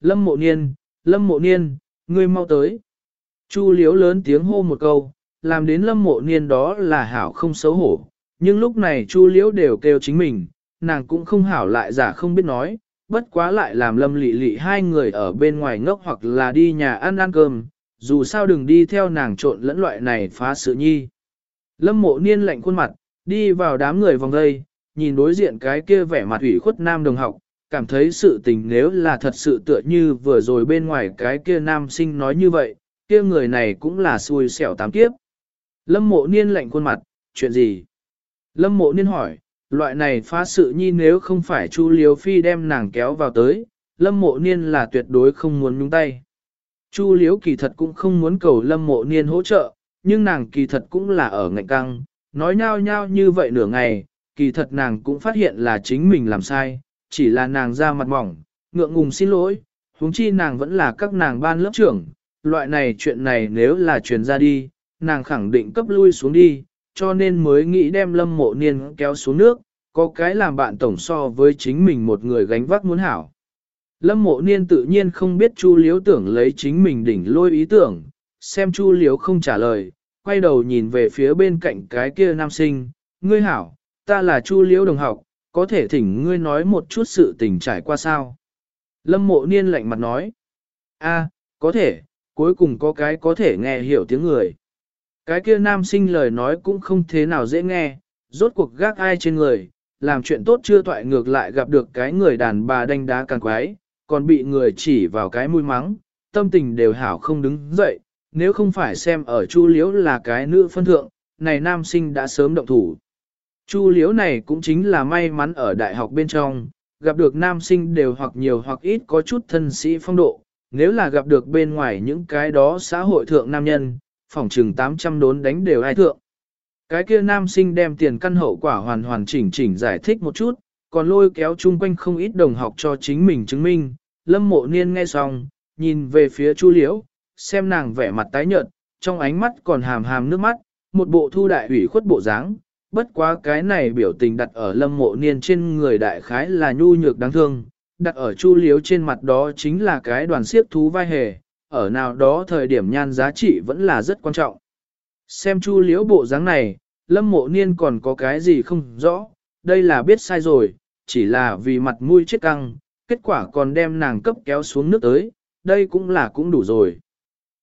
Lâm mộ niên, lâm mộ niên, ngươi mau tới. Chu liếu lớn tiếng hô một câu, làm đến lâm mộ niên đó là hảo không xấu hổ, nhưng lúc này chu liếu đều kêu chính mình, nàng cũng không hảo lại giả không biết nói, bất quá lại làm lâm lị lị hai người ở bên ngoài ngốc hoặc là đi nhà ăn ăn cơm, dù sao đừng đi theo nàng trộn lẫn loại này phá sự nhi. Lâm mộ niên lạnh khuôn mặt, đi vào đám người vòng đây, nhìn đối diện cái kia vẻ mặt ủy khuất nam đồng học, cảm thấy sự tình nếu là thật sự tựa như vừa rồi bên ngoài cái kia nam sinh nói như vậy, kia người này cũng là xui xẻo tám kiếp. Lâm mộ niên lạnh khuôn mặt, chuyện gì? Lâm mộ niên hỏi, loại này phá sự nhi nếu không phải Chu Liếu Phi đem nàng kéo vào tới, Lâm mộ niên là tuyệt đối không muốn nhúng tay. Chu Liếu kỳ thật cũng không muốn cầu Lâm mộ niên hỗ trợ, nhưng nàng kỳ thật cũng là ở ngạnh căng, nói nhau nhau như vậy nửa ngày, kỳ thật nàng cũng phát hiện là chính mình làm sai, chỉ là nàng ra mặt mỏng, ngượng ngùng xin lỗi, huống chi nàng vẫn là các nàng ban lớp trưởng, loại này chuyện này nếu là truyền ra đi, nàng khẳng định cấp lui xuống đi, cho nên mới nghĩ đem lâm mộ niên kéo xuống nước, có cái làm bạn tổng so với chính mình một người gánh vác muốn hảo. Lâm mộ niên tự nhiên không biết Chu Liếu tưởng lấy chính mình đỉnh lôi ý tưởng, xem Chu Liếu không trả lời, quay đầu nhìn về phía bên cạnh cái kia nam sinh, ngươi hảo, ta là Chu Liễu đồng học, có thể thỉnh ngươi nói một chút sự tình trải qua sao. Lâm mộ niên lạnh mặt nói, a, có thể, cuối cùng có cái có thể nghe hiểu tiếng người. Cái kia nam sinh lời nói cũng không thế nào dễ nghe, rốt cuộc gác ai trên người, làm chuyện tốt chưa toại ngược lại gặp được cái người đàn bà đanh đá càng quái, còn bị người chỉ vào cái mũi mắng, tâm tình đều hảo không đứng dậy, nếu không phải xem ở Chu Liễu là cái nữ phân thượng, này nam sinh đã sớm động thủ. Chu Liễu này cũng chính là may mắn ở đại học bên trong, gặp được nam sinh đều hoặc nhiều hoặc ít có chút thân sĩ phong độ, nếu là gặp được bên ngoài những cái đó xã hội thượng nam nhân, phòng trừng 800 đốn đánh đều ai thượng. Cái kia nam sinh đem tiền căn hậu quả hoàn hoàn chỉnh chỉnh giải thích một chút, còn lôi kéo chung quanh không ít đồng học cho chính mình chứng minh. Lâm mộ niên nghe xong, nhìn về phía Chu Liễu, xem nàng vẻ mặt tái nhợt, trong ánh mắt còn hàm hàm nước mắt, một bộ thu đại ủy khuất bộ dáng. Bất quá cái này biểu tình đặt ở lâm mộ niên trên người đại khái là nhu nhược đáng thương, đặt ở chu liếu trên mặt đó chính là cái đoàn siếp thú vai hề, ở nào đó thời điểm nhan giá trị vẫn là rất quan trọng. Xem chu liếu bộ dáng này, lâm mộ niên còn có cái gì không rõ, đây là biết sai rồi, chỉ là vì mặt mũi chết căng, kết quả còn đem nàng cấp kéo xuống nước tới, đây cũng là cũng đủ rồi.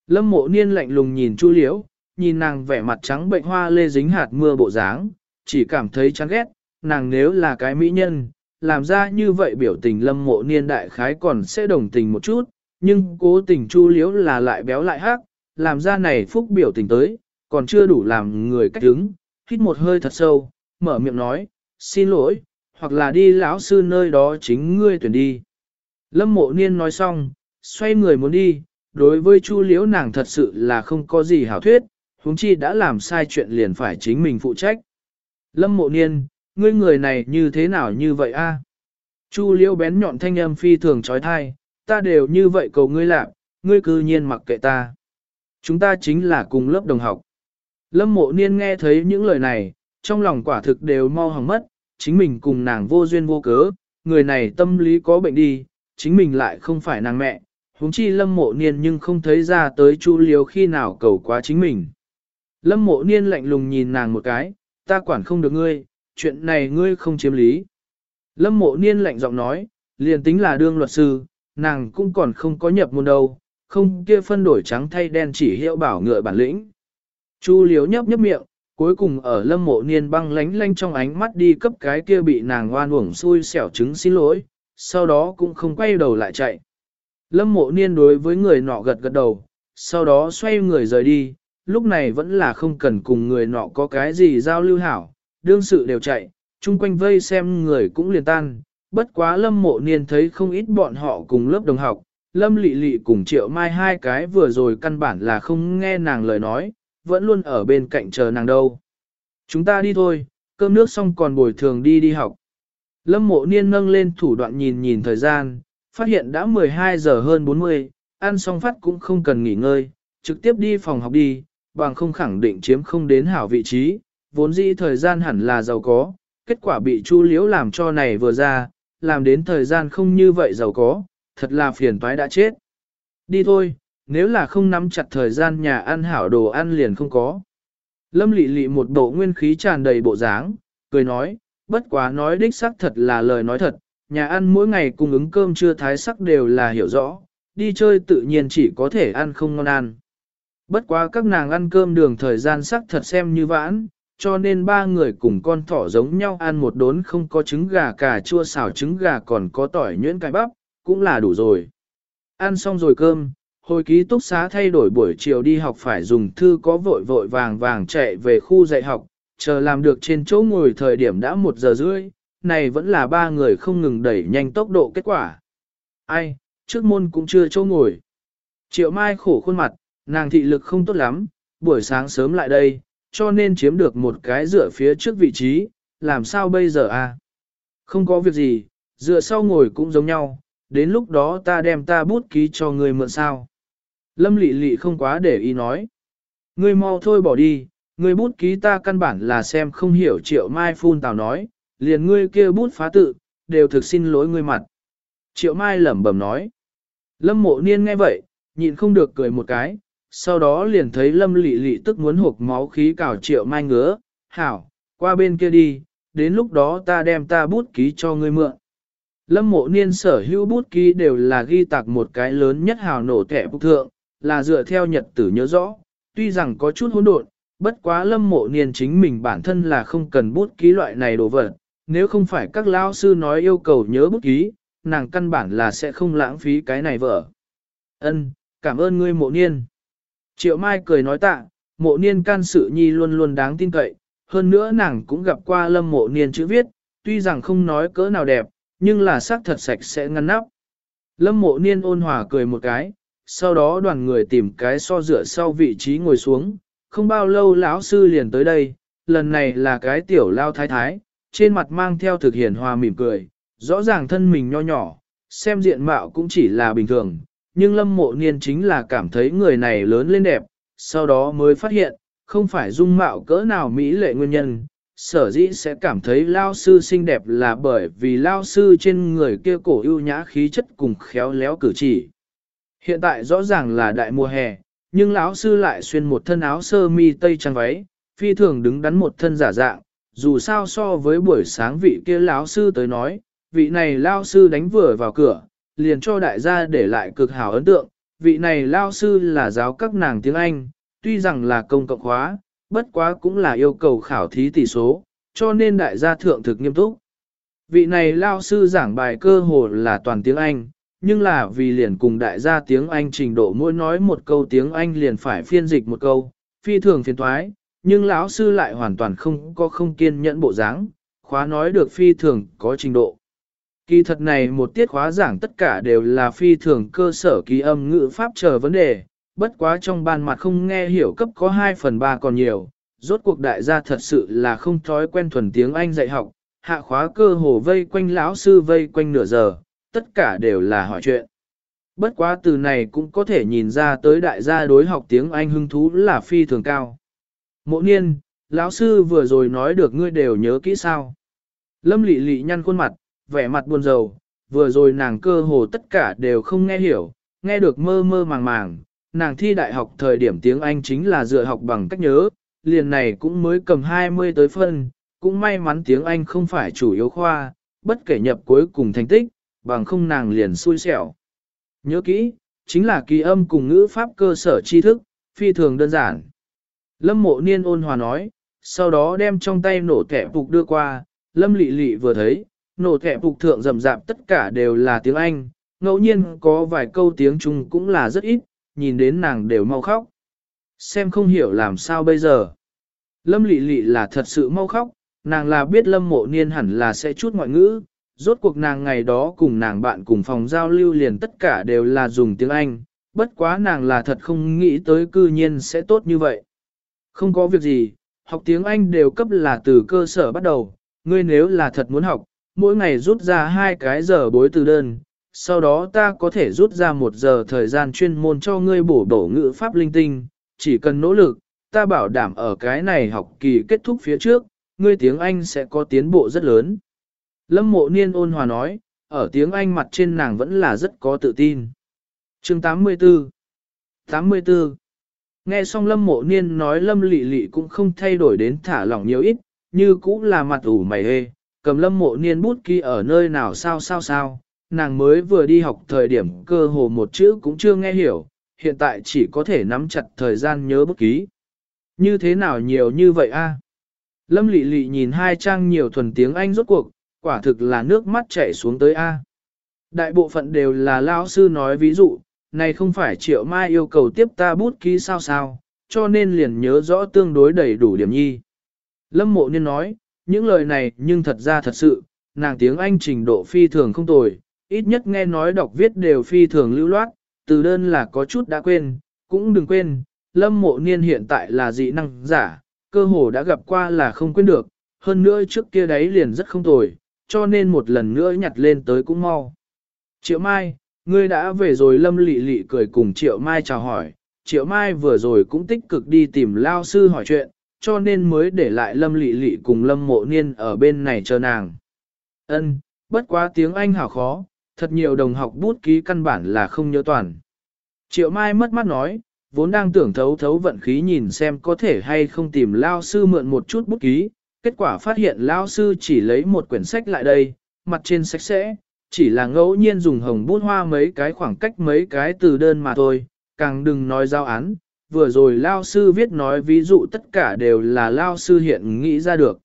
Lâm mộ niên lạnh lùng nhìn Chu liếu nhìn nàng vẻ mặt trắng bệnh hoa lê dính hạt mưa bộ dáng, chỉ cảm thấy chán ghét, nàng nếu là cái mỹ nhân, làm ra như vậy biểu tình lâm mộ niên đại khái còn sẽ đồng tình một chút, nhưng cố tình Chu Liễu là lại béo lại hắc, làm ra này phúc biểu tình tới, còn chưa đủ làm người cách đứng, hít một hơi thật sâu, mở miệng nói, xin lỗi, hoặc là đi lão sư nơi đó chính ngươi tuyển đi. Lâm mộ niên nói xong, xoay người muốn đi, đối với Chu Liễu nàng thật sự là không có gì hảo thuyết, huống chi đã làm sai chuyện liền phải chính mình phụ trách. Lâm mộ niên, ngươi người này như thế nào như vậy a? Chu Liễu bén nhọn thanh âm phi thường trói thai, ta đều như vậy cầu ngươi làm, ngươi cư nhiên mặc kệ ta. Chúng ta chính là cùng lớp đồng học. Lâm mộ niên nghe thấy những lời này, trong lòng quả thực đều mau hỏng mất, chính mình cùng nàng vô duyên vô cớ, người này tâm lý có bệnh đi, chính mình lại không phải nàng mẹ, huống chi lâm mộ niên nhưng không thấy ra tới chu liếu khi nào cầu quá chính mình. Lâm mộ niên lạnh lùng nhìn nàng một cái, ta quản không được ngươi, chuyện này ngươi không chiếm lý. Lâm mộ niên lạnh giọng nói, liền tính là đương luật sư, nàng cũng còn không có nhập môn đâu, không kia phân đổi trắng thay đen chỉ hiệu bảo ngựa bản lĩnh. Chu liếu nhấp nhấp miệng, cuối cùng ở lâm mộ niên băng lánh lanh trong ánh mắt đi cấp cái kia bị nàng oan uổng xui xẻo chứng xin lỗi, sau đó cũng không quay đầu lại chạy. Lâm mộ niên đối với người nọ gật gật đầu, sau đó xoay người rời đi, lúc này vẫn là không cần cùng người nọ có cái gì giao lưu hảo, đương sự đều chạy, chung quanh vây xem người cũng liền tan, bất quá lâm mộ niên thấy không ít bọn họ cùng lớp đồng học, lâm lị lị cùng triệu mai hai cái vừa rồi căn bản là không nghe nàng lời nói, vẫn luôn ở bên cạnh chờ nàng đâu. Chúng ta đi thôi, cơm nước xong còn bồi thường đi đi học. Lâm mộ niên nâng lên thủ đoạn nhìn nhìn thời gian, phát hiện đã 12 giờ hơn 40, ăn xong phát cũng không cần nghỉ ngơi, trực tiếp đi phòng học đi, bằng không khẳng định chiếm không đến hảo vị trí, vốn dĩ thời gian hẳn là giàu có, kết quả bị Chu Liễu làm cho này vừa ra, làm đến thời gian không như vậy giàu có, thật là phiền toái đã chết. Đi thôi, nếu là không nắm chặt thời gian nhà ăn hảo đồ ăn liền không có. Lâm lị lị một bộ nguyên khí tràn đầy bộ dáng, cười nói, bất quá nói đích xác thật là lời nói thật, nhà ăn mỗi ngày cung ứng cơm trưa thái sắc đều là hiểu rõ, đi chơi tự nhiên chỉ có thể ăn không ngon ăn. Bất quá các nàng ăn cơm đường thời gian sắc thật xem như vãn, cho nên ba người cùng con thỏ giống nhau ăn một đốn không có trứng gà cà chua xào trứng gà còn có tỏi nhuyễn cải bắp, cũng là đủ rồi. Ăn xong rồi cơm, hồi ký túc xá thay đổi buổi chiều đi học phải dùng thư có vội vội vàng vàng chạy về khu dạy học, chờ làm được trên chỗ ngồi thời điểm đã một giờ rưỡi, này vẫn là ba người không ngừng đẩy nhanh tốc độ kết quả. Ai, trước môn cũng chưa chỗ ngồi. Triệu Mai khổ khuôn mặt, nàng thị lực không tốt lắm, buổi sáng sớm lại đây, cho nên chiếm được một cái dựa phía trước vị trí, làm sao bây giờ à? Không có việc gì, dựa sau ngồi cũng giống nhau, đến lúc đó ta đem ta bút ký cho người mượn sao. Lâm lị lị không quá để ý nói. Ngươi mau thôi bỏ đi, ngươi bút ký ta căn bản là xem không hiểu triệu mai phun tào nói, liền ngươi kia bút phá tự, đều thực xin lỗi ngươi mặt. Triệu mai lẩm bẩm nói. Lâm mộ niên nghe vậy, nhịn không được cười một cái, sau đó liền thấy lâm lị lị tức muốn hộp máu khí cào triệu mai ngứa, hảo, qua bên kia đi, đến lúc đó ta đem ta bút ký cho ngươi mượn. Lâm mộ niên sở hữu bút ký đều là ghi tạc một cái lớn nhất hào nổ thẻ bục thượng, là dựa theo nhật tử nhớ rõ, tuy rằng có chút hỗn độn, bất quá lâm mộ niên chính mình bản thân là không cần bút ký loại này đồ vật, nếu không phải các lao sư nói yêu cầu nhớ bút ký, nàng căn bản là sẽ không lãng phí cái này vợ. Ân, cảm ơn ngươi mộ niên. Triệu Mai cười nói tạ, mộ niên can sự nhi luôn luôn đáng tin cậy, hơn nữa nàng cũng gặp qua lâm mộ niên chữ viết, tuy rằng không nói cỡ nào đẹp, nhưng là sắc thật sạch sẽ ngăn nắp. Lâm mộ niên ôn hòa cười một cái, sau đó đoàn người tìm cái so dựa sau vị trí ngồi xuống, không bao lâu lão sư liền tới đây, lần này là cái tiểu lao thái thái, trên mặt mang theo thực hiện hòa mỉm cười, rõ ràng thân mình nho nhỏ, xem diện mạo cũng chỉ là bình thường, nhưng lâm mộ niên chính là cảm thấy người này lớn lên đẹp, sau đó mới phát hiện, không phải dung mạo cỡ nào mỹ lệ nguyên nhân, sở dĩ sẽ cảm thấy lao sư xinh đẹp là bởi vì lao sư trên người kia cổ ưu nhã khí chất cùng khéo léo cử chỉ. Hiện tại rõ ràng là đại mùa hè, nhưng lão sư lại xuyên một thân áo sơ mi tây trang váy, phi thường đứng đắn một thân giả dạng, dù sao so với buổi sáng vị kia lão sư tới nói, vị này lao sư đánh vừa vào cửa, liền cho đại gia để lại cực hảo ấn tượng, vị này lao sư là giáo các nàng tiếng Anh, tuy rằng là công cộng hóa, bất quá cũng là yêu cầu khảo thí tỷ số, cho nên đại gia thượng thực nghiêm túc. Vị này lao sư giảng bài cơ hồ là toàn tiếng Anh, nhưng là vì liền cùng đại gia tiếng Anh trình độ mỗi nói một câu tiếng Anh liền phải phiên dịch một câu, phi thường phiền thoái, nhưng lão sư lại hoàn toàn không có không kiên nhẫn bộ dáng, khóa nói được phi thường có trình độ. Kỳ thật này một tiết khóa giảng tất cả đều là phi thường cơ sở ký âm ngữ pháp chờ vấn đề, bất quá trong ban mặt không nghe hiểu cấp có 2 phần 3 còn nhiều, rốt cuộc đại gia thật sự là không thói quen thuần tiếng Anh dạy học, hạ khóa cơ hồ vây quanh lão sư vây quanh nửa giờ, tất cả đều là hỏi chuyện. Bất quá từ này cũng có thể nhìn ra tới đại gia đối học tiếng Anh hứng thú là phi thường cao. Mộ niên, lão sư vừa rồi nói được ngươi đều nhớ kỹ sao. Lâm lị lị nhăn khuôn mặt, vẻ mặt buồn rầu, vừa rồi nàng cơ hồ tất cả đều không nghe hiểu, nghe được mơ mơ màng màng, nàng thi đại học thời điểm tiếng Anh chính là dựa học bằng cách nhớ, liền này cũng mới cầm 20 tới phân, cũng may mắn tiếng Anh không phải chủ yếu khoa, bất kể nhập cuối cùng thành tích, bằng không nàng liền xui xẻo. Nhớ kỹ, chính là kỳ âm cùng ngữ pháp cơ sở tri thức, phi thường đơn giản. Lâm mộ niên ôn hòa nói, sau đó đem trong tay nổ thẻ phục đưa qua, lâm lị lị vừa thấy, nổ thẻ phục thượng rầm rạp tất cả đều là tiếng Anh, ngẫu nhiên có vài câu tiếng Trung cũng là rất ít, nhìn đến nàng đều mau khóc. Xem không hiểu làm sao bây giờ. Lâm lị lị là thật sự mau khóc, nàng là biết lâm mộ niên hẳn là sẽ chút ngoại ngữ, rốt cuộc nàng ngày đó cùng nàng bạn cùng phòng giao lưu liền tất cả đều là dùng tiếng Anh, bất quá nàng là thật không nghĩ tới cư nhiên sẽ tốt như vậy. Không có việc gì, học tiếng Anh đều cấp là từ cơ sở bắt đầu, ngươi nếu là thật muốn học, mỗi ngày rút ra hai cái giờ bối từ đơn, sau đó ta có thể rút ra một giờ thời gian chuyên môn cho ngươi bổ bổ ngữ pháp linh tinh, chỉ cần nỗ lực, ta bảo đảm ở cái này học kỳ kết thúc phía trước, ngươi tiếng Anh sẽ có tiến bộ rất lớn. Lâm mộ niên ôn hòa nói, ở tiếng Anh mặt trên nàng vẫn là rất có tự tin. chương 84 84 Nghe xong lâm mộ niên nói lâm lị lị cũng không thay đổi đến thả lỏng nhiều ít, như cũng là mặt ủ mày hê, cầm lâm mộ niên bút ký ở nơi nào sao sao sao, nàng mới vừa đi học thời điểm cơ hồ một chữ cũng chưa nghe hiểu, hiện tại chỉ có thể nắm chặt thời gian nhớ bút ký. Như thế nào nhiều như vậy a? Lâm lị lị nhìn hai trang nhiều thuần tiếng Anh rốt cuộc, quả thực là nước mắt chảy xuống tới a. Đại bộ phận đều là lao sư nói ví dụ, này không phải triệu mai yêu cầu tiếp ta bút ký sao sao, cho nên liền nhớ rõ tương đối đầy đủ điểm nhi. Lâm mộ niên nói, những lời này nhưng thật ra thật sự, nàng tiếng Anh trình độ phi thường không tồi, ít nhất nghe nói đọc viết đều phi thường lưu loát, từ đơn là có chút đã quên, cũng đừng quên, lâm mộ niên hiện tại là dị năng giả, cơ hồ đã gặp qua là không quên được, hơn nữa trước kia đấy liền rất không tồi, cho nên một lần nữa nhặt lên tới cũng mau. Triệu Mai, ngươi đã về rồi lâm lị lị cười cùng Triệu Mai chào hỏi, Triệu Mai vừa rồi cũng tích cực đi tìm lao sư hỏi chuyện, cho nên mới để lại lâm lị lị cùng lâm mộ niên ở bên này chờ nàng. Ân, bất quá tiếng Anh hảo khó, thật nhiều đồng học bút ký căn bản là không nhớ toàn. Triệu Mai mất mắt nói, vốn đang tưởng thấu thấu vận khí nhìn xem có thể hay không tìm lao sư mượn một chút bút ký, kết quả phát hiện lao sư chỉ lấy một quyển sách lại đây, mặt trên sách sẽ, chỉ là ngẫu nhiên dùng hồng bút hoa mấy cái khoảng cách mấy cái từ đơn mà thôi, càng đừng nói giao án, vừa rồi lao sư viết nói ví dụ tất cả đều là lao sư hiện nghĩ ra được.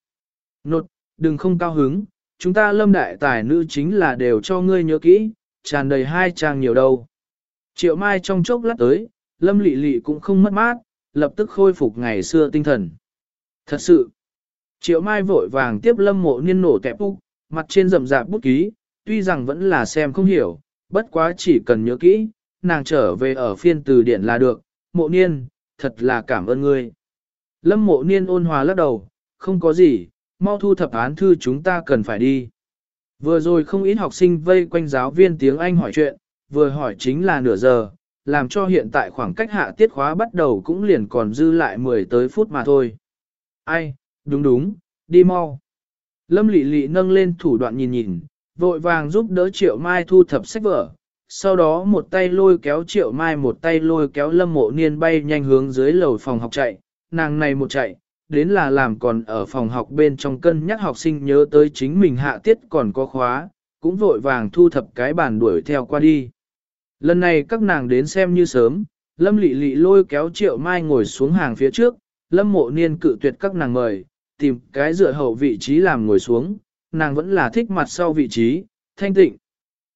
Nột, đừng không cao hứng, chúng ta lâm đại tài nữ chính là đều cho ngươi nhớ kỹ, tràn đầy hai trang nhiều đâu. Triệu Mai trong chốc lát tới, lâm lị lị cũng không mất mát, lập tức khôi phục ngày xưa tinh thần. Thật sự, Triệu Mai vội vàng tiếp lâm mộ niên nổ tẹp úc, mặt trên rậm rạp bút ký, tuy rằng vẫn là xem không hiểu, bất quá chỉ cần nhớ kỹ, nàng trở về ở phiên từ điển là được, mộ niên, thật là cảm ơn ngươi. Lâm mộ niên ôn hòa lắc đầu, không có gì, mau thu thập án thư chúng ta cần phải đi. Vừa rồi không ít học sinh vây quanh giáo viên tiếng Anh hỏi chuyện, vừa hỏi chính là nửa giờ, làm cho hiện tại khoảng cách hạ tiết khóa bắt đầu cũng liền còn dư lại 10 tới phút mà thôi. Ai, đúng đúng, đi mau. Lâm lị lị nâng lên thủ đoạn nhìn nhìn, vội vàng giúp đỡ triệu mai thu thập sách vở. Sau đó một tay lôi kéo triệu mai một tay lôi kéo lâm mộ niên bay nhanh hướng dưới lầu phòng học chạy, nàng này một chạy, đến là làm còn ở phòng học bên trong cân nhắc học sinh nhớ tới chính mình hạ tiết còn có khóa, cũng vội vàng thu thập cái bàn đuổi theo qua đi. Lần này các nàng đến xem như sớm, lâm lị lị lôi kéo triệu mai ngồi xuống hàng phía trước, lâm mộ niên cự tuyệt các nàng mời, tìm cái dựa hậu vị trí làm ngồi xuống, nàng vẫn là thích mặt sau vị trí, thanh tịnh.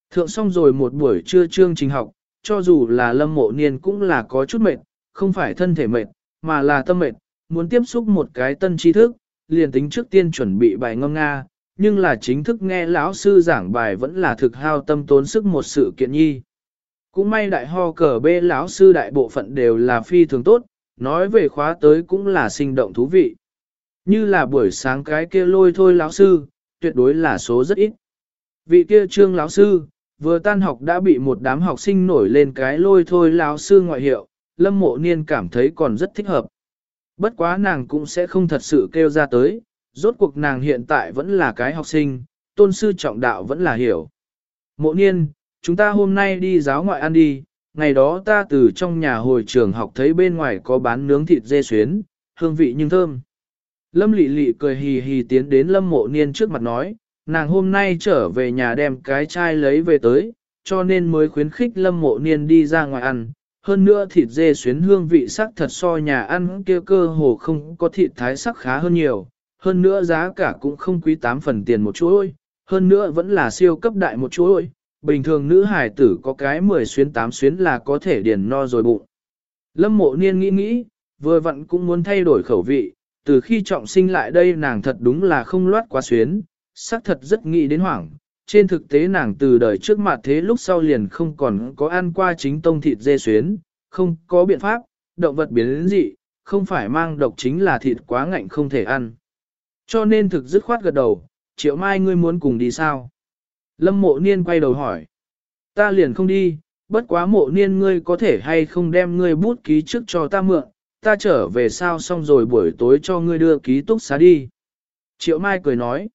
Thượng xong rồi một buổi trưa chương trình học, cho dù là lâm mộ niên cũng là có chút mệt, không phải thân thể mệt, mà là tâm mệt, muốn tiếp xúc một cái tân tri thức, liền tính trước tiên chuẩn bị bài ngâm nga, nhưng là chính thức nghe lão sư giảng bài vẫn là thực hao tâm tốn sức một sự kiện nhi. Cũng may đại ho cờ bê lão sư đại bộ phận đều là phi thường tốt, nói về khóa tới cũng là sinh động thú vị. Như là buổi sáng cái kia lôi thôi lão sư, tuyệt đối là số rất ít. Vị kia trương lão sư, vừa tan học đã bị một đám học sinh nổi lên cái lôi thôi lão sư ngoại hiệu, lâm mộ niên cảm thấy còn rất thích hợp. Bất quá nàng cũng sẽ không thật sự kêu ra tới, rốt cuộc nàng hiện tại vẫn là cái học sinh, tôn sư trọng đạo vẫn là hiểu. Mộ niên, chúng ta hôm nay đi giáo ngoại ăn đi, ngày đó ta từ trong nhà hồi trường học thấy bên ngoài có bán nướng thịt dê xuyến, hương vị nhưng thơm. Lâm lị lị cười hì hì tiến đến lâm mộ niên trước mặt nói, nàng hôm nay trở về nhà đem cái chai lấy về tới, cho nên mới khuyến khích lâm mộ niên đi ra ngoài ăn. Hơn nữa thịt dê xuyến hương vị sắc thật so nhà ăn kia cơ hồ không có thịt thái sắc khá hơn nhiều, hơn nữa giá cả cũng không quý 8 phần tiền một chuỗi, hơn nữa vẫn là siêu cấp đại một chuỗi, bình thường nữ hải tử có cái 10 xuyến 8 xuyến là có thể điền no rồi bụng. Lâm mộ niên nghĩ nghĩ, vừa vặn cũng muốn thay đổi khẩu vị, từ khi trọng sinh lại đây nàng thật đúng là không loát quá xuyến, xác thật rất nghĩ đến hoảng. Trên thực tế nàng từ đời trước mặt thế lúc sau liền không còn có ăn qua chính tông thịt dê xuyến, không có biện pháp, động vật biến đến dị, không phải mang độc chính là thịt quá ngạnh không thể ăn. Cho nên thực dứt khoát gật đầu, triệu mai ngươi muốn cùng đi sao? Lâm mộ niên quay đầu hỏi. Ta liền không đi, bất quá mộ niên ngươi có thể hay không đem ngươi bút ký trước cho ta mượn, ta trở về sao xong rồi buổi tối cho ngươi đưa ký túc xá đi. Triệu Mai cười nói.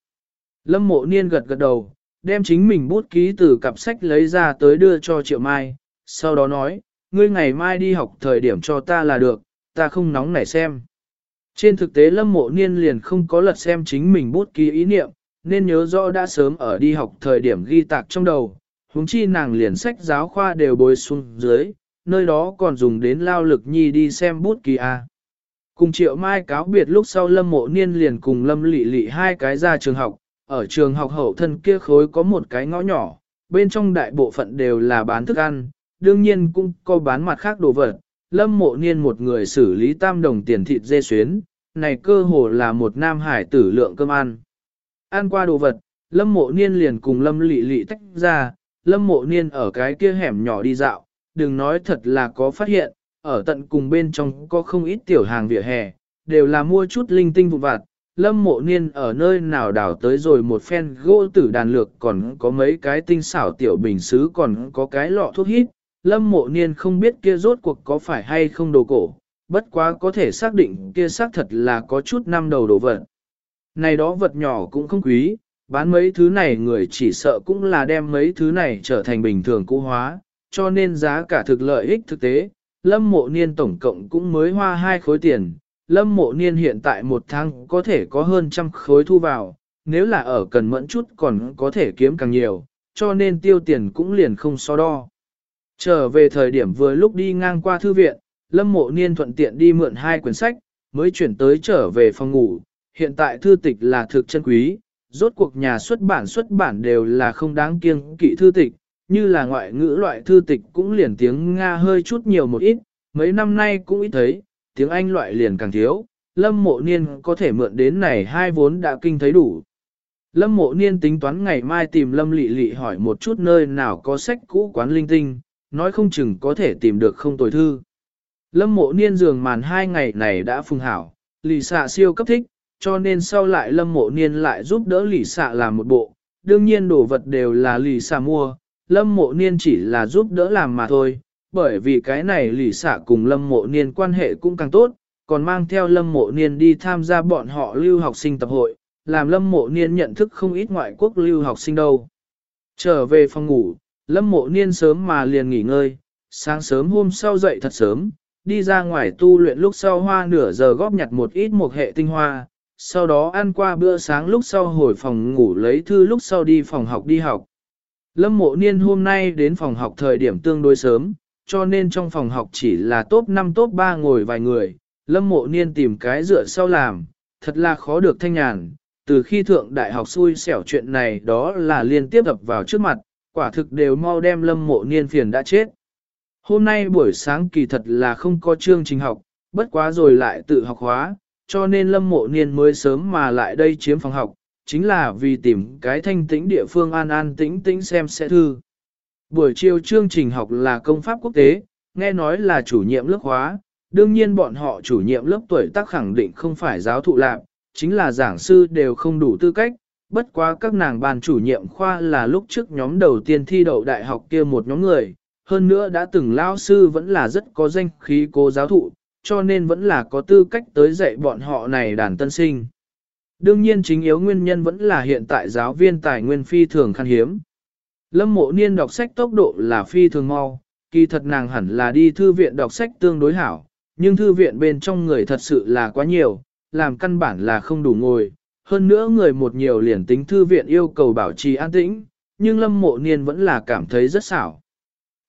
Lâm mộ niên gật gật đầu, đem chính mình bút ký từ cặp sách lấy ra tới đưa cho Triệu Mai, sau đó nói, ngươi ngày mai đi học thời điểm cho ta là được, ta không nóng nảy xem. Trên thực tế lâm mộ niên liền không có lật xem chính mình bút ký ý niệm, nên nhớ rõ đã sớm ở đi học thời điểm ghi tạc trong đầu, huống chi nàng liền sách giáo khoa đều bồi xuống dưới, nơi đó còn dùng đến lao lực nhi đi xem bút ký A. Cùng triệu mai cáo biệt lúc sau lâm mộ niên liền cùng lâm lị lị hai cái ra trường học, ở trường học hậu thân kia khối có một cái ngõ nhỏ, bên trong đại bộ phận đều là bán thức ăn, đương nhiên cũng có bán mặt khác đồ vật. Lâm mộ niên một người xử lý tam đồng tiền thịt dê xuyến, này cơ hồ là một nam hải tử lượng cơm ăn. Ăn qua đồ vật, lâm mộ niên liền cùng lâm lị lị tách ra, lâm mộ niên ở cái kia hẻm nhỏ đi dạo, đừng nói thật là có phát hiện, ở tận cùng bên trong có không ít tiểu hàng vỉa hè, đều là mua chút linh tinh vụn vặt. Lâm mộ niên ở nơi nào đảo tới rồi một phen gỗ tử đàn lược còn có mấy cái tinh xảo tiểu bình xứ còn có cái lọ thuốc hít. Lâm mộ niên không biết kia rốt cuộc có phải hay không đồ cổ, bất quá có thể xác định kia xác thật là có chút năm đầu đồ vật. Này đó vật nhỏ cũng không quý, bán mấy thứ này người chỉ sợ cũng là đem mấy thứ này trở thành bình thường cũ hóa, cho nên giá cả thực lợi ích thực tế, lâm mộ niên tổng cộng cũng mới hoa hai khối tiền, lâm mộ niên hiện tại một tháng có thể có hơn trăm khối thu vào, nếu là ở cần mẫn chút còn có thể kiếm càng nhiều, cho nên tiêu tiền cũng liền không so đo. Trở về thời điểm vừa lúc đi ngang qua thư viện, lâm mộ niên thuận tiện đi mượn hai quyển sách, mới chuyển tới trở về phòng ngủ, hiện tại thư tịch là thực chân quý, rốt cuộc nhà xuất bản xuất bản đều là không đáng kiêng kỵ thư tịch, như là ngoại ngữ loại thư tịch cũng liền tiếng Nga hơi chút nhiều một ít, mấy năm nay cũng ít thấy, tiếng Anh loại liền càng thiếu, lâm mộ niên có thể mượn đến này hai vốn đã kinh thấy đủ. Lâm mộ niên tính toán ngày mai tìm lâm Lệ Lệ hỏi một chút nơi nào có sách cũ quán linh tinh, nói không chừng có thể tìm được không tồi thư. Lâm mộ niên giường màn hai ngày này đã phùng hảo, lì xạ siêu cấp thích, cho nên sau lại lâm mộ niên lại giúp đỡ lì xạ làm một bộ, đương nhiên đồ vật đều là lì xạ mua, lâm mộ niên chỉ là giúp đỡ làm mà thôi, bởi vì cái này lì xả cùng lâm mộ niên quan hệ cũng càng tốt, còn mang theo lâm mộ niên đi tham gia bọn họ lưu học sinh tập hội, làm lâm mộ niên nhận thức không ít ngoại quốc lưu học sinh đâu. Trở về phòng ngủ, lâm mộ niên sớm mà liền nghỉ ngơi, sáng sớm hôm sau dậy thật sớm, đi ra ngoài tu luyện lúc sau hoa nửa giờ góp nhặt một ít một hệ tinh hoa, sau đó ăn qua bữa sáng lúc sau hồi phòng ngủ lấy thư lúc sau đi phòng học đi học. Lâm mộ niên hôm nay đến phòng học thời điểm tương đối sớm, cho nên trong phòng học chỉ là top 5 top 3 ngồi vài người, lâm mộ niên tìm cái dựa sau làm, thật là khó được thanh nhàn, từ khi thượng đại học xui xẻo chuyện này đó là liên tiếp ập vào trước mặt, quả thực đều mau đem lâm mộ niên phiền đã chết. Hôm nay buổi sáng kỳ thật là không có chương trình học, bất quá rồi lại tự học hóa, cho nên lâm mộ niên mới sớm mà lại đây chiếm phòng học, chính là vì tìm cái thanh tĩnh địa phương an an tĩnh tĩnh xem sẽ thư. Buổi chiều chương trình học là công pháp quốc tế, nghe nói là chủ nhiệm lớp hóa, đương nhiên bọn họ chủ nhiệm lớp tuổi tác khẳng định không phải giáo thụ lạc, chính là giảng sư đều không đủ tư cách, bất quá các nàng ban chủ nhiệm khoa là lúc trước nhóm đầu tiên thi đậu đại học kia một nhóm người, hơn nữa đã từng lao sư vẫn là rất có danh khí cô giáo thụ, cho nên vẫn là có tư cách tới dạy bọn họ này đàn tân sinh. Đương nhiên chính yếu nguyên nhân vẫn là hiện tại giáo viên tài nguyên phi thường khan hiếm. Lâm mộ niên đọc sách tốc độ là phi thường mau, kỳ thật nàng hẳn là đi thư viện đọc sách tương đối hảo, nhưng thư viện bên trong người thật sự là quá nhiều, làm căn bản là không đủ ngồi. Hơn nữa người một nhiều liền tính thư viện yêu cầu bảo trì an tĩnh, nhưng lâm mộ niên vẫn là cảm thấy rất xảo.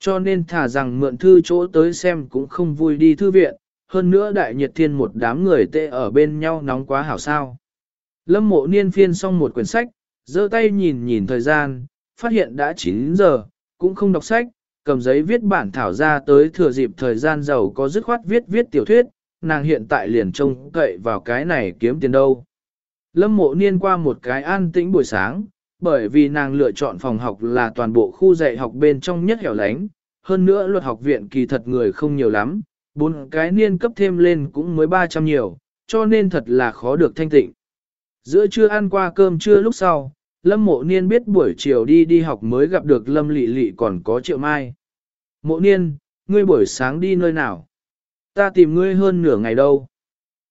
Cho nên thả rằng mượn thư chỗ tới xem cũng không vui đi thư viện, hơn nữa đại nhiệt thiên một đám người tệ ở bên nhau nóng quá hảo sao. Lâm mộ niên phiên xong một quyển sách, giơ tay nhìn nhìn thời gian, phát hiện đã 9 giờ, cũng không đọc sách, cầm giấy viết bản thảo ra tới thừa dịp thời gian giàu có dứt khoát viết viết tiểu thuyết, nàng hiện tại liền trông cậy vào cái này kiếm tiền đâu. Lâm mộ niên qua một cái an tĩnh buổi sáng, bởi vì nàng lựa chọn phòng học là toàn bộ khu dạy học bên trong nhất hẻo lánh, hơn nữa luật học viện kỳ thật người không nhiều lắm, bốn cái niên cấp thêm lên cũng mới 300 nhiều, cho nên thật là khó được thanh tịnh. Giữa trưa ăn qua cơm trưa lúc sau, Lâm Mộ Niên biết buổi chiều đi đi học mới gặp được Lâm Lệ Lệ còn có Triệu Mai. Mộ Niên, ngươi buổi sáng đi nơi nào? Ta tìm ngươi hơn nửa ngày đâu.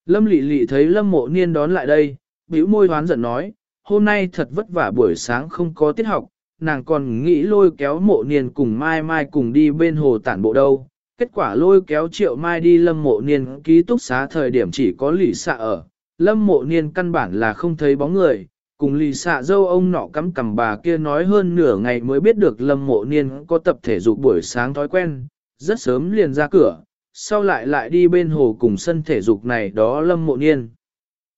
Lâm Lệ Lệ thấy Lâm Mộ Niên đón lại đây, bĩu môi hoán giận nói, hôm nay thật vất vả buổi sáng không có tiết học, nàng còn nghĩ lôi kéo mộ niên cùng mai mai cùng đi bên hồ tản bộ đâu. Kết quả lôi kéo triệu mai đi lâm mộ niên ký túc xá thời điểm chỉ có lì xạ ở. Lâm mộ niên căn bản là không thấy bóng người, cùng lì xạ dâu ông nọ cắm cằm bà kia nói hơn nửa ngày mới biết được lâm mộ niên có tập thể dục buổi sáng thói quen, rất sớm liền ra cửa, sau lại lại đi bên hồ cùng sân thể dục này đó lâm mộ niên.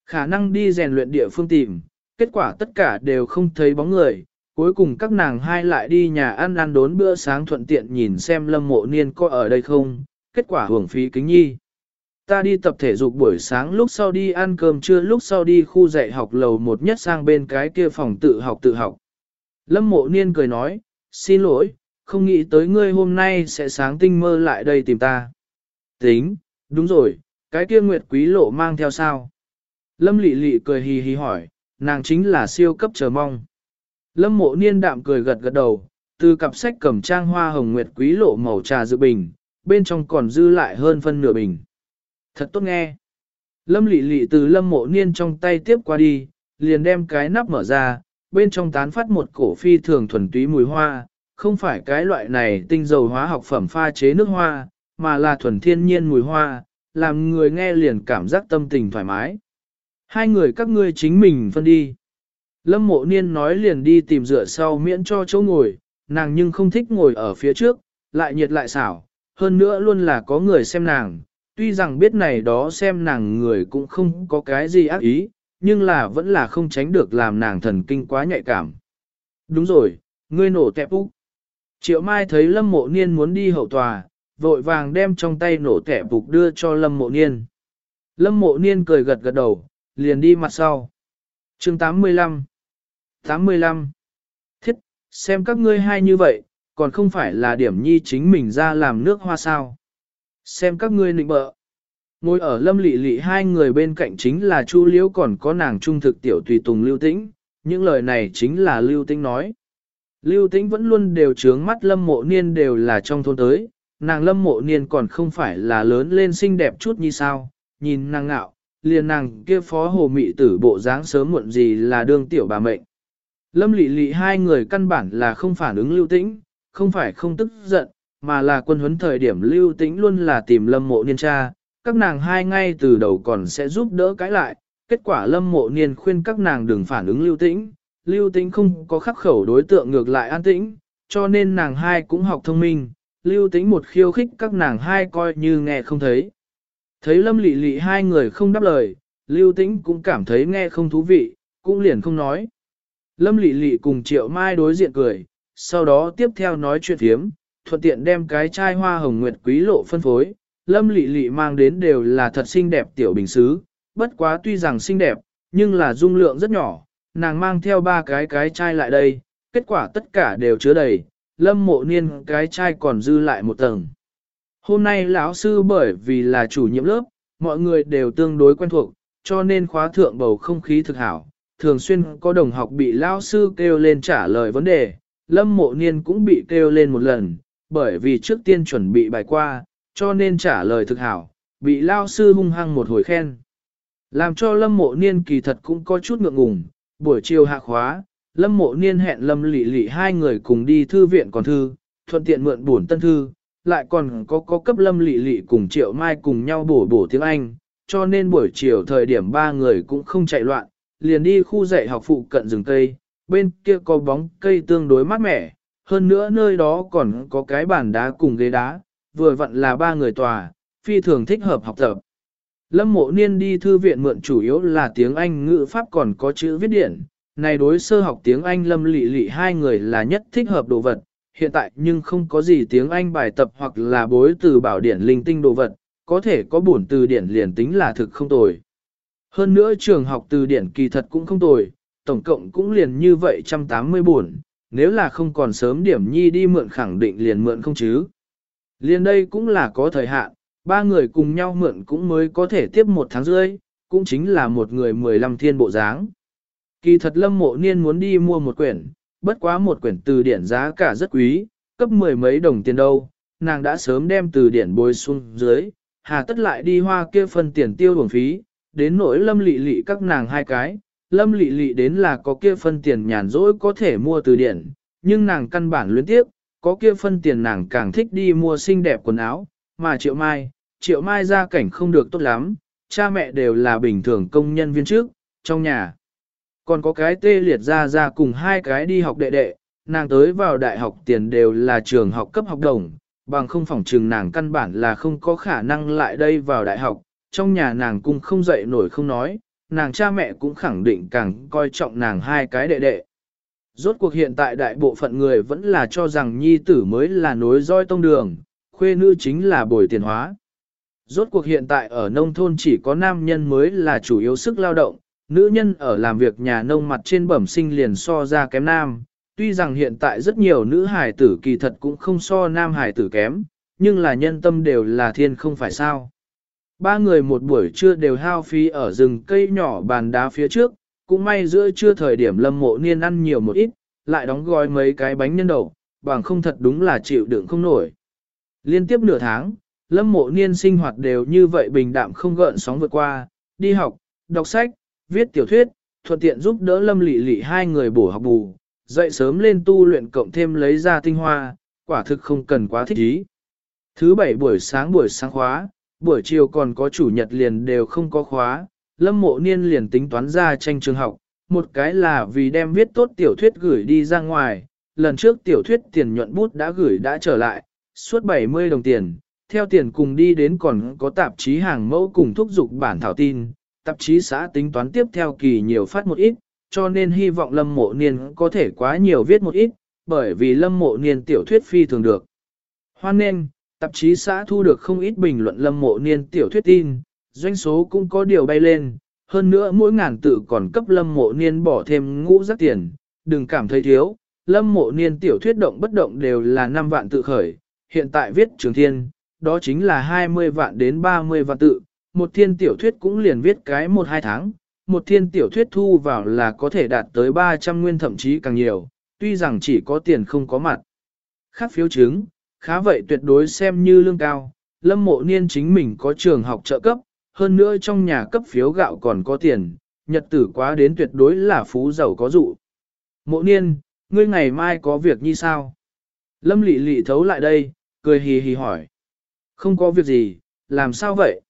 Khả năng đi rèn luyện địa phương tìm, kết quả tất cả đều không thấy bóng người, cuối cùng các nàng hai lại đi nhà ăn ăn đốn bữa sáng thuận tiện nhìn xem lâm mộ niên có ở đây không, kết quả hưởng phí kính nhi. Ta đi tập thể dục buổi sáng lúc sau đi ăn cơm trưa lúc sau đi khu dạy học lầu một nhất sang bên cái kia phòng tự học tự học. Lâm mộ niên cười nói, xin lỗi, không nghĩ tới ngươi hôm nay sẽ sáng tinh mơ lại đây tìm ta. Tính, đúng rồi, cái kia nguyệt quý lộ mang theo sao? Lâm lị lị cười hì hì hỏi, nàng chính là siêu cấp chờ mong. Lâm mộ niên đạm cười gật gật đầu, từ cặp sách cầm trang hoa hồng nguyệt quý lộ màu trà dự bình, bên trong còn dư lại hơn phân nửa bình. Thật tốt nghe. Lâm lị lị từ lâm mộ niên trong tay tiếp qua đi, liền đem cái nắp mở ra, bên trong tán phát một cổ phi thường thuần túy mùi hoa, không phải cái loại này tinh dầu hóa học phẩm pha chế nước hoa, mà là thuần thiên nhiên mùi hoa, làm người nghe liền cảm giác tâm tình thoải mái. Hai người các ngươi chính mình phân đi. Lâm mộ niên nói liền đi tìm dựa sau miễn cho chỗ ngồi, nàng nhưng không thích ngồi ở phía trước, lại nhiệt lại xảo, hơn nữa luôn là có người xem nàng, tuy rằng biết này đó xem nàng người cũng không có cái gì ác ý, nhưng là vẫn là không tránh được làm nàng thần kinh quá nhạy cảm. Đúng rồi, ngươi nổ tẹp úc. Triệu Mai thấy Lâm Mộ Niên muốn đi hậu tòa, vội vàng đem trong tay nổ tẹp úc đưa cho Lâm Mộ Niên. Lâm Mộ Niên cười gật gật đầu, liền đi mặt sau. chương 85 85 Thiết, xem các ngươi hai như vậy, còn không phải là điểm nhi chính mình ra làm nước hoa sao. Xem các ngươi nịnh bợ. Ngồi ở lâm lị lị hai người bên cạnh chính là Chu Liễu còn có nàng trung thực tiểu tùy tùng Lưu Tĩnh, những lời này chính là Lưu Tĩnh nói. Lưu Tĩnh vẫn luôn đều trướng mắt lâm mộ niên đều là trong thôn tới, nàng lâm mộ niên còn không phải là lớn lên xinh đẹp chút như sao, nhìn nàng ngạo, liền nàng kia phó hồ mị tử bộ dáng sớm muộn gì là đương tiểu bà mệnh. Lâm lị lị hai người căn bản là không phản ứng lưu tĩnh, không phải không tức giận, mà là quân huấn thời điểm lưu tĩnh luôn là tìm lâm mộ niên cha, các nàng hai ngay từ đầu còn sẽ giúp đỡ cãi lại, kết quả lâm mộ niên khuyên các nàng đừng phản ứng lưu tĩnh, lưu tĩnh không có khắc khẩu đối tượng ngược lại an tĩnh, cho nên nàng hai cũng học thông minh, lưu tĩnh một khiêu khích các nàng hai coi như nghe không thấy. Thấy lâm lị lị hai người không đáp lời, lưu tĩnh cũng cảm thấy nghe không thú vị, cũng liền không nói. Lâm lị lị cùng triệu mai đối diện cười, sau đó tiếp theo nói chuyện thiếm, thuận tiện đem cái chai hoa hồng nguyệt quý lộ phân phối. Lâm lị lị mang đến đều là thật xinh đẹp tiểu bình xứ, bất quá tuy rằng xinh đẹp, nhưng là dung lượng rất nhỏ, nàng mang theo ba cái cái chai lại đây, kết quả tất cả đều chứa đầy, lâm mộ niên cái chai còn dư lại một tầng. Hôm nay lão sư bởi vì là chủ nhiệm lớp, mọi người đều tương đối quen thuộc, cho nên khóa thượng bầu không khí thực hảo, thường xuyên có đồng học bị lão sư kêu lên trả lời vấn đề, lâm mộ niên cũng bị kêu lên một lần, bởi vì trước tiên chuẩn bị bài qua, cho nên trả lời thực hảo, bị lao sư hung hăng một hồi khen. Làm cho lâm mộ niên kỳ thật cũng có chút ngượng ngùng, buổi chiều hạ khóa, lâm mộ niên hẹn lâm lị lị hai người cùng đi thư viện còn thư, thuận tiện mượn bổn tân thư, lại còn có có cấp lâm lị lị cùng triệu mai cùng nhau bổ bổ tiếng Anh, cho nên buổi chiều thời điểm ba người cũng không chạy loạn, liền đi khu dạy học phụ cận rừng cây, bên kia có bóng cây tương đối mát mẻ, hơn nữa nơi đó còn có cái bàn đá cùng ghế đá, vừa vặn là ba người tòa, phi thường thích hợp học tập. Lâm mộ niên đi thư viện mượn chủ yếu là tiếng Anh ngữ pháp còn có chữ viết điển, này đối sơ học tiếng Anh lâm lị lị hai người là nhất thích hợp đồ vật, hiện tại nhưng không có gì tiếng Anh bài tập hoặc là bối từ bảo điển linh tinh đồ vật, có thể có bổn từ điển liền tính là thực không tồi. Hơn nữa trường học từ điển kỳ thật cũng không tồi, tổng cộng cũng liền như vậy 180 buồn, nếu là không còn sớm điểm nhi đi mượn khẳng định liền mượn không chứ. Liền đây cũng là có thời hạn, ba người cùng nhau mượn cũng mới có thể tiếp một tháng rưỡi, cũng chính là một người 15 thiên bộ dáng. Kỳ thật lâm mộ niên muốn đi mua một quyển, bất quá một quyển từ điển giá cả rất quý, cấp mười mấy đồng tiền đâu, nàng đã sớm đem từ điển bôi xuống dưới, hà tất lại đi hoa kia phân tiền tiêu bổng phí, đến nỗi lâm lị lị các nàng hai cái, lâm lị lị đến là có kia phân tiền nhàn rỗi có thể mua từ điển, nhưng nàng căn bản luyến tiếp, có kia phân tiền nàng càng thích đi mua xinh đẹp quần áo, mà triệu mai, triệu mai gia cảnh không được tốt lắm, cha mẹ đều là bình thường công nhân viên trước, trong nhà. Còn có cái tê liệt ra ra cùng hai cái đi học đệ đệ, nàng tới vào đại học tiền đều là trường học cấp học đồng, bằng không phòng trường nàng căn bản là không có khả năng lại đây vào đại học, trong nhà nàng cũng không dậy nổi không nói, nàng cha mẹ cũng khẳng định càng coi trọng nàng hai cái đệ đệ. Rốt cuộc hiện tại đại bộ phận người vẫn là cho rằng nhi tử mới là nối roi tông đường, khuê nữ chính là bồi tiền hóa. Rốt cuộc hiện tại ở nông thôn chỉ có nam nhân mới là chủ yếu sức lao động, nữ nhân ở làm việc nhà nông mặt trên bẩm sinh liền so ra kém nam. Tuy rằng hiện tại rất nhiều nữ hài tử kỳ thật cũng không so nam hài tử kém, nhưng là nhân tâm đều là thiên không phải sao. Ba người một buổi trưa đều hao phí ở rừng cây nhỏ bàn đá phía trước, cũng may giữa trưa thời điểm lâm mộ niên ăn nhiều một ít, lại đóng gói mấy cái bánh nhân đậu, bằng không thật đúng là chịu đựng không nổi. Liên tiếp nửa tháng, lâm mộ niên sinh hoạt đều như vậy bình đạm không gợn sóng vượt qua, đi học, đọc sách, viết tiểu thuyết, thuận tiện giúp đỡ lâm lị lị hai người bổ học bù, dậy sớm lên tu luyện cộng thêm lấy ra tinh hoa, quả thực không cần quá thích ý. Thứ bảy buổi sáng buổi sáng khóa, buổi chiều còn có chủ nhật liền đều không có khóa, lâm mộ niên liền tính toán ra tranh trường học, một cái là vì đem viết tốt tiểu thuyết gửi đi ra ngoài, lần trước tiểu thuyết tiền nhuận bút đã gửi đã trở lại, suốt 70 đồng tiền, theo tiền cùng đi đến còn có tạp chí hàng mẫu cùng thúc giục bản thảo tin, tạp chí xã tính toán tiếp theo kỳ nhiều phát một ít, cho nên hy vọng lâm mộ niên có thể quá nhiều viết một ít, bởi vì lâm mộ niên tiểu thuyết phi thường được. Hoan nên, tạp chí xã thu được không ít bình luận lâm mộ niên tiểu thuyết tin, doanh số cũng có điều bay lên, hơn nữa mỗi ngàn tự còn cấp lâm mộ niên bỏ thêm ngũ rắc tiền, đừng cảm thấy thiếu, lâm mộ niên tiểu thuyết động bất động đều là 5 vạn tự khởi, hiện tại viết trường thiên, đó chính là 20 vạn đến 30 vạn tự, một thiên tiểu thuyết cũng liền viết cái một hai tháng, một thiên tiểu thuyết thu vào là có thể đạt tới 300 nguyên thậm chí càng nhiều, tuy rằng chỉ có tiền không có mặt. Khác phiếu chứng, khá vậy tuyệt đối xem như lương cao, lâm mộ niên chính mình có trường học trợ cấp, hơn nữa trong nhà cấp phiếu gạo còn có tiền, nhật tử quá đến tuyệt đối là phú giàu có dụ. Mộ niên, ngươi ngày mai có việc như sao? Lâm lị lị thấu lại đây, cười hì hì hỏi. Không có việc gì, làm sao vậy?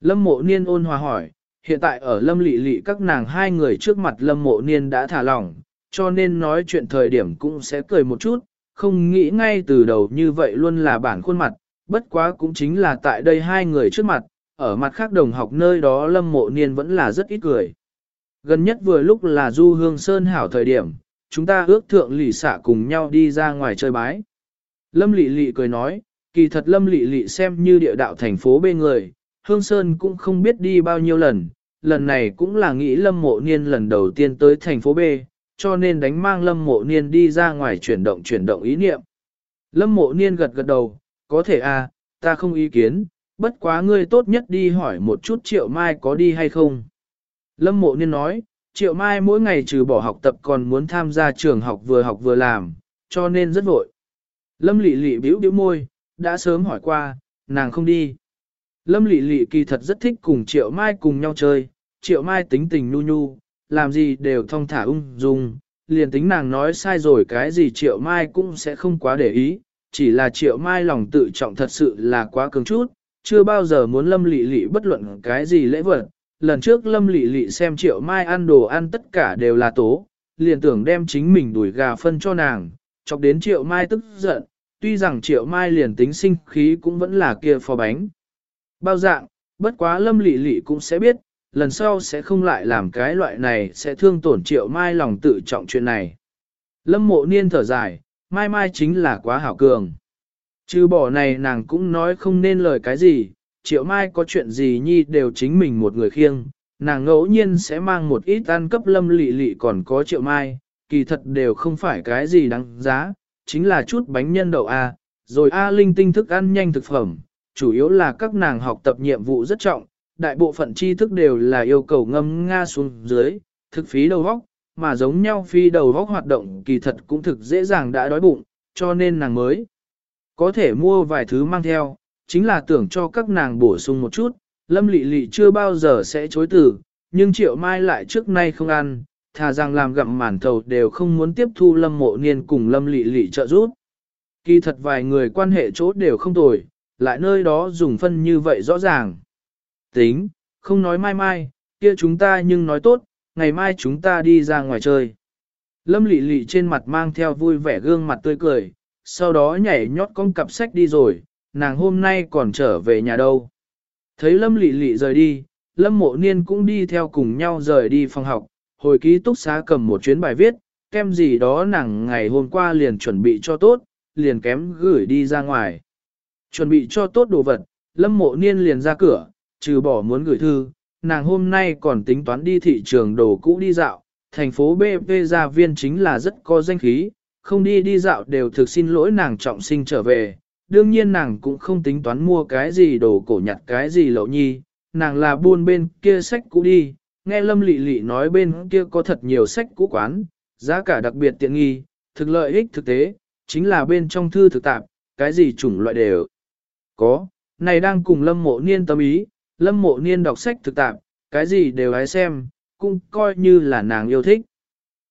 Lâm mộ niên ôn hòa hỏi, hiện tại ở lâm lị lị các nàng hai người trước mặt lâm mộ niên đã thả lỏng, cho nên nói chuyện thời điểm cũng sẽ cười một chút, không nghĩ ngay từ đầu như vậy luôn là bản khuôn mặt, bất quá cũng chính là tại đây hai người trước mặt, ở mặt khác đồng học nơi đó lâm mộ niên vẫn là rất ít cười. Gần nhất vừa lúc là du hương sơn hảo thời điểm, chúng ta ước thượng lì xả cùng nhau đi ra ngoài chơi bái. Lâm lị lị cười nói, kỳ thật lâm lị lị xem như địa đạo thành phố bên người, hương sơn cũng không biết đi bao nhiêu lần, lần này cũng là nghĩ lâm mộ niên lần đầu tiên tới thành phố B, cho nên đánh mang lâm mộ niên đi ra ngoài chuyển động chuyển động ý niệm. Lâm mộ niên gật gật đầu, có thể à, ta không ý kiến, bất quá ngươi tốt nhất đi hỏi một chút triệu mai có đi hay không. Lâm mộ niên nói, triệu mai mỗi ngày trừ bỏ học tập còn muốn tham gia trường học vừa học vừa làm, cho nên rất vội. Lâm lị lị bĩu bĩu môi, đã sớm hỏi qua, nàng không đi. Lâm lị lị kỳ thật rất thích cùng triệu mai cùng nhau chơi, triệu mai tính tình nhu nhu, làm gì đều thong thả ung dung, liền tính nàng nói sai rồi cái gì triệu mai cũng sẽ không quá để ý, chỉ là triệu mai lòng tự trọng thật sự là quá cứng chút, chưa bao giờ muốn lâm lị lị bất luận cái gì lễ vật. Lần trước lâm lị lị xem triệu mai ăn đồ ăn tất cả đều là tố, liền tưởng đem chính mình đuổi gà phân cho nàng, chọc đến triệu mai tức giận, tuy rằng triệu mai liền tính sinh khí cũng vẫn là kia phò bánh. Bao dạng, bất quá lâm lị lị cũng sẽ biết, lần sau sẽ không lại làm cái loại này sẽ thương tổn triệu mai lòng tự trọng chuyện này. Lâm mộ niên thở dài, mai mai chính là quá hảo cường. Chứ bỏ này nàng cũng nói không nên lời cái gì, triệu mai có chuyện gì nhi đều chính mình một người khiêng, nàng ngẫu nhiên sẽ mang một ít ăn cấp lâm lị lị còn có triệu mai, kỳ thật đều không phải cái gì đáng giá, chính là chút bánh nhân đậu A, rồi A linh tinh thức ăn nhanh thực phẩm, chủ yếu là các nàng học tập nhiệm vụ rất trọng, đại bộ phận tri thức đều là yêu cầu ngâm nga xuống dưới, thực phí đầu vóc, mà giống nhau phi đầu vóc hoạt động kỳ thật cũng thực dễ dàng đã đói bụng, cho nên nàng mới có thể mua vài thứ mang theo, chính là tưởng cho các nàng bổ sung một chút, lâm lị lị chưa bao giờ sẽ chối từ, nhưng triệu mai lại trước nay không ăn, thà rằng làm gặm mản thầu đều không muốn tiếp thu lâm mộ niên cùng lâm lị lị trợ giúp. Kỳ thật vài người quan hệ chỗ đều không tồi, lại nơi đó dùng phân như vậy rõ ràng. Tính, không nói mai mai, kia chúng ta nhưng nói tốt, ngày mai chúng ta đi ra ngoài chơi. Lâm lị lị trên mặt mang theo vui vẻ gương mặt tươi cười, sau đó nhảy nhót con cặp sách đi rồi, nàng hôm nay còn trở về nhà đâu. Thấy Lâm lị lị rời đi, Lâm mộ niên cũng đi theo cùng nhau rời đi phòng học, hồi ký túc xá cầm một chuyến bài viết, kem gì đó nàng ngày hôm qua liền chuẩn bị cho tốt, liền kém gửi đi ra ngoài. Chuẩn bị cho tốt đồ vật, Lâm mộ niên liền ra cửa, trừ bỏ muốn gửi thư, nàng hôm nay còn tính toán đi thị trường đồ cũ đi dạo, thành phố BP gia viên chính là rất có danh khí, không đi đi dạo đều thực xin lỗi nàng trọng sinh trở về, đương nhiên nàng cũng không tính toán mua cái gì đồ cổ nhặt cái gì lậu nhi, nàng là buôn bên kia sách cũ đi, nghe lâm lị lị nói bên kia có thật nhiều sách cũ quán, giá cả đặc biệt tiện nghi, thực lợi ích thực tế, chính là bên trong thư thực tạp, cái gì chủng loại đều có, này đang cùng lâm mộ niên tâm ý, lâm mộ niên đọc sách thực tạp, cái gì đều hãy xem, cũng coi như là nàng yêu thích.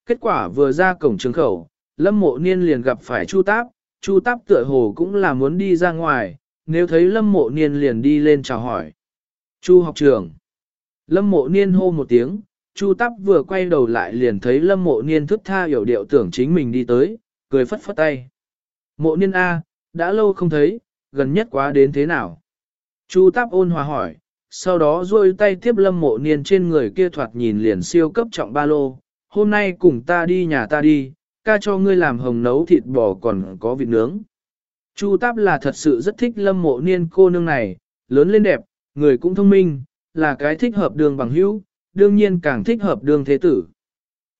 Kết quả vừa ra cổng trường khẩu, lâm mộ niên liền gặp phải Chu Táp, Chu Táp tựa hồ cũng là muốn đi ra ngoài, nếu thấy lâm mộ niên liền đi lên chào hỏi. Chu học trường. Lâm mộ niên hô một tiếng, Chu Táp vừa quay đầu lại liền thấy lâm mộ niên thức tha hiểu điệu tưởng chính mình đi tới, cười phất phất tay. Mộ niên A, đã lâu không thấy, gần nhất quá đến thế nào? Chu Táp ôn hòa hỏi, sau đó duỗi tay tiếp lâm mộ niên trên người kia thoạt nhìn liền siêu cấp trọng ba lô, hôm nay cùng ta đi nhà ta đi, ca cho ngươi làm hồng nấu thịt bò còn có vịt nướng. Chu Táp là thật sự rất thích lâm mộ niên cô nương này, lớn lên đẹp, người cũng thông minh, là cái thích hợp đường bằng hữu, đương nhiên càng thích hợp đường thế tử.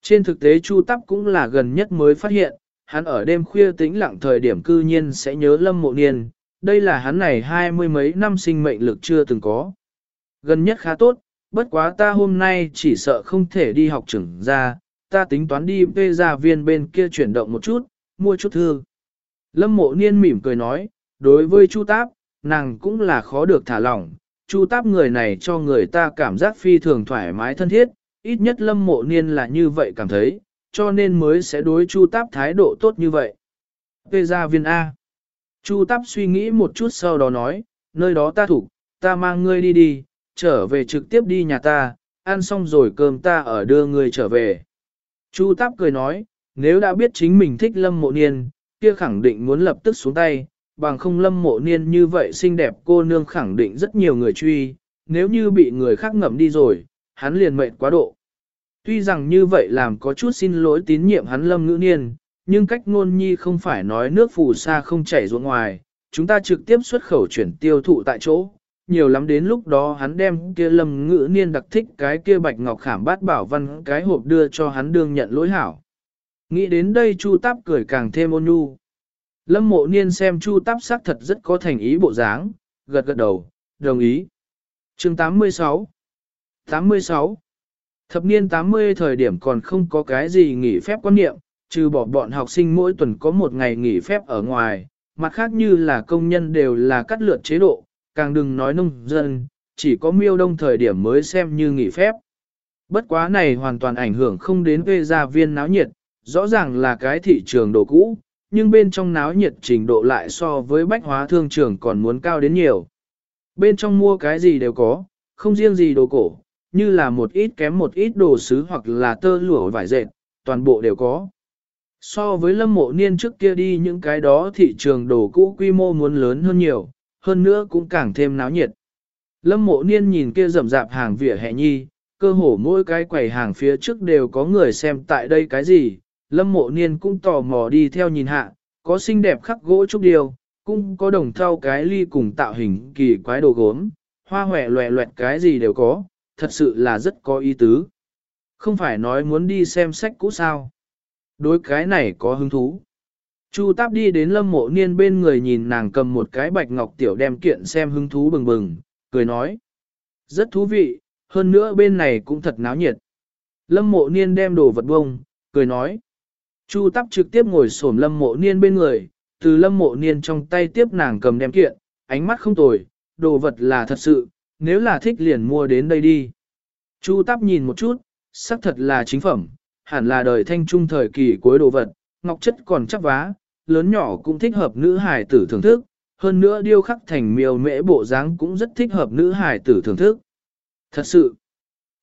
Trên thực tế Chu Táp cũng là gần nhất mới phát hiện, hắn ở đêm khuya tĩnh lặng thời điểm cư nhiên sẽ nhớ lâm mộ niên, đây là hắn này hai mươi mấy năm sinh mệnh lực chưa từng có. Gần nhất khá tốt, bất quá ta hôm nay chỉ sợ không thể đi học trưởng ra, ta tính toán đi về gia viên bên kia chuyển động một chút, mua chút thư. Lâm mộ niên mỉm cười nói, đối với Chu Táp, nàng cũng là khó được thả lỏng, Chu Táp người này cho người ta cảm giác phi thường thoải mái thân thiết, ít nhất lâm mộ niên là như vậy cảm thấy, cho nên mới sẽ đối Chu Táp thái độ tốt như vậy. Về gia viên A. Chu Táp suy nghĩ một chút sau đó nói, nơi đó ta thủ, ta mang ngươi đi đi, trở về trực tiếp đi nhà ta, ăn xong rồi cơm ta ở đưa ngươi trở về. Chu Táp cười nói, nếu đã biết chính mình thích lâm mộ niên, kia khẳng định muốn lập tức xuống tay, bằng không lâm mộ niên như vậy xinh đẹp cô nương khẳng định rất nhiều người truy, nếu như bị người khác ngậm đi rồi, hắn liền mệt quá độ. Tuy rằng như vậy làm có chút xin lỗi tín nhiệm hắn lâm ngữ niên, nhưng cách ngôn nhi không phải nói nước phù sa không chảy ruộng ngoài, chúng ta trực tiếp xuất khẩu chuyển tiêu thụ tại chỗ, nhiều lắm đến lúc đó hắn đem kia lâm ngữ niên đặc thích cái kia bạch ngọc khảm bát bảo văn cái hộp đưa cho hắn đương nhận lỗi hảo. Nghĩ đến đây Chu Táp cười càng thêm ôn nhu. Lâm mộ niên xem Chu Táp xác thật rất có thành ý bộ dáng, gật gật đầu, đồng ý. chương 86 86 Thập niên 80 thời điểm còn không có cái gì nghỉ phép quan niệm, trừ bỏ bọn học sinh mỗi tuần có một ngày nghỉ phép ở ngoài, mặt khác như là công nhân đều là cắt lượt chế độ, càng đừng nói nông dân, chỉ có miêu đông thời điểm mới xem như nghỉ phép. Bất quá này hoàn toàn ảnh hưởng không đến về gia viên náo nhiệt, rõ ràng là cái thị trường đồ cũ, nhưng bên trong náo nhiệt trình độ lại so với bách hóa thương trường còn muốn cao đến nhiều. Bên trong mua cái gì đều có, không riêng gì đồ cổ, như là một ít kém một ít đồ sứ hoặc là tơ lụa vải dệt, toàn bộ đều có. So với lâm mộ niên trước kia đi những cái đó thị trường đồ cũ quy mô muốn lớn hơn nhiều, hơn nữa cũng càng thêm náo nhiệt. Lâm mộ niên nhìn kia rậm rạp hàng vỉa hè nhi, cơ hồ mỗi cái quầy hàng phía trước đều có người xem tại đây cái gì, lâm mộ niên cũng tò mò đi theo nhìn hạ, có xinh đẹp khắc gỗ trúc điều, cũng có đồng thau cái ly cùng tạo hình kỳ quái đồ gốm, hoa hòe loẹ loẹt cái gì đều có, thật sự là rất có ý tứ. Không phải nói muốn đi xem sách cũ sao. Đối cái này có hứng thú. Chu Táp đi đến lâm mộ niên bên người nhìn nàng cầm một cái bạch ngọc tiểu đem kiện xem hứng thú bừng bừng, cười nói. Rất thú vị, hơn nữa bên này cũng thật náo nhiệt. Lâm mộ niên đem đồ vật bông, cười nói. Chu Táp trực tiếp ngồi xổm lâm mộ niên bên người, từ lâm mộ niên trong tay tiếp nàng cầm đem kiện, ánh mắt không tồi, đồ vật là thật sự, nếu là thích liền mua đến đây đi. Chu Táp nhìn một chút, xác thật là chính phẩm, hẳn là đời thanh trung thời kỳ cuối đồ vật, ngọc chất còn chắc vá, lớn nhỏ cũng thích hợp nữ hài tử thưởng thức, hơn nữa điêu khắc thành miêu mễ bộ dáng cũng rất thích hợp nữ hài tử thưởng thức. Thật sự,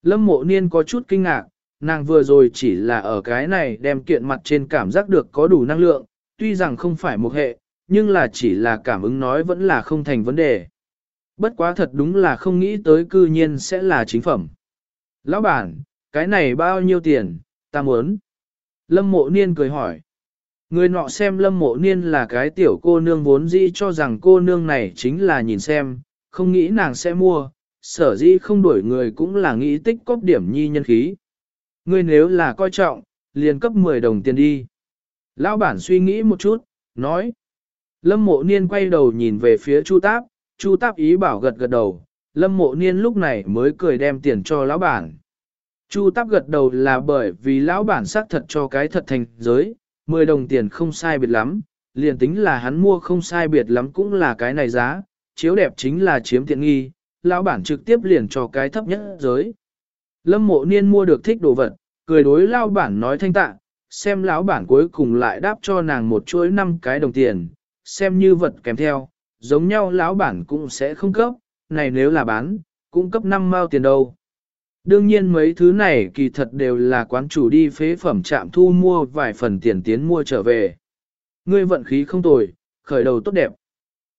lâm mộ niên có chút kinh ngạc, nàng vừa rồi chỉ là ở cái này đem kiện mặt trên cảm giác được có đủ năng lượng, tuy rằng không phải một hệ, nhưng là chỉ là cảm ứng nói vẫn là không thành vấn đề. Bất quá thật đúng là không nghĩ tới cư nhiên sẽ là chính phẩm. Lão bản, cái này bao nhiêu tiền, ta muốn. Lâm mộ niên cười hỏi. Người nọ xem lâm mộ niên là cái tiểu cô nương vốn dĩ cho rằng cô nương này chính là nhìn xem, không nghĩ nàng sẽ mua, sở dĩ không đuổi người cũng là nghĩ tích cóp điểm nhi nhân khí. Ngươi nếu là coi trọng, liền cấp 10 đồng tiền đi. Lão bản suy nghĩ một chút, nói. Lâm mộ niên quay đầu nhìn về phía Chu Táp, Chu Táp ý bảo gật gật đầu, Lâm mộ niên lúc này mới cười đem tiền cho lão bản. Chu Táp gật đầu là bởi vì lão bản xác thật cho cái thật thành giới, 10 đồng tiền không sai biệt lắm, liền tính là hắn mua không sai biệt lắm cũng là cái này giá, chiếu đẹp chính là chiếm tiện nghi, lão bản trực tiếp liền cho cái thấp nhất giới. Lâm mộ niên mua được thích đồ vật, cười đối lão bản nói thanh tạ, xem lão bản cuối cùng lại đáp cho nàng một chuỗi năm cái đồng tiền, xem như vật kèm theo, giống nhau lão bản cũng sẽ không cấp, này nếu là bán, cũng cấp 5 mao tiền đâu. Đương nhiên mấy thứ này kỳ thật đều là quán chủ đi phế phẩm trạm thu mua vài phần tiền tiến mua trở về. Ngươi vận khí không tồi, khởi đầu tốt đẹp.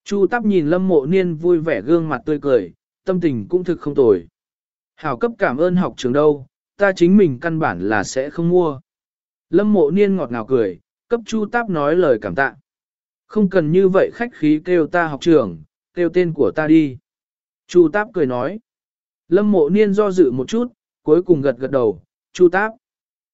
Chu Tắp nhìn Lâm Mộ Niên vui vẻ gương mặt tươi cười, tâm tình cũng thực không tồi. Hảo cấp cảm ơn học trường đâu, ta chính mình căn bản là sẽ không mua. Lâm Mộ Niên ngọt ngào cười, cấp Chu Táp nói lời cảm tạ. Không cần như vậy khách khí kêu ta học trường, kêu tên của ta đi. Chu Táp cười nói. Lâm mộ niên do dự một chút, cuối cùng gật gật đầu, Chu Táp.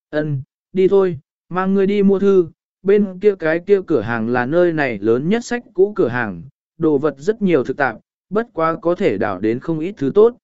ân, đi thôi, mang ngươi đi mua thư, bên kia cái kia cửa hàng là nơi này lớn nhất sách cũ cửa hàng, đồ vật rất nhiều thực tạp, bất quá có thể đảo đến không ít thứ tốt.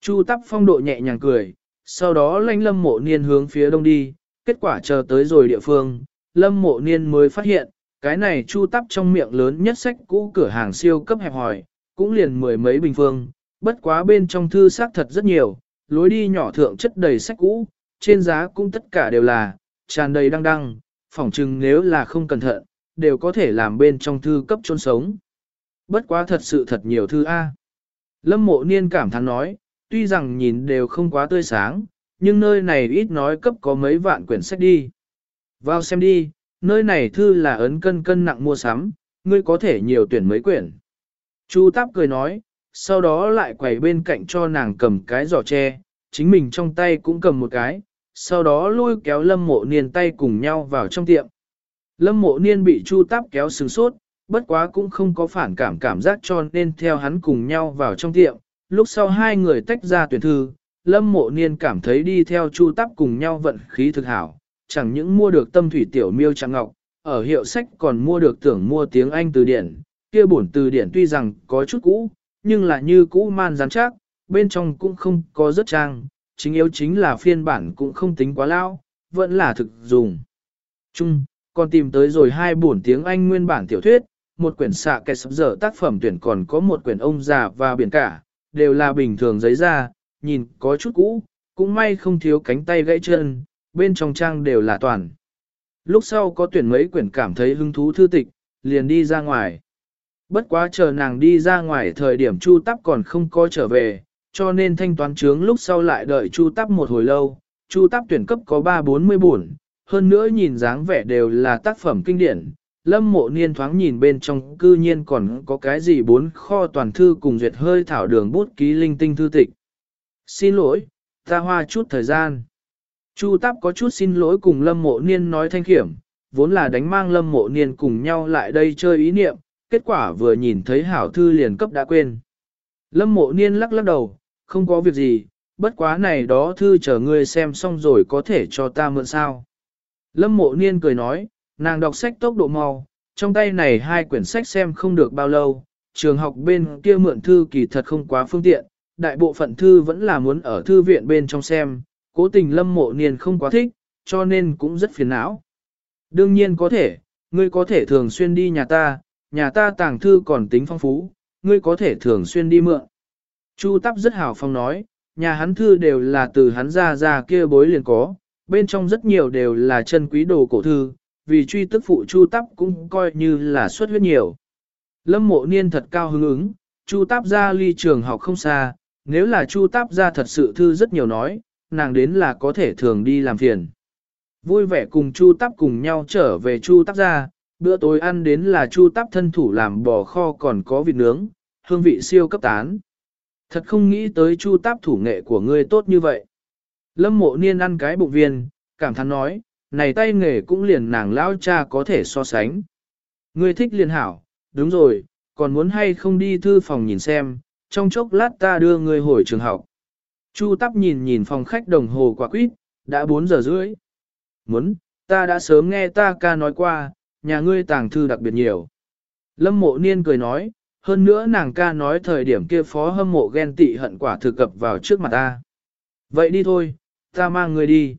Chu Táp phong độ nhẹ nhàng cười, sau đó lanh lâm mộ niên hướng phía đông đi, kết quả chờ tới rồi địa phương, lâm mộ niên mới phát hiện, cái này chu tắp trong miệng lớn nhất sách cũ cửa hàng siêu cấp hẹp hòi, cũng liền mười mấy bình phương, bất quá bên trong thư xác thật rất nhiều, lối đi nhỏ thượng chất đầy sách cũ, trên giá cũng tất cả đều là, tràn đầy đăng đăng, phỏng chừng nếu là không cẩn thận, đều có thể làm bên trong thư cấp trôn sống. Bất quá thật sự thật nhiều thư A. Lâm mộ niên cảm thán nói, tuy rằng nhìn đều không quá tươi sáng, nhưng nơi này ít nói cấp có mấy vạn quyển sách đi. Vào xem đi, nơi này thư là ấn cân cân nặng mua sắm, ngươi có thể nhiều tuyển mấy quyển. Chu Táp cười nói, sau đó lại quầy bên cạnh cho nàng cầm cái giỏ tre, chính mình trong tay cũng cầm một cái, sau đó lôi kéo lâm mộ niên tay cùng nhau vào trong tiệm. Lâm mộ niên bị Chu Táp kéo sừng sốt, bất quá cũng không có phản cảm cảm giác cho nên theo hắn cùng nhau vào trong tiệm. Lúc sau hai người tách ra tuyển thư, Lâm mộ niên cảm thấy đi theo Chu Táp cùng nhau vận khí thực hảo, chẳng những mua được tâm thủy tiểu miêu trang ngọc, ở hiệu sách còn mua được tưởng mua tiếng Anh từ điển, kia bổn từ điển tuy rằng có chút cũ, nhưng là như cũ man rắn chắc, bên trong cũng không có rất trang, chính yếu chính là phiên bản cũng không tính quá lao, vẫn là thực dùng. Chung, còn tìm tới rồi hai bổn tiếng Anh nguyên bản tiểu thuyết, một quyển xạ kẻ sắp dở tác phẩm tuyển còn có một quyển ông già và biển cả, đều là bình thường giấy ra, nhìn có chút cũ, cũng may không thiếu cánh tay gãy chân, bên trong trang đều là toàn. Lúc sau có tuyển mấy quyển cảm thấy hứng thú thư tịch, liền đi ra ngoài. Bất quá chờ nàng đi ra ngoài thời điểm Chu Tắp còn không có trở về, cho nên thanh toán trướng lúc sau lại đợi Chu Tắp một hồi lâu. Chu Tắp tuyển cấp có 3-40 buồn, hơn nữa nhìn dáng vẻ đều là tác phẩm kinh điển. Lâm mộ niên thoáng nhìn bên trong cư nhiên còn có cái gì bốn kho toàn thư cùng duyệt hơi thảo đường bút ký linh tinh thư tịch. Xin lỗi, ta hoa chút thời gian. Chu Táp có chút xin lỗi cùng Lâm Mộ Niên nói thanh khiểm, vốn là đánh mang Lâm Mộ Niên cùng nhau lại đây chơi ý niệm, kết quả vừa nhìn thấy hảo thư liền cấp đã quên. Lâm Mộ Niên lắc lắc đầu, không có việc gì, bất quá này đó thư chờ ngươi xem xong rồi có thể cho ta mượn sao. Lâm Mộ Niên cười nói, nàng đọc sách tốc độ mau, trong tay này hai quyển sách xem không được bao lâu, trường học bên kia mượn thư kỳ thật không quá phương tiện, đại bộ phận thư vẫn là muốn ở thư viện bên trong xem, cố tình lâm mộ niên không quá thích, cho nên cũng rất phiền não. Đương nhiên có thể, ngươi có thể thường xuyên đi nhà ta, nhà ta tàng thư còn tính phong phú, ngươi có thể thường xuyên đi mượn. Chu Tắp rất hào phong nói, nhà hắn thư đều là từ hắn ra ra kia bối liền có, bên trong rất nhiều đều là chân quý đồ cổ thư, vì truy tức phụ Chu Tắp cũng coi như là xuất huyết nhiều. Lâm mộ niên thật cao hứng ứng, Chu Tắp ra ly trường học không xa, nếu là Chu Tắp ra thật sự thư rất nhiều nói, nàng đến là có thể thường đi làm phiền. Vui vẻ cùng Chu Tắp cùng nhau trở về Chu Tắp ra, bữa tối ăn đến là Chu Táp thân thủ làm bò kho còn có vịt nướng, hương vị siêu cấp tán. Thật không nghĩ tới Chu Táp thủ nghệ của ngươi tốt như vậy. Lâm mộ niên ăn cái bụng viên, cảm thán nói, này tay nghề cũng liền nàng lao cha có thể so sánh. Ngươi thích liền hảo, đúng rồi, còn muốn hay không đi thư phòng nhìn xem, trong chốc lát ta đưa ngươi hồi trường học. Chu Tắp nhìn nhìn phòng khách đồng hồ quả quýt, đã 4 giờ rưỡi. Muốn, ta đã sớm nghe ta ca nói qua, nhà ngươi tàng thư đặc biệt nhiều. Lâm mộ niên cười nói, hơn nữa nàng ca nói thời điểm kia phó hâm mộ ghen tị hận quả thực cập vào trước mặt ta. Vậy đi thôi, ta mang ngươi đi.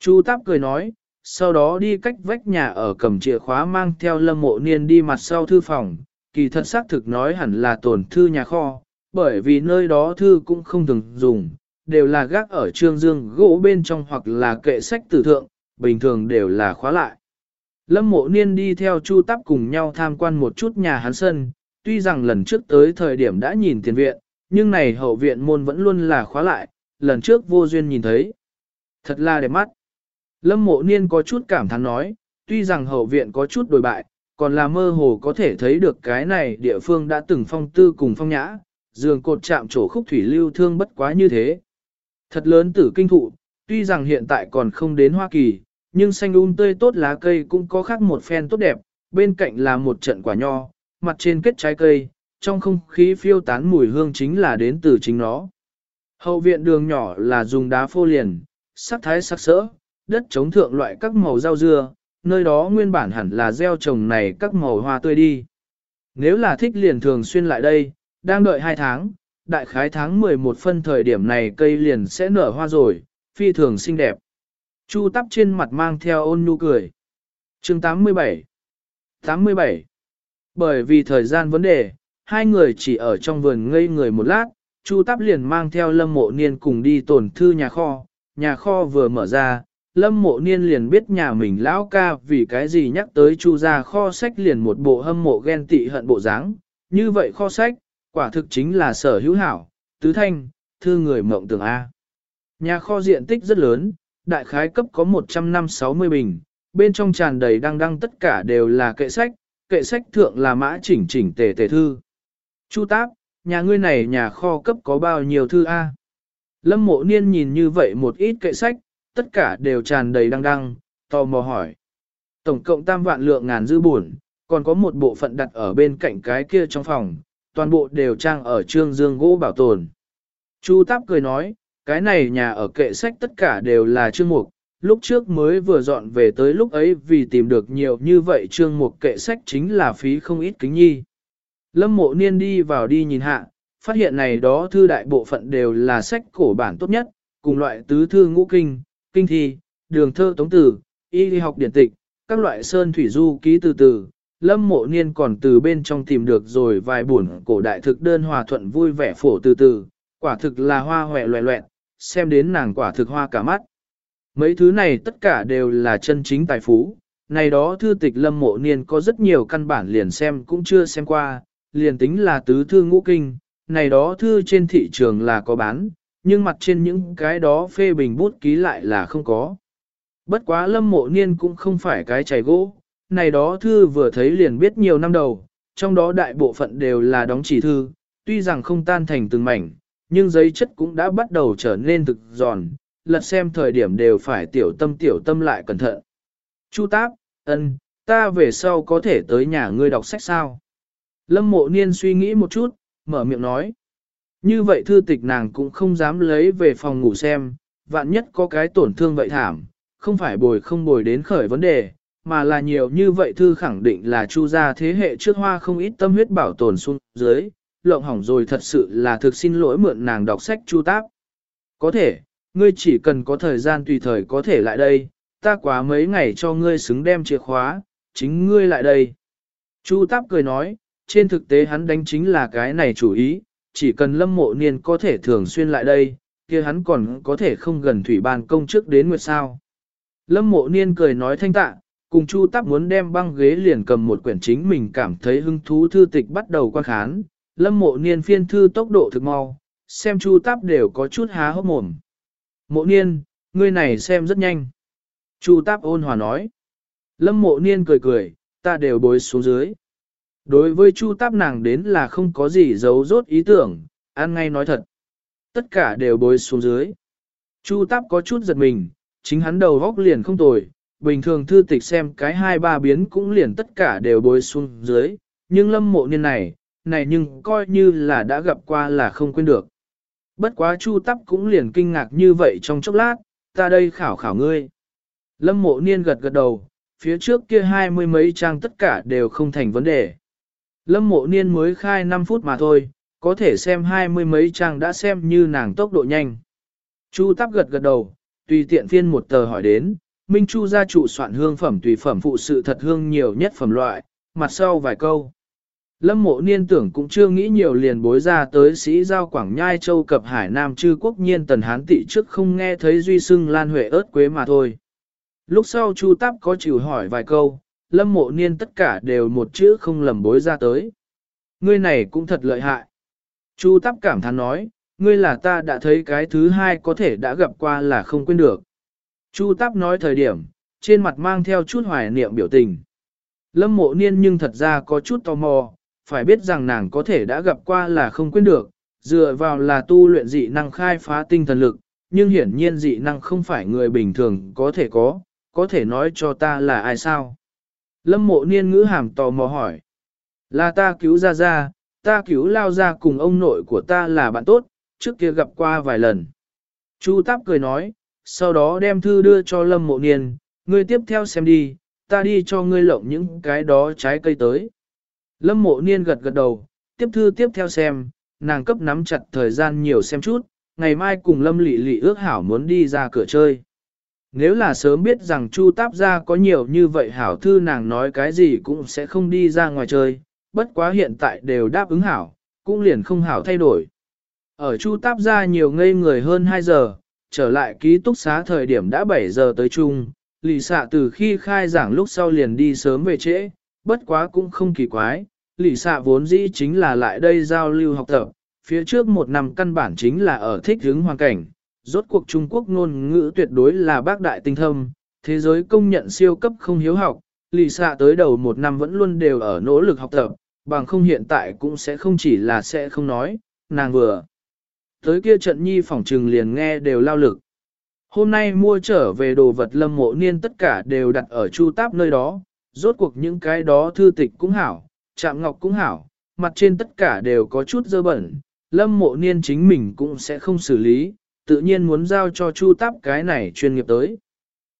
Chu Táp cười nói, sau đó đi cách vách nhà ở cầm chìa khóa mang theo lâm mộ niên đi mặt sau thư phòng, kỳ thật xác thực nói hẳn là tổn thư nhà kho, bởi vì nơi đó thư cũng không thường dùng, đều là gác ở trương dương gỗ bên trong hoặc là kệ sách tử thượng, bình thường đều là khóa lại. Lâm mộ niên đi theo Chu Tắp cùng nhau tham quan một chút nhà hắn sân, tuy rằng lần trước tới thời điểm đã nhìn tiền viện, nhưng này hậu viện môn vẫn luôn là khóa lại, lần trước vô duyên nhìn thấy. Thật là đẹp mắt. Lâm mộ niên có chút cảm thán nói, tuy rằng hậu viện có chút đổi bại, còn là mơ hồ có thể thấy được cái này địa phương đã từng phong tư cùng phong nhã, giường cột chạm trổ khúc thủy lưu thương bất quá như thế. Thật lớn tử kinh thụ, tuy rằng hiện tại còn không đến Hoa Kỳ, nhưng xanh un tươi tốt lá cây cũng có khác một phen tốt đẹp, bên cạnh là một trận quả nho, mặt trên kết trái cây, trong không khí phiêu tán mùi hương chính là đến từ chính nó. Hậu viện đường nhỏ là dùng đá phô liền, sắc thái sắc sỡ, đất chống thượng loại các màu rau dưa, nơi đó nguyên bản hẳn là gieo trồng này các màu hoa tươi đi. Nếu là thích liền thường xuyên lại đây, đang đợi 2 tháng, đại khái tháng 11 phân thời điểm này cây liền sẽ nở hoa rồi, phi thường xinh đẹp. Chu tắp trên mặt mang theo ôn nhu cười. chương 87 87 Bởi vì thời gian vấn đề, hai người chỉ ở trong vườn ngây người một lát, Chu tắp liền mang theo lâm mộ niên cùng đi tổn thư nhà kho. Nhà kho vừa mở ra, lâm mộ niên liền biết nhà mình lão ca vì cái gì nhắc tới chu ra kho sách liền một bộ hâm mộ ghen tị hận bộ dáng. Như vậy kho sách, quả thực chính là sở hữu hảo, tứ thanh, thư người mộng tưởng A. Nhà kho diện tích rất lớn, đại khái cấp có 150 bình, bên trong tràn đầy đăng đăng tất cả đều là kệ sách, kệ sách thượng là mã chỉnh chỉnh tề tề thư. Chu Táp, nhà ngươi này nhà kho cấp có bao nhiêu thư A? Lâm mộ niên nhìn như vậy một ít kệ sách, tất cả đều tràn đầy đăng đăng, tò mò hỏi. Tổng cộng tam vạn lượng ngàn dư buồn, còn có một bộ phận đặt ở bên cạnh cái kia trong phòng, toàn bộ đều trang ở trương dương gỗ bảo tồn. Chu Táp cười nói, cái này nhà ở kệ sách tất cả đều là trương mục, lúc trước mới vừa dọn về tới lúc ấy vì tìm được nhiều như vậy trương mục kệ sách chính là phí không ít kính nhi. Lâm mộ niên đi vào đi nhìn hạ, phát hiện này đó thư đại bộ phận đều là sách cổ bản tốt nhất, cùng loại tứ thư ngũ kinh, kinh thi, đường thơ tống tử, y học điển tịch, các loại sơn thủy du ký từ từ. Lâm mộ niên còn từ bên trong tìm được rồi vài buồn cổ đại thực đơn hòa thuận vui vẻ phổ từ từ, quả thực là hoa hòe loẹ loẹn, xem đến nàng quả thực hoa cả mắt. Mấy thứ này tất cả đều là chân chính tài phú, này đó thư tịch lâm mộ niên có rất nhiều căn bản liền xem cũng chưa xem qua, liền tính là tứ thư ngũ kinh, này đó thư trên thị trường là có bán, nhưng mặt trên những cái đó phê bình bút ký lại là không có. Bất quá lâm mộ niên cũng không phải cái chảy gỗ, này đó thư vừa thấy liền biết nhiều năm đầu, trong đó đại bộ phận đều là đóng chỉ thư, tuy rằng không tan thành từng mảnh, nhưng giấy chất cũng đã bắt đầu trở nên thực giòn, lật xem thời điểm đều phải tiểu tâm tiểu tâm lại cẩn thận. Chu Táp, ân, ta về sau có thể tới nhà ngươi đọc sách sao? Lâm mộ niên suy nghĩ một chút, mở miệng nói. Như vậy thư tịch nàng cũng không dám lấy về phòng ngủ xem, vạn nhất có cái tổn thương vậy thảm, không phải bồi không bồi đến khởi vấn đề, mà là nhiều như vậy thư khẳng định là chu gia thế hệ trước hoa không ít tâm huyết bảo tồn xuống dưới, lộng hỏng rồi thật sự là thực xin lỗi mượn nàng đọc sách chu táp. Có thể, ngươi chỉ cần có thời gian tùy thời có thể lại đây, ta quá mấy ngày cho ngươi xứng đem chìa khóa, chính ngươi lại đây. Chu táp cười nói, trên thực tế hắn đánh chính là cái này chủ ý, chỉ cần lâm mộ niên có thể thường xuyên lại đây, kia hắn còn có thể không gần thủy ban công trước đến nguyệt sao. Lâm mộ niên cười nói thanh tạ, cùng Chu Tắp muốn đem băng ghế liền cầm một quyển chính mình cảm thấy hứng thú thư tịch bắt đầu quan khán. Lâm mộ niên phiên thư tốc độ thực mau, xem Chu Táp đều có chút há hốc mồm. Mộ niên, ngươi này xem rất nhanh. Chu Táp ôn hòa nói. Lâm mộ niên cười cười, ta đều bối xuống dưới. Đối với Chu Táp nàng đến là không có gì giấu rốt ý tưởng, ăn ngay nói thật. Tất cả đều bối xuống dưới. Chu Táp có chút giật mình, chính hắn đầu góc liền không tồi, bình thường thư tịch xem cái hai ba biến cũng liền tất cả đều bối xuống dưới, nhưng lâm mộ niên này, này nhưng coi như là đã gặp qua là không quên được. Bất quá Chu Tắp cũng liền kinh ngạc như vậy trong chốc lát, ta đây khảo khảo ngươi. Lâm mộ niên gật gật đầu, phía trước kia hai mươi mấy trang tất cả đều không thành vấn đề. Lâm mộ niên mới khai 5 phút mà thôi, có thể xem hai mươi mấy trang đã xem như nàng tốc độ nhanh. Chu tắp gật gật đầu, tùy tiện phiên một tờ hỏi đến, Minh Chu gia trụ soạn hương phẩm tùy phẩm phụ sự thật hương nhiều nhất phẩm loại, mặt sau vài câu. Lâm mộ niên tưởng cũng chưa nghĩ nhiều liền bối ra tới sĩ giao Quảng Nhai Châu cập Hải Nam chư quốc nhiên tần hán tị trước không nghe thấy duy sưng lan huệ ớt quế mà thôi. Lúc sau Chu Táp có chịu hỏi vài câu, lâm mộ niên tất cả đều một chữ không lầm bối ra tới. Ngươi này cũng thật lợi hại. Chu Táp cảm thán nói, ngươi là ta đã thấy cái thứ hai có thể đã gặp qua là không quên được. Chu Táp nói thời điểm, trên mặt mang theo chút hoài niệm biểu tình. Lâm mộ niên nhưng thật ra có chút tò mò, phải biết rằng nàng có thể đã gặp qua là không quên được, dựa vào là tu luyện dị năng khai phá tinh thần lực, nhưng hiển nhiên dị năng không phải người bình thường có thể có, có thể nói cho ta là ai sao? Lâm mộ niên ngữ hàm tò mò hỏi. Là ta cứu ra ra, ta cứu lao ra cùng ông nội của ta là bạn tốt, trước kia gặp qua vài lần. Chu Táp cười nói, sau đó đem thư đưa cho Lâm mộ niên, ngươi tiếp theo xem đi, ta đi cho ngươi lộng những cái đó trái cây tới. Lâm mộ niên gật gật đầu, tiếp thư tiếp theo xem, nàng cấp nắm chặt thời gian nhiều xem chút, ngày mai cùng Lâm lị lị ước hảo muốn đi ra cửa chơi. Nếu là sớm biết rằng Chu Táp gia có nhiều như vậy hảo thư nàng nói cái gì cũng sẽ không đi ra ngoài chơi, bất quá hiện tại đều đáp ứng hảo, cũng liền không hảo thay đổi. Ở Chu Táp gia nhiều ngây người hơn 2 giờ, trở lại ký túc xá thời điểm đã 7 giờ tới chung, lì xạ từ khi khai giảng lúc sau liền đi sớm về trễ, bất quá cũng không kỳ quái, lì xạ vốn dĩ chính là lại đây giao lưu học tập, phía trước một năm căn bản chính là ở thích hướng hoàn cảnh, rốt cuộc Trung Quốc ngôn ngữ tuyệt đối là bác đại tinh thâm, thế giới công nhận siêu cấp không hiếu học, lì xạ tới đầu một năm vẫn luôn đều ở nỗ lực học tập, bằng không hiện tại cũng sẽ không chỉ là sẽ không nói, nàng vừa. Tới kia trận nhi phỏng trừng liền nghe đều lao lực. Hôm nay mua trở về đồ vật lâm mộ niên tất cả đều đặt ở chu táp nơi đó, rốt cuộc những cái đó thư tịch cũng hảo, chạm ngọc cũng hảo, mặt trên tất cả đều có chút dơ bẩn, lâm mộ niên chính mình cũng sẽ không xử lý, tự nhiên muốn giao cho Chu Táp cái này chuyên nghiệp tới.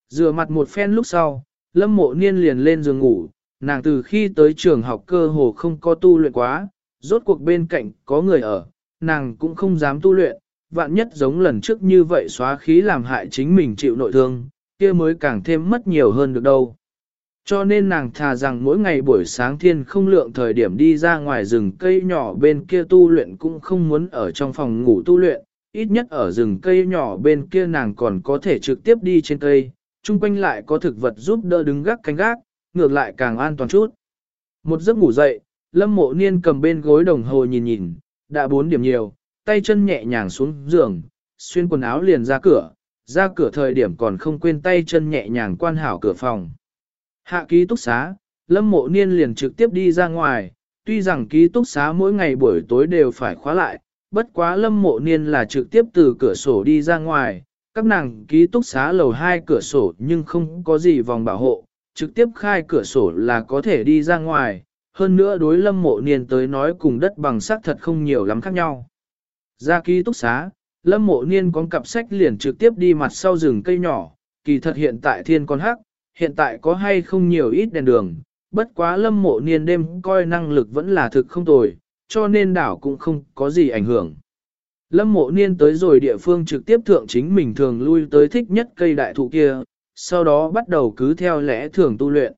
Rửa mặt một phen lúc sau, Lâm Mộ Niên liền lên giường ngủ, nàng từ khi tới trường học cơ hồ không có tu luyện quá, rốt cuộc bên cạnh có người ở, nàng cũng không dám tu luyện, vạn nhất giống lần trước như vậy xóa khí làm hại chính mình chịu nội thương, kia mới càng thêm mất nhiều hơn được đâu. Cho nên nàng thà rằng mỗi ngày buổi sáng thiên không lượng thời điểm đi ra ngoài rừng cây nhỏ bên kia tu luyện cũng không muốn ở trong phòng ngủ tu luyện, ít nhất ở rừng cây nhỏ bên kia nàng còn có thể trực tiếp đi trên cây, chung quanh lại có thực vật giúp đỡ đứng gác canh gác, ngược lại càng an toàn chút. Một giấc ngủ dậy, lâm mộ niên cầm bên gối đồng hồ nhìn nhìn, đã bốn điểm nhiều, tay chân nhẹ nhàng xuống giường, xuyên quần áo liền ra cửa, ra cửa thời điểm còn không quên tay chân nhẹ nhàng quan hảo cửa phòng. Hạ ký túc xá, lâm mộ niên liền trực tiếp đi ra ngoài, tuy rằng ký túc xá mỗi ngày buổi tối đều phải khóa lại, bất quá lâm mộ niên là trực tiếp từ cửa sổ đi ra ngoài, các nàng ký túc xá lầu hai cửa sổ nhưng không có gì vòng bảo hộ, trực tiếp khai cửa sổ là có thể đi ra ngoài, hơn nữa đối lâm mộ niên tới nói cùng đất bằng sắc thật không nhiều lắm khác nhau. Ra ký túc xá, lâm mộ niên có cặp sách liền trực tiếp đi mặt sau rừng cây nhỏ, kỳ thật hiện tại thiên con hắc, hiện tại có hay không nhiều ít đèn đường, bất quá lâm mộ niên đêm coi năng lực vẫn là thực không tồi, cho nên đảo cũng không có gì ảnh hưởng. Lâm mộ niên tới rồi địa phương trực tiếp thượng chính mình thường lui tới thích nhất cây đại thụ kia, sau đó bắt đầu cứ theo lẽ thường tu luyện.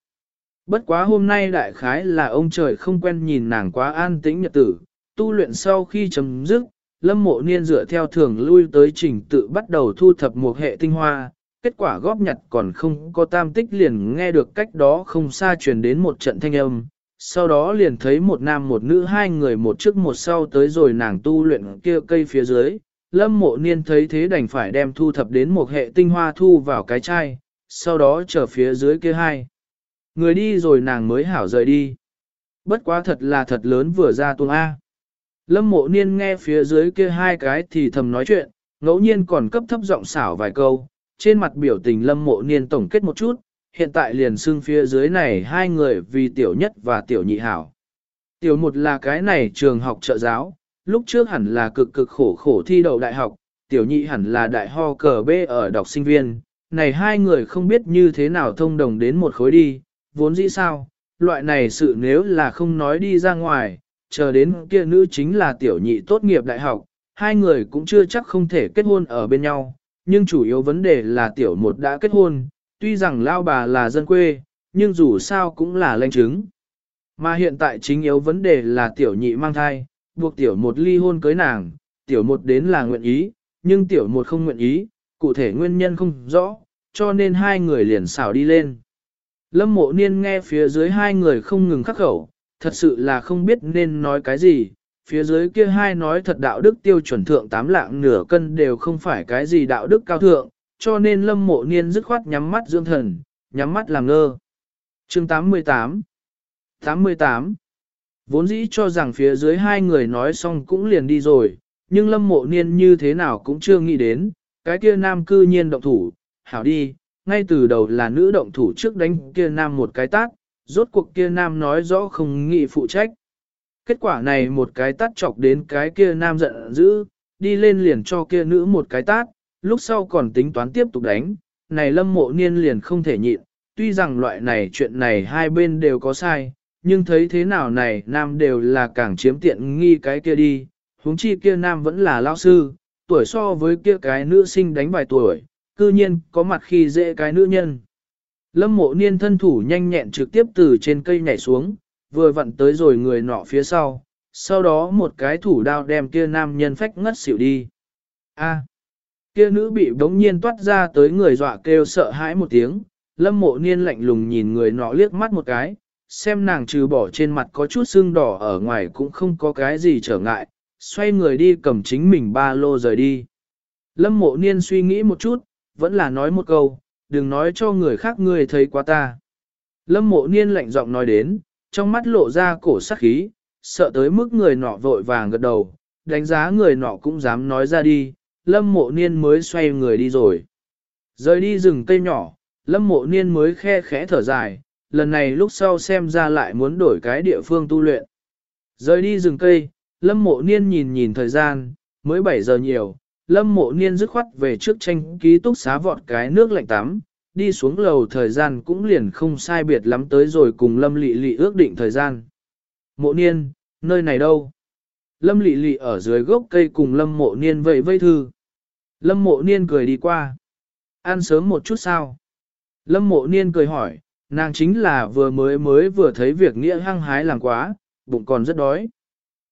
Bất quá hôm nay đại khái là ông trời không quen nhìn nàng quá an tĩnh nhật tử, tu luyện sau khi chấm dứt, lâm mộ niên dựa theo thường lui tới trình tự bắt đầu thu thập một hệ tinh hoa, kết quả góp nhặt còn không có tam tích liền nghe được cách đó không xa truyền đến một trận thanh âm, sau đó liền thấy một nam một nữ hai người một trước một sau tới rồi nàng tu luyện kia cây phía dưới. Lâm mộ niên thấy thế đành phải đem thu thập đến một hệ tinh hoa thu vào cái chai, sau đó chờ phía dưới kia hai. Người đi rồi nàng mới hảo rời đi. Bất quá thật là thật lớn vừa ra tuông A. Lâm mộ niên nghe phía dưới kia hai cái thì thầm nói chuyện, ngẫu nhiên còn cấp thấp giọng xảo vài câu, trên mặt biểu tình lâm mộ niên tổng kết một chút, hiện tại liền xưng phía dưới này hai người vì tiểu nhất và tiểu nhị hảo. Tiểu một là cái này trường học trợ giáo, lúc trước hẳn là cực cực khổ khổ thi đậu đại học, tiểu nhị hẳn là đại ho cờ bê ở đọc sinh viên, này hai người không biết như thế nào thông đồng đến một khối đi, vốn dĩ sao, loại này sự nếu là không nói đi ra ngoài, chờ đến kia nữ chính là tiểu nhị tốt nghiệp đại học, hai người cũng chưa chắc không thể kết hôn ở bên nhau, nhưng chủ yếu vấn đề là tiểu một đã kết hôn, tuy rằng lao bà là dân quê, nhưng dù sao cũng là lãnh chứng. Mà hiện tại chính yếu vấn đề là tiểu nhị mang thai, buộc tiểu một ly hôn cưới nàng, tiểu một đến là nguyện ý, nhưng tiểu một không nguyện ý, cụ thể nguyên nhân không rõ, cho nên hai người liền xảo đi lên. Lâm mộ niên nghe phía dưới hai người không ngừng khắc khẩu, thật sự là không biết nên nói cái gì, phía dưới kia hai nói thật đạo đức tiêu chuẩn thượng tám lạng nửa cân đều không phải cái gì đạo đức cao thượng, cho nên lâm mộ niên dứt khoát nhắm mắt dưỡng thần, nhắm mắt làm ngơ. Chương 88 88 Vốn dĩ cho rằng phía dưới hai người nói xong cũng liền đi rồi, nhưng lâm mộ niên như thế nào cũng chưa nghĩ đến, cái kia nam cư nhiên động thủ, hảo đi, ngay từ đầu là nữ động thủ trước đánh kia nam một cái tát, rốt cuộc kia nam nói rõ không nghĩ phụ trách. Kết quả này một cái tát chọc đến cái kia nam giận dữ, đi lên liền cho kia nữ một cái tát, lúc sau còn tính toán tiếp tục đánh, này lâm mộ niên liền không thể nhịn, tuy rằng loại này chuyện này hai bên đều có sai, nhưng thấy thế nào này nam đều là càng chiếm tiện nghi cái kia đi, huống chi kia nam vẫn là lao sư, tuổi so với kia cái nữ sinh đánh vài tuổi, cư nhiên có mặt khi dễ cái nữ nhân. Lâm mộ niên thân thủ nhanh nhẹn trực tiếp từ trên cây nhảy xuống, vừa vặn tới rồi người nọ phía sau, sau đó một cái thủ đao đem kia nam nhân phách ngất xỉu đi. A, kia nữ bị đống nhiên toát ra tới người dọa kêu sợ hãi một tiếng, lâm mộ niên lạnh lùng nhìn người nọ liếc mắt một cái, xem nàng trừ bỏ trên mặt có chút sưng đỏ ở ngoài cũng không có cái gì trở ngại, xoay người đi cầm chính mình ba lô rời đi. Lâm mộ niên suy nghĩ một chút, vẫn là nói một câu, đừng nói cho người khác người thấy quá ta. Lâm mộ niên lạnh giọng nói đến, trong mắt lộ ra cổ sắc khí, sợ tới mức người nọ vội vàng gật đầu, đánh giá người nọ cũng dám nói ra đi, lâm mộ niên mới xoay người đi rồi. Rời đi rừng cây nhỏ, lâm mộ niên mới khe khẽ thở dài, lần này lúc sau xem ra lại muốn đổi cái địa phương tu luyện. Rời đi rừng cây, lâm mộ niên nhìn nhìn thời gian, mới 7 giờ nhiều, lâm mộ niên dứt khoát về trước tranh ký túc xá vọt cái nước lạnh tắm, đi xuống lầu thời gian cũng liền không sai biệt lắm tới rồi cùng lâm lị lị ước định thời gian. Mộ niên, nơi này đâu? Lâm lị lị ở dưới gốc cây cùng lâm mộ niên vẫy vây thư. Lâm mộ niên cười đi qua. Ăn sớm một chút sao? Lâm mộ niên cười hỏi, nàng chính là vừa mới mới vừa thấy việc nghĩa hăng hái làm quá, bụng còn rất đói.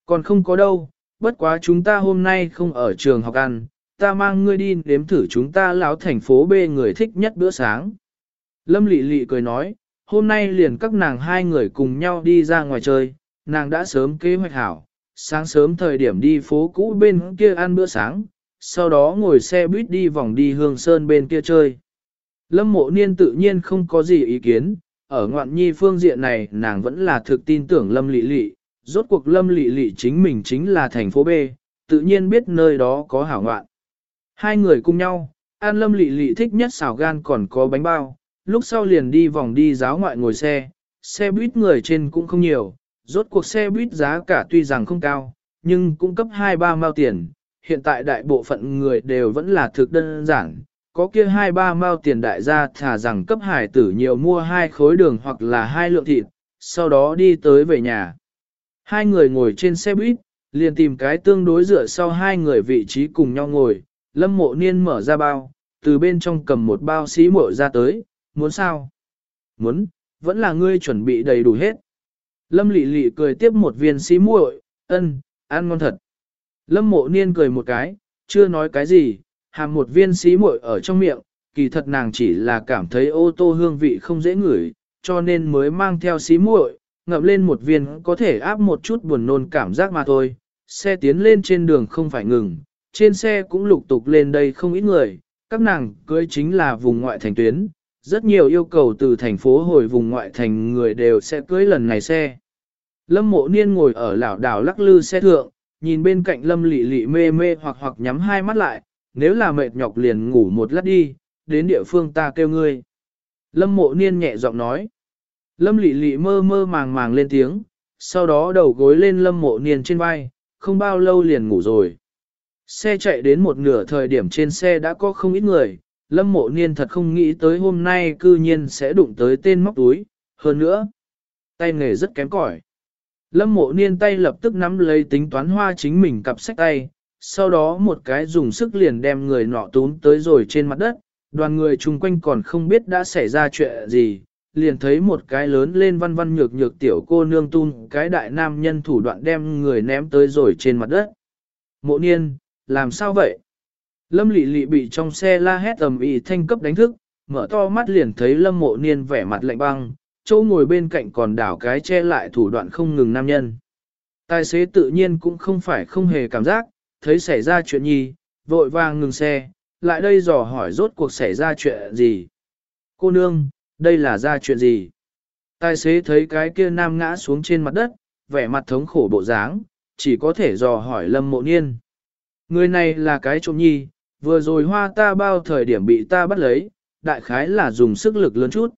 Còn không có đâu, bất quá chúng ta hôm nay không ở trường học ăn, ta mang ngươi đi nếm thử chúng ta lão thành phố B người thích nhất bữa sáng. Lâm Lị Lị cười nói, hôm nay liền các nàng hai người cùng nhau đi ra ngoài chơi, nàng đã sớm kế hoạch hảo, sáng sớm thời điểm đi phố cũ bên kia ăn bữa sáng, sau đó ngồi xe buýt đi vòng đi hương sơn bên kia chơi. Lâm mộ niên tự nhiên không có gì ý kiến, ở ngoạn nhi phương diện này nàng vẫn là thực tin tưởng Lâm Lị Lị, rốt cuộc Lâm Lị Lị chính mình chính là thành phố B, tự nhiên biết nơi đó có hảo ngoạn. Hai người cùng nhau, An Lâm Lị Lị thích nhất xào gan còn có bánh bao, lúc sau liền đi vòng đi giáo ngoại ngồi xe, xe buýt người trên cũng không nhiều, rốt cuộc xe buýt giá cả tuy rằng không cao, nhưng cũng cấp 2-3 mao tiền, hiện tại đại bộ phận người đều vẫn là thực đơn giản, có kia 2-3 mao tiền đại gia thả rằng cấp hải tử nhiều mua hai khối đường hoặc là hai lượng thịt, sau đó đi tới về nhà. Hai người ngồi trên xe buýt, liền tìm cái tương đối dựa sau hai người vị trí cùng nhau ngồi, lâm mộ niên mở ra bao, từ bên trong cầm một bao xí muội ra tới, muốn sao? Muốn, vẫn là ngươi chuẩn bị đầy đủ hết. Lâm lị lị cười tiếp một viên xí muội, ân, ăn ngon thật. Lâm mộ niên cười một cái, chưa nói cái gì, hàm một viên xí muội ở trong miệng, kỳ thật nàng chỉ là cảm thấy ô tô hương vị không dễ ngửi, cho nên mới mang theo xí muội, ngậm lên một viên có thể áp một chút buồn nôn cảm giác mà thôi. Xe tiến lên trên đường không phải ngừng, trên xe cũng lục tục lên đây không ít người, các nàng cưới chính là vùng ngoại thành tuyến, rất nhiều yêu cầu từ thành phố hồi vùng ngoại thành người đều sẽ cưới lần này xe. Lâm mộ niên ngồi ở lảo đảo lắc lư xe thượng, nhìn bên cạnh lâm lị lị mê mê hoặc hoặc nhắm hai mắt lại, nếu là mệt nhọc liền ngủ một lát đi, đến địa phương ta kêu ngươi. Lâm mộ niên nhẹ giọng nói. Lâm lị lị mơ mơ màng màng lên tiếng, sau đó đầu gối lên lâm mộ niên trên vai, không bao lâu liền ngủ rồi. Xe chạy đến một nửa thời điểm trên xe đã có không ít người, lâm mộ niên thật không nghĩ tới hôm nay cư nhiên sẽ đụng tới tên móc túi, hơn nữa, tay nghề rất kém cỏi. Lâm mộ niên tay lập tức nắm lấy tính toán hoa chính mình cặp sách tay, sau đó một cái dùng sức liền đem người nọ tún tới rồi trên mặt đất, đoàn người chung quanh còn không biết đã xảy ra chuyện gì, liền thấy một cái lớn lên văn văn nhược nhược tiểu cô nương tun cái đại nam nhân thủ đoạn đem người ném tới rồi trên mặt đất. Mộ niên, làm sao vậy? Lâm lị lị bị trong xe la hét ầm ý thanh cấp đánh thức, mở to mắt liền thấy lâm mộ niên vẻ mặt lạnh băng, chỗ ngồi bên cạnh còn đảo cái che lại thủ đoạn không ngừng nam nhân. Tài xế tự nhiên cũng không phải không hề cảm giác, thấy xảy ra chuyện nhi, vội vàng ngừng xe, lại đây dò hỏi rốt cuộc xảy ra chuyện gì. Cô nương, đây là ra chuyện gì? Tài xế thấy cái kia nam ngã xuống trên mặt đất, vẻ mặt thống khổ bộ dáng, chỉ có thể dò hỏi lâm mộ niên. Người này là cái trộm nhi, vừa rồi hoa ta bao thời điểm bị ta bắt lấy, đại khái là dùng sức lực lớn chút.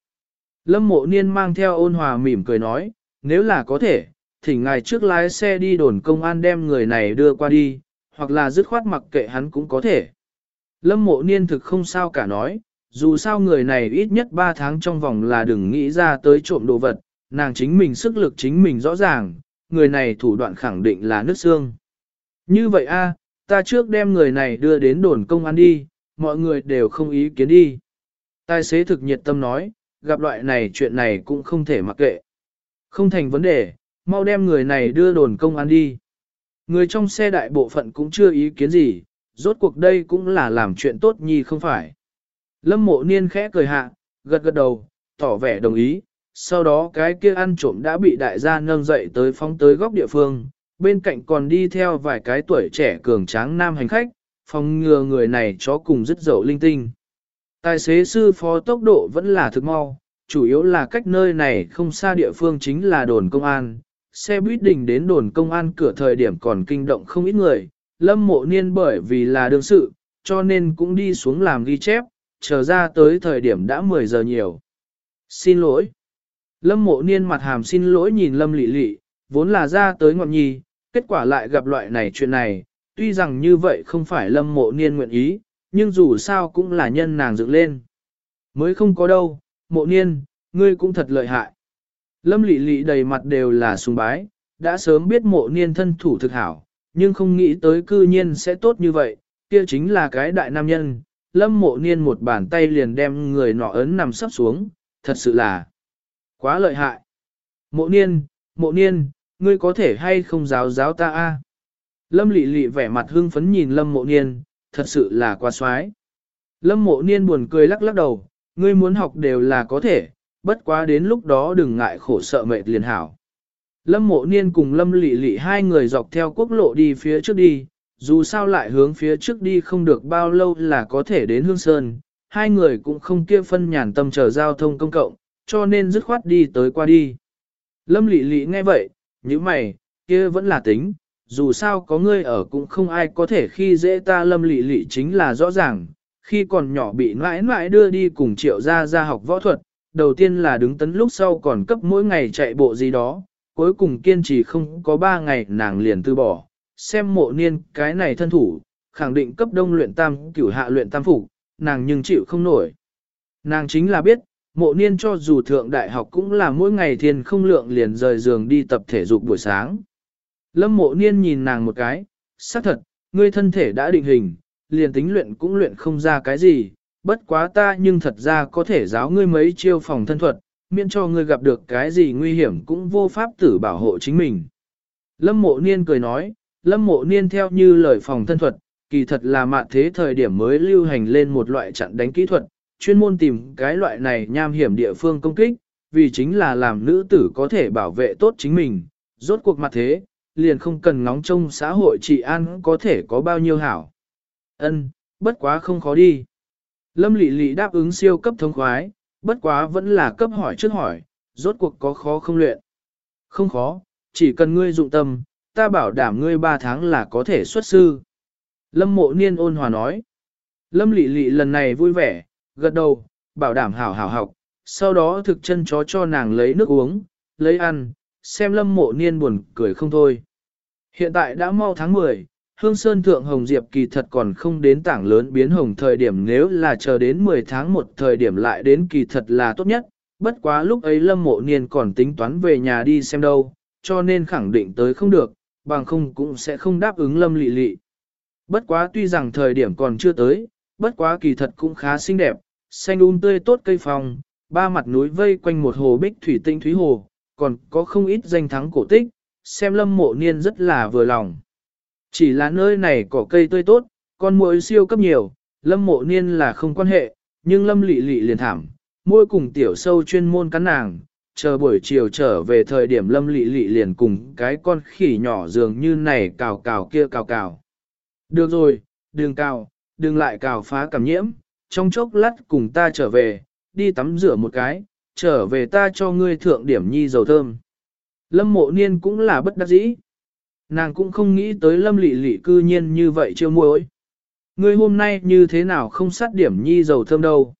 Lâm mộ niên mang theo ôn hòa mỉm cười nói, nếu là có thể, thỉnh ngài trước lái xe đi đồn công an đem người này đưa qua đi, hoặc là dứt khoát mặc kệ hắn cũng có thể. Lâm mộ niên thực không sao cả nói, dù sao người này ít nhất 3 tháng trong vòng là đừng nghĩ ra tới trộm đồ vật, nàng chính mình sức lực chính mình rõ ràng, người này thủ đoạn khẳng định là nước xương. Như vậy a, ta trước đem người này đưa đến đồn công an đi, mọi người đều không ý kiến đi. Tài xế thực nhiệt tâm nói, gặp loại này chuyện này cũng không thể mặc kệ. Không thành vấn đề, mau đem người này đưa đồn công an đi. Người trong xe đại bộ phận cũng chưa ý kiến gì, rốt cuộc đây cũng là làm chuyện tốt nhi không phải. Lâm mộ niên khẽ cười hạ, gật gật đầu, tỏ vẻ đồng ý, sau đó cái kia ăn trộm đã bị đại gia nâng dậy tới phóng tới góc địa phương, bên cạnh còn đi theo vài cái tuổi trẻ cường tráng nam hành khách, phòng ngừa người này chó cùng dứt dậu linh tinh. Tài xế sư phó tốc độ vẫn là thực mau, chủ yếu là cách nơi này không xa địa phương chính là đồn công an. Xe buýt đình đến đồn công an cửa thời điểm còn kinh động không ít người, lâm mộ niên bởi vì là đương sự, cho nên cũng đi xuống làm ghi chép, chờ ra tới thời điểm đã 10 giờ nhiều. Xin lỗi. Lâm mộ niên mặt hàm xin lỗi nhìn lâm lị lị, vốn là ra tới ngọn nhi, kết quả lại gặp loại này chuyện này, tuy rằng như vậy không phải lâm mộ niên nguyện ý, nhưng dù sao cũng là nhân nàng dựng lên. Mới không có đâu, mộ niên, ngươi cũng thật lợi hại. Lâm lị lị đầy mặt đều là sùng bái, đã sớm biết mộ niên thân thủ thực hảo, nhưng không nghĩ tới cư nhiên sẽ tốt như vậy, kia chính là cái đại nam nhân. Lâm mộ niên một bàn tay liền đem người nọ ấn nằm sắp xuống, thật sự là quá lợi hại. Mộ niên, mộ niên, ngươi có thể hay không giáo giáo ta a? Lâm lị lị vẻ mặt hưng phấn nhìn lâm mộ niên, thật sự là quá xoái. Lâm mộ niên buồn cười lắc lắc đầu, ngươi muốn học đều là có thể, bất quá đến lúc đó đừng ngại khổ sợ mệt liền hảo. Lâm mộ niên cùng lâm lị lị hai người dọc theo quốc lộ đi phía trước đi, dù sao lại hướng phía trước đi không được bao lâu là có thể đến Hương Sơn, hai người cũng không kia phân nhàn tâm chờ giao thông công cộng, cho nên dứt khoát đi tới qua đi. Lâm lị lị nghe vậy, như mày, kia vẫn là tính, dù sao có ngươi ở cũng không ai có thể khi dễ ta lâm lị lị chính là rõ ràng, khi còn nhỏ bị mãi mãi đưa đi cùng triệu gia ra học võ thuật, đầu tiên là đứng tấn lúc sau còn cấp mỗi ngày chạy bộ gì đó, cuối cùng kiên trì không có ba ngày nàng liền từ bỏ, xem mộ niên cái này thân thủ, khẳng định cấp đông luyện tam cửu hạ luyện tam phủ, nàng nhưng chịu không nổi. Nàng chính là biết, mộ niên cho dù thượng đại học cũng là mỗi ngày thiên không lượng liền rời giường đi tập thể dục buổi sáng. Lâm mộ niên nhìn nàng một cái, xác thật, ngươi thân thể đã định hình, liền tính luyện cũng luyện không ra cái gì, bất quá ta nhưng thật ra có thể giáo ngươi mấy chiêu phòng thân thuật, miễn cho ngươi gặp được cái gì nguy hiểm cũng vô pháp tử bảo hộ chính mình. Lâm mộ niên cười nói, lâm mộ niên theo như lời phòng thân thuật, kỳ thật là mạn thế thời điểm mới lưu hành lên một loại chặn đánh kỹ thuật, chuyên môn tìm cái loại này nham hiểm địa phương công kích, vì chính là làm nữ tử có thể bảo vệ tốt chính mình, rốt cuộc mặt thế, liền không cần ngóng trông xã hội trị an có thể có bao nhiêu hảo. Ân, bất quá không khó đi. Lâm Lệ Lệ đáp ứng siêu cấp thống khoái, bất quá vẫn là cấp hỏi trước hỏi, rốt cuộc có khó không luyện. Không khó, chỉ cần ngươi dụng tâm, ta bảo đảm ngươi 3 tháng là có thể xuất sư. Lâm mộ niên ôn hòa nói. Lâm Lệ Lệ lần này vui vẻ, gật đầu, bảo đảm hảo hảo học, sau đó thực chân chó cho nàng lấy nước uống, lấy ăn, xem lâm mộ niên buồn cười không thôi. Hiện tại đã mau tháng 10, Hương Sơn Thượng Hồng Diệp kỳ thật còn không đến tảng lớn biến hồng thời điểm nếu là chờ đến 10 tháng một thời điểm lại đến kỳ thật là tốt nhất, bất quá lúc ấy lâm mộ niên còn tính toán về nhà đi xem đâu, cho nên khẳng định tới không được, bằng không cũng sẽ không đáp ứng lâm lị lị. Bất quá tuy rằng thời điểm còn chưa tới, bất quá kỳ thật cũng khá xinh đẹp, xanh um tươi tốt cây phòng, ba mặt núi vây quanh một hồ bích thủy tinh thúy hồ, còn có không ít danh thắng cổ tích, xem lâm mộ niên rất là vừa lòng. Chỉ là nơi này có cây tươi tốt, con muỗi siêu cấp nhiều, lâm mộ niên là không quan hệ, nhưng lâm lị lị liền thảm, môi cùng tiểu sâu chuyên môn cắn nàng, chờ buổi chiều trở về thời điểm lâm lị lị liền cùng cái con khỉ nhỏ dường như này cào cào kia cào cào. Được rồi, đừng cào, đừng lại cào phá cảm nhiễm, trong chốc lát cùng ta trở về, đi tắm rửa một cái, trở về ta cho ngươi thượng điểm nhi dầu thơm. Lâm mộ niên cũng là bất đắc dĩ. Nàng cũng không nghĩ tới lâm lị lị cư nhiên như vậy chưa muối. Ngươi hôm nay như thế nào không sát điểm nhi dầu thơm đâu.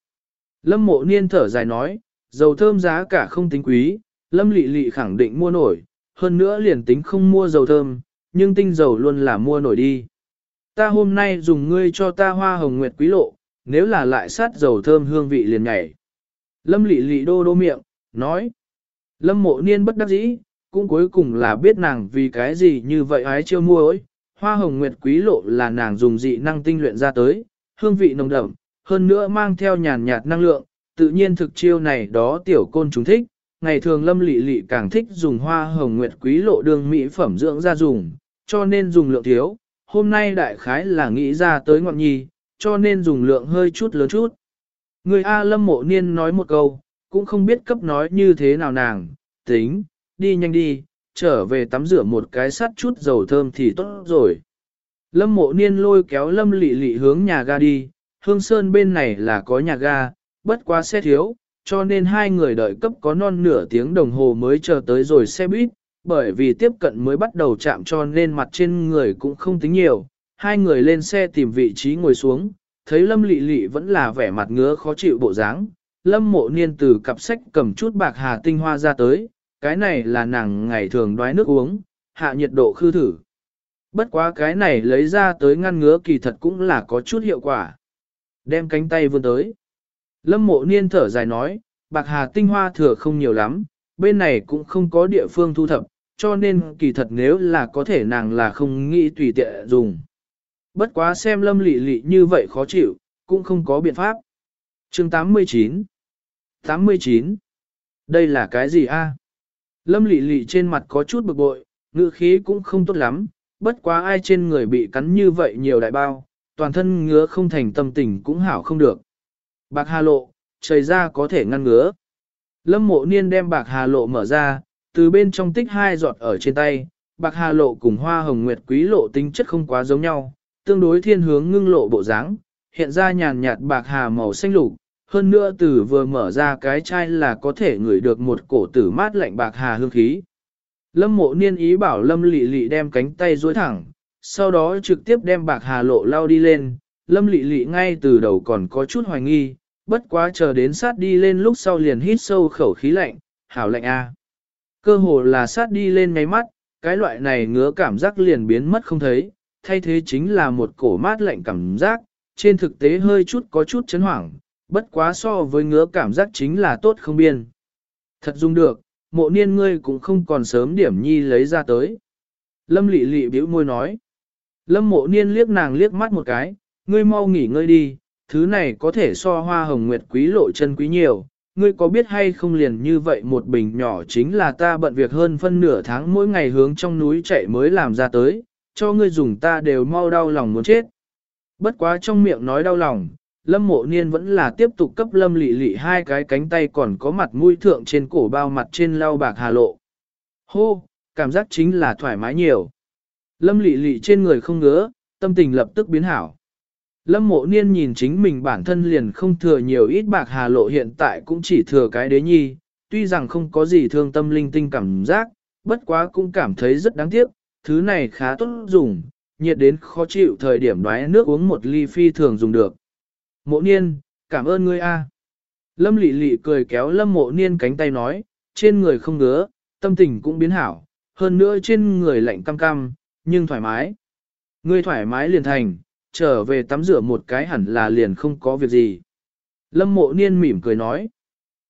Lâm mộ niên thở dài nói, dầu thơm giá cả không tính quý, lâm lị lị khẳng định mua nổi, hơn nữa liền tính không mua dầu thơm, nhưng tinh dầu luôn là mua nổi đi. Ta hôm nay dùng ngươi cho ta hoa hồng nguyệt quý lộ, nếu là lại sát dầu thơm hương vị liền nhảy. Lâm lị lị đô đô miệng, nói. Lâm mộ niên bất đắc dĩ, cũng cuối cùng là biết nàng vì cái gì như vậy ái chiêu mua ấy. Hoa hồng nguyệt quý lộ là nàng dùng dị năng tinh luyện ra tới, hương vị nồng đậm, hơn nữa mang theo nhàn nhạt năng lượng, tự nhiên thực chiêu này đó tiểu côn chúng thích. Ngày thường lâm lị lị càng thích dùng hoa hồng nguyệt quý lộ đường mỹ phẩm dưỡng ra dùng, cho nên dùng lượng thiếu. Hôm nay đại khái là nghĩ ra tới ngọn nhi, cho nên dùng lượng hơi chút lớn chút. Người A lâm mộ niên nói một câu, cũng không biết cấp nói như thế nào nàng, tính, đi nhanh đi, trở về tắm rửa một cái sắt chút dầu thơm thì tốt rồi. Lâm mộ niên lôi kéo lâm lị lị hướng nhà ga đi, hương sơn bên này là có nhà ga, bất quá xe thiếu, cho nên hai người đợi cấp có non nửa tiếng đồng hồ mới chờ tới rồi xe buýt, bởi vì tiếp cận mới bắt đầu chạm cho nên mặt trên người cũng không tính nhiều, hai người lên xe tìm vị trí ngồi xuống, thấy lâm lị lị vẫn là vẻ mặt ngứa khó chịu bộ dáng. Lâm mộ niên từ cặp sách cầm chút bạc hà tinh hoa ra tới, cái này là nàng ngày thường đoái nước uống, hạ nhiệt độ khư thử. Bất quá cái này lấy ra tới ngăn ngứa kỳ thật cũng là có chút hiệu quả. Đem cánh tay vươn tới. Lâm mộ niên thở dài nói, bạc hà tinh hoa thừa không nhiều lắm, bên này cũng không có địa phương thu thập, cho nên kỳ thật nếu là có thể nàng là không nghĩ tùy tiện dùng. Bất quá xem lâm lị lị như vậy khó chịu, cũng không có biện pháp. chương 89 89 Đây là cái gì a? Lâm lị lị trên mặt có chút bực bội, ngữ khí cũng không tốt lắm, bất quá ai trên người bị cắn như vậy nhiều đại bao, toàn thân ngứa không thành tâm tình cũng hảo không được. Bạc hà lộ, trời ra có thể ngăn ngứa. Lâm mộ niên đem bạc hà lộ mở ra, từ bên trong tích hai giọt ở trên tay, bạc hà lộ cùng hoa hồng nguyệt quý lộ tính chất không quá giống nhau, tương đối thiên hướng ngưng lộ bộ dáng, hiện ra nhàn nhạt bạc hà màu xanh lục, hơn nữa từ vừa mở ra cái chai là có thể ngửi được một cổ tử mát lạnh bạc hà hương khí. Lâm mộ niên ý bảo Lâm lị lị đem cánh tay duỗi thẳng, sau đó trực tiếp đem bạc hà lộ lao đi lên, Lâm lị lị ngay từ đầu còn có chút hoài nghi, bất quá chờ đến sát đi lên lúc sau liền hít sâu khẩu khí lạnh, hảo lạnh a. Cơ hồ là sát đi lên ngay mắt, cái loại này ngứa cảm giác liền biến mất không thấy, thay thế chính là một cổ mát lạnh cảm giác, trên thực tế hơi chút có chút chấn hoảng, bất quá so với ngứa cảm giác chính là tốt không biên. Thật dung được, mộ niên ngươi cũng không còn sớm điểm nhi lấy ra tới. Lâm lị lị biểu môi nói. Lâm mộ niên liếc nàng liếc mắt một cái, ngươi mau nghỉ ngơi đi, thứ này có thể so hoa hồng nguyệt quý lộ chân quý nhiều. Ngươi có biết hay không liền như vậy một bình nhỏ chính là ta bận việc hơn phân nửa tháng mỗi ngày hướng trong núi chạy mới làm ra tới, cho ngươi dùng ta đều mau đau lòng muốn chết. Bất quá trong miệng nói đau lòng, lâm mộ niên vẫn là tiếp tục cấp lâm lị lị hai cái cánh tay còn có mặt mũi thượng trên cổ bao mặt trên lau bạc hà lộ. Hô, cảm giác chính là thoải mái nhiều. Lâm lị lị trên người không ngứa, tâm tình lập tức biến hảo. Lâm mộ niên nhìn chính mình bản thân liền không thừa nhiều ít bạc hà lộ hiện tại cũng chỉ thừa cái đế nhi, tuy rằng không có gì thương tâm linh tinh cảm giác, bất quá cũng cảm thấy rất đáng tiếc, thứ này khá tốt dùng, nhiệt đến khó chịu thời điểm đoái nước uống một ly phi thường dùng được. Mộ niên, cảm ơn ngươi a. Lâm lị lị cười kéo lâm mộ niên cánh tay nói, trên người không ngứa, tâm tình cũng biến hảo, hơn nữa trên người lạnh cam cam, nhưng thoải mái. Ngươi thoải mái liền thành, trở về tắm rửa một cái hẳn là liền không có việc gì. Lâm mộ niên mỉm cười nói.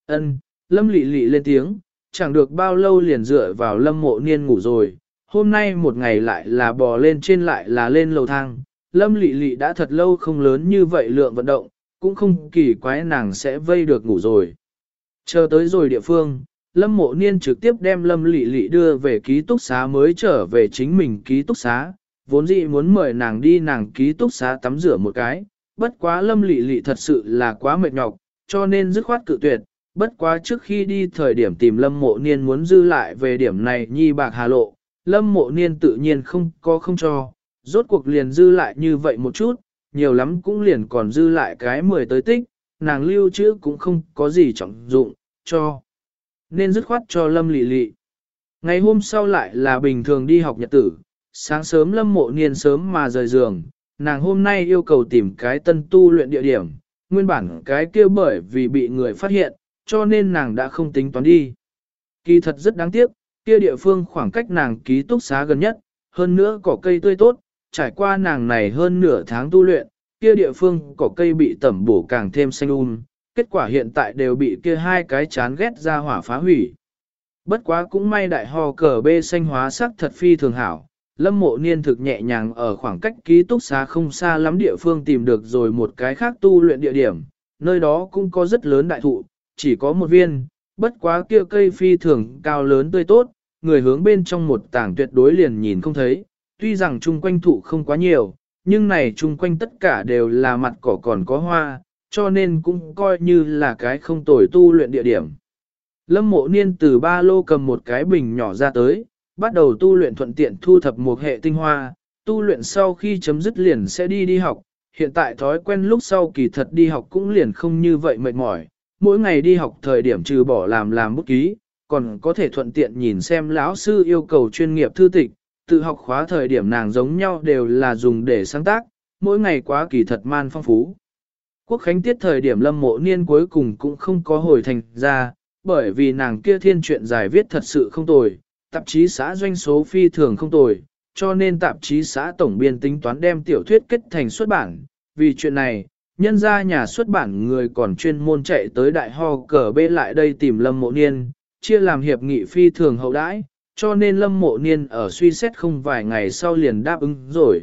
ân lâm lị lị lên tiếng, chẳng được bao lâu liền dựa vào lâm mộ niên ngủ rồi. Hôm nay một ngày lại là bò lên trên lại là lên lầu thang. Lâm lị lị đã thật lâu không lớn như vậy lượng vận động, cũng không kỳ quái nàng sẽ vây được ngủ rồi. Chờ tới rồi địa phương, Lâm mộ niên trực tiếp đem Lâm lị lị đưa về ký túc xá mới trở về chính mình ký túc xá, vốn dĩ muốn mời nàng đi nàng ký túc xá tắm rửa một cái, bất quá Lâm lị lị thật sự là quá mệt nhọc, cho nên dứt khoát cự tuyệt, bất quá trước khi đi thời điểm tìm Lâm mộ niên muốn dư lại về điểm này nhi bạc hà lộ, Lâm mộ niên tự nhiên không có không cho, rốt cuộc liền dư lại như vậy một chút, nhiều lắm cũng liền còn dư lại cái mười tới tích, nàng lưu trữ cũng không có gì trọng dụng, cho. Nên dứt khoát cho Lâm lị lị. Ngày hôm sau lại là bình thường đi học nhật tử, sáng sớm Lâm mộ niên sớm mà rời giường, nàng hôm nay yêu cầu tìm cái tân tu luyện địa điểm, nguyên bản cái kia bởi vì bị người phát hiện, cho nên nàng đã không tính toán đi. Kỳ thật rất đáng tiếc, kia địa phương khoảng cách nàng ký túc xá gần nhất, hơn nữa cỏ cây tươi tốt, trải qua nàng này hơn nửa tháng tu luyện, kia địa phương cỏ cây bị tẩm bổ càng thêm xanh um, kết quả hiện tại đều bị kia hai cái chán ghét ra hỏa phá hủy. Bất quá cũng may đại ho cờ bê xanh hóa sắc thật phi thường hảo, lâm mộ niên thực nhẹ nhàng ở khoảng cách ký túc xá không xa lắm địa phương tìm được rồi một cái khác tu luyện địa điểm, nơi đó cũng có rất lớn đại thụ, chỉ có một viên, bất quá kia cây phi thường cao lớn tươi tốt, người hướng bên trong một tảng tuyệt đối liền nhìn không thấy, tuy rằng chung quanh thụ không quá nhiều, nhưng này chung quanh tất cả đều là mặt cỏ còn có hoa, cho nên cũng coi như là cái không tồi tu luyện địa điểm. Lâm mộ niên từ ba lô cầm một cái bình nhỏ ra tới, bắt đầu tu luyện thuận tiện thu thập một hệ tinh hoa, tu luyện sau khi chấm dứt liền sẽ đi đi học, hiện tại thói quen lúc sau kỳ thật đi học cũng liền không như vậy mệt mỏi, mỗi ngày đi học thời điểm trừ bỏ làm làm bút ký, còn có thể thuận tiện nhìn xem lão sư yêu cầu chuyên nghiệp thư tịch, tự học khóa thời điểm nàng giống nhau đều là dùng để sáng tác, mỗi ngày quá kỳ thật man phong phú. Quốc khánh tiết thời điểm lâm mộ niên cuối cùng cũng không có hồi thành ra, bởi vì nàng kia thiên truyện giải viết thật sự không tồi, tạp chí xã doanh số phi thường không tồi, cho nên tạp chí xã tổng biên tính toán đem tiểu thuyết kết thành xuất bản. Vì chuyện này, nhân ra nhà xuất bản người còn chuyên môn chạy tới đại ho cờ bê lại đây tìm lâm mộ niên, chia làm hiệp nghị phi thường hậu đãi, cho nên lâm mộ niên ở suy xét không vài ngày sau liền đáp ứng rồi.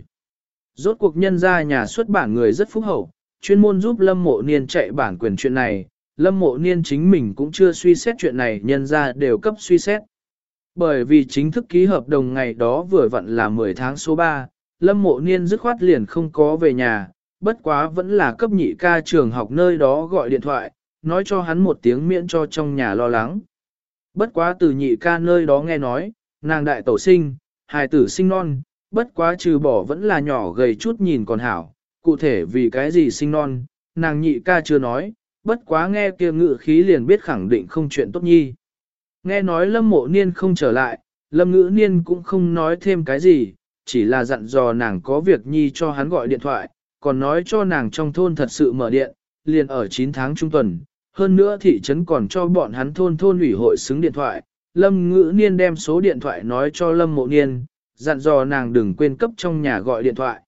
Rốt cuộc nhân ra nhà xuất bản người rất phúc hậu, chuyên môn giúp Lâm Mộ Niên chạy bản quyền chuyện này, Lâm Mộ Niên chính mình cũng chưa suy xét chuyện này nhân ra đều cấp suy xét. Bởi vì chính thức ký hợp đồng ngày đó vừa vặn là 10 tháng số 3, Lâm Mộ Niên dứt khoát liền không có về nhà, bất quá vẫn là cấp nhị ca trường học nơi đó gọi điện thoại, nói cho hắn một tiếng miễn cho trong nhà lo lắng. Bất quá từ nhị ca nơi đó nghe nói, nàng đại tổ sinh, hài tử sinh non, bất quá trừ bỏ vẫn là nhỏ gầy chút nhìn còn hảo, cụ thể vì cái gì sinh non, nàng nhị ca chưa nói, bất quá nghe kia ngự khí liền biết khẳng định không chuyện tốt nhi. Nghe nói lâm mộ niên không trở lại, lâm ngữ niên cũng không nói thêm cái gì, chỉ là dặn dò nàng có việc nhi cho hắn gọi điện thoại, còn nói cho nàng trong thôn thật sự mở điện, liền ở 9 tháng trung tuần, hơn nữa thị trấn còn cho bọn hắn thôn thôn ủy hội xứng điện thoại. Lâm ngữ niên đem số điện thoại nói cho Lâm mộ niên, dặn dò nàng đừng quên cấp trong nhà gọi điện thoại.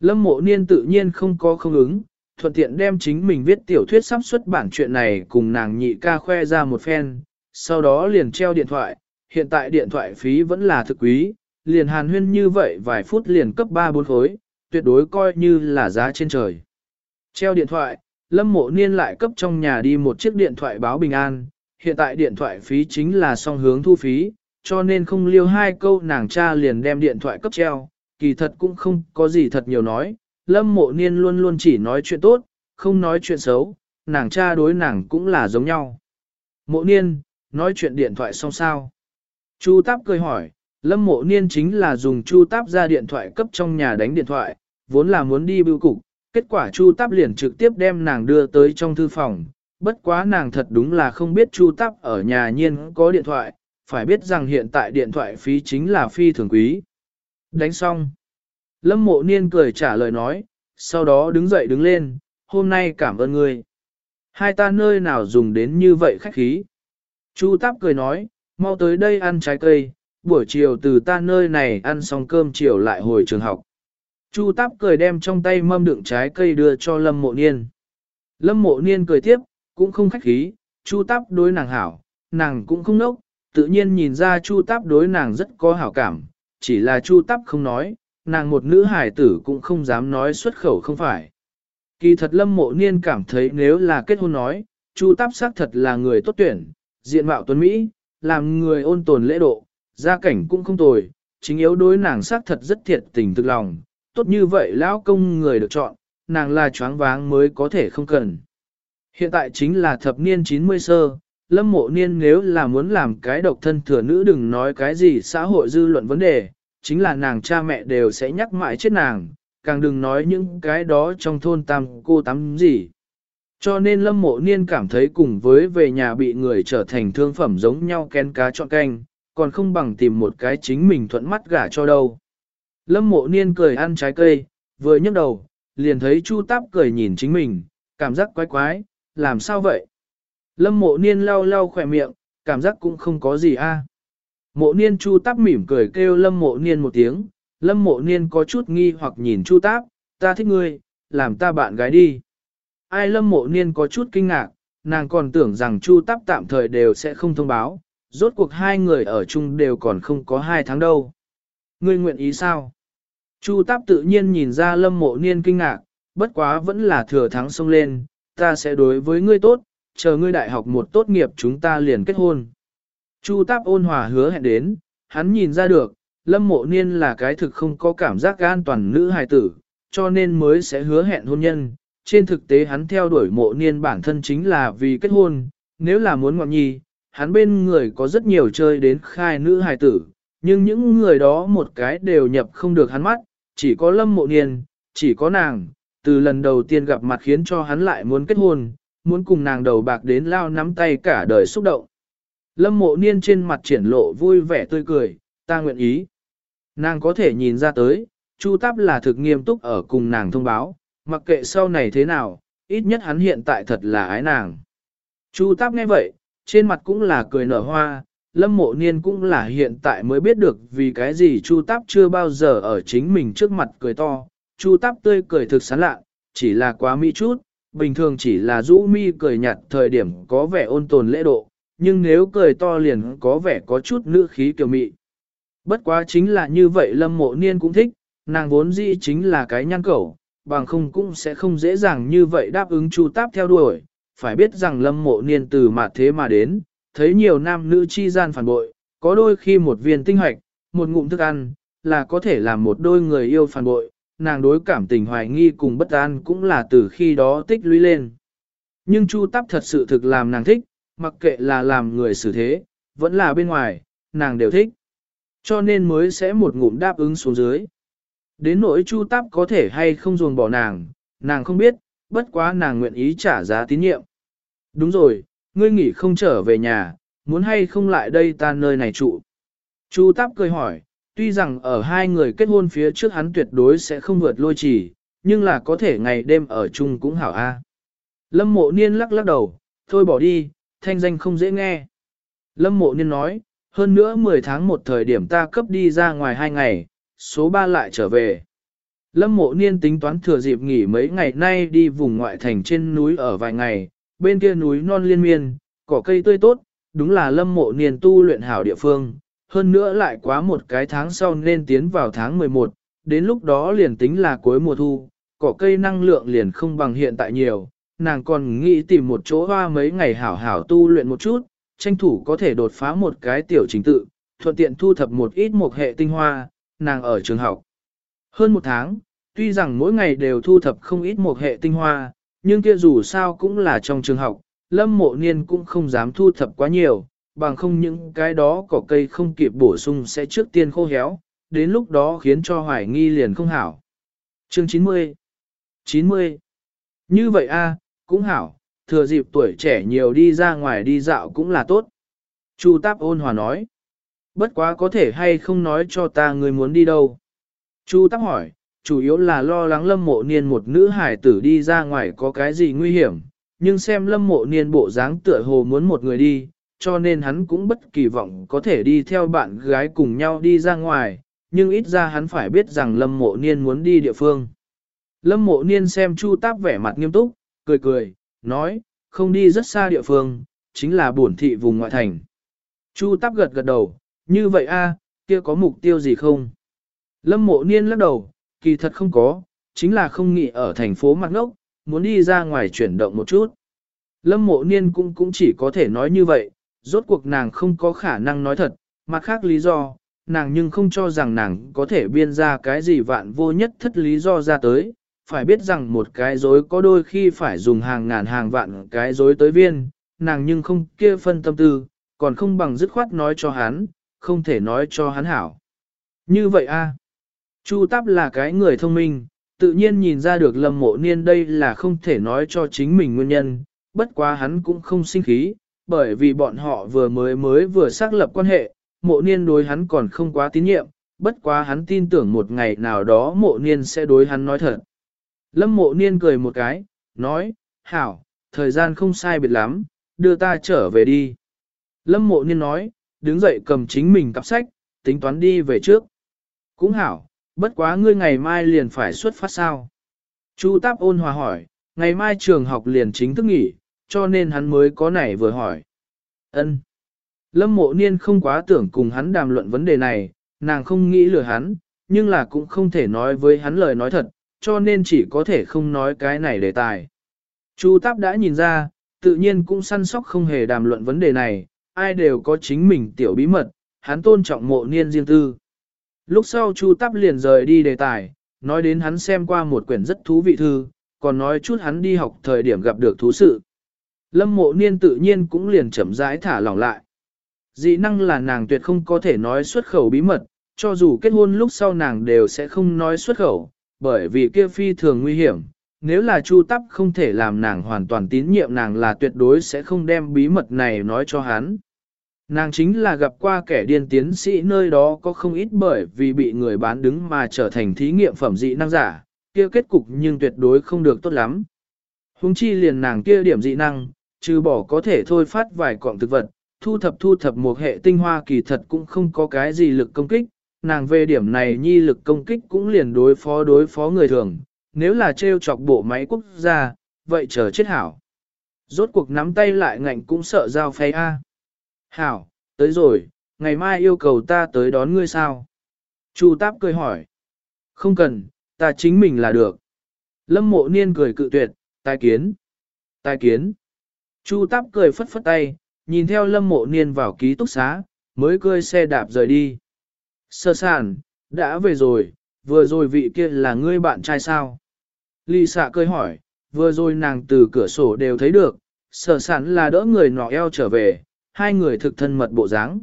Lâm mộ niên tự nhiên không có không ứng, thuận tiện đem chính mình viết tiểu thuyết sắp xuất bản chuyện này cùng nàng nhị ca khoe ra một phen, sau đó liền treo điện thoại, hiện tại điện thoại phí vẫn là thực quý, liền hàn huyên như vậy vài phút liền cấp 3-4 khối, tuyệt đối coi như là giá trên trời. Treo điện thoại, Lâm mộ niên lại cấp trong nhà đi một chiếc điện thoại báo bình an, hiện tại điện thoại phí chính là song hướng thu phí, cho nên không liêu hai câu nàng cha liền đem điện thoại cấp treo, kỳ thật cũng không có gì thật nhiều nói, lâm mộ niên luôn luôn chỉ nói chuyện tốt, không nói chuyện xấu, nàng cha đối nàng cũng là giống nhau. Mộ niên, nói chuyện điện thoại xong sao? Chu Táp cười hỏi, Lâm Mộ Niên chính là dùng Chu Táp ra điện thoại cấp trong nhà đánh điện thoại, vốn là muốn đi bưu cục, kết quả Chu Táp liền trực tiếp đem nàng đưa tới trong thư phòng, bất quá nàng thật đúng là không biết Chu Táp ở nhà nhiên có điện thoại, phải biết rằng hiện tại điện thoại phí chính là phi thường quý. Đánh xong. Lâm Mộ Niên cười trả lời nói, sau đó đứng dậy đứng lên, hôm nay cảm ơn ngươi. Hai ta nơi nào dùng đến như vậy khách khí. Chu Táp cười nói, mau tới đây ăn trái cây, buổi chiều từ ta nơi này ăn xong cơm chiều lại hồi trường học. Chu Táp cười đem trong tay mâm đựng trái cây đưa cho Lâm Mộ Niên. Lâm Mộ Niên cười tiếp, cũng không khách khí, Chu Táp đối nàng hảo, nàng cũng không nốc, tự nhiên nhìn ra Chu Táp đối nàng rất có hảo cảm, chỉ là Chu Táp không nói, nàng một nữ hải tử cũng không dám nói xuất khẩu không phải. Kỳ thật Lâm Mộ Niên cảm thấy nếu là kết hôn nói, Chu Táp xác thật là người tốt tuyển, diện mạo tuấn Mỹ, làm người ôn tồn lễ độ, gia cảnh cũng không tồi, chính yếu đối nàng xác thật rất thiệt tình thực lòng, tốt như vậy lão công người được chọn, nàng là choáng váng mới có thể không cần. Hiện tại chính là thập niên 90 sơ, lâm mộ niên nếu là muốn làm cái độc thân thừa nữ đừng nói cái gì xã hội dư luận vấn đề, chính là nàng cha mẹ đều sẽ nhắc mãi chết nàng, càng đừng nói những cái đó trong thôn tam cô tắm gì. Cho nên lâm mộ niên cảm thấy cùng với về nhà bị người trở thành thương phẩm giống nhau kén cá chọn canh, còn không bằng tìm một cái chính mình thuận mắt gả cho đâu. Lâm mộ niên cười ăn trái cây, vừa nhấc đầu, liền thấy Chu Táp cười nhìn chính mình, cảm giác quái quái, làm sao vậy? Lâm mộ niên lau lau khỏe miệng, cảm giác cũng không có gì a. Mộ niên Chu Táp mỉm cười kêu lâm mộ niên một tiếng, lâm mộ niên có chút nghi hoặc nhìn Chu Táp, ta thích ngươi, làm ta bạn gái đi. Ai lâm mộ niên có chút kinh ngạc, nàng còn tưởng rằng Chu Táp tạm thời đều sẽ không thông báo, rốt cuộc hai người ở chung đều còn không có hai tháng đâu. Ngươi nguyện ý sao? Chu Táp tự nhiên nhìn ra lâm mộ niên kinh ngạc, bất quá vẫn là thừa thắng xông lên, ta sẽ đối với ngươi tốt, chờ ngươi đại học một tốt nghiệp chúng ta liền kết hôn. Chu Táp ôn hòa hứa hẹn đến, hắn nhìn ra được, lâm mộ niên là cái thực không có cảm giác an toàn nữ hài tử, cho nên mới sẽ hứa hẹn hôn nhân. Trên thực tế hắn theo đuổi mộ niên bản thân chính là vì kết hôn, nếu là muốn ngọn nhi, hắn bên người có rất nhiều chơi đến khai nữ hài tử, nhưng những người đó một cái đều nhập không được hắn mắt, chỉ có lâm mộ niên, chỉ có nàng, từ lần đầu tiên gặp mặt khiến cho hắn lại muốn kết hôn, muốn cùng nàng đầu bạc đến lao nắm tay cả đời xúc động. Lâm mộ niên trên mặt triển lộ vui vẻ tươi cười, ta nguyện ý. Nàng có thể nhìn ra tới, Chu Táp là thực nghiêm túc ở cùng nàng thông báo, mặc kệ sau này thế nào, ít nhất hắn hiện tại thật là ái nàng. Chu Táp nghe vậy, trên mặt cũng là cười nở hoa, Lâm Mộ Niên cũng là hiện tại mới biết được vì cái gì Chu Táp chưa bao giờ ở chính mình trước mặt cười to. Chu Táp tươi cười thực sán lạ, chỉ là quá mỹ chút, bình thường chỉ là rũ mi cười nhạt thời điểm có vẻ ôn tồn lễ độ, nhưng nếu cười to liền có vẻ có chút nữ khí kiều mị. Bất quá chính là như vậy Lâm Mộ Niên cũng thích, nàng vốn dĩ chính là cái nhăn cẩu, bằng không cũng sẽ không dễ dàng như vậy đáp ứng Chu Táp theo đuổi, phải biết rằng Lâm Mộ Niên từ mà thế mà đến, thấy nhiều nam nữ chi gian phản bội, có đôi khi một viên tinh hoạch, một ngụm thức ăn, là có thể làm một đôi người yêu phản bội, nàng đối cảm tình hoài nghi cùng bất an cũng là từ khi đó tích lũy lên. Nhưng Chu Tắp thật sự thực làm nàng thích, mặc kệ là làm người xử thế, vẫn là bên ngoài, nàng đều thích. Cho nên mới sẽ một ngụm đáp ứng xuống dưới. Đến nỗi Chu Tắp có thể hay không ruồng bỏ nàng, nàng không biết, bất quá nàng nguyện ý trả giá tín nhiệm. Đúng rồi, ngươi nghỉ không trở về nhà, muốn hay không lại đây ta nơi này trụ. Chu Táp cười hỏi, tuy rằng ở hai người kết hôn phía trước hắn tuyệt đối sẽ không vượt lôi chỉ, nhưng là có thể ngày đêm ở chung cũng hảo a. Lâm mộ niên lắc lắc đầu, thôi bỏ đi, thanh danh không dễ nghe. Lâm mộ niên nói, hơn nữa 10 tháng một thời điểm ta cấp đi ra ngoài hai ngày, số 3 lại trở về. Lâm mộ niên tính toán thừa dịp nghỉ mấy ngày nay đi vùng ngoại thành trên núi ở vài ngày, bên kia núi non liên miên, cỏ cây tươi tốt, đúng là lâm mộ niền tu luyện hảo địa phương, hơn nữa lại quá một cái tháng sau nên tiến vào tháng 11, đến lúc đó liền tính là cuối mùa thu, cỏ cây năng lượng liền không bằng hiện tại nhiều, nàng còn nghĩ tìm một chỗ hoa mấy ngày hảo hảo tu luyện một chút, tranh thủ có thể đột phá một cái tiểu trình tự, thuận tiện thu thập một ít một hệ tinh hoa, nàng ở trường học. Hơn một tháng, tuy rằng mỗi ngày đều thu thập không ít một hệ tinh hoa, nhưng kia dù sao cũng là trong trường học, lâm mộ niên cũng không dám thu thập quá nhiều, bằng không những cái đó cỏ cây không kịp bổ sung sẽ trước tiên khô héo, đến lúc đó khiến cho hoài nghi liền không hảo. Chương 90 90 Như vậy a cũng hảo, thừa dịp tuổi trẻ nhiều đi ra ngoài đi dạo cũng là tốt. Chu Táp ôn hòa nói. Bất quá có thể hay không nói cho ta người muốn đi đâu. Chu Táp hỏi, chủ yếu là lo lắng lâm mộ niên một nữ hải tử đi ra ngoài có cái gì nguy hiểm, nhưng xem lâm mộ niên bộ dáng tựa hồ muốn một người đi, cho nên hắn cũng bất kỳ vọng có thể đi theo bạn gái cùng nhau đi ra ngoài, nhưng ít ra hắn phải biết rằng lâm mộ niên muốn đi địa phương. Lâm mộ niên xem Chu Táp vẻ mặt nghiêm túc, cười cười, nói, không đi rất xa địa phương, chính là bổn thị vùng ngoại thành. Chu Táp gật gật đầu, như vậy a, kia có mục tiêu gì không? Lâm mộ niên lắc đầu, kỳ thật không có, chính là không nghĩ ở thành phố mặt ngốc, muốn đi ra ngoài chuyển động một chút. Lâm mộ niên cũng cũng chỉ có thể nói như vậy, rốt cuộc nàng không có khả năng nói thật, mặt khác lý do, nàng nhưng không cho rằng nàng có thể biên ra cái gì vạn vô nhất thất lý do ra tới, phải biết rằng một cái dối có đôi khi phải dùng hàng ngàn hàng vạn cái dối tới viên, nàng nhưng không kia phân tâm tư, còn không bằng dứt khoát nói cho hắn, không thể nói cho hắn hảo. Như vậy a Chu Táp là cái người thông minh, tự nhiên nhìn ra được lâm mộ niên đây là không thể nói cho chính mình nguyên nhân, bất quá hắn cũng không sinh khí, bởi vì bọn họ vừa mới mới vừa xác lập quan hệ, mộ niên đối hắn còn không quá tín nhiệm, bất quá hắn tin tưởng một ngày nào đó mộ niên sẽ đối hắn nói thật. Lâm mộ niên cười một cái, nói, hảo, thời gian không sai biệt lắm, đưa ta trở về đi. Lâm mộ niên nói, đứng dậy cầm chính mình cặp sách, tính toán đi về trước. Cũng hảo, bất quá ngươi ngày mai liền phải xuất phát sao. Chu Táp ôn hòa hỏi, ngày mai trường học liền chính thức nghỉ, cho nên hắn mới có nảy vừa hỏi. Ân. Lâm mộ niên không quá tưởng cùng hắn đàm luận vấn đề này, nàng không nghĩ lừa hắn, nhưng là cũng không thể nói với hắn lời nói thật, cho nên chỉ có thể không nói cái này đề tài. Chu Táp đã nhìn ra, tự nhiên cũng săn sóc không hề đàm luận vấn đề này, ai đều có chính mình tiểu bí mật, hắn tôn trọng mộ niên riêng tư. Lúc sau Chu Tắp liền rời đi đề tài, nói đến hắn xem qua một quyển rất thú vị thư, còn nói chút hắn đi học thời điểm gặp được thú sự. Lâm mộ niên tự nhiên cũng liền chậm rãi thả lỏng lại. Dị năng là nàng tuyệt không có thể nói xuất khẩu bí mật, cho dù kết hôn lúc sau nàng đều sẽ không nói xuất khẩu, bởi vì kia phi thường nguy hiểm. Nếu là Chu Tắp không thể làm nàng hoàn toàn tín nhiệm nàng là tuyệt đối sẽ không đem bí mật này nói cho hắn. Nàng chính là gặp qua kẻ điên tiến sĩ nơi đó có không ít bởi vì bị người bán đứng mà trở thành thí nghiệm phẩm dị năng giả, kia kết cục nhưng tuyệt đối không được tốt lắm. Hùng chi liền nàng kia điểm dị năng, trừ bỏ có thể thôi phát vài cọng thực vật, thu thập thu thập một hệ tinh hoa kỳ thật cũng không có cái gì lực công kích, nàng về điểm này nhi lực công kích cũng liền đối phó đối phó người thường, nếu là treo chọc bộ máy quốc gia, vậy chờ chết hảo. Rốt cuộc nắm tay lại ngạnh cũng sợ giao phay A. Hảo, tới rồi, ngày mai yêu cầu ta tới đón ngươi sao? Chu Táp cười hỏi. Không cần, ta chính mình là được. Lâm mộ niên cười cự tuyệt, tai kiến. Tai kiến. Chu Táp cười phất phất tay, nhìn theo lâm mộ niên vào ký túc xá, mới cười xe đạp rời đi. Sơ sản, đã về rồi, vừa rồi vị kia là ngươi bạn trai sao? Lì xạ cười hỏi, vừa rồi nàng từ cửa sổ đều thấy được, sở sản là đỡ người nọ eo trở về, hai người thực thân mật bộ dáng.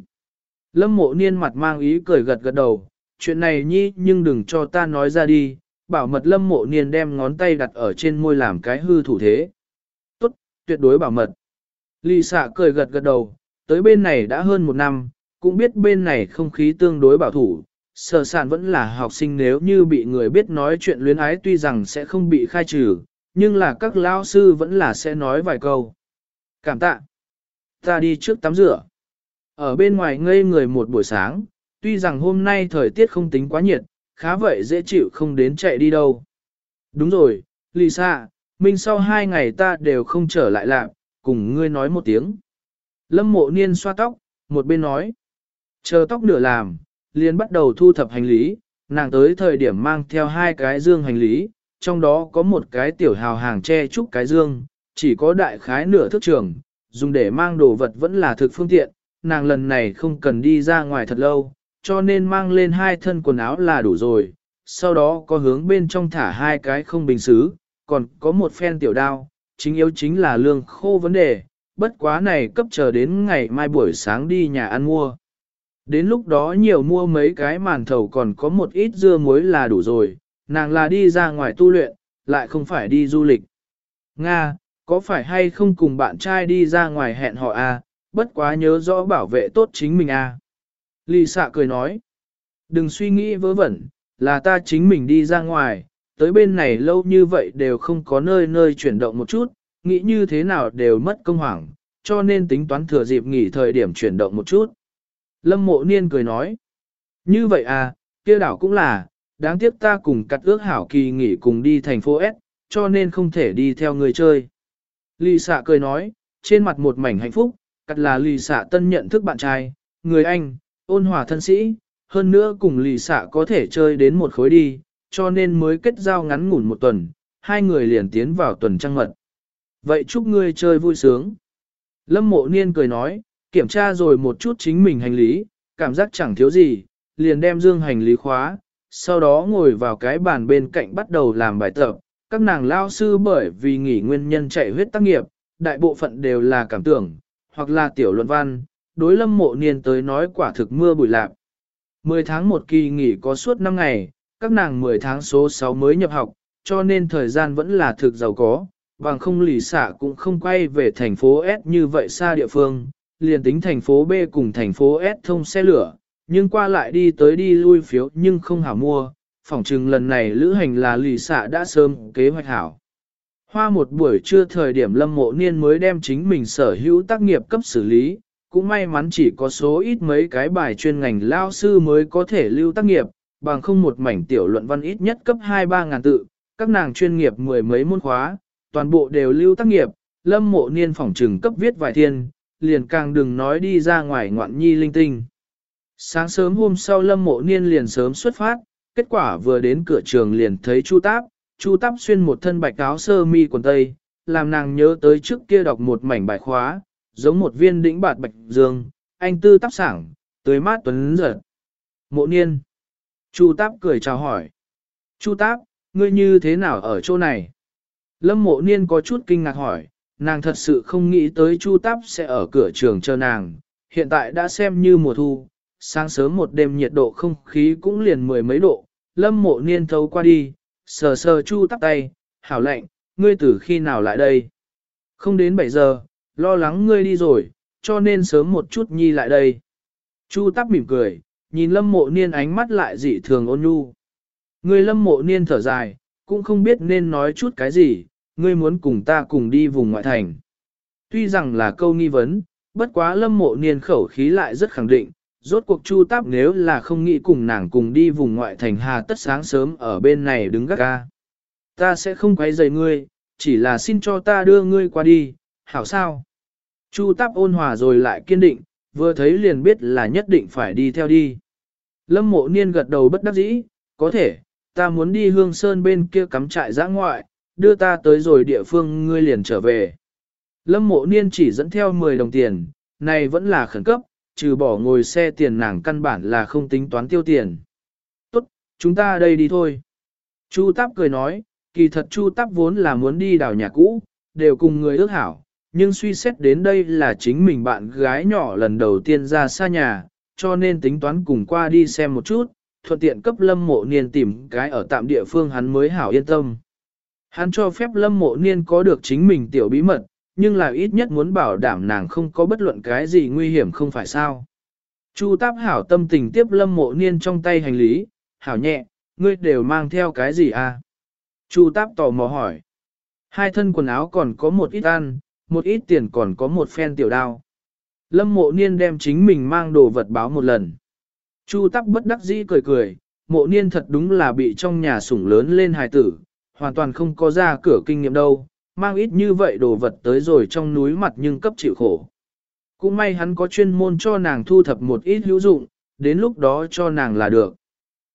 Lâm mộ niên mặt mang ý cười gật gật đầu, chuyện này nhi nhưng đừng cho ta nói ra đi, bảo mật lâm mộ niên đem ngón tay đặt ở trên môi làm cái hư thủ thế. Tốt, tuyệt đối bảo mật. Lì xạ cười gật gật đầu, tới bên này đã hơn một năm, cũng biết bên này không khí tương đối bảo thủ. Sở sản vẫn là học sinh nếu như bị người biết nói chuyện luyến ái tuy rằng sẽ không bị khai trừ, nhưng là các lao sư vẫn là sẽ nói vài câu. Cảm tạ. Ta đi trước tắm rửa. Ở bên ngoài ngây người một buổi sáng, tuy rằng hôm nay thời tiết không tính quá nhiệt, khá vậy dễ chịu không đến chạy đi đâu. Đúng rồi, Lisa, minh sau hai ngày ta đều không trở lại lạc, cùng ngươi nói một tiếng. Lâm mộ niên xoa tóc, một bên nói. Chờ tóc nửa làm, liền bắt đầu thu thập hành lý, nàng tới thời điểm mang theo hai cái dương hành lý, trong đó có một cái tiểu hào hàng che chúc cái dương, chỉ có đại khái nửa thước trường, dùng để mang đồ vật vẫn là thực phương tiện, nàng lần này không cần đi ra ngoài thật lâu, cho nên mang lên hai thân quần áo là đủ rồi, sau đó có hướng bên trong thả hai cái không bình xứ, còn có một phen tiểu đao, chính yếu chính là lương khô vấn đề, bất quá này cấp chờ đến ngày mai buổi sáng đi nhà ăn mua. Đến lúc đó nhiều mua mấy cái màn thầu còn có một ít dưa muối là đủ rồi, nàng là đi ra ngoài tu luyện, lại không phải đi du lịch. Nga, có phải hay không cùng bạn trai đi ra ngoài hẹn họ à, bất quá nhớ rõ bảo vệ tốt chính mình à. Lì xạ cười nói, đừng suy nghĩ vớ vẩn, là ta chính mình đi ra ngoài, tới bên này lâu như vậy đều không có nơi nơi chuyển động một chút, nghĩ như thế nào đều mất công hoảng, cho nên tính toán thừa dịp nghỉ thời điểm chuyển động một chút. Lâm mộ niên cười nói, như vậy à, kia đảo cũng là, đáng tiếc ta cùng cắt ước hảo kỳ nghỉ cùng đi thành phố S, cho nên không thể đi theo người chơi. Lì xạ cười nói, trên mặt một mảnh hạnh phúc, cắt là lì xạ tân nhận thức bạn trai, người anh, ôn hòa thân sĩ, hơn nữa cùng lì xạ có thể chơi đến một khối đi, cho nên mới kết giao ngắn ngủn một tuần, hai người liền tiến vào tuần trăng mật. Vậy chúc ngươi chơi vui sướng. Lâm mộ niên cười nói, kiểm tra rồi một chút chính mình hành lý, cảm giác chẳng thiếu gì, liền đem dương hành lý khóa, sau đó ngồi vào cái bàn bên cạnh bắt đầu làm bài tập. Các nàng lao sư bởi vì nghỉ nguyên nhân chạy huyết tác nghiệp, đại bộ phận đều là cảm tưởng, hoặc là tiểu luận văn, đối lâm mộ niên tới nói quả thực mưa bụi lạc. 10 tháng một kỳ nghỉ có suốt 5 ngày, các nàng 10 tháng số 6 mới nhập học, cho nên thời gian vẫn là thực giàu có, bằng không lì xả cũng không quay về thành phố S như vậy xa địa phương, liền tính thành phố B cùng thành phố S thông xe lửa, nhưng qua lại đi tới đi lui phiếu nhưng không hảo mua, phỏng chừng lần này lữ hành là lì xạ đã sớm kế hoạch hảo. Hoa một buổi trưa thời điểm lâm mộ niên mới đem chính mình sở hữu tác nghiệp cấp xử lý, cũng may mắn chỉ có số ít mấy cái bài chuyên ngành lao sư mới có thể lưu tác nghiệp, bằng không một mảnh tiểu luận văn ít nhất cấp 2-3 ngàn tự, các nàng chuyên nghiệp mười mấy môn khóa, toàn bộ đều lưu tác nghiệp, lâm mộ niên phỏng trừng cấp viết vài thiên, liền càng đừng nói đi ra ngoài ngoạn nhi linh tinh. Sáng sớm hôm sau lâm mộ niên liền sớm xuất phát, kết quả vừa đến cửa trường liền thấy Chu Táp, Chu Táp xuyên một thân bạch áo sơ mi quần tây, làm nàng nhớ tới trước kia đọc một mảnh bài khóa, giống một viên đĩnh bạt bạch dương, anh tư táp sảng, tới mát tuấn giật. Mộ niên. Chu Táp cười chào hỏi. Chu Táp, ngươi như thế nào ở chỗ này? Lâm mộ niên có chút kinh ngạc hỏi, nàng thật sự không nghĩ tới Chu Táp sẽ ở cửa trường chờ nàng, hiện tại đã xem như mùa thu, sáng sớm một đêm nhiệt độ không khí cũng liền mười mấy độ, lâm mộ niên thấu qua đi, sờ sờ Chu tắt tay, hảo lạnh, ngươi từ khi nào lại đây? Không đến 7 giờ, lo lắng ngươi đi rồi, cho nên sớm một chút nhi lại đây. Chu Tắc mỉm cười, nhìn lâm mộ niên ánh mắt lại dị thường ôn nhu. Ngươi lâm mộ niên thở dài, cũng không biết nên nói chút cái gì, ngươi muốn cùng ta cùng đi vùng ngoại thành. Tuy rằng là câu nghi vấn, bất quá lâm mộ niên khẩu khí lại rất khẳng định, rốt cuộc chu táp nếu là không nghĩ cùng nàng cùng đi vùng ngoại thành hà tất sáng sớm ở bên này đứng gác ca. Ta sẽ không quấy rầy ngươi, chỉ là xin cho ta đưa ngươi qua đi, hảo sao? Chu táp ôn hòa rồi lại kiên định, vừa thấy liền biết là nhất định phải đi theo đi. Lâm mộ niên gật đầu bất đắc dĩ, có thể, ta muốn đi hương sơn bên kia cắm trại giã ngoại, đưa ta tới rồi địa phương ngươi liền trở về. Lâm mộ niên chỉ dẫn theo 10 đồng tiền, này vẫn là khẩn cấp, trừ bỏ ngồi xe tiền nàng căn bản là không tính toán tiêu tiền. Tốt, chúng ta đây đi thôi. Chu Táp cười nói, kỳ thật Chu Táp vốn là muốn đi đào nhà cũ, đều cùng người ước hảo, nhưng suy xét đến đây là chính mình bạn gái nhỏ lần đầu tiên ra xa nhà, cho nên tính toán cùng qua đi xem một chút, thuận tiện cấp lâm mộ niên tìm cái ở tạm địa phương hắn mới hảo yên tâm. Hắn cho phép lâm mộ niên có được chính mình tiểu bí mật, nhưng là ít nhất muốn bảo đảm nàng không có bất luận cái gì nguy hiểm không phải sao. Chu táp hảo tâm tình tiếp lâm mộ niên trong tay hành lý, hảo nhẹ, ngươi đều mang theo cái gì à? Chu táp tò mò hỏi. Hai thân quần áo còn có một ít ăn, một ít tiền còn có một phen tiểu đao. Lâm mộ niên đem chính mình mang đồ vật báo một lần. Chu tắc bất đắc dĩ cười cười, mộ niên thật đúng là bị trong nhà sủng lớn lên hài tử, hoàn toàn không có ra cửa kinh nghiệm đâu, mang ít như vậy đồ vật tới rồi trong núi mặt nhưng cấp chịu khổ. Cũng may hắn có chuyên môn cho nàng thu thập một ít hữu dụng, đến lúc đó cho nàng là được.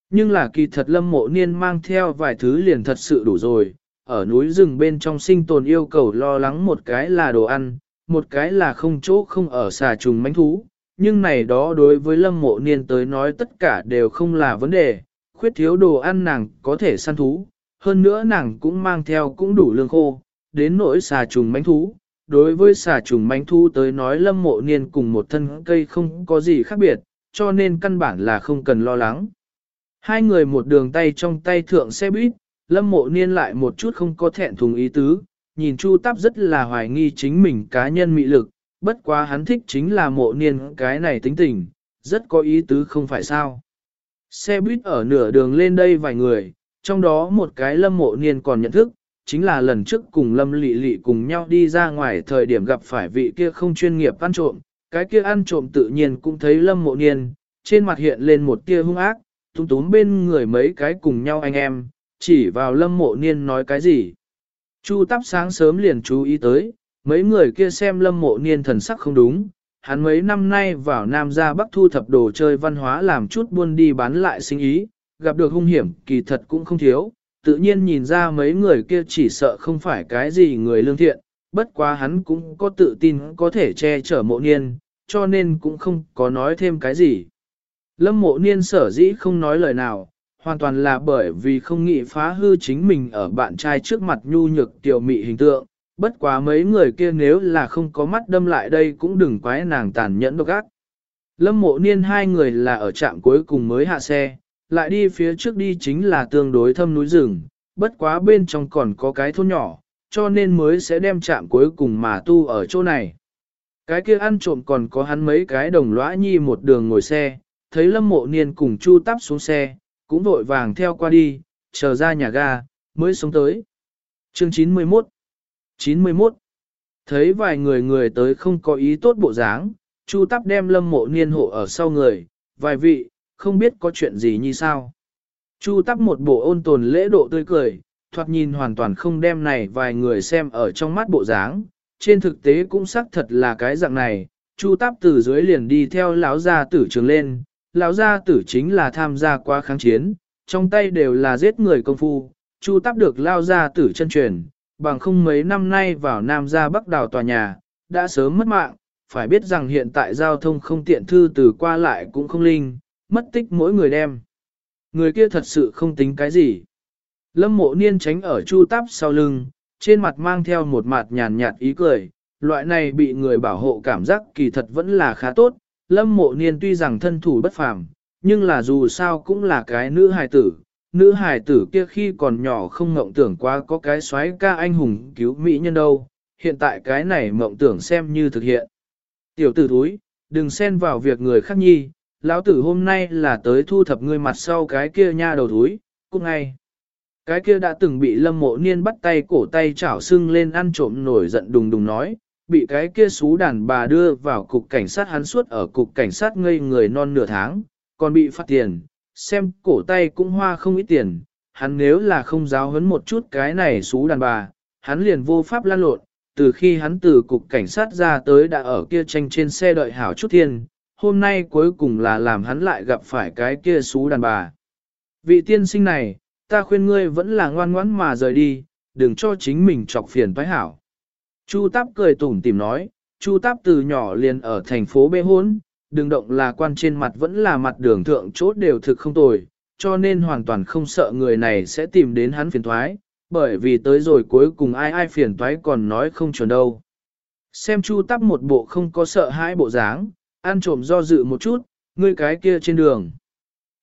Nhưng là kỳ thật lâm mộ niên mang theo vài thứ liền thật sự đủ rồi, ở núi rừng bên trong sinh tồn yêu cầu lo lắng một cái là đồ ăn, một cái là không chỗ không ở xà trùng mánh thú, nhưng này đó đối với lâm mộ niên tới nói tất cả đều không là vấn đề, khuyết thiếu đồ ăn nàng có thể săn thú, hơn nữa nàng cũng mang theo cũng đủ lương khô, đến nỗi xà trùng mánh thú. Đối với xà trùng mánh thú tới nói lâm mộ niên cùng một thân cây không có gì khác biệt, cho nên căn bản là không cần lo lắng. Hai người một đường tay trong tay thượng xe buýt, lâm mộ niên lại một chút không có thẹn thùng ý tứ, nhìn Chu Táp rất là hoài nghi chính mình cá nhân mị lực, bất quá hắn thích chính là mộ niên cái này tính tình, rất có ý tứ không phải sao. Xe buýt ở nửa đường lên đây vài người, trong đó một cái lâm mộ niên còn nhận thức, chính là lần trước cùng lâm lị lị cùng nhau đi ra ngoài thời điểm gặp phải vị kia không chuyên nghiệp ăn trộm, cái kia ăn trộm tự nhiên cũng thấy lâm mộ niên, trên mặt hiện lên một tia hung ác, túm túm bên người mấy cái cùng nhau anh em, chỉ vào lâm mộ niên nói cái gì. Chu tắp sáng sớm liền chú ý tới, mấy người kia xem lâm mộ niên thần sắc không đúng, hắn mấy năm nay vào Nam ra Bắc thu thập đồ chơi văn hóa làm chút buôn đi bán lại sinh ý, gặp được hung hiểm kỳ thật cũng không thiếu, tự nhiên nhìn ra mấy người kia chỉ sợ không phải cái gì người lương thiện, bất quá hắn cũng có tự tin có thể che chở mộ niên, cho nên cũng không có nói thêm cái gì. Lâm mộ niên sở dĩ không nói lời nào, hoàn toàn là bởi vì không nghĩ phá hư chính mình ở bạn trai trước mặt nhu nhược tiểu mị hình tượng, bất quá mấy người kia nếu là không có mắt đâm lại đây cũng đừng quái nàng tàn nhẫn độc ác. Lâm mộ niên hai người là ở trạm cuối cùng mới hạ xe, lại đi phía trước đi chính là tương đối thâm núi rừng, bất quá bên trong còn có cái thôn nhỏ, cho nên mới sẽ đem chạm cuối cùng mà tu ở chỗ này. Cái kia ăn trộm còn có hắn mấy cái đồng lõa nhi một đường ngồi xe, thấy lâm mộ niên cùng chu tắp xuống xe, cũng vội vàng theo qua đi, chờ ra nhà ga, mới sống tới. Chương 91 91 Thấy vài người người tới không có ý tốt bộ dáng, chu tắp đem lâm mộ niên hộ ở sau người, vài vị, không biết có chuyện gì như sao. Chu tắp một bộ ôn tồn lễ độ tươi cười, thoạt nhìn hoàn toàn không đem này vài người xem ở trong mắt bộ dáng, trên thực tế cũng xác thật là cái dạng này. Chu tắp từ dưới liền đi theo lão gia tử trường lên, lão gia tử chính là tham gia qua kháng chiến, trong tay đều là giết người công phu, Chu tắp được lao gia tử chân truyền, bằng không mấy năm nay vào Nam gia Bắc đảo tòa nhà, đã sớm mất mạng, phải biết rằng hiện tại giao thông không tiện thư từ qua lại cũng không linh, mất tích mỗi người đem. Người kia thật sự không tính cái gì. Lâm mộ niên tránh ở chu táp sau lưng, trên mặt mang theo một mặt nhàn nhạt ý cười, loại này bị người bảo hộ cảm giác kỳ thật vẫn là khá tốt. Lâm mộ niên tuy rằng thân thủ bất phàm, nhưng là dù sao cũng là cái nữ hài tử. Nữ hài tử kia khi còn nhỏ không ngộng tưởng quá có cái xoáy ca anh hùng cứu mỹ nhân đâu, hiện tại cái này mộng tưởng xem như thực hiện. Tiểu tử thúi, đừng xen vào việc người khác nhi, lão tử hôm nay là tới thu thập ngươi mặt sau cái kia nha đầu thúi, cút ngay. Cái kia đã từng bị lâm mộ niên bắt tay cổ tay chảo sưng lên ăn trộm nổi giận đùng đùng nói, bị cái kia xú đàn bà đưa vào cục cảnh sát hắn suốt ở cục cảnh sát ngây người non nửa tháng, còn bị phạt tiền, xem cổ tay cũng hoa không ít tiền, hắn nếu là không giáo huấn một chút cái này xú đàn bà, hắn liền vô pháp lan lộn, từ khi hắn từ cục cảnh sát ra tới đã ở kia tranh trên xe đợi hảo chút thiên, hôm nay cuối cùng là làm hắn lại gặp phải cái kia xú đàn bà. Vị tiên sinh này, ta khuyên ngươi vẫn là ngoan ngoãn mà rời đi, đừng cho chính mình chọc phiền phái hảo. Chu Táp cười tủm tìm nói, Chu Táp từ nhỏ liền ở thành phố bê hốn, đường động là quan trên mặt vẫn là mặt đường thượng chốt đều thực không tồi, cho nên hoàn toàn không sợ người này sẽ tìm đến hắn phiền toái, bởi vì tới rồi cuối cùng ai ai phiền toái còn nói không chuẩn đâu. Xem Chu Táp một bộ không có sợ hãi bộ dáng, ăn trộm do dự một chút, ngươi cái kia trên đường.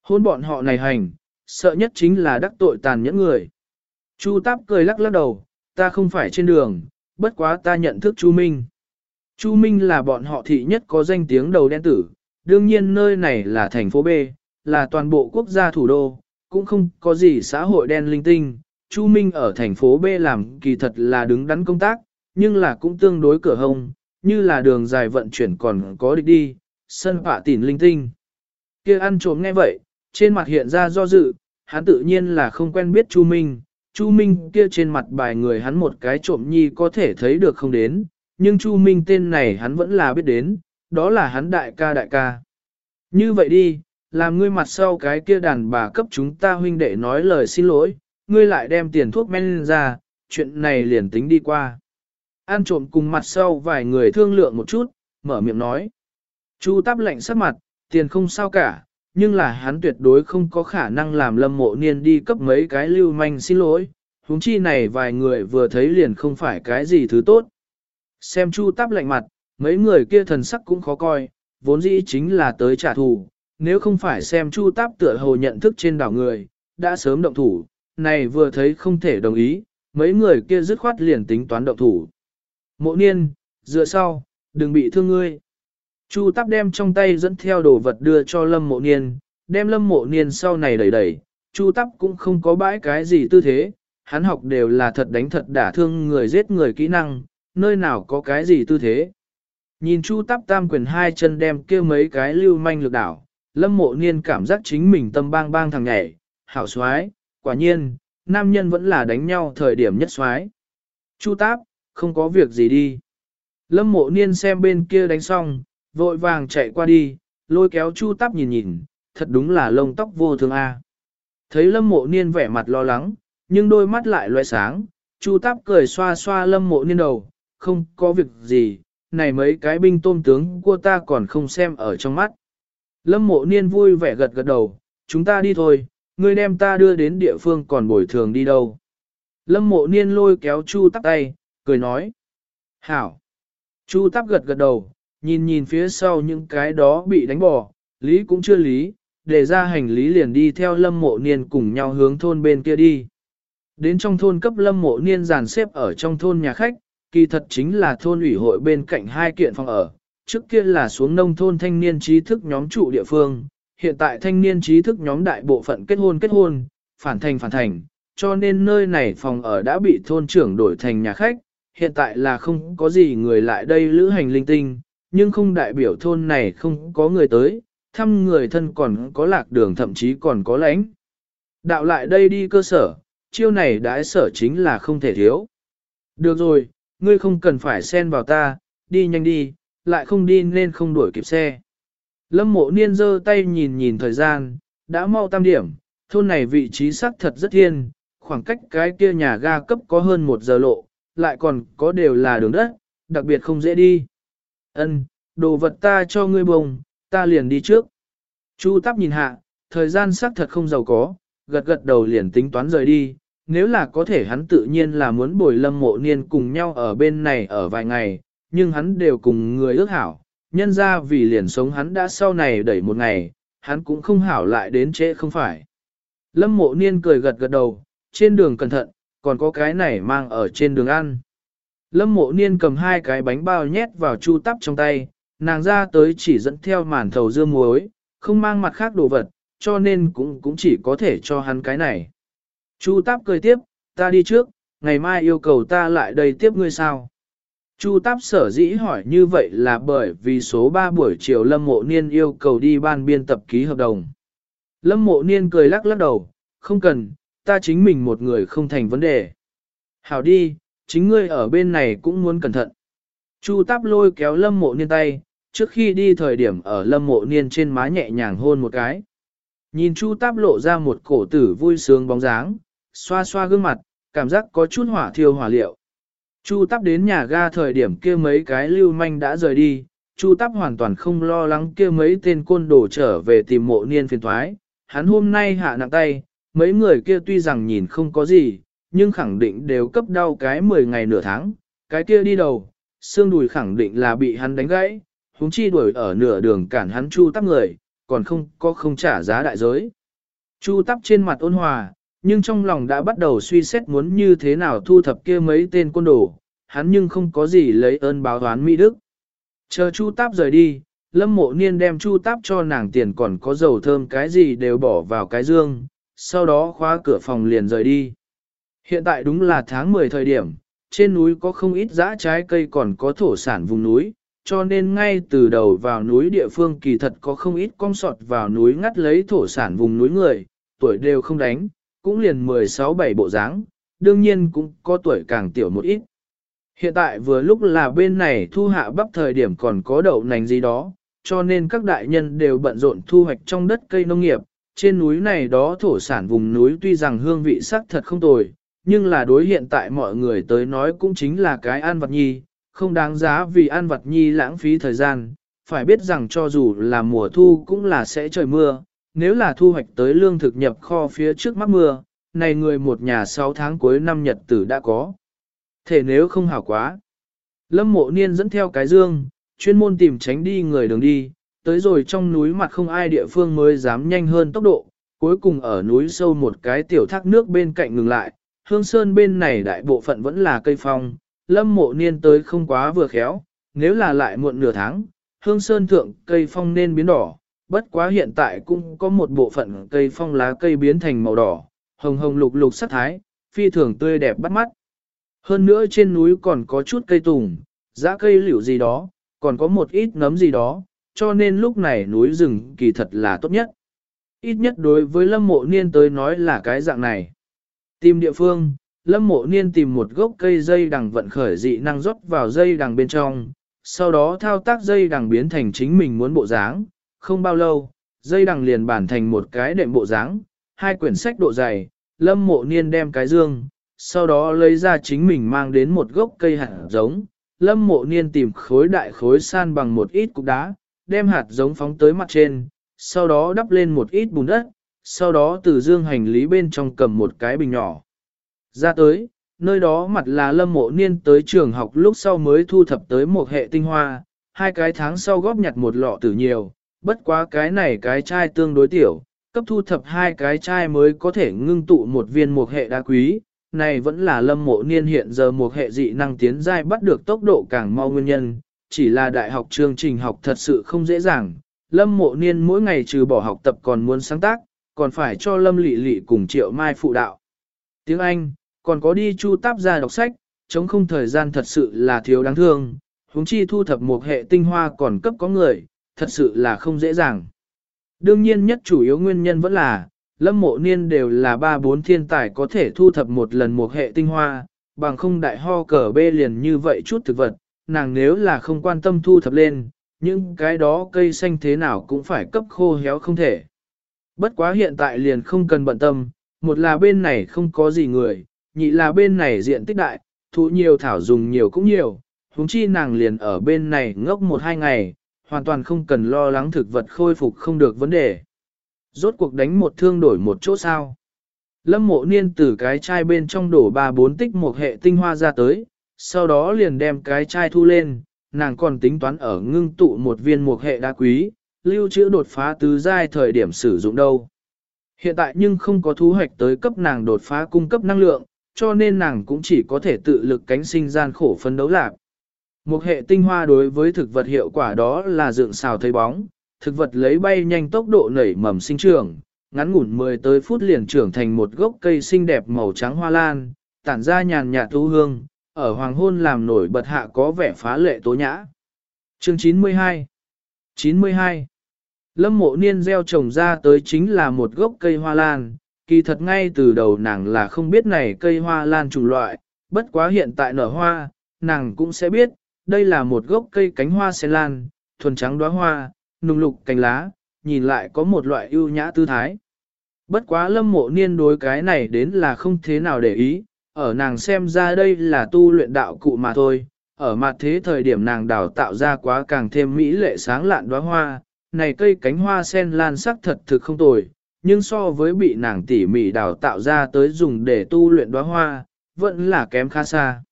Hôn bọn họ này hành, sợ nhất chính là đắc tội tàn nhẫn người. Chu Táp cười lắc lắc đầu, ta không phải trên đường, bất quá ta nhận thức Chu Minh. Chu Minh là bọn họ thị nhất có danh tiếng đầu đen tử, đương nhiên nơi này là thành phố B, là toàn bộ quốc gia thủ đô, cũng không có gì xã hội đen linh tinh. Chu Minh ở thành phố B làm kỳ thật là đứng đắn công tác, nhưng là cũng tương đối cửa hông, như là đường dài vận chuyển còn có địch đi, sân phạ tỉn linh tinh. kia ăn trộm nghe vậy, trên mặt hiện ra do dự, hắn tự nhiên là không quen biết Chu Minh, Chu Minh kia trên mặt bài người hắn một cái trộm nhi có thể thấy được không đến, nhưng Chu Minh tên này hắn vẫn là biết đến, đó là hắn đại ca đại ca. Như vậy đi, làm ngươi mặt sau cái kia đàn bà cấp chúng ta huynh đệ nói lời xin lỗi, ngươi lại đem tiền thuốc men ra, chuyện này liền tính đi qua. An trộm cùng mặt sau vài người thương lượng một chút, mở miệng nói. Chu táp lạnh sắc mặt, tiền không sao cả, nhưng là hắn tuyệt đối không có khả năng làm lâm mộ niên đi cấp mấy cái lưu manh xin lỗi, huống chi này vài người vừa thấy liền không phải cái gì thứ tốt. Xem chu táp lạnh mặt, mấy người kia thần sắc cũng khó coi, vốn dĩ chính là tới trả thù, nếu không phải xem chu táp tựa hồ nhận thức trên đảo người, đã sớm động thủ, này vừa thấy không thể đồng ý, mấy người kia dứt khoát liền tính toán động thủ. Mộ niên, dựa sau, đừng bị thương ngươi. Chu tắp đem trong tay dẫn theo đồ vật đưa cho lâm mộ niên, đem lâm mộ niên sau này đẩy đẩy, chu tắp cũng không có bãi cái gì tư thế, hắn học đều là thật đánh thật đả thương người giết người kỹ năng, nơi nào có cái gì tư thế. Nhìn chu tắp tam quyền hai chân đem kia mấy cái lưu manh lực đảo, lâm mộ niên cảm giác chính mình tâm bang bang thằng nhảy, hảo xoái, quả nhiên, nam nhân vẫn là đánh nhau thời điểm nhất xoái. Chu táp, không có việc gì đi. Lâm mộ niên xem bên kia đánh xong, vội vàng chạy qua đi, lôi kéo chu táp nhìn nhìn, thật đúng là lông tóc vô thường a. Thấy lâm mộ niên vẻ mặt lo lắng, nhưng đôi mắt lại loe sáng, chu táp cười xoa xoa lâm mộ niên đầu, không có việc gì, này mấy cái binh tôm tướng của ta còn không xem ở trong mắt. Lâm mộ niên vui vẻ gật gật đầu, chúng ta đi thôi, ngươi đem ta đưa đến địa phương còn bồi thường đi đâu. Lâm mộ niên lôi kéo chu tắp tay, cười nói. Hảo. Chu tắp gật gật đầu, nhìn nhìn phía sau những cái đó bị đánh bỏ, lý cũng chưa lý, để ra hành lý liền đi theo lâm mộ niên cùng nhau hướng thôn bên kia đi. Đến trong thôn cấp lâm mộ niên dàn xếp ở trong thôn nhà khách, kỳ thật chính là thôn ủy hội bên cạnh hai kiện phòng ở, trước kia là xuống nông thôn thanh niên trí thức nhóm trụ địa phương, hiện tại thanh niên trí thức nhóm đại bộ phận kết hôn kết hôn, phản thành phản thành, cho nên nơi này phòng ở đã bị thôn trưởng đổi thành nhà khách, hiện tại là không có gì người lại đây lữ hành linh tinh, nhưng không đại biểu thôn này không có người tới, thăm người thân còn có lạc đường thậm chí còn có lãnh. Đạo lại đây đi cơ sở, chiêu này đãi sở chính là không thể thiếu. Được rồi, ngươi không cần phải xen vào ta, đi nhanh đi, lại không đi nên không đuổi kịp xe. Lâm mộ niên giơ tay nhìn nhìn thời gian, đã mau tam điểm, thôn này vị trí xác thật rất thiên, khoảng cách cái kia nhà ga cấp có hơn một giờ lộ, lại còn có đều là đường đất, đặc biệt không dễ đi. Ân, đồ vật ta cho ngươi bồng, ta liền đi trước. Chu tắp nhìn hạ, thời gian xác thật không giàu có, gật gật đầu liền tính toán rời đi, nếu là có thể hắn tự nhiên là muốn bồi lâm mộ niên cùng nhau ở bên này ở vài ngày, nhưng hắn đều cùng người ước hảo, nhân ra vì liền sống hắn đã sau này đẩy một ngày, hắn cũng không hảo lại đến trễ không phải. Lâm mộ niên cười gật gật đầu, trên đường cẩn thận, còn có cái này mang ở trên đường ăn. Lâm mộ niên cầm hai cái bánh bao nhét vào chu tắp trong tay, nàng ra tới chỉ dẫn theo màn thầu dưa muối, không mang mặt khác đồ vật, cho nên cũng cũng chỉ có thể cho hắn cái này. Chu táp cười tiếp, ta đi trước, ngày mai yêu cầu ta lại đây tiếp ngươi sao. Chu Táp sở dĩ hỏi như vậy là bởi vì số 3 buổi chiều Lâm Mộ Niên yêu cầu đi ban biên tập ký hợp đồng. Lâm Mộ Niên cười lắc lắc đầu, không cần, ta chính mình một người không thành vấn đề. Hảo đi, chính ngươi ở bên này cũng muốn cẩn thận. Chu Táp lôi kéo Lâm Mộ Niên tay, trước khi đi thời điểm ở Lâm Mộ Niên trên má nhẹ nhàng hôn một cái. Nhìn Chu Táp lộ ra một cổ tử vui sướng bóng dáng, xoa xoa gương mặt, cảm giác có chút hỏa thiêu hỏa liệu. Chu Táp đến nhà ga thời điểm kia mấy cái lưu manh đã rời đi, Chu Táp hoàn toàn không lo lắng kia mấy tên côn đồ trở về tìm mộ niên phiền thoái. Hắn hôm nay hạ nặng tay, mấy người kia tuy rằng nhìn không có gì, nhưng khẳng định đều cấp đau cái 10 ngày nửa tháng, cái kia đi đầu, xương đùi khẳng định là bị hắn đánh gãy, húng chi đuổi ở nửa đường cản hắn Chu Tắp người, còn không có không trả giá đại giới. Chu Tắp trên mặt ôn hòa, nhưng trong lòng đã bắt đầu suy xét muốn như thế nào thu thập kia mấy tên quân đồ, hắn nhưng không có gì lấy ơn báo toán Mỹ Đức. Chờ Chu Táp rời đi, Lâm Mộ Niên đem Chu Táp cho nàng tiền còn có dầu thơm cái gì đều bỏ vào cái dương, sau đó khóa cửa phòng liền rời đi. Hiện tại đúng là tháng 10 thời điểm, trên núi có không ít dã trái cây còn có thổ sản vùng núi, cho nên ngay từ đầu vào núi địa phương kỳ thật có không ít con sọt vào núi ngắt lấy thổ sản vùng núi người, tuổi đều không đánh, cũng liền 16-7 bộ dáng, đương nhiên cũng có tuổi càng tiểu một ít. Hiện tại vừa lúc là bên này thu hạ bắp thời điểm còn có đậu nành gì đó, cho nên các đại nhân đều bận rộn thu hoạch trong đất cây nông nghiệp. Trên núi này đó thổ sản vùng núi tuy rằng hương vị sắc thật không tồi, nhưng là đối hiện tại mọi người tới nói cũng chính là cái ăn vật nhi, không đáng giá vì ăn vật nhi lãng phí thời gian. Phải biết rằng cho dù là mùa thu cũng là sẽ trời mưa, nếu là thu hoạch tới lương thực nhập kho phía trước mắc mưa, này người một nhà 6 tháng cuối năm nhật tử đã có. Thể nếu không hảo quá. Lâm mộ niên dẫn theo cái dương, chuyên môn tìm tránh đi người đường đi, tới rồi trong núi mặt không ai địa phương mới dám nhanh hơn tốc độ, cuối cùng ở núi sâu một cái tiểu thác nước bên cạnh ngừng lại, hương sơn bên này đại bộ phận vẫn là cây phong, lâm mộ niên tới không quá vừa khéo, nếu là lại muộn nửa tháng, hương sơn thượng cây phong nên biến đỏ, bất quá hiện tại cũng có một bộ phận cây phong lá cây biến thành màu đỏ, hồng hồng lục lục sắc thái, phi thường tươi đẹp bắt mắt. Hơn nữa trên núi còn có chút cây tùng, dã cây liễu gì đó, còn có một ít nấm gì đó, cho nên lúc này núi rừng kỳ thật là tốt nhất. Ít nhất đối với lâm mộ niên tới nói là cái dạng này. Tìm địa phương, lâm mộ niên tìm một gốc cây dây đằng vận khởi dị năng rót vào dây đằng bên trong, sau đó thao tác dây đằng biến thành chính mình muốn bộ dáng. Không bao lâu, dây đằng liền bản thành một cái đệm bộ dáng, hai quyển sách độ dày, lâm mộ niên đem cái dương, sau đó lấy ra chính mình mang đến một gốc cây hạt giống. Lâm mộ niên tìm khối đại khối san bằng một ít cục đá, đem hạt giống phóng tới mặt trên, sau đó đắp lên một ít bùn đất, sau đó từ dương hành lý bên trong cầm một cái bình nhỏ. Ra tới, nơi đó mặt là lâm mộ niên tới trường học lúc sau mới thu thập tới một hệ tinh hoa, hai cái tháng sau góp nhặt một lọ tử nhiều, bất quá cái này cái chai tương đối tiểu, cấp thu thập hai cái chai mới có thể ngưng tụ một viên một hệ đá quý, này vẫn là lâm mộ niên hiện giờ một hệ dị năng tiến giai bắt được tốc độ càng mau nguyên nhân, chỉ là đại học chương trình học thật sự không dễ dàng, lâm mộ niên mỗi ngày trừ bỏ học tập còn muốn sáng tác, còn phải cho lâm lị lị cùng triệu mai phụ đạo. Tiếng Anh, còn có đi chu táp ra đọc sách, chống không thời gian thật sự là thiếu đáng thương, huống chi thu thập một hệ tinh hoa còn cấp có người, thật sự là không dễ dàng. Đương nhiên nhất chủ yếu nguyên nhân vẫn là, lâm mộ niên đều là ba bốn thiên tài có thể thu thập một lần một hệ tinh hoa, bằng không đại ho cờ bê liền như vậy chút thực vật, nàng nếu là không quan tâm thu thập lên, những cái đó cây xanh thế nào cũng phải cấp khô héo không thể. Bất quá hiện tại liền không cần bận tâm, một là bên này không có gì người, nhị là bên này diện tích đại, thụ nhiều thảo dùng nhiều cũng nhiều, huống chi nàng liền ở bên này ngốc một hai ngày, hoàn toàn không cần lo lắng thực vật khôi phục không được vấn đề. Rốt cuộc đánh một thương đổi một chỗ sao. Lâm mộ niên từ cái chai bên trong đổ ba bốn tích một hệ tinh hoa ra tới, sau đó liền đem cái chai thu lên, nàng còn tính toán ở ngưng tụ một viên mục hệ đá quý, lưu trữ đột phá tứ giai thời điểm sử dụng đâu. Hiện tại nhưng không có thu hoạch tới cấp nàng đột phá cung cấp năng lượng, cho nên nàng cũng chỉ có thể tự lực cánh sinh gian khổ phân đấu lạc. Một hệ tinh hoa đối với thực vật hiệu quả đó là dựng xào thấy bóng, thực vật lấy bay nhanh tốc độ nảy mầm sinh trưởng, ngắn ngủn 10 tới phút liền trưởng thành một gốc cây xinh đẹp màu trắng hoa lan, tản ra nhàn nhạt thu hương, ở hoàng hôn làm nổi bật hạ có vẻ phá lệ tố nhã. Chương 92 92 Lâm mộ niên gieo trồng ra tới chính là một gốc cây hoa lan, kỳ thật ngay từ đầu nàng là không biết này cây hoa lan chủng loại, bất quá hiện tại nở hoa, nàng cũng sẽ biết, đây là một gốc cây cánh hoa sen lan, thuần trắng đóa hoa, nùng lục cánh lá, nhìn lại có một loại ưu nhã tư thái. Bất quá lâm mộ niên đối cái này đến là không thế nào để ý, ở nàng xem ra đây là tu luyện đạo cụ mà thôi, ở mặt thế thời điểm nàng đào tạo ra quá càng thêm mỹ lệ sáng lạn đóa hoa, này cây cánh hoa sen lan sắc thật thực không tồi, nhưng so với bị nàng tỉ mỉ đào tạo ra tới dùng để tu luyện đóa hoa, vẫn là kém khá xa.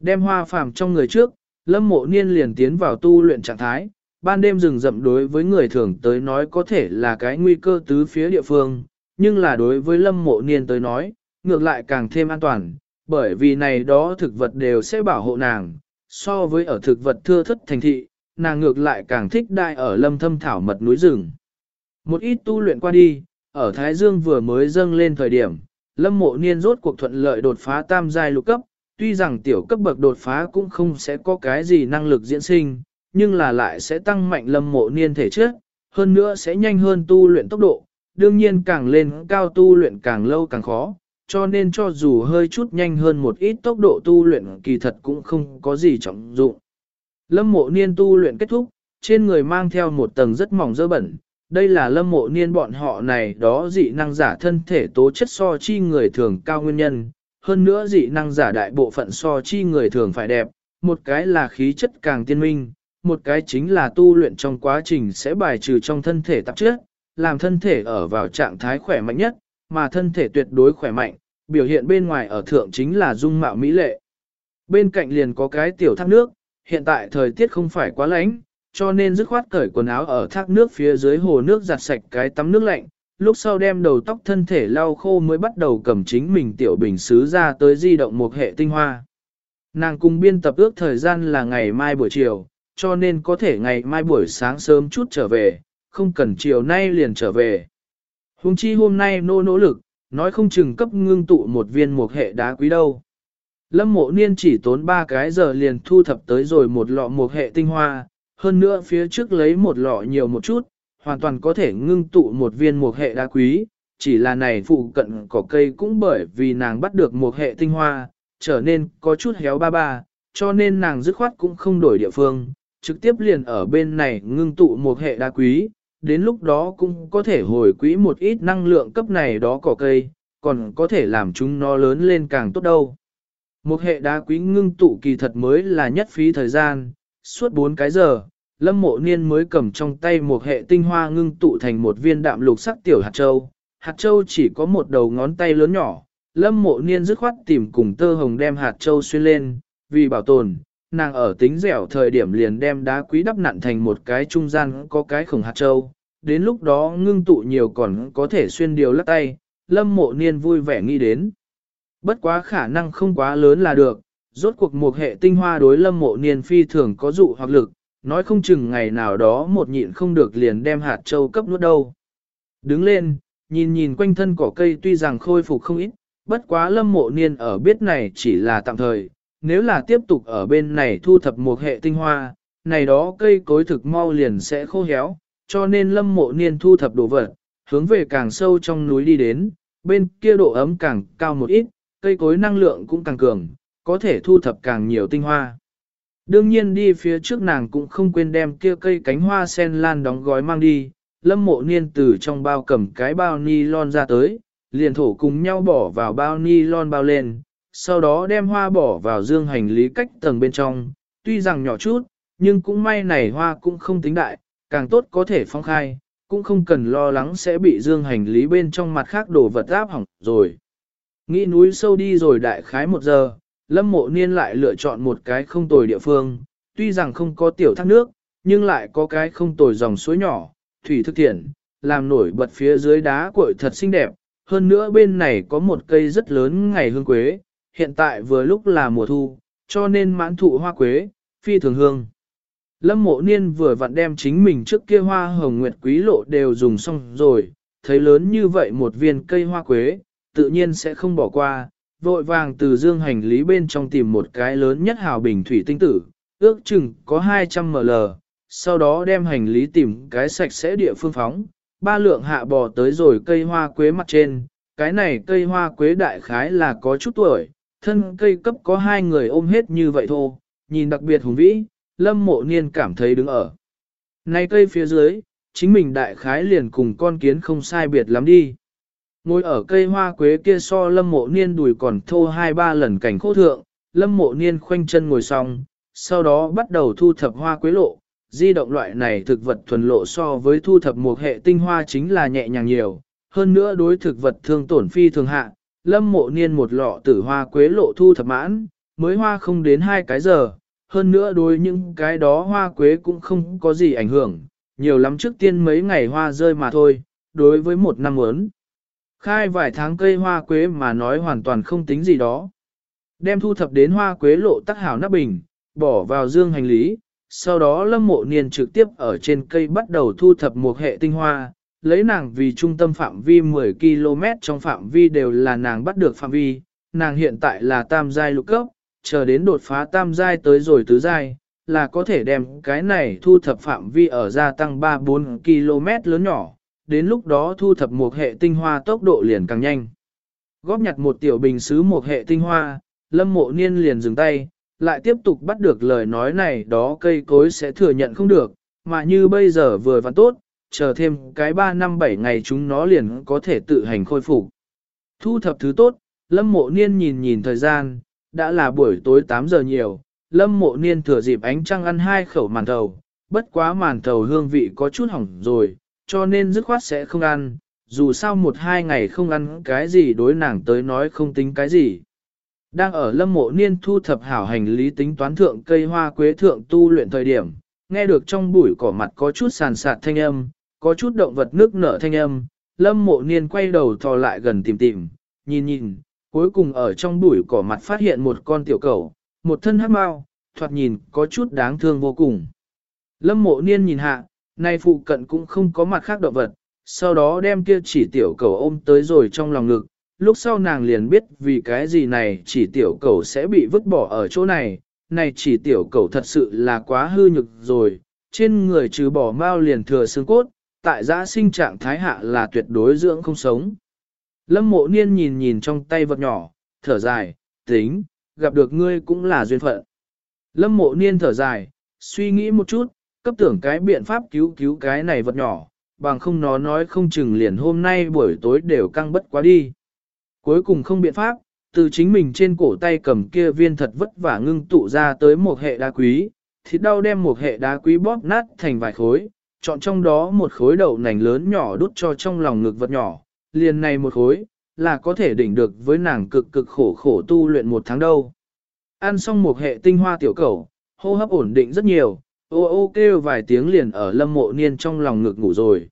Đem hoa phàm trong người trước, lâm mộ niên liền tiến vào tu luyện trạng thái, ban đêm rừng rậm đối với người thường tới nói có thể là cái nguy cơ tứ phía địa phương, nhưng là đối với lâm mộ niên tới nói, ngược lại càng thêm an toàn, bởi vì này đó thực vật đều sẽ bảo hộ nàng, so với ở thực vật thưa thất thành thị, nàng ngược lại càng thích đại ở lâm thâm thảo mật núi rừng. Một ít tu luyện qua đi, ở Thái Dương vừa mới dâng lên thời điểm, lâm mộ niên rốt cuộc thuận lợi đột phá tam giai lục cấp, tuy rằng tiểu cấp bậc đột phá cũng không sẽ có cái gì năng lực diễn sinh, nhưng là lại sẽ tăng mạnh lâm mộ niên thể chất, hơn nữa sẽ nhanh hơn tu luyện tốc độ, đương nhiên càng lên cao tu luyện càng lâu càng khó, cho nên cho dù hơi chút nhanh hơn một ít tốc độ tu luyện kỳ thật cũng không có gì trọng dụng. Lâm mộ niên tu luyện kết thúc, trên người mang theo một tầng rất mỏng dơ bẩn, đây là lâm mộ niên bọn họ này đó dị năng giả thân thể tố chất so chi người thường cao nguyên nhân, hơn nữa dị năng giả đại bộ phận so chi người thường phải đẹp, một cái là khí chất càng tiên minh, một cái chính là tu luyện trong quá trình sẽ bài trừ trong thân thể tạp chất, làm thân thể ở vào trạng thái khỏe mạnh nhất, mà thân thể tuyệt đối khỏe mạnh, biểu hiện bên ngoài ở thượng chính là dung mạo mỹ lệ. Bên cạnh liền có cái tiểu thác nước, hiện tại thời tiết không phải quá lạnh, cho nên dứt khoát cởi quần áo ở thác nước phía dưới hồ nước giặt sạch cái tắm nước lạnh, lúc sau đem đầu tóc thân thể lau khô mới bắt đầu cầm chính mình tiểu bình xứ ra tới di động một hệ tinh hoa. Nàng cùng biên tập ước thời gian là ngày mai buổi chiều, cho nên có thể ngày mai buổi sáng sớm chút trở về, không cần chiều nay liền trở về. Hùng chi hôm nay nô nỗ lực, nói không chừng cấp ngưng tụ một viên một hệ đá quý đâu. Lâm mộ niên chỉ tốn 3 cái giờ liền thu thập tới rồi một lọ một hệ tinh hoa, hơn nữa phía trước lấy một lọ nhiều một chút, hoàn toàn có thể ngưng tụ một viên một hệ đá quý, chỉ là này phụ cận cỏ cây cũng bởi vì nàng bắt được một hệ tinh hoa, trở nên có chút héo ba ba, cho nên nàng dứt khoát cũng không đổi địa phương, trực tiếp liền ở bên này ngưng tụ một hệ đá quý, đến lúc đó cũng có thể hồi quỹ một ít năng lượng cấp này đó cỏ cây, còn có thể làm chúng nó lớn lên càng tốt đâu. Một hệ đá quý ngưng tụ kỳ thật mới là nhất phí thời gian, suốt 4 cái giờ, lâm mộ niên mới cầm trong tay một hệ tinh hoa ngưng tụ thành một viên đạm lục sắc tiểu hạt châu. Hạt châu chỉ có một đầu ngón tay lớn nhỏ, lâm mộ niên dứt khoát tìm cùng tơ hồng đem hạt châu xuyên lên, vì bảo tồn, nàng ở tính dẻo thời điểm liền đem đá quý đắp nặn thành một cái trung gian có cái khổng hạt châu, đến lúc đó ngưng tụ nhiều còn có thể xuyên điều lắc tay, lâm mộ niên vui vẻ nghĩ đến. Bất quá khả năng không quá lớn là được, rốt cuộc một hệ tinh hoa đối lâm mộ niên phi thường có dụ hoặc lực, nói không chừng ngày nào đó một nhịn không được liền đem hạt châu cấp nuốt đâu. Đứng lên, nhìn nhìn quanh thân cỏ cây tuy rằng khôi phục không ít, bất quá lâm mộ niên ở biết này chỉ là tạm thời, nếu là tiếp tục ở bên này thu thập một hệ tinh hoa, này đó cây cối thực mau liền sẽ khô héo, cho nên lâm mộ niên thu thập đồ vật, hướng về càng sâu trong núi đi đến, bên kia độ ấm càng cao một ít, cây cối năng lượng cũng càng cường, có thể thu thập càng nhiều tinh hoa. Đương nhiên đi phía trước nàng cũng không quên đem kia cây cánh hoa sen lan đóng gói mang đi, lâm mộ niên từ trong bao cầm cái bao ni lon ra tới, liền thổ cùng nhau bỏ vào bao ni lon bao lên, sau đó đem hoa bỏ vào dương hành lý cách tầng bên trong, tuy rằng nhỏ chút, nhưng cũng may này hoa cũng không tính đại, càng tốt có thể phong khai, cũng không cần lo lắng sẽ bị dương hành lý bên trong mặt khác đổ vật áp hỏng rồi. Nghĩ núi sâu đi rồi đại khái một giờ, lâm mộ niên lại lựa chọn một cái không tồi địa phương, tuy rằng không có tiểu thác nước, nhưng lại có cái không tồi dòng suối nhỏ, thủy thức thiện, làm nổi bật phía dưới đá cội thật xinh đẹp, hơn nữa bên này có một cây rất lớn ngày hương quế, hiện tại vừa lúc là mùa thu, cho nên mãn thụ hoa quế, phi thường hương. Lâm mộ niên vừa vặn đem chính mình trước kia hoa hồng nguyệt quý lộ đều dùng xong rồi, thấy lớn như vậy một viên cây hoa quế, tự nhiên sẽ không bỏ qua, vội vàng từ dương hành lý bên trong tìm một cái lớn nhất hào bình thủy tinh tử, ước chừng có 200 ml, sau đó đem hành lý tìm cái sạch sẽ địa phương phóng, ba lượng hạ bò tới rồi cây hoa quế mặt trên, cái này cây hoa quế đại khái là có chút tuổi, thân cây cấp có hai người ôm hết như vậy thôi, nhìn đặc biệt hùng vĩ, lâm mộ niên cảm thấy đứng ở. Này cây phía dưới, chính mình đại khái liền cùng con kiến không sai biệt lắm đi. Ngồi ở cây hoa quế kia so lâm mộ niên đùi còn thô hai ba lần cảnh khô thượng, lâm mộ niên khoanh chân ngồi xong, sau đó bắt đầu thu thập hoa quế lộ. Di động loại này thực vật thuần lộ so với thu thập một hệ tinh hoa chính là nhẹ nhàng nhiều, hơn nữa đối thực vật thương tổn phi thường hạ, lâm mộ niên một lọ tử hoa quế lộ thu thập mãn, mới hoa không đến hai cái giờ, hơn nữa đối những cái đó hoa quế cũng không có gì ảnh hưởng, nhiều lắm trước tiên mấy ngày hoa rơi mà thôi, đối với một năm ớn. Khai vài tháng cây hoa quế mà nói hoàn toàn không tính gì đó. Đem thu thập đến hoa quế lộ tắc hảo nắp bình, bỏ vào dương hành lý, sau đó lâm mộ niên trực tiếp ở trên cây bắt đầu thu thập một hệ tinh hoa, lấy nàng vì trung tâm phạm vi 10 km trong phạm vi đều là nàng bắt được phạm vi, nàng hiện tại là tam giai lục cấp, chờ đến đột phá tam giai tới rồi tứ giai, là có thể đem cái này thu thập phạm vi ở gia tăng 3-4 km lớn nhỏ, đến lúc đó thu thập một hệ tinh hoa tốc độ liền càng nhanh. Góp nhặt một tiểu bình xứ một hệ tinh hoa, lâm mộ niên liền dừng tay, lại tiếp tục bắt được lời nói này đó cây cối sẽ thừa nhận không được, mà như bây giờ vừa và tốt, chờ thêm cái 3 năm 7 ngày chúng nó liền có thể tự hành khôi phục. Thu thập thứ tốt, lâm mộ niên nhìn nhìn thời gian, đã là buổi tối 8 giờ nhiều, lâm mộ niên thừa dịp ánh trăng ăn hai khẩu màn thầu, bất quá màn thầu hương vị có chút hỏng rồi, cho nên dứt khoát sẽ không ăn, dù sao một hai ngày không ăn cái gì đối nàng tới nói không tính cái gì. Đang ở lâm mộ niên thu thập hảo hành lý tính toán thượng cây hoa quế thượng tu luyện thời điểm, nghe được trong bụi cỏ mặt có chút sàn sạt thanh âm, có chút động vật nước nở thanh âm, lâm mộ niên quay đầu thò lại gần tìm tìm, nhìn nhìn, cuối cùng ở trong bụi cỏ mặt phát hiện một con tiểu cẩu, một thân hát mau, thoạt nhìn có chút đáng thương vô cùng. Lâm mộ niên nhìn hạ, nay phụ cận cũng không có mặt khác động vật, sau đó đem kia chỉ tiểu cầu ôm tới rồi trong lòng ngực, lúc sau nàng liền biết vì cái gì này chỉ tiểu cầu sẽ bị vứt bỏ ở chỗ này, này chỉ tiểu cầu thật sự là quá hư nhực rồi, trên người trừ bỏ mau liền thừa xương cốt, tại giã sinh trạng thái hạ là tuyệt đối dưỡng không sống. Lâm mộ niên nhìn nhìn trong tay vật nhỏ, thở dài, tính, gặp được ngươi cũng là duyên phận. Lâm mộ niên thở dài, suy nghĩ một chút, cấp tưởng cái biện pháp cứu cứu cái này vật nhỏ, bằng không nó nói không chừng liền hôm nay buổi tối đều căng bất quá đi. Cuối cùng không biện pháp, từ chính mình trên cổ tay cầm kia viên thật vất vả ngưng tụ ra tới một hệ đá quý, thịt đau đem một hệ đá quý bóp nát thành vài khối, chọn trong đó một khối đậu nành lớn nhỏ đút cho trong lòng ngực vật nhỏ, liền này một khối, là có thể đỉnh được với nàng cực cực khổ khổ tu luyện một tháng đâu. Ăn xong một hệ tinh hoa tiểu cầu, hô hấp ổn định rất nhiều, ô ô kêu vài tiếng liền ở lâm mộ niên trong lòng ngực ngủ rồi.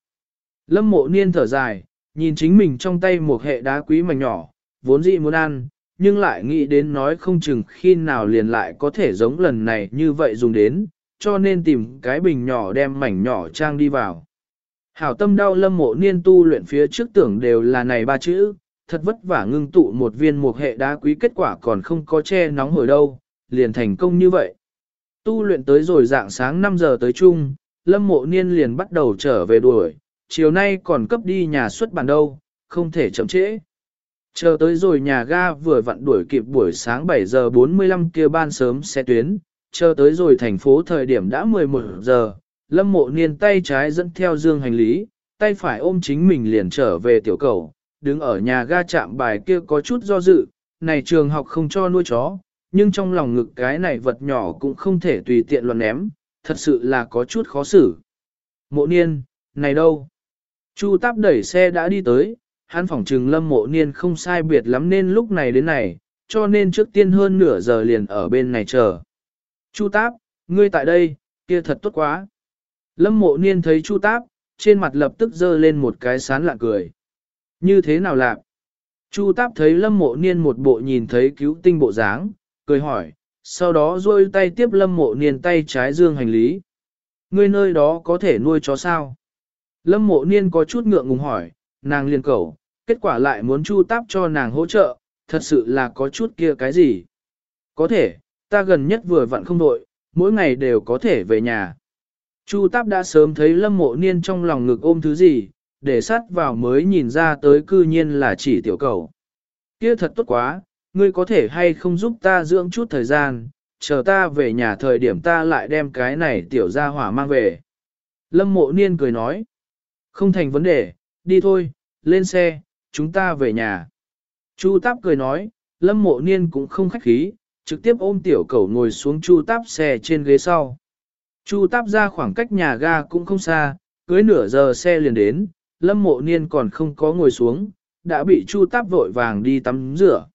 Lâm mộ niên thở dài, nhìn chính mình trong tay một hệ đá quý mảnh nhỏ, vốn dĩ muốn ăn, nhưng lại nghĩ đến nói không chừng khi nào liền lại có thể giống lần này như vậy dùng đến, cho nên tìm cái bình nhỏ đem mảnh nhỏ trang đi vào. Hảo tâm đau lâm mộ niên tu luyện phía trước tưởng đều là này ba chữ, thật vất vả ngưng tụ một viên một hệ đá quý kết quả còn không có che nóng hồi đâu, liền thành công như vậy. Tu luyện tới rồi dạng sáng 5 giờ tới chung, lâm mộ niên liền bắt đầu trở về đuổi, chiều nay còn cấp đi nhà xuất bản đâu, không thể chậm trễ. Chờ tới rồi nhà ga vừa vặn đuổi kịp buổi sáng 7 giờ 45 kia ban sớm xe tuyến, chờ tới rồi thành phố thời điểm đã 11 giờ, lâm mộ niên tay trái dẫn theo dương hành lý, tay phải ôm chính mình liền trở về tiểu cầu, đứng ở nhà ga chạm bài kia có chút do dự, này trường học không cho nuôi chó, nhưng trong lòng ngực cái này vật nhỏ cũng không thể tùy tiện luận ném, thật sự là có chút khó xử. Mộ niên, này đâu? Chu táp đẩy xe đã đi tới, hắn phỏng trừng lâm mộ niên không sai biệt lắm nên lúc này đến này, cho nên trước tiên hơn nửa giờ liền ở bên này chờ. Chu táp, ngươi tại đây, kia thật tốt quá. Lâm mộ niên thấy chu táp, trên mặt lập tức dơ lên một cái sán lạ cười. Như thế nào lạc? Chu táp thấy lâm mộ niên một bộ nhìn thấy cứu tinh bộ dáng, cười hỏi, sau đó duỗi tay tiếp lâm mộ niên tay trái dương hành lý. Ngươi nơi đó có thể nuôi chó sao? Lâm mộ niên có chút ngượng ngùng hỏi, nàng liền cầu, kết quả lại muốn chu táp cho nàng hỗ trợ, thật sự là có chút kia cái gì? Có thể, ta gần nhất vừa vặn không đội, mỗi ngày đều có thể về nhà. Chu táp đã sớm thấy lâm mộ niên trong lòng ngực ôm thứ gì, để sát vào mới nhìn ra tới cư nhiên là chỉ tiểu cầu. Kia thật tốt quá, ngươi có thể hay không giúp ta dưỡng chút thời gian, chờ ta về nhà thời điểm ta lại đem cái này tiểu ra hỏa mang về. Lâm mộ niên cười nói, không thành vấn đề, đi thôi, lên xe, chúng ta về nhà. Chu táp cười nói, lâm mộ niên cũng không khách khí, trực tiếp ôm tiểu cầu ngồi xuống chu táp xe trên ghế sau. Chu táp ra khoảng cách nhà ga cũng không xa, cưới nửa giờ xe liền đến, lâm mộ niên còn không có ngồi xuống, đã bị chu táp vội vàng đi tắm rửa.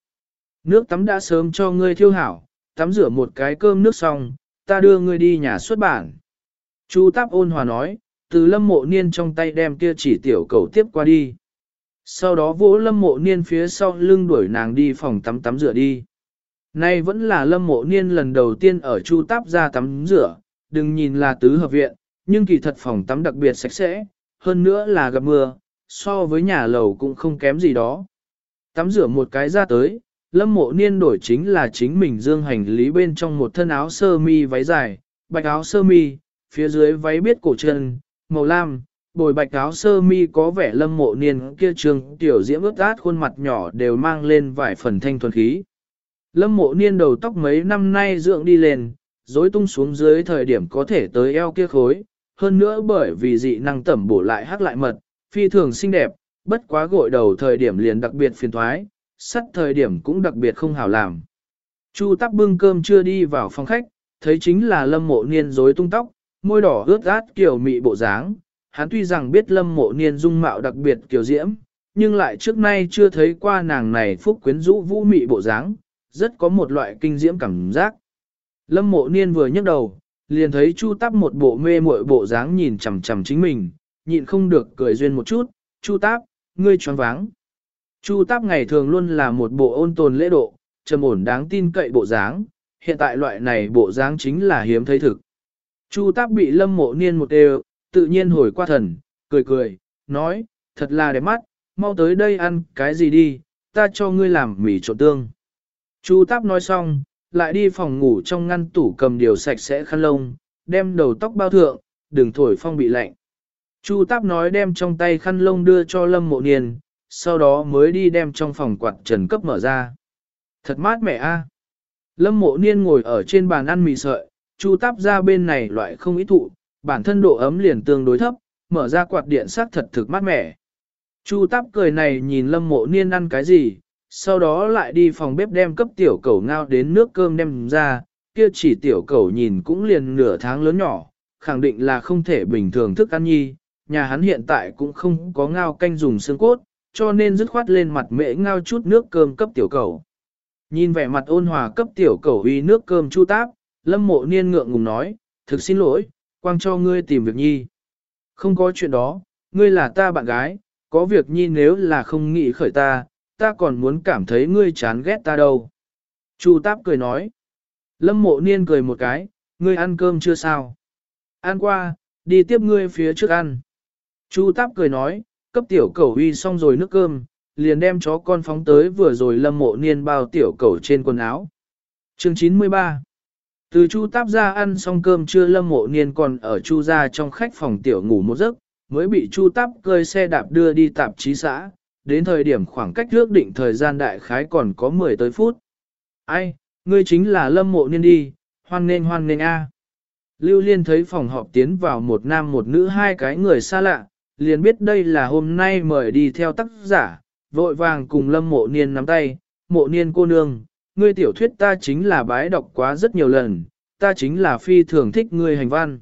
Nước tắm đã sớm cho ngươi thiêu hảo, tắm rửa một cái cơm nước xong, ta đưa ngươi đi nhà xuất bản. Chu táp ôn hòa nói, từ lâm mộ niên trong tay đem kia chỉ tiểu cầu tiếp qua đi. Sau đó vỗ lâm mộ niên phía sau lưng đuổi nàng đi phòng tắm tắm rửa đi. Nay vẫn là lâm mộ niên lần đầu tiên ở chu táp ra tắm rửa, đừng nhìn là tứ hợp viện, nhưng kỳ thật phòng tắm đặc biệt sạch sẽ, hơn nữa là gặp mưa, so với nhà lầu cũng không kém gì đó. Tắm rửa một cái ra tới, lâm mộ niên đổi chính là chính mình dương hành lý bên trong một thân áo sơ mi váy dài, bạch áo sơ mi, phía dưới váy biết cổ chân, màu lam, bồi bạch áo sơ mi có vẻ lâm mộ niên kia trường tiểu diễm ướt át khuôn mặt nhỏ đều mang lên vài phần thanh thuần khí. Lâm mộ niên đầu tóc mấy năm nay dưỡng đi lên, rối tung xuống dưới thời điểm có thể tới eo kia khối, hơn nữa bởi vì dị năng tẩm bổ lại hắc lại mật, phi thường xinh đẹp, bất quá gội đầu thời điểm liền đặc biệt phiền thoái, sắt thời điểm cũng đặc biệt không hảo làm. Chu tắc bưng cơm chưa đi vào phòng khách, thấy chính là lâm mộ niên rối tung tóc, môi đỏ ướt át kiểu mị bộ dáng, hắn tuy rằng biết lâm mộ niên dung mạo đặc biệt kiểu diễm, nhưng lại trước nay chưa thấy qua nàng này phúc quyến rũ vũ mị bộ dáng, rất có một loại kinh diễm cảm giác. Lâm mộ niên vừa nhấc đầu, liền thấy Chu Táp một bộ mê muội bộ dáng nhìn chằm chằm chính mình, nhịn không được cười duyên một chút, Chu Táp, ngươi choáng váng. Chu Táp ngày thường luôn là một bộ ôn tồn lễ độ, trầm ổn đáng tin cậy bộ dáng, hiện tại loại này bộ dáng chính là hiếm thấy thực. Chu Táp bị lâm mộ niên một đều, tự nhiên hồi qua thần, cười cười, nói, thật là đẹp mắt, mau tới đây ăn cái gì đi, ta cho ngươi làm mì trộn tương. Chu Táp nói xong, lại đi phòng ngủ trong ngăn tủ cầm điều sạch sẽ khăn lông, đem đầu tóc bao thượng, đừng thổi phong bị lạnh. Chu Táp nói đem trong tay khăn lông đưa cho Lâm Mộ Niên, sau đó mới đi đem trong phòng quạt trần cấp mở ra. Thật mát mẻ a. Lâm Mộ Niên ngồi ở trên bàn ăn mì sợi, Chu Táp ra bên này loại không ý thụ, bản thân độ ấm liền tương đối thấp, mở ra quạt điện sắc thật thực mát mẻ. Chu Táp cười này nhìn Lâm Mộ Niên ăn cái gì, sau đó lại đi phòng bếp đem cấp tiểu cẩu ngao đến nước cơm đem ra, kia chỉ tiểu cẩu nhìn cũng liền nửa tháng lớn nhỏ, khẳng định là không thể bình thường thức ăn nhi, nhà hắn hiện tại cũng không có ngao canh dùng xương cốt, cho nên dứt khoát lên mặt mễ ngao chút nước cơm cấp tiểu cẩu. Nhìn vẻ mặt ôn hòa cấp tiểu cẩu uy nước cơm chu táp, lâm mộ niên ngượng ngùng nói, thực xin lỗi, quang cho ngươi tìm việc nhi. Không có chuyện đó, ngươi là ta bạn gái, có việc nhi nếu là không nghĩ khởi ta, ta còn muốn cảm thấy ngươi chán ghét ta đâu. Chu Táp cười nói. Lâm mộ niên cười một cái, ngươi ăn cơm chưa sao? Ăn qua, đi tiếp ngươi phía trước ăn. Chu Táp cười nói, cấp tiểu cầu uy xong rồi nước cơm, liền đem chó con phóng tới vừa rồi lâm mộ niên bao tiểu cầu trên quần áo. Chương 93 Từ Chu Táp ra ăn xong cơm trưa lâm mộ niên còn ở Chu ra trong khách phòng tiểu ngủ một giấc, mới bị Chu Táp cơi xe đạp đưa đi tạp chí xã, đến thời điểm khoảng cách ước định thời gian đại khái còn có 10 tới phút. Ai, ngươi chính là lâm mộ niên đi, hoan nên hoan nên a. Lưu Liên thấy phòng họp tiến vào một nam một nữ hai cái người xa lạ, liền biết đây là hôm nay mời đi theo tác giả, vội vàng cùng lâm mộ niên nắm tay, mộ niên cô nương, ngươi tiểu thuyết ta chính là bái đọc quá rất nhiều lần, ta chính là phi thường thích ngươi hành văn.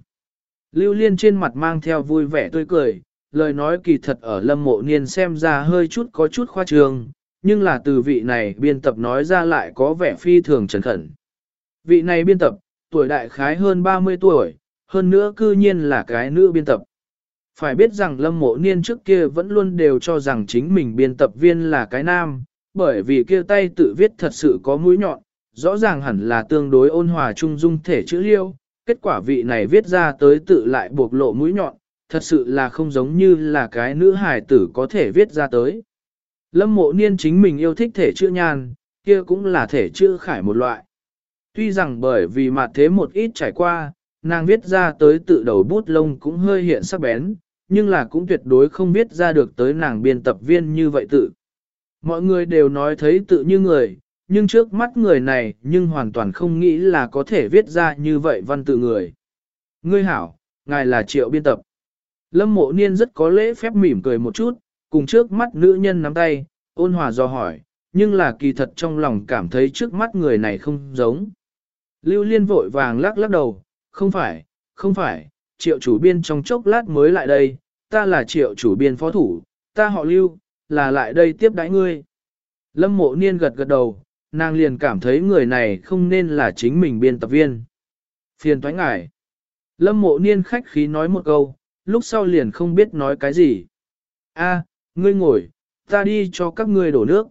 Lưu Liên trên mặt mang theo vui vẻ tươi cười, lời nói kỳ thật ở lâm mộ niên xem ra hơi chút có chút khoa trương, nhưng là từ vị này biên tập nói ra lại có vẻ phi thường trần khẩn. Vị này biên tập, tuổi đại khái hơn 30 tuổi, hơn nữa cư nhiên là cái nữ biên tập. Phải biết rằng lâm mộ niên trước kia vẫn luôn đều cho rằng chính mình biên tập viên là cái nam, bởi vì kia tay tự viết thật sự có mũi nhọn, rõ ràng hẳn là tương đối ôn hòa trung dung thể chữ liêu, kết quả vị này viết ra tới tự lại buộc lộ mũi nhọn, thật sự là không giống như là cái nữ hài tử có thể viết ra tới. Lâm mộ niên chính mình yêu thích thể chữ nhan, kia cũng là thể chữ khải một loại. Tuy rằng bởi vì mặt thế một ít trải qua, nàng viết ra tới tự đầu bút lông cũng hơi hiện sắc bén, nhưng là cũng tuyệt đối không viết ra được tới nàng biên tập viên như vậy tự. Mọi người đều nói thấy tự như người, nhưng trước mắt người này nhưng hoàn toàn không nghĩ là có thể viết ra như vậy văn tự người. Ngươi hảo, ngài là triệu biên tập. Lâm mộ niên rất có lễ phép mỉm cười một chút, cùng trước mắt nữ nhân nắm tay, ôn hòa do hỏi, nhưng là kỳ thật trong lòng cảm thấy trước mắt người này không giống. Lưu liên vội vàng lắc lắc đầu, không phải, không phải, triệu chủ biên trong chốc lát mới lại đây, ta là triệu chủ biên phó thủ, ta họ lưu, là lại đây tiếp đãi ngươi. Lâm mộ niên gật gật đầu, nàng liền cảm thấy người này không nên là chính mình biên tập viên. Phiền thoái ngại. Lâm mộ niên khách khí nói một câu, lúc sau liền không biết nói cái gì. A, ngươi ngồi, ta đi cho các ngươi đổ nước.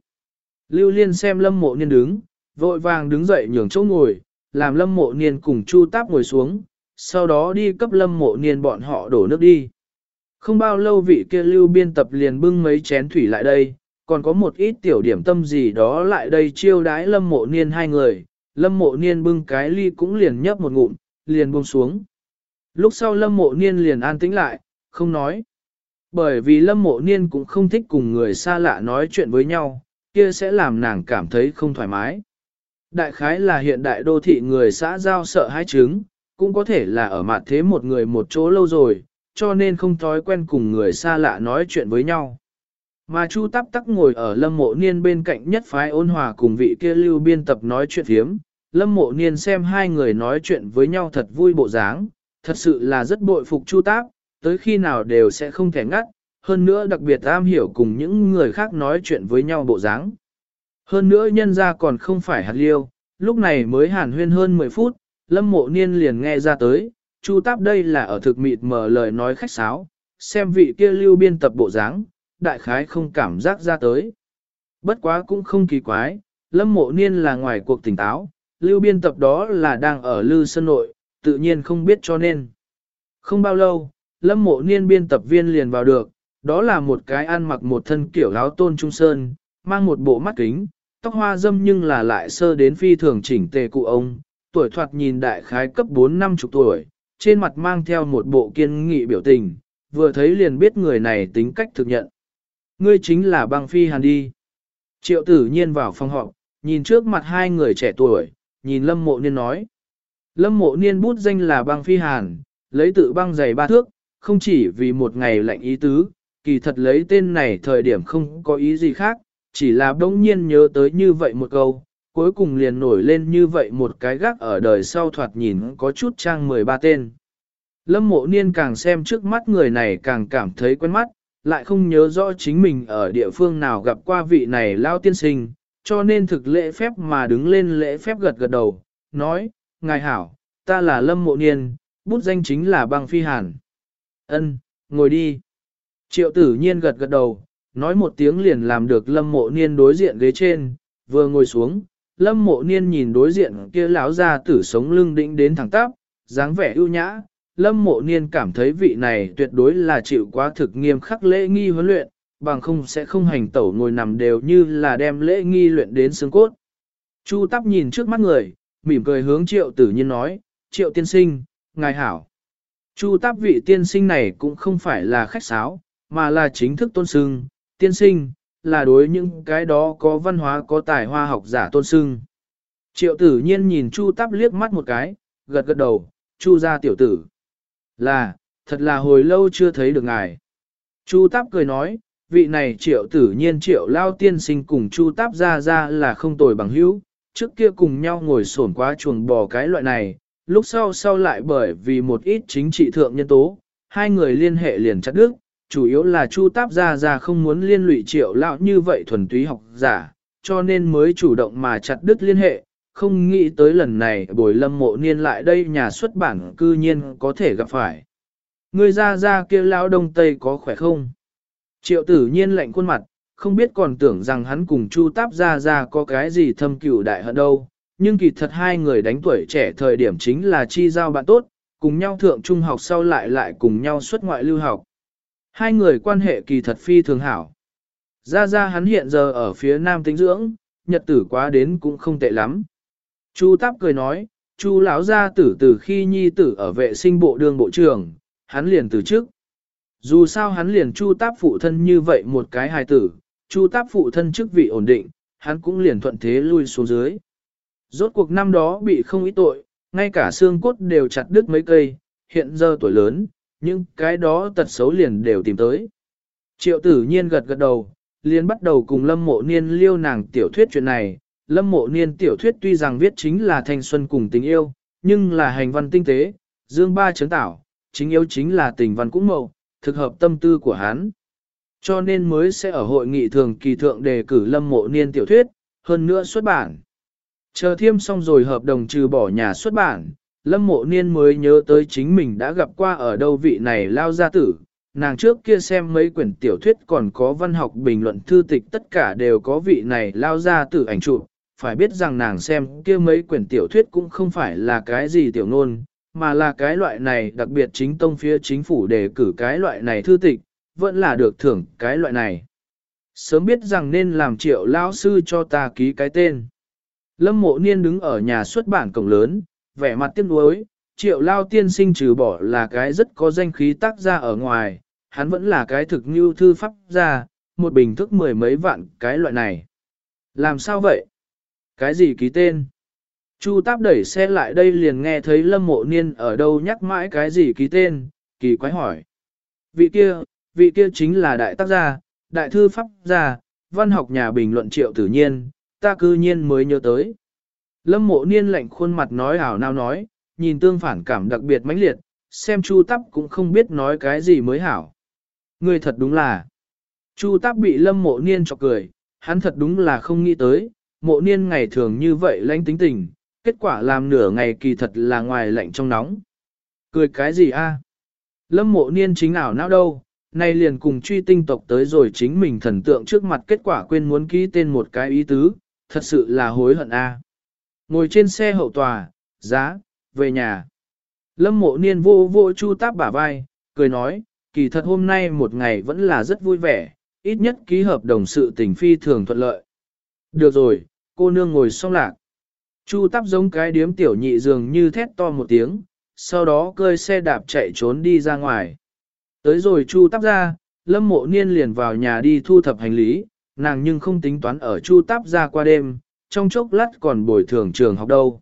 Lưu Liên xem lâm mộ niên đứng, vội vàng đứng dậy nhường chỗ ngồi, làm lâm mộ niên cùng chu táp ngồi xuống, sau đó đi cấp lâm mộ niên bọn họ đổ nước đi. Không bao lâu vị kia lưu biên tập liền bưng mấy chén thủy lại đây, còn có một ít tiểu điểm tâm gì đó lại đây chiêu đái lâm mộ niên hai người, lâm mộ niên bưng cái ly cũng liền nhấp một ngụm, liền buông xuống. Lúc sau lâm mộ niên liền an tĩnh lại, không nói. Bởi vì lâm mộ niên cũng không thích cùng người xa lạ nói chuyện với nhau, kia sẽ làm nàng cảm thấy không thoải mái. Đại khái là hiện đại đô thị người xã giao sợ hãi chứng, cũng có thể là ở mặt thế một người một chỗ lâu rồi, cho nên không thói quen cùng người xa lạ nói chuyện với nhau. Mà Chu Tắp Tắc ngồi ở Lâm Mộ Niên bên cạnh nhất phái ôn hòa cùng vị kia lưu biên tập nói chuyện hiếm, Lâm Mộ Niên xem hai người nói chuyện với nhau thật vui bộ dáng, thật sự là rất bội phục Chu Táp, tới khi nào đều sẽ không thể ngắt, hơn nữa đặc biệt am hiểu cùng những người khác nói chuyện với nhau bộ dáng. Hơn nữa nhân ra còn không phải hạt liêu, lúc này mới hàn huyên hơn 10 phút, lâm mộ niên liền nghe ra tới, Chu Táp đây là ở thực mịt mở lời nói khách sáo, xem vị kia lưu biên tập bộ dáng, đại khái không cảm giác ra tới. Bất quá cũng không kỳ quái, lâm mộ niên là ngoài cuộc tỉnh táo, lưu biên tập đó là đang ở Lư Sơn nội, tự nhiên không biết cho nên. Không bao lâu, lâm mộ niên biên tập viên liền vào được, đó là một cái ăn mặc một thân kiểu áo tôn trung sơn, mang một bộ mắt kính, tóc hoa dâm nhưng là lại sơ đến phi thường chỉnh tề cụ ông, tuổi thoạt nhìn đại khái cấp 4 năm chục tuổi, trên mặt mang theo một bộ kiên nghị biểu tình, vừa thấy liền biết người này tính cách thực nhận. Ngươi chính là băng phi hàn đi. Triệu tử nhiên vào phòng họp, nhìn trước mặt hai người trẻ tuổi, nhìn lâm mộ niên nói. Lâm mộ niên bút danh là băng phi hàn, lấy tự băng dày ba thước, không chỉ vì một ngày lạnh ý tứ, kỳ thật lấy tên này thời điểm không có ý gì khác, chỉ là bỗng nhiên nhớ tới như vậy một câu, cuối cùng liền nổi lên như vậy một cái gác ở đời sau thoạt nhìn có chút trang 13 tên. Lâm mộ niên càng xem trước mắt người này càng cảm thấy quen mắt, lại không nhớ rõ chính mình ở địa phương nào gặp qua vị này lao tiên sinh, cho nên thực lễ phép mà đứng lên lễ phép gật gật đầu, nói, Ngài hảo, ta là Lâm mộ niên, bút danh chính là băng phi hàn. Ân, ngồi đi. Triệu tử nhiên gật gật đầu, nói một tiếng liền làm được lâm mộ niên đối diện ghế trên, vừa ngồi xuống, lâm mộ niên nhìn đối diện kia lão ra tử sống lưng đĩnh đến thẳng tắp, dáng vẻ ưu nhã, lâm mộ niên cảm thấy vị này tuyệt đối là chịu quá thực nghiêm khắc lễ nghi huấn luyện, bằng không sẽ không hành tẩu ngồi nằm đều như là đem lễ nghi luyện đến xương cốt. Chu tắp nhìn trước mắt người, mỉm cười hướng triệu tử nhiên nói, triệu tiên sinh, ngài hảo. Chu táp vị tiên sinh này cũng không phải là khách sáo, mà là chính thức tôn sưng, tiên sinh, là đối những cái đó có văn hóa có tài hoa học giả tôn sưng. Triệu tử nhiên nhìn Chu Táp liếc mắt một cái, gật gật đầu, Chu ra tiểu tử. Là, thật là hồi lâu chưa thấy được ngài. Chu Táp cười nói, vị này triệu tử nhiên triệu lao tiên sinh cùng Chu Táp ra ra là không tồi bằng hữu, trước kia cùng nhau ngồi sổn quá chuồng bò cái loại này, lúc sau sau lại bởi vì một ít chính trị thượng nhân tố, hai người liên hệ liền chặt đứt, chủ yếu là Chu Táp Gia Gia không muốn liên lụy triệu lão như vậy thuần túy học giả, cho nên mới chủ động mà chặt đứt liên hệ, không nghĩ tới lần này bồi lâm mộ niên lại đây nhà xuất bản cư nhiên có thể gặp phải. Người Gia Gia kia lão đông tây có khỏe không? Triệu tử nhiên lạnh khuôn mặt, không biết còn tưởng rằng hắn cùng Chu Táp Gia Gia có cái gì thâm cửu đại hận đâu, nhưng kỳ thật hai người đánh tuổi trẻ thời điểm chính là chi giao bạn tốt, cùng nhau thượng trung học sau lại lại cùng nhau xuất ngoại lưu học. Hai người quan hệ kỳ thật phi thường hảo. Gia Gia hắn hiện giờ ở phía nam tính dưỡng, nhật tử quá đến cũng không tệ lắm. Chu Táp cười nói, Chu lão gia tử từ khi nhi tử ở vệ sinh bộ đường bộ trưởng, hắn liền từ trước. Dù sao hắn liền Chu Táp phụ thân như vậy một cái hài tử, Chu Táp phụ thân chức vị ổn định, hắn cũng liền thuận thế lui xuống dưới. Rốt cuộc năm đó bị không ít tội, ngay cả xương cốt đều chặt đứt mấy cây, hiện giờ tuổi lớn, nhưng cái đó tật xấu liền đều tìm tới. Triệu tử nhiên gật gật đầu, liền bắt đầu cùng lâm mộ niên liêu nàng tiểu thuyết chuyện này. Lâm mộ niên tiểu thuyết tuy rằng viết chính là thanh xuân cùng tình yêu, nhưng là hành văn tinh tế, dương ba chấn tảo, chính yếu chính là tình văn cũng mậu, thực hợp tâm tư của hắn. Cho nên mới sẽ ở hội nghị thường kỳ thượng đề cử lâm mộ niên tiểu thuyết, hơn nữa xuất bản. Chờ thiêm xong rồi hợp đồng trừ bỏ nhà xuất bản, Lâm mộ niên mới nhớ tới chính mình đã gặp qua ở đâu vị này lao gia tử. Nàng trước kia xem mấy quyển tiểu thuyết còn có văn học bình luận thư tịch tất cả đều có vị này lao gia tử ảnh chụp. Phải biết rằng nàng xem kia mấy quyển tiểu thuyết cũng không phải là cái gì tiểu nôn, mà là cái loại này đặc biệt chính tông phía chính phủ đề cử cái loại này thư tịch, vẫn là được thưởng cái loại này. Sớm biết rằng nên làm triệu lao sư cho ta ký cái tên. Lâm mộ niên đứng ở nhà xuất bản cổng lớn, vẻ mặt tiếc nuối, triệu lao tiên sinh trừ bỏ là cái rất có danh khí tác ra ở ngoài, hắn vẫn là cái thực như thư pháp ra, một bình thức mười mấy vạn cái loại này. Làm sao vậy? Cái gì ký tên? Chu táp đẩy xe lại đây liền nghe thấy lâm mộ niên ở đâu nhắc mãi cái gì ký tên, kỳ quái hỏi. Vị kia, vị kia chính là đại tác gia, đại thư pháp gia, văn học nhà bình luận triệu tử nhiên, ta cư nhiên mới nhớ tới. Lâm mộ niên lạnh khuôn mặt nói ảo nào nói, nhìn tương phản cảm đặc biệt mãnh liệt, xem Chu Tắp cũng không biết nói cái gì mới hảo. người thật đúng là. Chu Tắp bị lâm mộ niên chọc cười, hắn thật đúng là không nghĩ tới, mộ niên ngày thường như vậy lãnh tính tình, kết quả làm nửa ngày kỳ thật là ngoài lạnh trong nóng. Cười cái gì a? Lâm mộ niên chính ảo não đâu, nay liền cùng truy tinh tộc tới rồi chính mình thần tượng trước mặt kết quả quên muốn ký tên một cái ý tứ, thật sự là hối hận a. Ngồi trên xe hậu tòa, giá, về nhà. Lâm mộ niên vô vô chu táp bả vai, cười nói, kỳ thật hôm nay một ngày vẫn là rất vui vẻ, ít nhất ký hợp đồng sự tình phi thường thuận lợi. Được rồi, cô nương ngồi xong lạc. Chu táp giống cái điếm tiểu nhị dường như thét to một tiếng, sau đó cơi xe đạp chạy trốn đi ra ngoài. Tới rồi Chu Táp ra, Lâm Mộ Niên liền vào nhà đi thu thập hành lý, nàng nhưng không tính toán ở Chu Táp ra qua đêm, trong chốc lát còn bồi thường trường học đâu.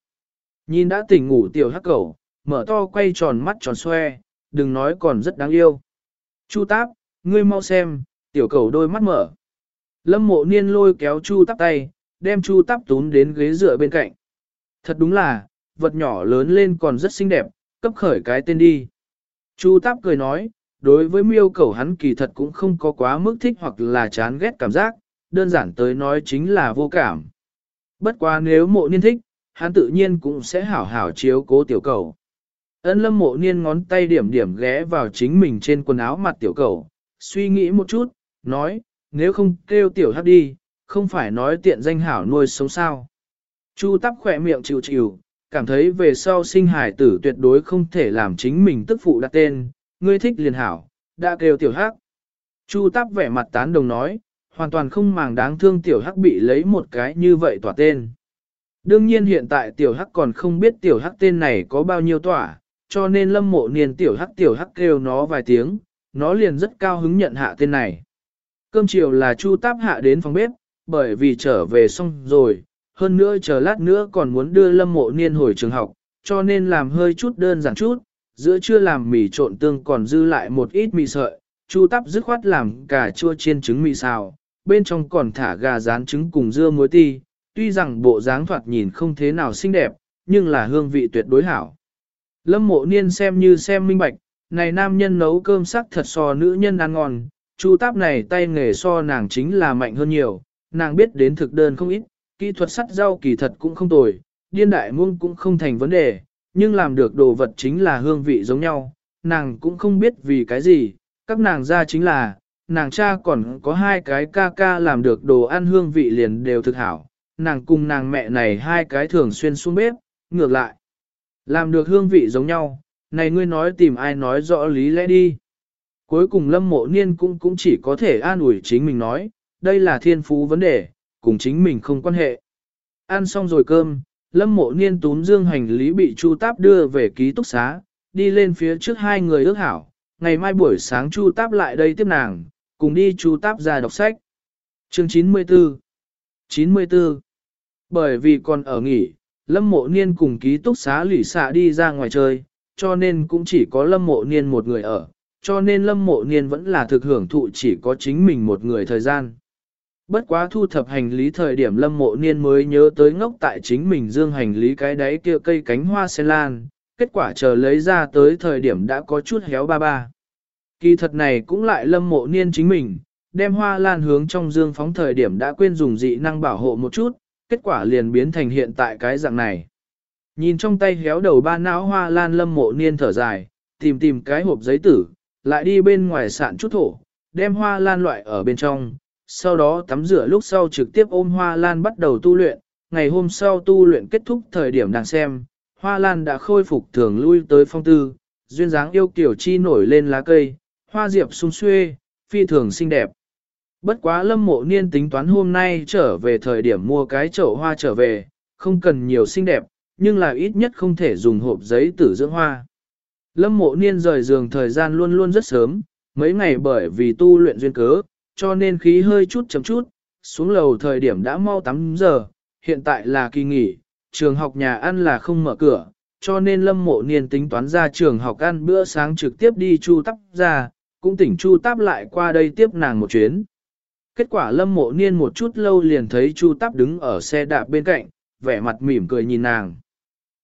Nhìn đã tỉnh ngủ tiểu hắc cẩu, mở to quay tròn mắt tròn xoe, đừng nói còn rất đáng yêu. Chu Táp, ngươi mau xem, tiểu cẩu đôi mắt mở. Lâm Mộ Niên lôi kéo Chu Táp tay, đem Chu Táp tún đến ghế dựa bên cạnh. Thật đúng là, vật nhỏ lớn lên còn rất xinh đẹp, cấp khởi cái tên đi. Chu Táp cười nói, đối với miêu cầu hắn kỳ thật cũng không có quá mức thích hoặc là chán ghét cảm giác, đơn giản tới nói chính là vô cảm. Bất quá nếu mộ niên thích, hắn tự nhiên cũng sẽ hảo hảo chiếu cố tiểu cầu. Ân lâm mộ niên ngón tay điểm điểm ghé vào chính mình trên quần áo mặt tiểu cầu, suy nghĩ một chút, nói, nếu không kêu tiểu hắc đi, không phải nói tiện danh hảo nuôi sống sao. Chu tắp khỏe miệng chịu chịu, cảm thấy về sau sinh hải tử tuyệt đối không thể làm chính mình tức phụ đặt tên, ngươi thích liền hảo, đã kêu tiểu hắc. Chu táp vẻ mặt tán đồng nói, hoàn toàn không màng đáng thương tiểu hắc bị lấy một cái như vậy tỏa tên. Đương nhiên hiện tại tiểu hắc còn không biết tiểu hắc tên này có bao nhiêu tỏa, cho nên lâm mộ niên tiểu hắc tiểu hắc kêu nó vài tiếng, nó liền rất cao hứng nhận hạ tên này. Cơm chiều là chu táp hạ đến phòng bếp, bởi vì trở về xong rồi, hơn nữa chờ lát nữa còn muốn đưa lâm mộ niên hồi trường học, cho nên làm hơi chút đơn giản chút, giữa trưa làm mì trộn tương còn dư lại một ít mì sợi, chu tắp dứt khoát làm cà chua chiên trứng mì xào, bên trong còn thả gà rán trứng cùng dưa muối ti, tuy rằng bộ dáng thoạt nhìn không thế nào xinh đẹp, nhưng là hương vị tuyệt đối hảo. Lâm mộ niên xem như xem minh bạch, này nam nhân nấu cơm sắc thật so nữ nhân ăn ngon, chu táp này tay nghề so nàng chính là mạnh hơn nhiều, nàng biết đến thực đơn không ít, kỹ thuật sắt rau kỳ thật cũng không tồi, điên đại muông cũng không thành vấn đề, nhưng làm được đồ vật chính là hương vị giống nhau, nàng cũng không biết vì cái gì, các nàng ra chính là, nàng cha còn có hai cái ca ca làm được đồ ăn hương vị liền đều thực hảo, nàng cùng nàng mẹ này hai cái thường xuyên xuống bếp, ngược lại, làm được hương vị giống nhau, này ngươi nói tìm ai nói rõ lý lẽ đi. Cuối cùng lâm mộ niên cũng cũng chỉ có thể an ủi chính mình nói, đây là thiên phú vấn đề, cùng chính mình không quan hệ. Ăn xong rồi cơm, lâm mộ niên túm dương hành lý bị Chu Táp đưa về ký túc xá, đi lên phía trước hai người ước hảo, ngày mai buổi sáng Chu Táp lại đây tiếp nàng, cùng đi Chu Táp ra đọc sách. Chương 94 94 Bởi vì còn ở nghỉ, lâm mộ niên cùng ký túc xá lỉ xạ đi ra ngoài chơi, cho nên cũng chỉ có lâm mộ niên một người ở, cho nên lâm mộ niên vẫn là thực hưởng thụ chỉ có chính mình một người thời gian. Bất quá thu thập hành lý thời điểm lâm mộ niên mới nhớ tới ngốc tại chính mình dương hành lý cái đáy kia cây cánh hoa sen lan, kết quả chờ lấy ra tới thời điểm đã có chút héo ba ba. Kỳ thật này cũng lại lâm mộ niên chính mình, đem hoa lan hướng trong dương phóng thời điểm đã quên dùng dị năng bảo hộ một chút, kết quả liền biến thành hiện tại cái dạng này. Nhìn trong tay héo đầu ba não hoa lan lâm mộ niên thở dài, tìm tìm cái hộp giấy tử, lại đi bên ngoài sạn chút thổ, đem hoa lan loại ở bên trong, sau đó tắm rửa lúc sau trực tiếp ôm Hoa Lan bắt đầu tu luyện, ngày hôm sau tu luyện kết thúc thời điểm đang xem, Hoa Lan đã khôi phục thường lui tới phong tư, duyên dáng yêu kiểu chi nổi lên lá cây, hoa diệp sung xuê, phi thường xinh đẹp. Bất quá lâm mộ niên tính toán hôm nay trở về thời điểm mua cái chậu hoa trở về, không cần nhiều xinh đẹp, nhưng là ít nhất không thể dùng hộp giấy tử dưỡng hoa. Lâm mộ niên rời giường thời gian luôn luôn rất sớm, mấy ngày bởi vì tu luyện duyên cớ, cho nên khí hơi chút chấm chút, xuống lầu thời điểm đã mau 8 giờ, hiện tại là kỳ nghỉ, trường học nhà ăn là không mở cửa, cho nên lâm mộ niên tính toán ra trường học ăn bữa sáng trực tiếp đi chu tắp ra, cũng tỉnh chu tắp lại qua đây tiếp nàng một chuyến. Kết quả lâm mộ niên một chút lâu liền thấy chu tắp đứng ở xe đạp bên cạnh, vẻ mặt mỉm cười nhìn nàng.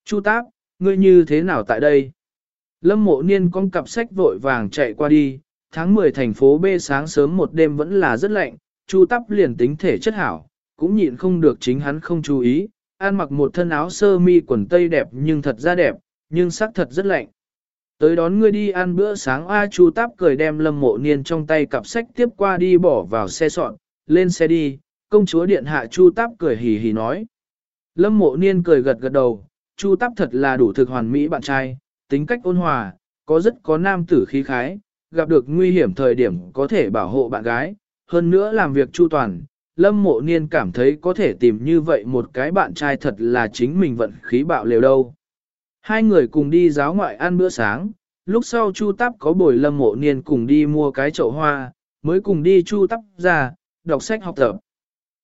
Chu táp, ngươi như thế nào tại đây? Lâm mộ niên con cặp sách vội vàng chạy qua đi, tháng 10 thành phố B sáng sớm một đêm vẫn là rất lạnh, Chu Tắp liền tính thể chất hảo, cũng nhịn không được chính hắn không chú ý, ăn mặc một thân áo sơ mi quần tây đẹp nhưng thật ra đẹp, nhưng sắc thật rất lạnh. Tới đón ngươi đi ăn bữa sáng A Chu Táp cười đem lâm mộ niên trong tay cặp sách tiếp qua đi bỏ vào xe sọn, lên xe đi, công chúa điện hạ Chu Táp cười hì hì nói. Lâm mộ niên cười gật gật đầu, Chu Táp thật là đủ thực hoàn mỹ bạn trai, tính cách ôn hòa, có rất có nam tử khí khái, gặp được nguy hiểm thời điểm có thể bảo hộ bạn gái, hơn nữa làm việc chu toàn. Lâm mộ niên cảm thấy có thể tìm như vậy một cái bạn trai thật là chính mình vận khí bạo liều đâu. Hai người cùng đi giáo ngoại ăn bữa sáng, lúc sau Chu Tắp có bồi lâm mộ niên cùng đi mua cái chậu hoa, mới cùng đi Chu Tắp ra, đọc sách học tập.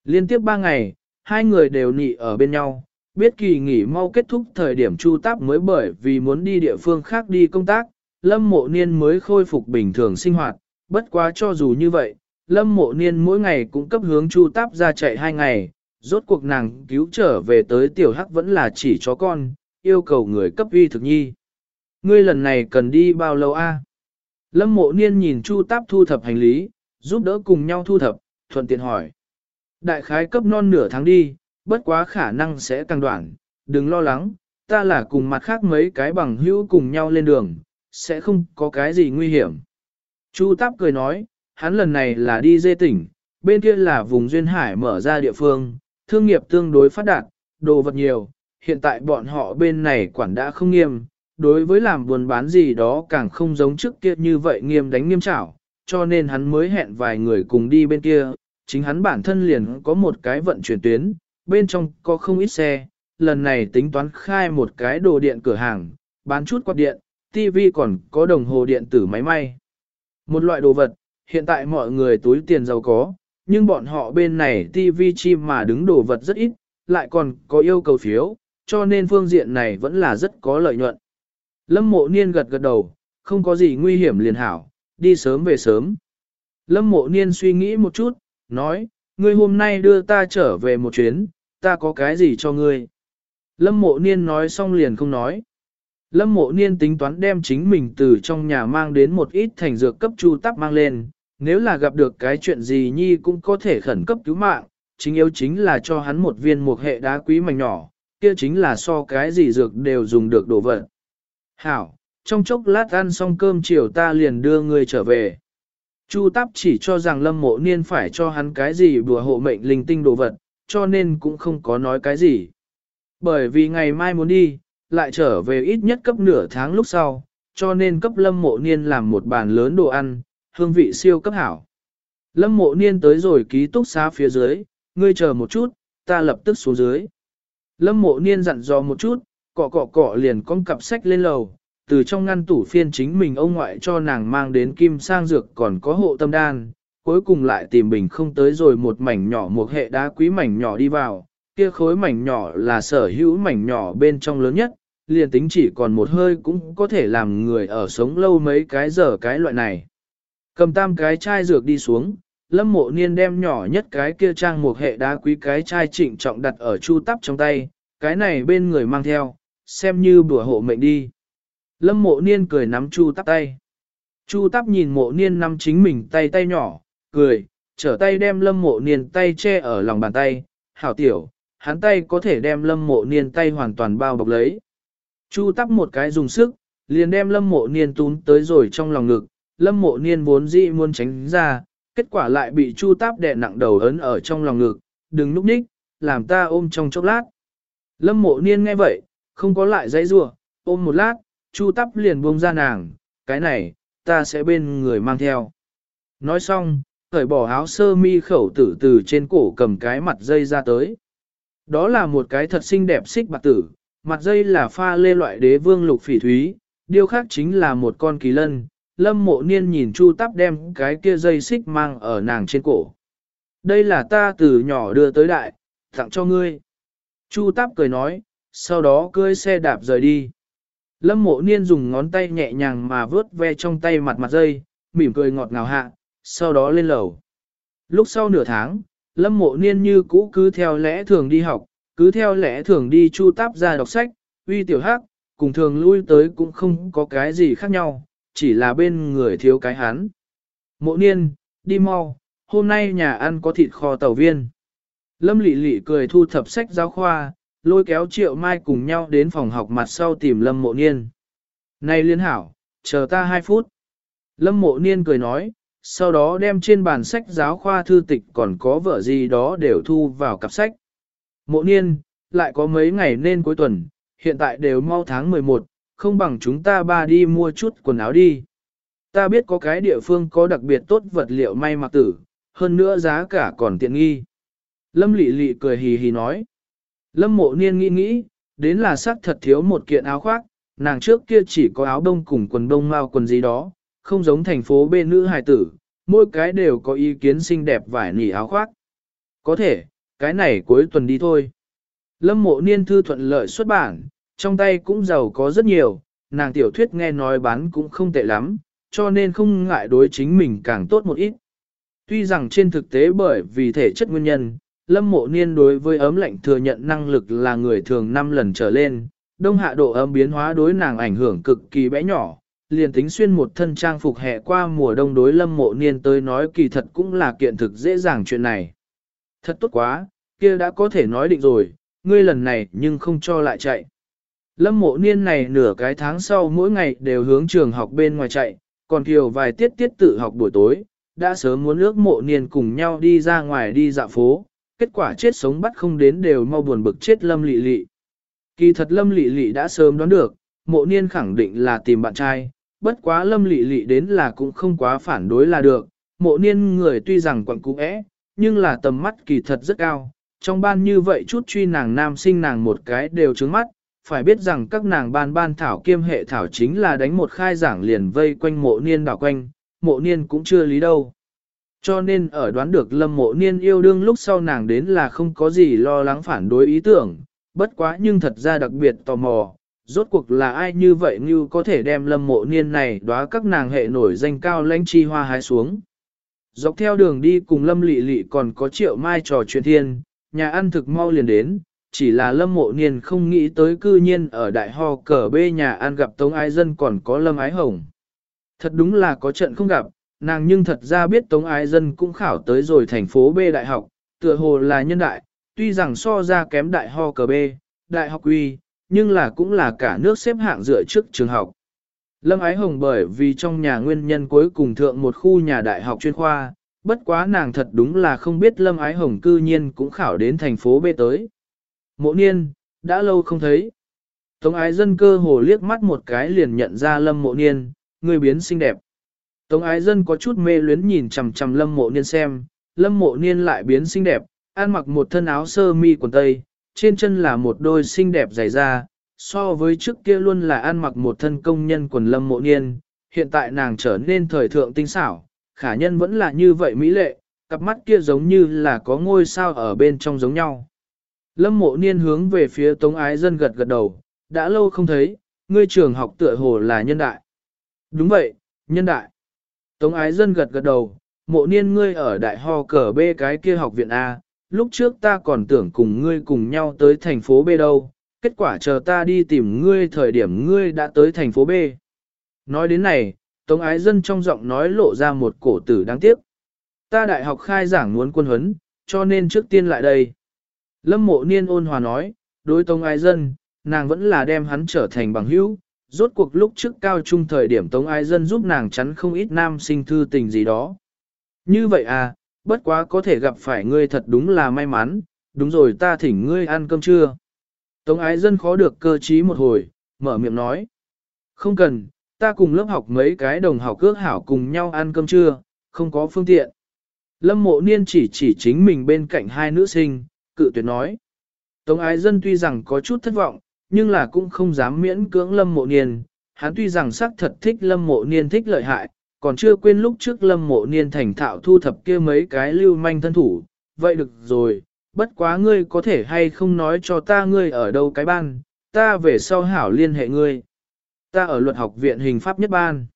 Liên tiếp ba ngày, hai người đều nị ở bên nhau, biết kỳ nghỉ mau kết thúc thời điểm Chu Tắp mới bởi vì muốn đi địa phương khác đi công tác, lâm mộ niên mới khôi phục bình thường sinh hoạt, bất quá cho dù như vậy, lâm mộ niên mỗi ngày cũng cấp hướng Chu Táp ra chạy hai ngày, rốt cuộc nàng cứu trở về tới tiểu hắc vẫn là chỉ chó con, yêu cầu người cấp uy thực nhi. Ngươi lần này cần đi bao lâu a? Lâm mộ niên nhìn Chu Táp thu thập hành lý, giúp đỡ cùng nhau thu thập, thuận tiện hỏi. Đại khái cấp non nửa tháng đi, bất quá khả năng sẽ càng đoạn, đừng lo lắng, ta là cùng mặt khác mấy cái bằng hữu cùng nhau lên đường, sẽ không có cái gì nguy hiểm. Chu Táp cười nói, hắn lần này là đi dê tỉnh, bên kia là vùng duyên hải mở ra địa phương, thương nghiệp tương đối phát đạt, đồ vật nhiều, hiện tại bọn họ bên này quản đã không nghiêm, đối với làm buôn bán gì đó càng không giống trước kia như vậy nghiêm đánh nghiêm trảo, cho nên hắn mới hẹn vài người cùng đi bên kia, chính hắn bản thân liền có một cái vận chuyển tuyến, bên trong có không ít xe, lần này tính toán khai một cái đồ điện cửa hàng, bán chút quạt điện, TV còn có đồng hồ điện tử máy may. Một loại đồ vật, hiện tại mọi người túi tiền giàu có, nhưng bọn họ bên này TV chim mà đứng đồ vật rất ít, lại còn có yêu cầu phiếu, cho nên phương diện này vẫn là rất có lợi nhuận. Lâm mộ niên gật gật đầu, không có gì nguy hiểm liền hảo, đi sớm về sớm. Lâm mộ niên suy nghĩ một chút, nói, ngươi hôm nay đưa ta trở về một chuyến, ta có cái gì cho ngươi. Lâm mộ niên nói xong liền không nói. Lâm mộ niên tính toán đem chính mình từ trong nhà mang đến một ít thành dược cấp chu tắp mang lên, nếu là gặp được cái chuyện gì nhi cũng có thể khẩn cấp cứu mạng, chính yếu chính là cho hắn một viên một hệ đá quý mảnh nhỏ, kia chính là so cái gì dược đều dùng được đổ vật. Hảo, trong chốc lát ăn xong cơm chiều ta liền đưa người trở về. Chu Táp chỉ cho rằng Lâm Mộ Niên phải cho hắn cái gì bùa hộ mệnh linh tinh đồ vật, cho nên cũng không có nói cái gì. Bởi vì ngày mai muốn đi, lại trở về ít nhất cấp nửa tháng lúc sau, cho nên cấp Lâm Mộ Niên làm một bàn lớn đồ ăn, hương vị siêu cấp hảo. Lâm Mộ Niên tới rồi ký túc xá phía dưới, ngươi chờ một chút, ta lập tức xuống dưới. Lâm mộ niên dặn dò một chút, cọ cọ cọ liền con cặp sách lên lầu, từ trong ngăn tủ phiên chính mình ông ngoại cho nàng mang đến kim sang dược còn có hộ tâm đan, cuối cùng lại tìm bình không tới rồi một mảnh nhỏ một hệ đá quý mảnh nhỏ đi vào, kia khối mảnh nhỏ là sở hữu mảnh nhỏ bên trong lớn nhất, liền tính chỉ còn một hơi cũng có thể làm người ở sống lâu mấy cái giờ cái loại này. Cầm tam cái chai dược đi xuống, lâm mộ niên đem nhỏ nhất cái kia trang một hệ đá quý cái chai trịnh trọng đặt ở chu tắp trong tay, cái này bên người mang theo, xem như bùa hộ mệnh đi. Lâm mộ niên cười nắm chu tắp tay. Chu tắp nhìn mộ niên nắm chính mình tay tay nhỏ, cười, trở tay đem lâm mộ niên tay che ở lòng bàn tay, hảo tiểu, hắn tay có thể đem lâm mộ niên tay hoàn toàn bao bọc lấy. Chu tắp một cái dùng sức, liền đem lâm mộ niên tún tới rồi trong lòng ngực, lâm mộ niên vốn dĩ muốn tránh ra, kết quả lại bị Chu Táp đè nặng đầu ấn ở trong lòng ngực, đừng núp ních, làm ta ôm trong chốc lát. Lâm mộ niên nghe vậy, không có lại dãy rua, ôm một lát, Chu Táp liền buông ra nàng, cái này, ta sẽ bên người mang theo. Nói xong, khởi bỏ áo sơ mi khẩu tử từ trên cổ cầm cái mặt dây ra tới. Đó là một cái thật xinh đẹp xích bạc tử, mặt dây là pha lê loại đế vương lục phỉ thúy, điều khác chính là một con kỳ lân, lâm mộ niên nhìn Chu Tắp đem cái kia dây xích mang ở nàng trên cổ. Đây là ta từ nhỏ đưa tới đại, tặng cho ngươi. Chu Tắp cười nói, sau đó cưỡi xe đạp rời đi. Lâm mộ niên dùng ngón tay nhẹ nhàng mà vớt ve trong tay mặt mặt dây, mỉm cười ngọt ngào hạ, sau đó lên lầu. Lúc sau nửa tháng, lâm mộ niên như cũ cứ theo lẽ thường đi học, cứ theo lẽ thường đi chu táp ra đọc sách, uy tiểu hắc, cùng thường lui tới cũng không có cái gì khác nhau, chỉ là bên người thiếu cái hắn. Mộ niên, đi mau, hôm nay nhà ăn có thịt kho tàu viên. Lâm lị lị cười thu thập sách giáo khoa, lôi kéo triệu mai cùng nhau đến phòng học mặt sau tìm lâm mộ niên. Này liên hảo, chờ ta 2 phút. Lâm mộ niên cười nói, sau đó đem trên bàn sách giáo khoa thư tịch còn có vợ gì đó đều thu vào cặp sách. Mộ niên, lại có mấy ngày nên cuối tuần, hiện tại đều mau tháng 11, không bằng chúng ta ba đi mua chút quần áo đi. Ta biết có cái địa phương có đặc biệt tốt vật liệu may mặc tử, hơn nữa giá cả còn tiện nghi. Lâm lị lị cười hì hì nói. Lâm mộ niên nghĩ nghĩ, đến là xác thật thiếu một kiện áo khoác, nàng trước kia chỉ có áo đông cùng quần đông mau quần gì đó, không giống thành phố bên nữ hài tử, mỗi cái đều có ý kiến xinh đẹp vải nỉ áo khoác. Có thể, cái này cuối tuần đi thôi. Lâm mộ niên thư thuận lợi xuất bản, trong tay cũng giàu có rất nhiều, nàng tiểu thuyết nghe nói bán cũng không tệ lắm, cho nên không ngại đối chính mình càng tốt một ít. Tuy rằng trên thực tế bởi vì thể chất nguyên nhân, lâm mộ niên đối với ấm lạnh thừa nhận năng lực là người thường 5 lần trở lên, đông hạ độ ấm biến hóa đối nàng ảnh hưởng cực kỳ bé nhỏ, liền tính xuyên một thân trang phục hè qua mùa đông đối lâm mộ niên tới nói kỳ thật cũng là kiện thực dễ dàng chuyện này. Thật tốt quá, kia đã có thể nói định rồi, ngươi lần này nhưng không cho lại chạy. Lâm mộ niên này nửa cái tháng sau mỗi ngày đều hướng trường học bên ngoài chạy, còn kiều vài tiết tiết tự học buổi tối, đã sớm muốn ước mộ niên cùng nhau đi ra ngoài đi dạo phố, kết quả chết sống bắt không đến đều mau buồn bực chết lâm lị lị. Kỳ thật lâm lị lị đã sớm đoán được, mộ niên khẳng định là tìm bạn trai, bất quá lâm lị lị đến là cũng không quá phản đối là được, mộ niên người tuy rằng quặng cũ é, nhưng là tầm mắt kỳ thật rất cao, trong ban như vậy chút truy nàng nam sinh nàng một cái đều trứng mắt, phải biết rằng các nàng ban ban thảo kiêm hệ thảo chính là đánh một khai giảng liền vây quanh mộ niên đảo quanh, mộ niên cũng chưa lý đâu. Cho nên ở đoán được lâm mộ niên yêu đương lúc sau nàng đến là không có gì lo lắng phản đối ý tưởng, bất quá nhưng thật ra đặc biệt tò mò, rốt cuộc là ai như vậy như có thể đem lâm mộ niên này đoá các nàng hệ nổi danh cao lãnh chi hoa hái xuống. Dọc theo đường đi cùng lâm lị lị còn có triệu mai trò chuyện thiên, nhà ăn thực mau liền đến, chỉ là lâm mộ niên không nghĩ tới cư nhiên ở đại ho cờ bê nhà ăn gặp Tống Ái Dân còn có lâm ái hồng. Thật đúng là có trận không gặp, nàng nhưng thật ra biết Tống Ái Dân cũng khảo tới rồi thành phố B đại học, tựa hồ là nhân đại, tuy rằng so ra kém đại ho cờ B, đại học uy, nhưng là cũng là cả nước xếp hạng dựa trước trường học. Lâm Ái Hồng bởi vì trong nhà nguyên nhân cuối cùng thượng một khu nhà đại học chuyên khoa, bất quá nàng thật đúng là không biết Lâm Ái Hồng cư nhiên cũng khảo đến thành phố B tới. Mộ niên, đã lâu không thấy. Tống ái dân cơ hồ liếc mắt một cái liền nhận ra Lâm mộ niên, người biến xinh đẹp. Tống ái dân có chút mê luyến nhìn chằm chằm Lâm mộ niên xem, Lâm mộ niên lại biến xinh đẹp, ăn mặc một thân áo sơ mi quần tây, trên chân là một đôi xinh đẹp dày da, so với trước kia luôn là ăn mặc một thân công nhân quần Lâm mộ niên, hiện tại nàng trở nên thời thượng tinh xảo, khả nhân vẫn là như vậy mỹ lệ, cặp mắt kia giống như là có ngôi sao ở bên trong giống nhau. Lâm mộ niên hướng về phía Tống Ái Dân gật gật đầu, đã lâu không thấy, ngươi trường học tựa hồ là nhân đại. Đúng vậy, nhân đại. Tống Ái Dân gật gật đầu, mộ niên ngươi ở đại ho cờ B cái kia học viện A, lúc trước ta còn tưởng cùng ngươi cùng nhau tới thành phố B đâu, kết quả chờ ta đi tìm ngươi thời điểm ngươi đã tới thành phố B. Nói đến này, Tống Ái Dân trong giọng nói lộ ra một cổ tử đáng tiếc. Ta đại học khai giảng muốn quân huấn, cho nên trước tiên lại đây. Lâm mộ niên ôn hòa nói, đối Tống Ái Dân, nàng vẫn là đem hắn trở thành bằng hữu. Rốt cuộc lúc trước cao trung thời điểm Tống Ái Dân giúp nàng chắn không ít nam sinh thư tình gì đó. Như vậy à, bất quá có thể gặp phải ngươi thật đúng là may mắn, đúng rồi ta thỉnh ngươi ăn cơm trưa. Tống Ái Dân khó được cơ trí một hồi, mở miệng nói. Không cần, ta cùng lớp học mấy cái đồng học cước hảo cùng nhau ăn cơm trưa, không có phương tiện. Lâm mộ niên chỉ chỉ chính mình bên cạnh hai nữ sinh, cự tuyệt nói. Tống ái dân tuy rằng có chút thất vọng, nhưng là cũng không dám miễn cưỡng lâm mộ niên. Hắn tuy rằng xác thật thích lâm mộ niên thích lợi hại, còn chưa quên lúc trước lâm mộ niên thành thạo thu thập kia mấy cái lưu manh thân thủ. Vậy được rồi, bất quá ngươi có thể hay không nói cho ta ngươi ở đâu cái ban, ta về sau hảo liên hệ ngươi. Ta ở luật học viện hình pháp nhất ban.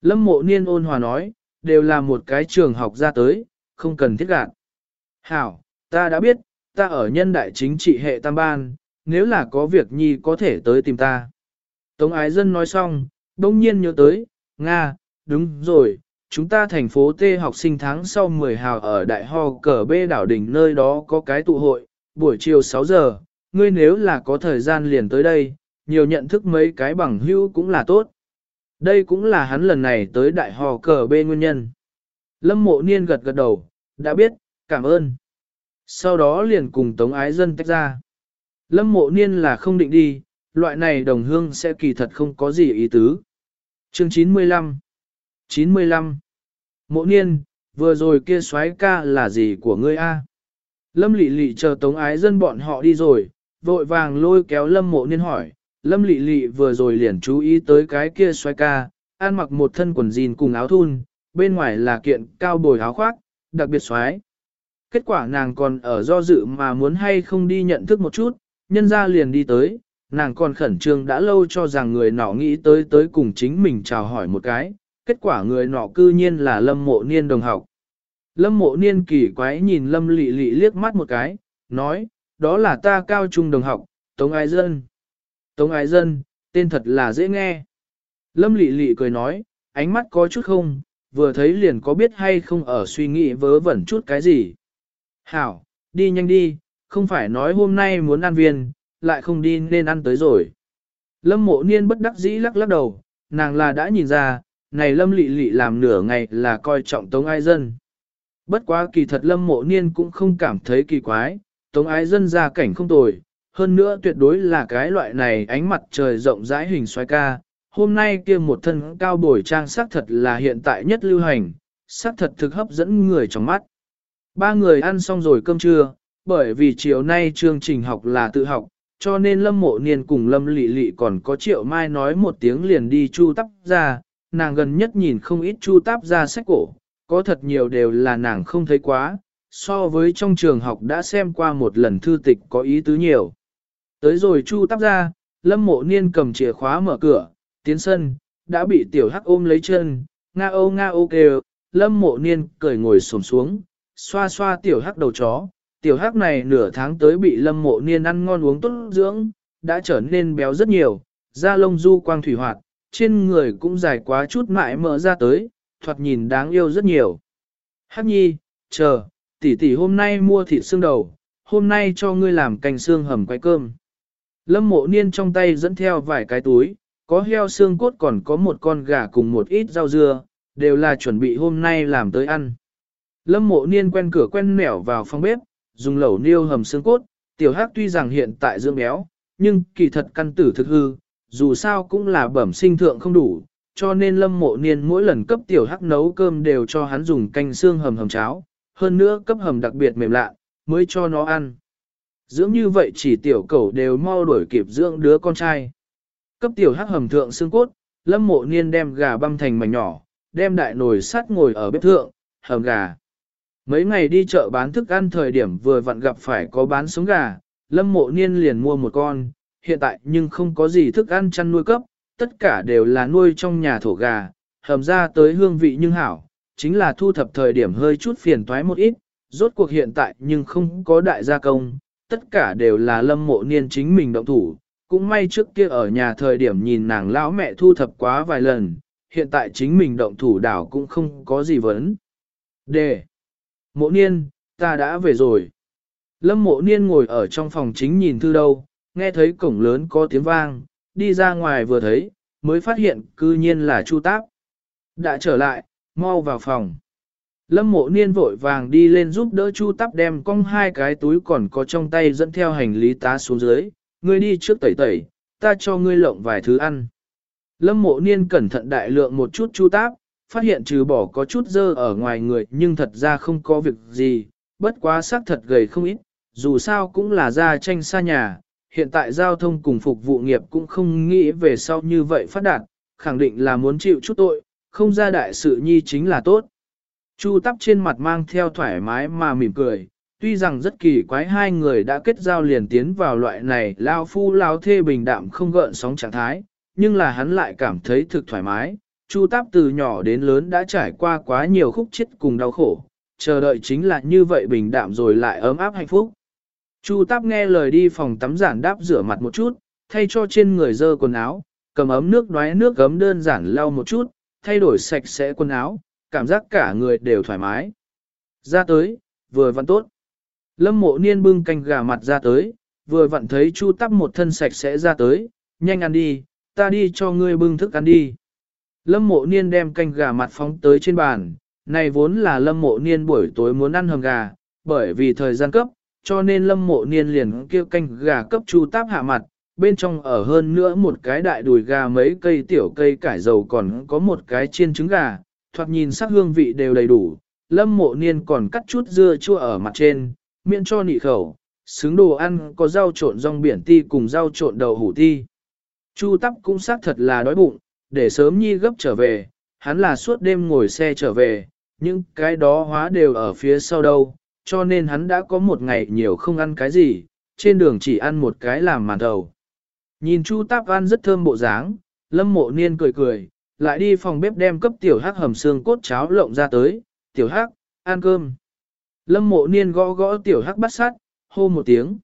Lâm mộ niên ôn hòa nói, đều là một cái trường học ra tới, không cần thiết gạt. Hảo, ta đã biết, ta ở nhân đại chính trị hệ tam ban, nếu là có việc nhi có thể tới tìm ta. Tống ái dân nói xong, đông nhiên nhớ tới, Nga, đúng rồi, chúng ta thành phố T học sinh tháng sau 10 hào ở Đại Ho Cờ Bê đảo đỉnh nơi đó có cái tụ hội, buổi chiều 6 giờ, ngươi nếu là có thời gian liền tới đây, nhiều nhận thức mấy cái bằng hữu cũng là tốt. Đây cũng là hắn lần này tới Đại Ho Cờ Bê nguyên nhân. Lâm mộ niên gật gật đầu, đã biết, cảm ơn. Sau đó liền cùng Tống Ái Dân tách ra. Lâm mộ niên là không định đi, loại này đồng hương sẽ kỳ thật không có gì ý tứ. Chương 95 95 Mộ niên, vừa rồi kia xoái ca là gì của ngươi a? Lâm lị lị chờ tống ái dân bọn họ đi rồi, vội vàng lôi kéo lâm mộ niên hỏi. Lâm lị lị vừa rồi liền chú ý tới cái kia xoái ca, ăn mặc một thân quần jean cùng áo thun, bên ngoài là kiện cao bồi áo khoác, đặc biệt xoái. Kết quả nàng còn ở do dự mà muốn hay không đi nhận thức một chút, nhân ra liền đi tới, nàng còn khẩn trương đã lâu cho rằng người nọ nghĩ tới tới cùng chính mình chào hỏi một cái, kết quả người nọ cư nhiên là lâm mộ niên đồng học. Lâm mộ niên kỳ quái nhìn lâm lị lị liếc mắt một cái, nói, đó là ta cao trung đồng học, Tống Ái Dân. Tống Ái Dân, tên thật là dễ nghe. Lâm lị lị cười nói, ánh mắt có chút không, vừa thấy liền có biết hay không ở suy nghĩ vớ vẩn chút cái gì. Hảo, đi nhanh đi, không phải nói hôm nay muốn ăn viên, lại không đi nên ăn tới rồi. Lâm mộ niên bất đắc dĩ lắc lắc đầu, nàng là đã nhìn ra, này lâm lị lị làm nửa ngày là coi trọng tống ai dân. Bất quá kỳ thật lâm mộ niên cũng không cảm thấy kỳ quái, tống ái dân ra cảnh không tồi, hơn nữa tuyệt đối là cái loại này ánh mặt trời rộng rãi hình xoay ca. Hôm nay kia một thân cao bồi trang sắc thật là hiện tại nhất lưu hành, sắc thật thực hấp dẫn người trong mắt. Ba người ăn xong rồi cơm trưa, bởi vì chiều nay chương trình học là tự học, cho nên lâm mộ niên cùng lâm lị lị còn có triệu mai nói một tiếng liền đi chu tắp ra, nàng gần nhất nhìn không ít chu táp ra sách cổ, có thật nhiều đều là nàng không thấy quá, so với trong trường học đã xem qua một lần thư tịch có ý tứ nhiều. Tới rồi chu táp ra, lâm mộ niên cầm chìa khóa mở cửa, tiến sân, đã bị tiểu hắc ôm lấy chân, nga ô nga ô kêu, lâm mộ niên cười ngồi xổm xuống, xoa xoa tiểu hắc đầu chó, tiểu hắc này nửa tháng tới bị lâm mộ niên ăn ngon uống tốt dưỡng, đã trở nên béo rất nhiều, da lông du quang thủy hoạt, trên người cũng dài quá chút mại mở ra tới, thoạt nhìn đáng yêu rất nhiều. Hắc nhi, chờ, tỷ tỷ hôm nay mua thịt xương đầu, hôm nay cho ngươi làm canh xương hầm quay cơm. Lâm mộ niên trong tay dẫn theo vài cái túi, có heo xương cốt còn có một con gà cùng một ít rau dưa, đều là chuẩn bị hôm nay làm tới ăn. Lâm mộ niên quen cửa quen nẻo vào phòng bếp, dùng lẩu niêu hầm xương cốt, tiểu hắc tuy rằng hiện tại dưỡng béo, nhưng kỳ thật căn tử thực hư, dù sao cũng là bẩm sinh thượng không đủ, cho nên lâm mộ niên mỗi lần cấp tiểu hắc nấu cơm đều cho hắn dùng canh xương hầm hầm cháo, hơn nữa cấp hầm đặc biệt mềm lạ, mới cho nó ăn. Dưỡng như vậy chỉ tiểu cẩu đều mau đuổi kịp dưỡng đứa con trai. Cấp tiểu hắc hầm thượng xương cốt, lâm mộ niên đem gà băm thành mảnh nhỏ, đem đại nồi sắt ngồi ở bếp thượng, hầm gà. Mấy ngày đi chợ bán thức ăn thời điểm vừa vặn gặp phải có bán sống gà, lâm mộ niên liền mua một con, hiện tại nhưng không có gì thức ăn chăn nuôi cấp, tất cả đều là nuôi trong nhà thổ gà, hầm ra tới hương vị nhưng hảo, chính là thu thập thời điểm hơi chút phiền toái một ít, rốt cuộc hiện tại nhưng không có đại gia công, tất cả đều là lâm mộ niên chính mình động thủ, cũng may trước kia ở nhà thời điểm nhìn nàng lão mẹ thu thập quá vài lần, hiện tại chính mình động thủ đảo cũng không có gì vấn. Đề. Mộ niên, ta đã về rồi. Lâm mộ niên ngồi ở trong phòng chính nhìn thư đâu, nghe thấy cổng lớn có tiếng vang, đi ra ngoài vừa thấy, mới phát hiện cư nhiên là Chu Táp. Đã trở lại, mau vào phòng. Lâm mộ niên vội vàng đi lên giúp đỡ Chu Táp đem cong hai cái túi còn có trong tay dẫn theo hành lý tá xuống dưới, ngươi đi trước tẩy tẩy, ta cho ngươi lộng vài thứ ăn. Lâm mộ niên cẩn thận đại lượng một chút Chu Táp, phát hiện trừ bỏ có chút dơ ở ngoài người nhưng thật ra không có việc gì, bất quá xác thật gầy không ít, dù sao cũng là ra tranh xa nhà, hiện tại giao thông cùng phục vụ nghiệp cũng không nghĩ về sau như vậy phát đạt, khẳng định là muốn chịu chút tội, không ra đại sự nhi chính là tốt. Chu tắp trên mặt mang theo thoải mái mà mỉm cười, tuy rằng rất kỳ quái hai người đã kết giao liền tiến vào loại này lao phu lao thê bình đạm không gợn sóng trạng thái, nhưng là hắn lại cảm thấy thực thoải mái. Chu táp từ nhỏ đến lớn đã trải qua quá nhiều khúc chết cùng đau khổ, chờ đợi chính là như vậy bình đạm rồi lại ấm áp hạnh phúc. Chu Táp nghe lời đi phòng tắm giản đáp rửa mặt một chút, thay cho trên người dơ quần áo, cầm ấm nước đoái nước gấm đơn giản lau một chút, thay đổi sạch sẽ quần áo, cảm giác cả người đều thoải mái. Ra tới, vừa vặn tốt. Lâm mộ niên bưng canh gà mặt ra tới, vừa vặn thấy chu tắp một thân sạch sẽ ra tới, nhanh ăn đi, ta đi cho ngươi bưng thức ăn đi. Lâm mộ niên đem canh gà mặt phóng tới trên bàn, này vốn là lâm mộ niên buổi tối muốn ăn hầm gà, bởi vì thời gian cấp, cho nên lâm mộ niên liền kêu canh gà cấp chu táp hạ mặt, bên trong ở hơn nữa một cái đại đùi gà mấy cây tiểu cây cải dầu còn có một cái chiên trứng gà, thoạt nhìn sắc hương vị đều đầy đủ, lâm mộ niên còn cắt chút dưa chua ở mặt trên, miệng cho nị khẩu, xứng đồ ăn có rau trộn rong biển ti cùng rau trộn đậu hủ ti. Chu tắp cũng xác thật là đói bụng, để sớm nhi gấp trở về, hắn là suốt đêm ngồi xe trở về, những cái đó hóa đều ở phía sau đâu, cho nên hắn đã có một ngày nhiều không ăn cái gì, trên đường chỉ ăn một cái làm màn thầu. Nhìn Chu Táp ăn rất thơm bộ dáng, Lâm Mộ Niên cười cười, lại đi phòng bếp đem cấp tiểu hắc hầm xương cốt cháo lộng ra tới, tiểu hắc, ăn cơm. Lâm Mộ Niên gõ gõ tiểu hắc bắt sát, hô một tiếng.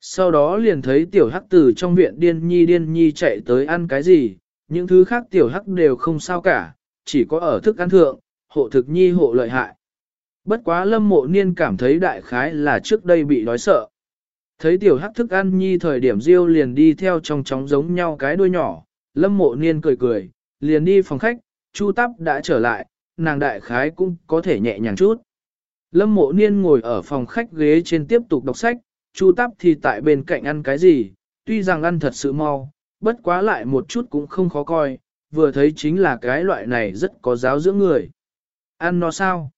Sau đó liền thấy tiểu hắc từ trong viện điên nhi điên nhi chạy tới ăn cái gì, những thứ khác tiểu hắc đều không sao cả, chỉ có ở thức ăn thượng, hộ thực nhi hộ lợi hại. Bất quá lâm mộ niên cảm thấy đại khái là trước đây bị đói sợ. Thấy tiểu hắc thức ăn nhi thời điểm riêu liền đi theo trong chóng giống nhau cái đuôi nhỏ, lâm mộ niên cười cười, liền đi phòng khách, chu tắp đã trở lại, nàng đại khái cũng có thể nhẹ nhàng chút. Lâm mộ niên ngồi ở phòng khách ghế trên tiếp tục đọc sách, chu tắp thì tại bên cạnh ăn cái gì, tuy rằng ăn thật sự mau, bất quá lại một chút cũng không khó coi, vừa thấy chính là cái loại này rất có giáo dưỡng người. Ăn nó sao?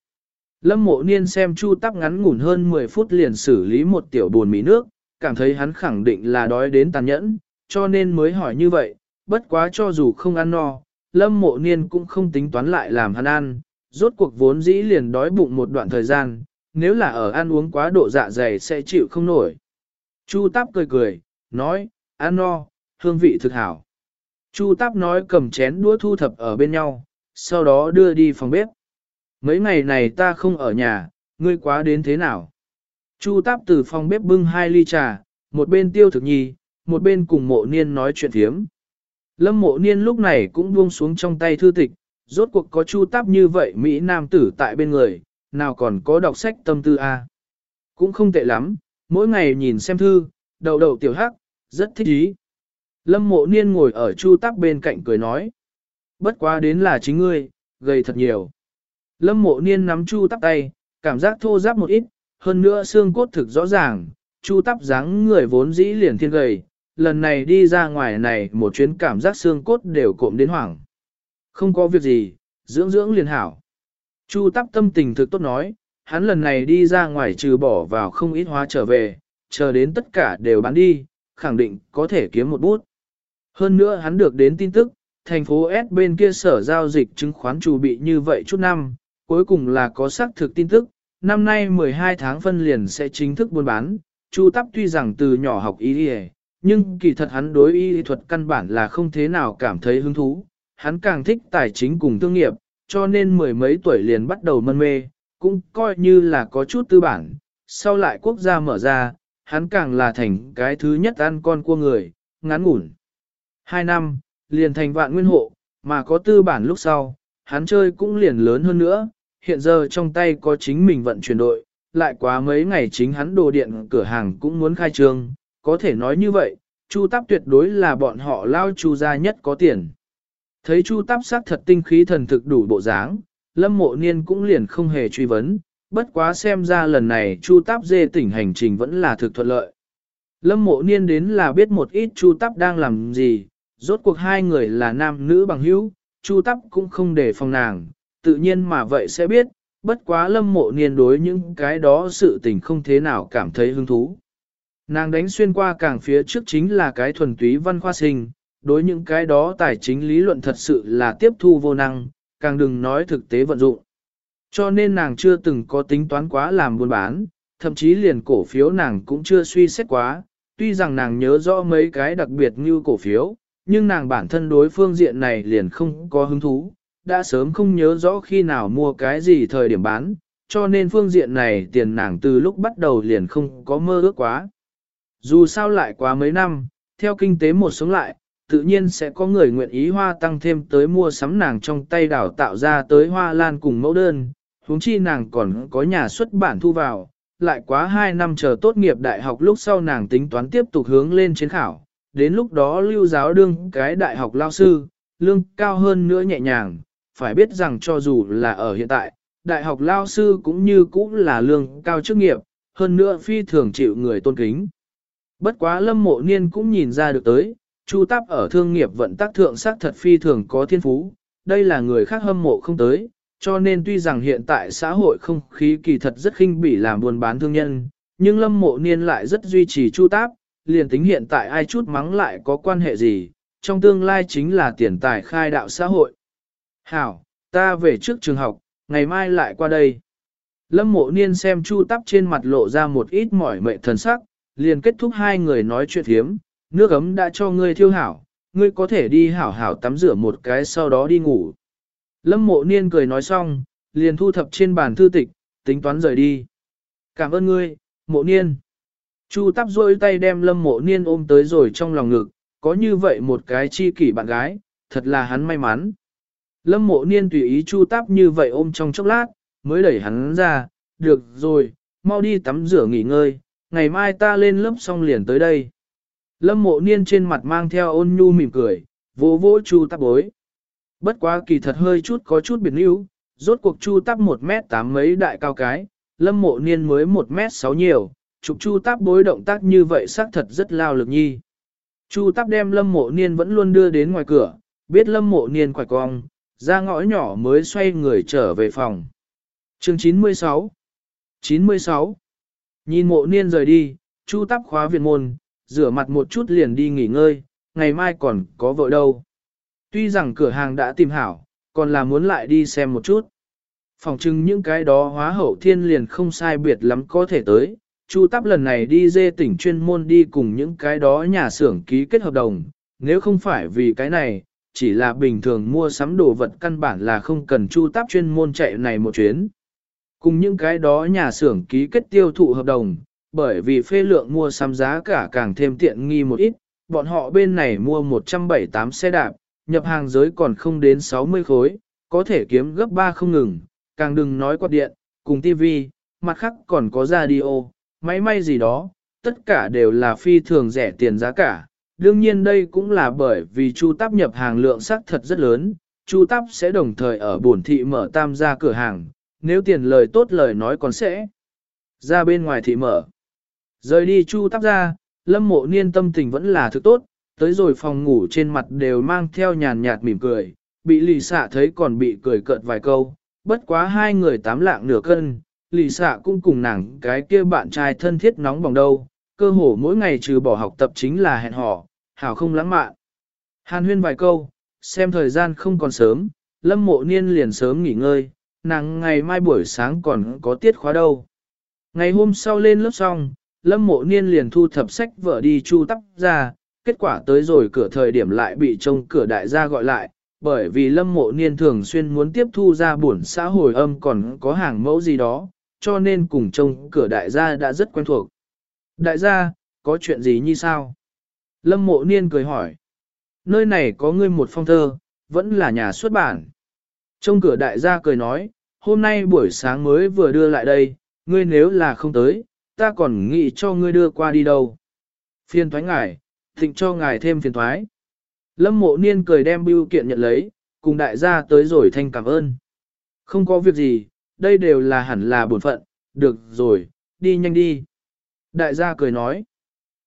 Lâm mộ niên xem chu tắp ngắn ngủn hơn 10 phút liền xử lý một tiểu buồn mì nước, cảm thấy hắn khẳng định là đói đến tàn nhẫn, cho nên mới hỏi như vậy, bất quá cho dù không ăn no, lâm mộ niên cũng không tính toán lại làm hắn ăn, rốt cuộc vốn dĩ liền đói bụng một đoạn thời gian, nếu là ở ăn uống quá độ dạ dày sẽ chịu không nổi. Chu tắp cười cười, nói, ăn no, hương vị thực hảo. Chu tắp nói cầm chén đũa thu thập ở bên nhau, sau đó đưa đi phòng bếp. Mấy ngày này ta không ở nhà, ngươi quá đến thế nào? Chu táp từ phòng bếp bưng hai ly trà, một bên tiêu thực nhi, một bên cùng mộ niên nói chuyện thiếm. Lâm mộ niên lúc này cũng buông xuống trong tay thư tịch, rốt cuộc có chu táp như vậy Mỹ Nam tử tại bên người, nào còn có đọc sách tâm tư a Cũng không tệ lắm, mỗi ngày nhìn xem thư, đầu đầu tiểu hắc, rất thích ý. Lâm mộ niên ngồi ở chu táp bên cạnh cười nói. Bất quá đến là chính ngươi, gầy thật nhiều. Lâm mộ niên nắm chu tắp tay, cảm giác thô giáp một ít, hơn nữa xương cốt thực rõ ràng, chu tắp dáng người vốn dĩ liền thiên gầy, lần này đi ra ngoài này một chuyến cảm giác xương cốt đều cộm đến hoảng. Không có việc gì, dưỡng dưỡng liền hảo. Chu tắp tâm tình thực tốt nói, hắn lần này đi ra ngoài trừ bỏ vào không ít hóa trở về, chờ đến tất cả đều bán đi, khẳng định có thể kiếm một bút. Hơn nữa hắn được đến tin tức, thành phố S bên kia sở giao dịch chứng khoán chủ bị như vậy chút năm, cuối cùng là có xác thực tin tức, năm nay 12 tháng phân liền sẽ chính thức buôn bán. Chu Tắp tuy rằng từ nhỏ học y y, nhưng kỳ thật hắn đối y thuật căn bản là không thế nào cảm thấy hứng thú. Hắn càng thích tài chính cùng thương nghiệp, cho nên mười mấy tuổi liền bắt đầu mân mê, cũng coi như là có chút tư bản. Sau lại quốc gia mở ra, hắn càng là thành cái thứ nhất ăn con cua người, ngắn ngủn. Hai năm, liền thành vạn nguyên hộ, mà có tư bản lúc sau, hắn chơi cũng liền lớn hơn nữa, hiện giờ trong tay có chính mình vận chuyển đội, lại quá mấy ngày chính hắn đồ điện cửa hàng cũng muốn khai trương, có thể nói như vậy, Chu Táp tuyệt đối là bọn họ lao Chu gia nhất có tiền. Thấy Chu Táp sắc thật tinh khí thần thực đủ bộ dáng, Lâm Mộ Niên cũng liền không hề truy vấn, bất quá xem ra lần này Chu Táp dê tỉnh hành trình vẫn là thực thuận lợi. Lâm Mộ Niên đến là biết một ít Chu Táp đang làm gì, rốt cuộc hai người là nam nữ bằng hữu, Chu Táp cũng không để phòng nàng, tự nhiên mà vậy sẽ biết, bất quá lâm mộ niên đối những cái đó sự tình không thế nào cảm thấy hứng thú. Nàng đánh xuyên qua càng phía trước chính là cái thuần túy văn khoa sinh, đối những cái đó tài chính lý luận thật sự là tiếp thu vô năng, càng đừng nói thực tế vận dụng. Cho nên nàng chưa từng có tính toán quá làm buôn bán, thậm chí liền cổ phiếu nàng cũng chưa suy xét quá, tuy rằng nàng nhớ rõ mấy cái đặc biệt như cổ phiếu, nhưng nàng bản thân đối phương diện này liền không có hứng thú, đã sớm không nhớ rõ khi nào mua cái gì thời điểm bán, cho nên phương diện này tiền nàng từ lúc bắt đầu liền không có mơ ước quá. Dù sao lại quá mấy năm, theo kinh tế một sống lại, tự nhiên sẽ có người nguyện ý hoa tăng thêm tới mua sắm nàng trong tay đảo tạo ra tới hoa lan cùng mẫu đơn, huống chi nàng còn có nhà xuất bản thu vào, lại quá 2 năm chờ tốt nghiệp đại học lúc sau nàng tính toán tiếp tục hướng lên chiến khảo, đến lúc đó lưu giáo đương cái đại học lao sư, lương cao hơn nữa nhẹ nhàng, phải biết rằng cho dù là ở hiện tại, đại học lao sư cũng như cũng là lương cao chức nghiệp, hơn nữa phi thường chịu người tôn kính. Bất quá lâm mộ niên cũng nhìn ra được tới, Chu Táp ở thương nghiệp vận tác thượng sắc thật phi thường có thiên phú, đây là người khác hâm mộ không tới, cho nên tuy rằng hiện tại xã hội không khí kỳ thật rất khinh bỉ làm buôn bán thương nhân, nhưng lâm mộ niên lại rất duy trì Chu Táp, liền tính hiện tại ai chút mắng lại có quan hệ gì, trong tương lai chính là tiền tài khai đạo xã hội. Hảo, ta về trước trường học, ngày mai lại qua đây. Lâm mộ niên xem Chu tắp trên mặt lộ ra một ít mỏi mệt thần sắc, liền kết thúc hai người nói chuyện hiếm. nước ấm đã cho ngươi thiêu hảo, ngươi có thể đi hảo hảo tắm rửa một cái sau đó đi ngủ. Lâm mộ niên cười nói xong, liền thu thập trên bàn thư tịch, tính toán rời đi. Cảm ơn ngươi, mộ niên. Chu tắp rôi tay đem lâm mộ niên ôm tới rồi trong lòng ngực, có như vậy một cái chi kỷ bạn gái, thật là hắn may mắn. Lâm mộ niên tùy ý chu táp như vậy ôm trong chốc lát, mới đẩy hắn ra, được rồi, mau đi tắm rửa nghỉ ngơi, ngày mai ta lên lớp xong liền tới đây. Lâm mộ niên trên mặt mang theo ôn nhu mỉm cười, vỗ vỗ chu táp bối. Bất quá kỳ thật hơi chút có chút biệt níu, rốt cuộc chu táp một mét tám mấy đại cao cái, lâm mộ niên mới một mét sáu nhiều, chụp chu táp bối động tác như vậy xác thật rất lao lực nhi. Chu táp đem lâm mộ niên vẫn luôn đưa đến ngoài cửa, biết lâm mộ niên quải cong, ra ngõ nhỏ mới xoay người trở về phòng. Chương 96 96 Nhìn mộ niên rời đi, chu tắp khóa viện môn, rửa mặt một chút liền đi nghỉ ngơi, ngày mai còn có vợ đâu. Tuy rằng cửa hàng đã tìm hảo, còn là muốn lại đi xem một chút. Phòng chừng những cái đó hóa hậu thiên liền không sai biệt lắm có thể tới. Chu Tắp lần này đi dê tỉnh chuyên môn đi cùng những cái đó nhà xưởng ký kết hợp đồng. Nếu không phải vì cái này, chỉ là bình thường mua sắm đồ vật căn bản là không cần Chu táp chuyên môn chạy này một chuyến. Cùng những cái đó nhà xưởng ký kết tiêu thụ hợp đồng, bởi vì phê lượng mua sắm giá cả càng thêm tiện nghi một ít, bọn họ bên này mua 178 xe đạp, nhập hàng giới còn không đến 60 khối, có thể kiếm gấp 3 không ngừng, càng đừng nói quạt điện, cùng tivi, mặt khác còn có radio, máy may gì đó, tất cả đều là phi thường rẻ tiền giá cả. Đương nhiên đây cũng là bởi vì Chu Táp nhập hàng lượng sắc thật rất lớn, Chu Táp sẽ đồng thời ở bổn thị mở tam gia cửa hàng, nếu tiền lời tốt lời nói còn sẽ ra bên ngoài thị mở. Rời đi Chu Táp ra, Lâm Mộ Niên tâm tình vẫn là thứ tốt, tới rồi phòng ngủ trên mặt đều mang theo nhàn nhạt mỉm cười, bị lì xạ thấy còn bị cười cợt vài câu, bất quá hai người tám lạng nửa cân, lì xạ cũng cùng nàng cái kia bạn trai thân thiết nóng bỏng đâu, cơ hồ mỗi ngày trừ bỏ học tập chính là hẹn hò, hảo không lãng mạn. Hàn huyên vài câu, xem thời gian không còn sớm, lâm mộ niên liền sớm nghỉ ngơi, nàng ngày mai buổi sáng còn có tiết khóa đâu. Ngày hôm sau lên lớp xong, lâm mộ niên liền thu thập sách vở đi chu tắp ra, kết quả tới rồi cửa thời điểm lại bị trông cửa đại gia gọi lại, bởi vì lâm mộ niên thường xuyên muốn tiếp thu ra buồn xã hồi âm còn có hàng mẫu gì đó, cho nên cùng trông cửa đại gia đã rất quen thuộc. Đại gia, có chuyện gì như sao? Lâm mộ niên cười hỏi. Nơi này có ngươi một phong thơ, vẫn là nhà xuất bản. Trong cửa đại gia cười nói, hôm nay buổi sáng mới vừa đưa lại đây, ngươi nếu là không tới, ta còn nghĩ cho ngươi đưa qua đi đâu. Phiên thoái ngài, thịnh cho ngài thêm phiền thoái. Lâm mộ niên cười đem bưu kiện nhận lấy, cùng đại gia tới rồi thanh cảm ơn. Không có việc gì, đây đều là hẳn là bổn phận, được rồi, đi nhanh đi. Đại gia cười nói.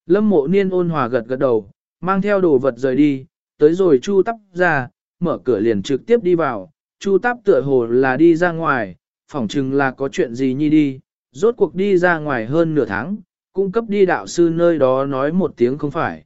Lâm mộ niên ôn hòa gật gật đầu, mang theo đồ vật rời đi, tới rồi chu tắp ra, mở cửa liền trực tiếp đi vào, chu tắp tựa hồ là đi ra ngoài, phỏng chừng là có chuyện gì nhi đi, rốt cuộc đi ra ngoài hơn nửa tháng, cung cấp đi đạo sư nơi đó nói một tiếng không phải.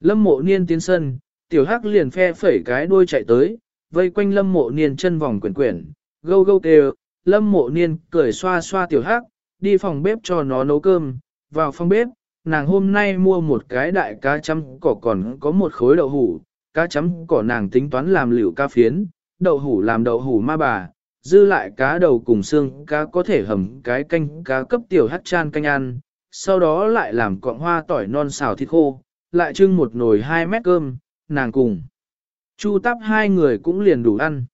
Lâm mộ niên tiến sân, tiểu hắc liền phe phẩy cái đuôi chạy tới, vây quanh lâm mộ niên chân vòng quyển quyển, gâu gâu kêu, lâm mộ niên cười xoa xoa tiểu hắc, đi phòng bếp cho nó nấu cơm, vào phòng bếp, nàng hôm nay mua một cái đại cá chấm cỏ còn có một khối đậu hủ, cá chấm cỏ nàng tính toán làm liều ca phiến, đậu hủ làm đậu hủ ma bà, dư lại cá đầu cùng xương cá có thể hầm cái canh cá cấp tiểu hắt chan canh ăn, sau đó lại làm cọng hoa tỏi non xào thịt khô, lại trưng một nồi 2 mét cơm, nàng cùng. Chu Táp hai người cũng liền đủ ăn.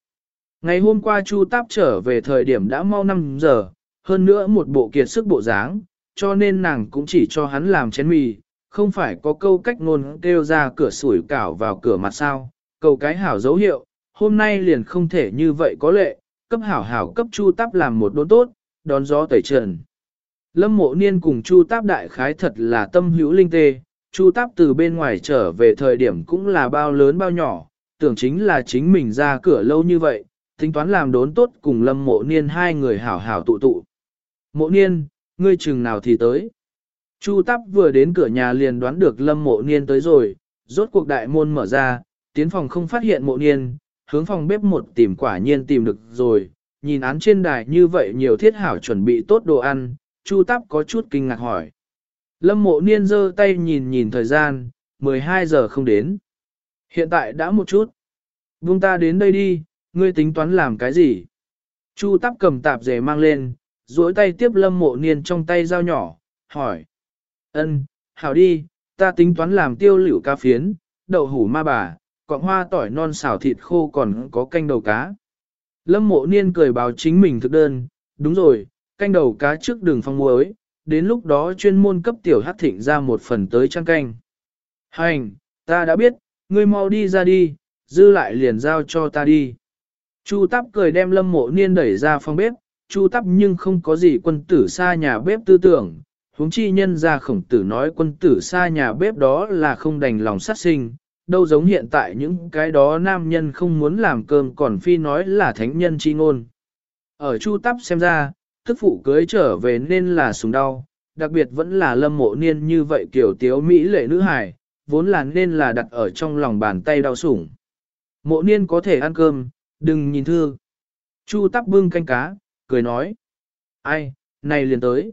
Ngày hôm qua Chu Táp trở về thời điểm đã mau 5 giờ, hơn nữa một bộ kiệt sức bộ dáng, cho nên nàng cũng chỉ cho hắn làm chén mì, không phải có câu cách ngôn kêu ra cửa sủi cảo vào cửa mặt sao, cầu cái hảo dấu hiệu, hôm nay liền không thể như vậy có lệ, cấp hảo hảo cấp Chu Táp làm một đốn tốt, đón gió tẩy trần. Lâm mộ niên cùng Chu Táp đại khái thật là tâm hữu linh tê, Chu Táp từ bên ngoài trở về thời điểm cũng là bao lớn bao nhỏ, tưởng chính là chính mình ra cửa lâu như vậy, tính toán làm đốn tốt cùng lâm mộ niên hai người hảo hảo tụ tụ. Mộ niên, ngươi chừng nào thì tới. Chu Tắp vừa đến cửa nhà liền đoán được lâm mộ niên tới rồi, rốt cuộc đại môn mở ra, tiến phòng không phát hiện mộ niên, hướng phòng bếp một tìm quả nhiên tìm được rồi, nhìn án trên đài như vậy nhiều thiết hảo chuẩn bị tốt đồ ăn, Chu Tắp có chút kinh ngạc hỏi. Lâm mộ niên giơ tay nhìn nhìn thời gian, 12 giờ không đến. Hiện tại đã một chút. Vung ta đến đây đi, ngươi tính toán làm cái gì? Chu Tắp cầm tạp dề mang lên, duỗi tay tiếp lâm mộ niên trong tay dao nhỏ, hỏi. Ân, hảo đi, ta tính toán làm tiêu liễu cá phiến, đậu hủ ma bà, cọng hoa tỏi non xào thịt khô còn có canh đầu cá. Lâm mộ niên cười báo chính mình thực đơn, đúng rồi, canh đầu cá trước đường phong muối, đến lúc đó chuyên môn cấp tiểu hát thịnh ra một phần tới trang canh. Hành, ta đã biết, ngươi mau đi ra đi, dư lại liền giao cho ta đi. Chu táp cười đem lâm mộ niên đẩy ra phòng bếp, Chu Tắp nhưng không có gì quân tử xa nhà bếp tư tưởng, huống chi nhân ra khổng tử nói quân tử xa nhà bếp đó là không đành lòng sát sinh, đâu giống hiện tại những cái đó nam nhân không muốn làm cơm còn phi nói là thánh nhân chi ngôn. Ở Chu Tắp xem ra, thức phụ cưới trở về nên là sùng đau, đặc biệt vẫn là lâm mộ niên như vậy kiểu tiếu mỹ lệ nữ hài, vốn là nên là đặt ở trong lòng bàn tay đau sủng. Mộ niên có thể ăn cơm, đừng nhìn thương. Chu Tắp bưng canh cá, cười nói. Ai, này liền tới.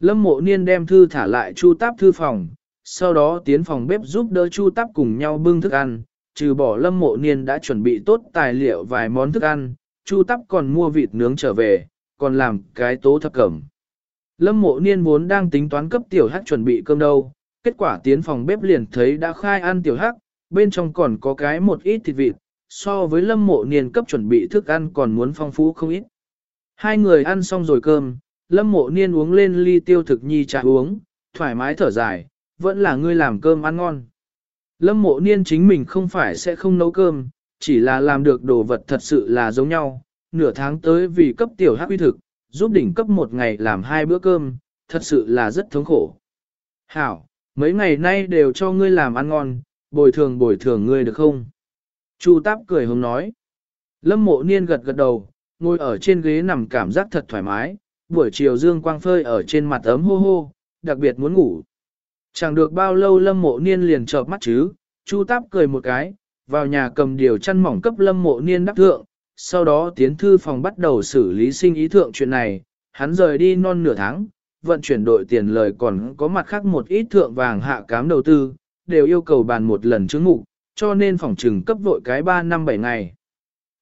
Lâm mộ niên đem thư thả lại Chu táp thư phòng, sau đó tiến phòng bếp giúp đỡ Chu táp cùng nhau bưng thức ăn, trừ bỏ lâm mộ niên đã chuẩn bị tốt tài liệu vài món thức ăn, Chu táp còn mua vịt nướng trở về, còn làm cái tố thập cẩm. Lâm mộ niên vốn đang tính toán cấp tiểu hắc chuẩn bị cơm đâu, kết quả tiến phòng bếp liền thấy đã khai ăn tiểu hắc, bên trong còn có cái một ít thịt vịt, so với lâm mộ niên cấp chuẩn bị thức ăn còn muốn phong phú không ít. Hai người ăn xong rồi cơm, lâm mộ niên uống lên ly tiêu thực nhi trà uống, thoải mái thở dài, vẫn là ngươi làm cơm ăn ngon. Lâm mộ niên chính mình không phải sẽ không nấu cơm, chỉ là làm được đồ vật thật sự là giống nhau, nửa tháng tới vì cấp tiểu hắc uy thực, giúp đỉnh cấp một ngày làm hai bữa cơm, thật sự là rất thống khổ. Hảo, mấy ngày nay đều cho ngươi làm ăn ngon, bồi thường bồi thường ngươi được không? Chu Táp cười hống nói. Lâm mộ niên gật gật đầu, ngồi ở trên ghế nằm cảm giác thật thoải mái, buổi chiều dương quang phơi ở trên mặt ấm hô hô, đặc biệt muốn ngủ. Chẳng được bao lâu lâm mộ niên liền chợp mắt chứ, Chu Táp cười một cái, vào nhà cầm điều chăn mỏng cấp lâm mộ niên đắp thượng, sau đó tiến thư phòng bắt đầu xử lý sinh ý thượng chuyện này, hắn rời đi non nửa tháng, vận chuyển đội tiền lời còn có mặt khác một ít thượng vàng hạ cám đầu tư, đều yêu cầu bàn một lần chứng ngục, cho nên phòng trừng cấp vội cái 3 năm 7 ngày.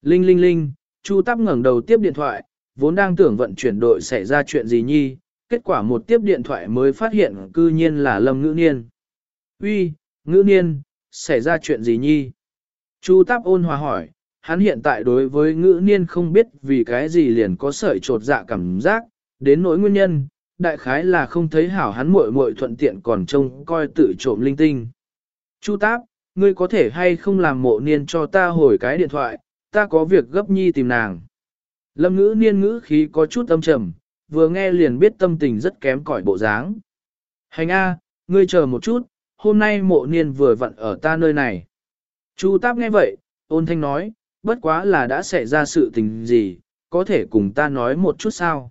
Linh linh linh, Chu Táp ngẩng đầu tiếp điện thoại, vốn đang tưởng vận chuyển đội xảy ra chuyện gì nhi, kết quả một tiếp điện thoại mới phát hiện cư nhiên là Lâm Ngữ Niên. Uy, Ngữ Niên, xảy ra chuyện gì nhi? Chu Táp ôn hòa hỏi, hắn hiện tại đối với Ngữ Niên không biết vì cái gì liền có sợi trột dạ cảm giác, đến nỗi nguyên nhân, đại khái là không thấy hảo hắn muội muội thuận tiện còn trông coi tự trộm linh tinh. Chu Táp, ngươi có thể hay không làm mộ niên cho ta hồi cái điện thoại, ta có việc gấp nhi tìm nàng. Lâm ngữ niên ngữ khí có chút âm trầm, vừa nghe liền biết tâm tình rất kém cỏi bộ dáng. Hành A, ngươi chờ một chút, hôm nay mộ niên vừa vặn ở ta nơi này. Chu Táp nghe vậy, ôn thanh nói, bất quá là đã xảy ra sự tình gì, có thể cùng ta nói một chút sao.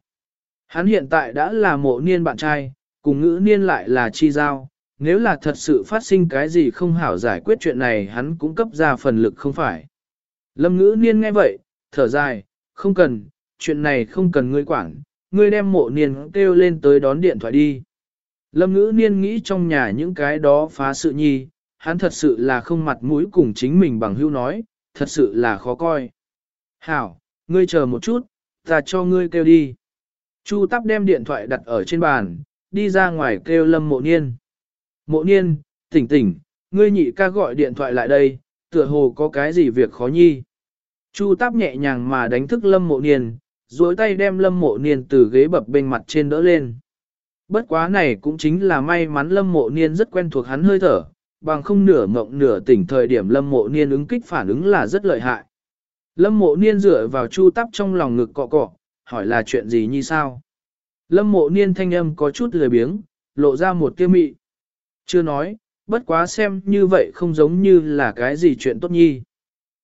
Hắn hiện tại đã là mộ niên bạn trai, cùng ngữ niên lại là chi giao, nếu là thật sự phát sinh cái gì không hảo giải quyết chuyện này hắn cũng cấp ra phần lực không phải. Lâm ngữ niên nghe vậy, thở dài, không cần, chuyện này không cần ngươi quản, ngươi đem mộ niên kêu lên tới đón điện thoại đi. Lâm ngữ niên nghĩ trong nhà những cái đó phá sự nhi, hắn thật sự là không mặt mũi cùng chính mình bằng hưu nói, thật sự là khó coi. Hảo, ngươi chờ một chút, ta cho ngươi kêu đi. Chu Tắp đem điện thoại đặt ở trên bàn, đi ra ngoài kêu Lâm Mộ Niên. Mộ Niên, tỉnh tỉnh, ngươi nhị ca gọi điện thoại lại đây, tựa hồ có cái gì việc khó nhi. Chu táp nhẹ nhàng mà đánh thức lâm mộ niên, duỗi tay đem lâm mộ niên từ ghế bập bên mặt trên đỡ lên. Bất quá này cũng chính là may mắn lâm mộ niên rất quen thuộc hắn hơi thở, bằng không nửa mộng nửa tỉnh thời điểm lâm mộ niên ứng kích phản ứng là rất lợi hại. Lâm mộ niên dựa vào chu tắp trong lòng ngực cọ cọ, hỏi là chuyện gì như sao. Lâm mộ niên thanh âm có chút lười biếng, lộ ra một tiêu mị. Chưa nói, bất quá xem như vậy không giống như là cái gì chuyện tốt nhi.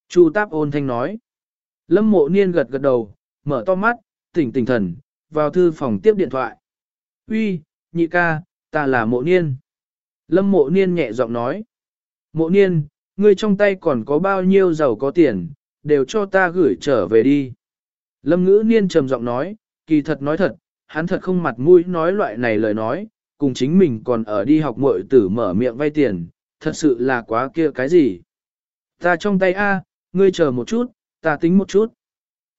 Chu táp ôn thanh nói. Lâm mộ niên gật gật đầu, mở to mắt, tỉnh tỉnh thần, vào thư phòng tiếp điện thoại. Uy, nhị ca, ta là mộ niên. Lâm mộ niên nhẹ giọng nói. Mộ niên, ngươi trong tay còn có bao nhiêu giàu có tiền, đều cho ta gửi trở về đi. Lâm ngữ niên trầm giọng nói, kỳ thật nói thật, hắn thật không mặt mũi nói loại này lời nói, cùng chính mình còn ở đi học muội tử mở miệng vay tiền, thật sự là quá kia cái gì. Ta trong tay A, ngươi chờ một chút, ta tính một chút.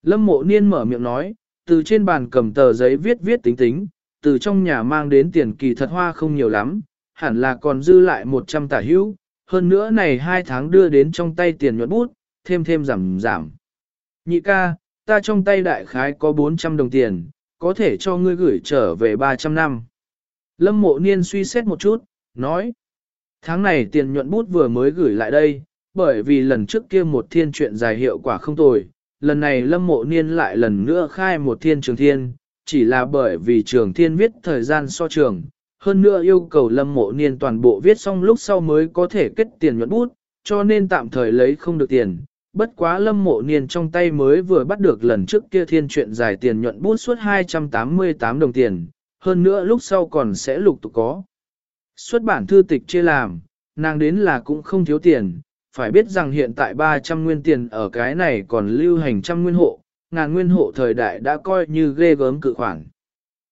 Lâm mộ niên mở miệng nói, từ trên bàn cầm tờ giấy viết viết tính tính, từ trong nhà mang đến tiền kỳ thật hoa không nhiều lắm, hẳn là còn dư lại 100 tả hữu, hơn nữa này hai tháng đưa đến trong tay tiền nhuận bút, thêm thêm giảm giảm. Nhị ca, ta trong tay đại khái có 400 đồng tiền, có thể cho ngươi gửi trở về 300 năm. Lâm mộ niên suy xét một chút, nói. Tháng này tiền nhuận bút vừa mới gửi lại đây, bởi vì lần trước kia một thiên chuyện dài hiệu quả không tồi. Lần này lâm mộ niên lại lần nữa khai một thiên trường thiên, chỉ là bởi vì trường thiên viết thời gian so trường. Hơn nữa yêu cầu lâm mộ niên toàn bộ viết xong lúc sau mới có thể kết tiền nhuận bút, cho nên tạm thời lấy không được tiền. Bất quá lâm mộ niên trong tay mới vừa bắt được lần trước kia thiên chuyện dài tiền nhuận bút suốt 288 đồng tiền, hơn nữa lúc sau còn sẽ lục tục có. Xuất bản thư tịch chia làm, nàng đến là cũng không thiếu tiền, phải biết rằng hiện tại 300 nguyên tiền ở cái này còn lưu hành trăm nguyên hộ, ngàn nguyên hộ thời đại đã coi như ghê gớm cự khoản.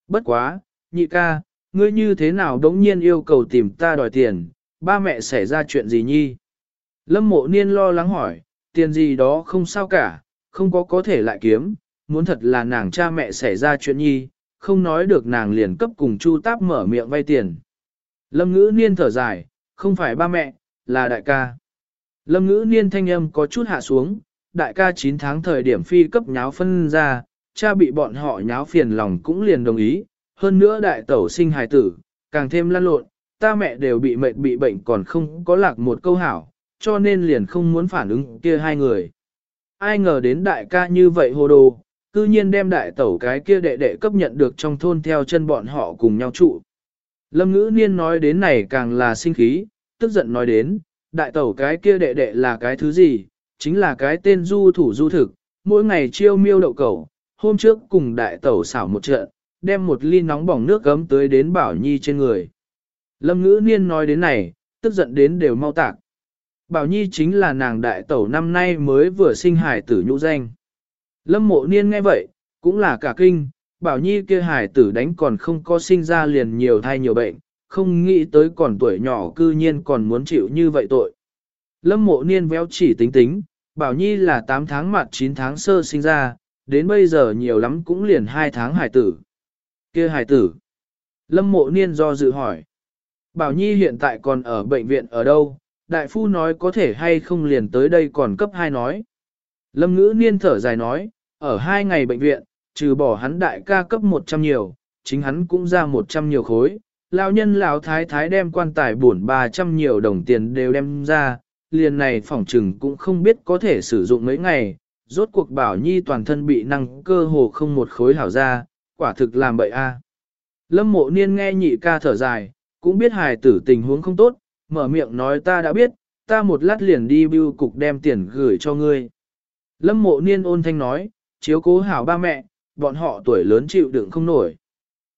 Bất quá, nhị ca, ngươi như thế nào đống nhiên yêu cầu tìm ta đòi tiền, ba mẹ xảy ra chuyện gì nhi? Lâm mộ niên lo lắng hỏi, tiền gì đó không sao cả, không có có thể lại kiếm, muốn thật là nàng cha mẹ xảy ra chuyện nhi, không nói được nàng liền cấp cùng Chu Táp mở miệng vay tiền. Lâm ngữ niên thở dài, không phải ba mẹ, là đại ca. Lâm ngữ niên thanh âm có chút hạ xuống, đại ca 9 tháng thời điểm phi cấp nháo phân ra, cha bị bọn họ nháo phiền lòng cũng liền đồng ý, hơn nữa đại tẩu sinh hài tử, càng thêm lăn lộn, ta mẹ đều bị mệt bị bệnh còn không có lạc một câu hảo, cho nên liền không muốn phản ứng kia hai người. Ai ngờ đến đại ca như vậy hồ đồ, cư nhiên đem đại tẩu cái kia đệ đệ cấp nhận được trong thôn theo chân bọn họ cùng nhau trụ. Lâm ngữ niên nói đến này càng là sinh khí, tức giận nói đến, đại tẩu cái kia đệ đệ là cái thứ gì, chính là cái tên du thủ du thực, mỗi ngày chiêu miêu đậu cầu, hôm trước cùng đại tẩu xảo một trận, đem một ly nóng bỏng nước gấm tới đến Bảo Nhi trên người. Lâm ngữ niên nói đến này, tức giận đến đều mau tạc. Bảo Nhi chính là nàng đại tẩu năm nay mới vừa sinh hải tử nhũ danh. Lâm mộ niên nghe vậy, cũng là cả kinh, bảo nhi kia hải tử đánh còn không có sinh ra liền nhiều thai nhiều bệnh, không nghĩ tới còn tuổi nhỏ cư nhiên còn muốn chịu như vậy tội. Lâm mộ niên véo chỉ tính tính, bảo nhi là 8 tháng mặt 9 tháng sơ sinh ra, đến bây giờ nhiều lắm cũng liền 2 tháng hải tử. kia hải tử. Lâm mộ niên do dự hỏi. Bảo nhi hiện tại còn ở bệnh viện ở đâu, đại phu nói có thể hay không liền tới đây còn cấp 2 nói. Lâm ngữ niên thở dài nói, ở hai ngày bệnh viện, trừ bỏ hắn đại ca cấp 100 nhiều, chính hắn cũng ra 100 nhiều khối. Lão nhân lão thái thái đem quan tài buồn 300 nhiều đồng tiền đều đem ra, liền này phỏng trừng cũng không biết có thể sử dụng mấy ngày, rốt cuộc bảo nhi toàn thân bị năng cơ hồ không một khối hảo ra, quả thực làm bậy a. Lâm mộ niên nghe nhị ca thở dài, cũng biết hài tử tình huống không tốt, mở miệng nói ta đã biết, ta một lát liền đi bưu cục đem tiền gửi cho ngươi. Lâm mộ niên ôn thanh nói, chiếu cố hảo ba mẹ, bọn họ tuổi lớn chịu đựng không nổi.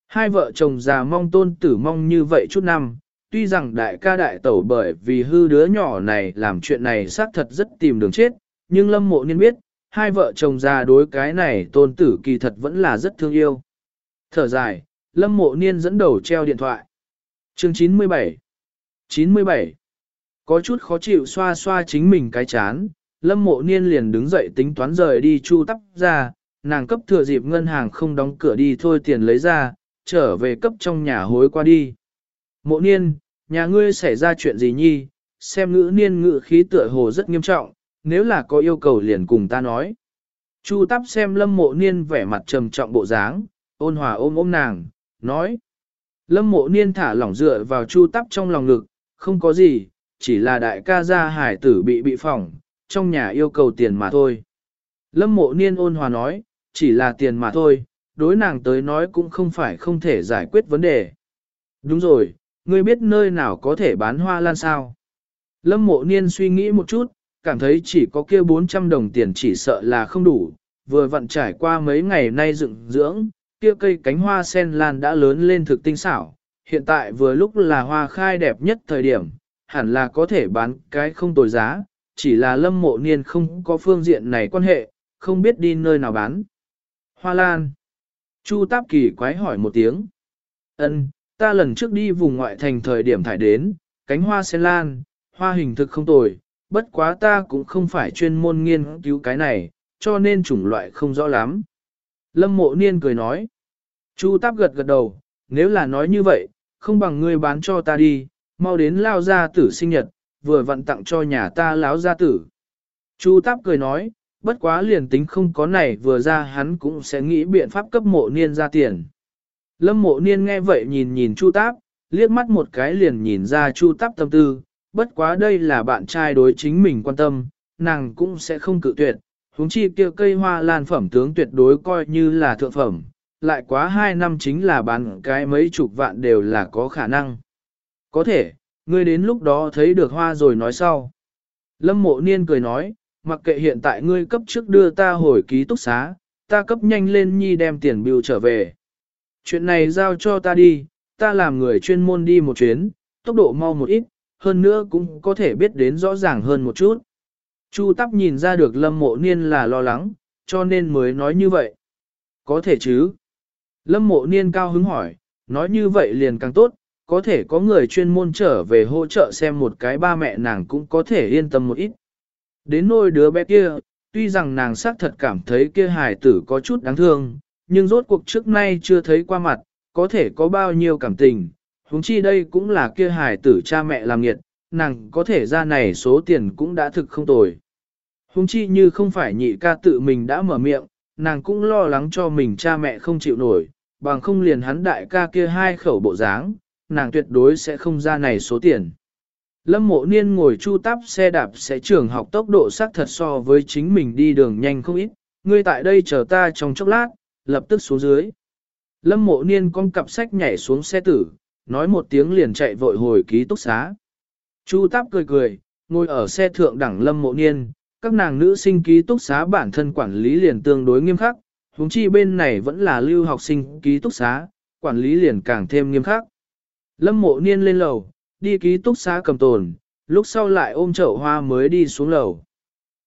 Hai vợ chồng già mong tôn tử mong như vậy chút năm, tuy rằng đại ca đại tẩu bởi vì hư đứa nhỏ này làm chuyện này xác thật rất tìm đường chết, nhưng lâm mộ niên biết, hai vợ chồng già đối cái này tôn tử kỳ thật vẫn là rất thương yêu. Thở dài, lâm mộ niên dẫn đầu treo điện thoại. Chương 97 97 Có chút khó chịu xoa xoa chính mình cái chán, lâm mộ niên liền đứng dậy tính toán rời đi chu tắp ra, nàng cấp thừa dịp ngân hàng không đóng cửa đi thôi tiền lấy ra, trở về cấp trong nhà hối qua đi. Mộ niên, nhà ngươi xảy ra chuyện gì nhi, xem ngữ niên ngữ khí tựa hồ rất nghiêm trọng, nếu là có yêu cầu liền cùng ta nói. Chu tắp xem lâm mộ niên vẻ mặt trầm trọng bộ dáng, ôn hòa ôm ôm nàng, nói. Lâm mộ niên thả lỏng dựa vào chu tắp trong lòng ngực, không có gì, chỉ là đại ca gia hải tử bị bị phỏng, trong nhà yêu cầu tiền mà thôi. Lâm mộ niên ôn hòa nói, chỉ là tiền mà thôi, đối nàng tới nói cũng không phải không thể giải quyết vấn đề. Đúng rồi, ngươi biết nơi nào có thể bán hoa lan sao? Lâm mộ niên suy nghĩ một chút, cảm thấy chỉ có kia 400 đồng tiền chỉ sợ là không đủ, vừa vặn trải qua mấy ngày nay dựng dưỡng, kia cây cánh hoa sen lan đã lớn lên thực tinh xảo, hiện tại vừa lúc là hoa khai đẹp nhất thời điểm, hẳn là có thể bán cái không tồi giá, chỉ là lâm mộ niên không có phương diện này quan hệ, không biết đi nơi nào bán. Hoa lan. Chu Táp Kỳ quái hỏi một tiếng. Ân, ta lần trước đi vùng ngoại thành thời điểm thải đến, cánh hoa sen lan, hoa hình thực không tồi, bất quá ta cũng không phải chuyên môn nghiên cứu cái này, cho nên chủng loại không rõ lắm. Lâm mộ niên cười nói. Chu Táp gật gật đầu, nếu là nói như vậy, không bằng ngươi bán cho ta đi, mau đến lao gia tử sinh nhật, vừa vặn tặng cho nhà ta láo gia tử. Chu Táp cười nói, bất quá liền tính không có này vừa ra hắn cũng sẽ nghĩ biện pháp cấp mộ niên ra tiền. Lâm mộ niên nghe vậy nhìn nhìn Chu Táp, liếc mắt một cái liền nhìn ra Chu Táp tâm tư, bất quá đây là bạn trai đối chính mình quan tâm, nàng cũng sẽ không cự tuyệt, huống chi kia cây hoa lan phẩm tướng tuyệt đối coi như là thượng phẩm, lại quá hai năm chính là bán cái mấy chục vạn đều là có khả năng. Có thể, ngươi đến lúc đó thấy được hoa rồi nói sau. Lâm mộ niên cười nói, mặc kệ hiện tại ngươi cấp trước đưa ta hồi ký túc xá, ta cấp nhanh lên nhi đem tiền bưu trở về. Chuyện này giao cho ta đi, ta làm người chuyên môn đi một chuyến, tốc độ mau một ít, hơn nữa cũng có thể biết đến rõ ràng hơn một chút. Chu tắp nhìn ra được lâm mộ niên là lo lắng, cho nên mới nói như vậy. Có thể chứ? Lâm mộ niên cao hứng hỏi, nói như vậy liền càng tốt, có thể có người chuyên môn trở về hỗ trợ xem một cái ba mẹ nàng cũng có thể yên tâm một ít. Đến nôi đứa bé kia, tuy rằng nàng xác thật cảm thấy kia hài tử có chút đáng thương, nhưng rốt cuộc trước nay chưa thấy qua mặt, có thể có bao nhiêu cảm tình, huống chi đây cũng là kia hài tử cha mẹ làm nghiệt, nàng có thể ra này số tiền cũng đã thực không tồi. Huống chi như không phải nhị ca tự mình đã mở miệng, nàng cũng lo lắng cho mình cha mẹ không chịu nổi, bằng không liền hắn đại ca kia hai khẩu bộ dáng, nàng tuyệt đối sẽ không ra này số tiền. Lâm mộ niên ngồi chu tắp xe đạp sẽ trường học tốc độ xác thật so với chính mình đi đường nhanh không ít, ngươi tại đây chờ ta trong chốc lát, lập tức xuống dưới. Lâm mộ niên con cặp sách nhảy xuống xe tử, nói một tiếng liền chạy vội hồi ký túc xá. Chu táp cười cười, ngồi ở xe thượng đẳng lâm mộ niên, các nàng nữ sinh ký túc xá bản thân quản lý liền tương đối nghiêm khắc, huống chi bên này vẫn là lưu học sinh ký túc xá, quản lý liền càng thêm nghiêm khắc. Lâm mộ niên lên lầu, đi ký túc xá cầm tồn, lúc sau lại ôm chậu hoa mới đi xuống lầu.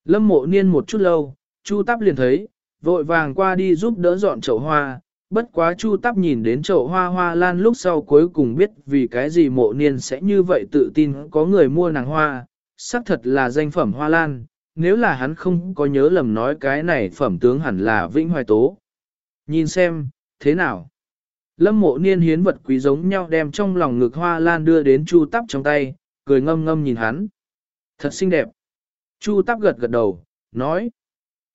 Lâm mộ niên một chút lâu, Chu Tắp liền thấy, vội vàng qua đi giúp đỡ dọn chậu hoa, bất quá Chu Tắp nhìn đến chậu hoa hoa lan lúc sau cuối cùng biết vì cái gì mộ niên sẽ như vậy tự tin có người mua nàng hoa, xác thật là danh phẩm hoa lan, nếu là hắn không có nhớ lầm nói cái này phẩm tướng hẳn là Vĩnh Hoài Tố. Nhìn xem, thế nào? Lâm mộ niên hiến vật quý giống nhau đem trong lòng ngực hoa lan đưa đến Chu Tắp trong tay, cười ngâm ngâm nhìn hắn. Thật xinh đẹp. Chu Tắp gật gật đầu, nói.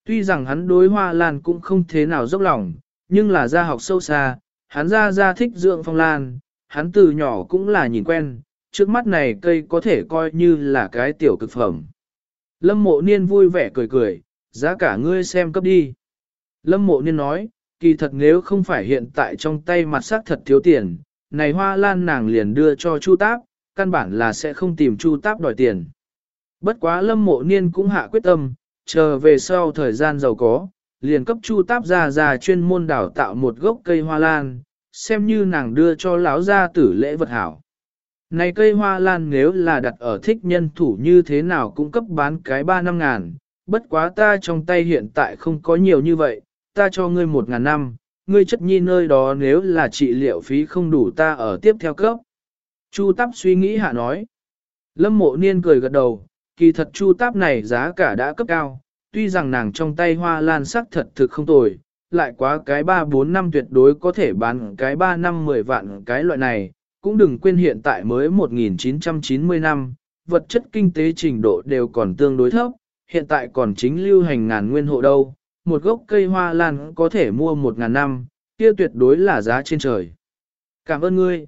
Tuy rằng hắn đối hoa lan cũng không thế nào dốc lòng, nhưng là gia học sâu xa, hắn ra ra thích dưỡng phong lan, hắn từ nhỏ cũng là nhìn quen, trước mắt này cây có thể coi như là cái tiểu cực phẩm. Lâm mộ niên vui vẻ cười cười, giá cả ngươi xem cấp đi. Lâm mộ niên nói, kỳ thật nếu không phải hiện tại trong tay mặt sắc thật thiếu tiền, này hoa lan nàng liền đưa cho Chu Táp, căn bản là sẽ không tìm Chu Táp đòi tiền. Bất quá lâm mộ niên cũng hạ quyết tâm, chờ về sau thời gian giàu có, liền cấp Chu Táp ra ra chuyên môn đào tạo một gốc cây hoa lan, xem như nàng đưa cho lão gia tử lễ vật hảo. Này cây hoa lan nếu là đặt ở thích nhân thủ như thế nào cũng cấp bán cái 3 năm ngàn, bất quá ta trong tay hiện tại không có nhiều như vậy, ta cho ngươi một ngàn năm, ngươi chất nhi nơi đó nếu là trị liệu phí không đủ ta ở tiếp theo cấp. Chu Táp suy nghĩ hạ nói. Lâm mộ niên cười gật đầu, kỳ thật Chu Táp này giá cả đã cấp cao, tuy rằng nàng trong tay hoa lan sắc thật thực không tồi, lại quá cái 3-4 năm tuyệt đối có thể bán cái 3 năm 10 vạn cái loại này, cũng đừng quên hiện tại mới 1990 năm, vật chất kinh tế trình độ đều còn tương đối thấp, hiện tại còn chính lưu hành ngàn nguyên hộ đâu, một gốc cây hoa lan có thể mua một ngàn năm, kia tuyệt đối là giá trên trời. Cảm ơn ngươi.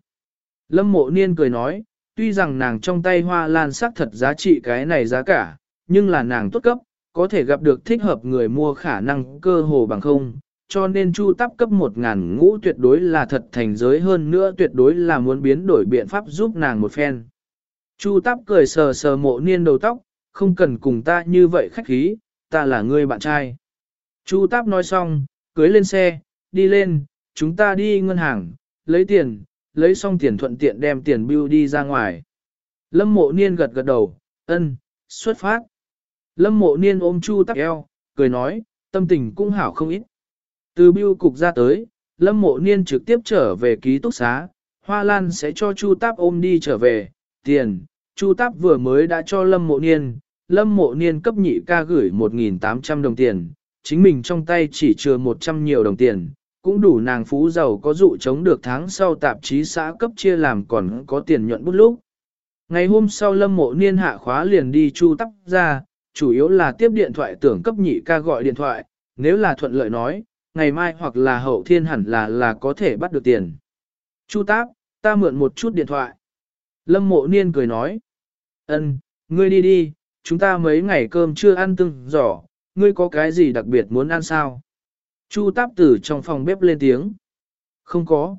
Lâm mộ niên cười nói, tuy rằng nàng trong tay hoa lan sắc thật giá trị cái này giá cả, nhưng là nàng tốt cấp, có thể gặp được thích hợp người mua khả năng cơ hồ bằng không, cho nên chu tắp cấp một ngàn ngũ tuyệt đối là thật thành giới hơn nữa tuyệt đối là muốn biến đổi biện pháp giúp nàng một phen. Chu tắp cười sờ sờ mộ niên đầu tóc, không cần cùng ta như vậy khách khí, ta là người bạn trai. Chu Táp nói xong, cưới lên xe, đi lên, chúng ta đi ngân hàng, lấy tiền, lấy xong tiền thuận tiện đem tiền bưu đi ra ngoài. Lâm mộ niên gật gật đầu, ân, xuất phát. Lâm mộ niên ôm chu Táp eo, cười nói, tâm tình cũng hảo không ít. Từ bưu cục ra tới, lâm mộ niên trực tiếp trở về ký túc xá, Hoa Lan sẽ cho chu táp ôm đi trở về, tiền, chu táp vừa mới đã cho lâm mộ niên, lâm mộ niên cấp nhị ca gửi 1.800 đồng tiền, chính mình trong tay chỉ chừa 100 nhiều đồng tiền, cũng đủ nàng phú giàu có dụ chống được tháng sau tạp chí xã cấp chia làm còn có tiền nhuận bút lúc. Ngày hôm sau lâm mộ niên hạ khóa liền đi chu tắp ra, chủ yếu là tiếp điện thoại tưởng cấp nhị ca gọi điện thoại, nếu là thuận lợi nói, ngày mai hoặc là hậu thiên hẳn là là có thể bắt được tiền. Chu táp, ta mượn một chút điện thoại. Lâm mộ niên cười nói. ân, ngươi đi đi, chúng ta mấy ngày cơm chưa ăn từng giỏ, ngươi có cái gì đặc biệt muốn ăn sao? Chu táp tử trong phòng bếp lên tiếng. Không có.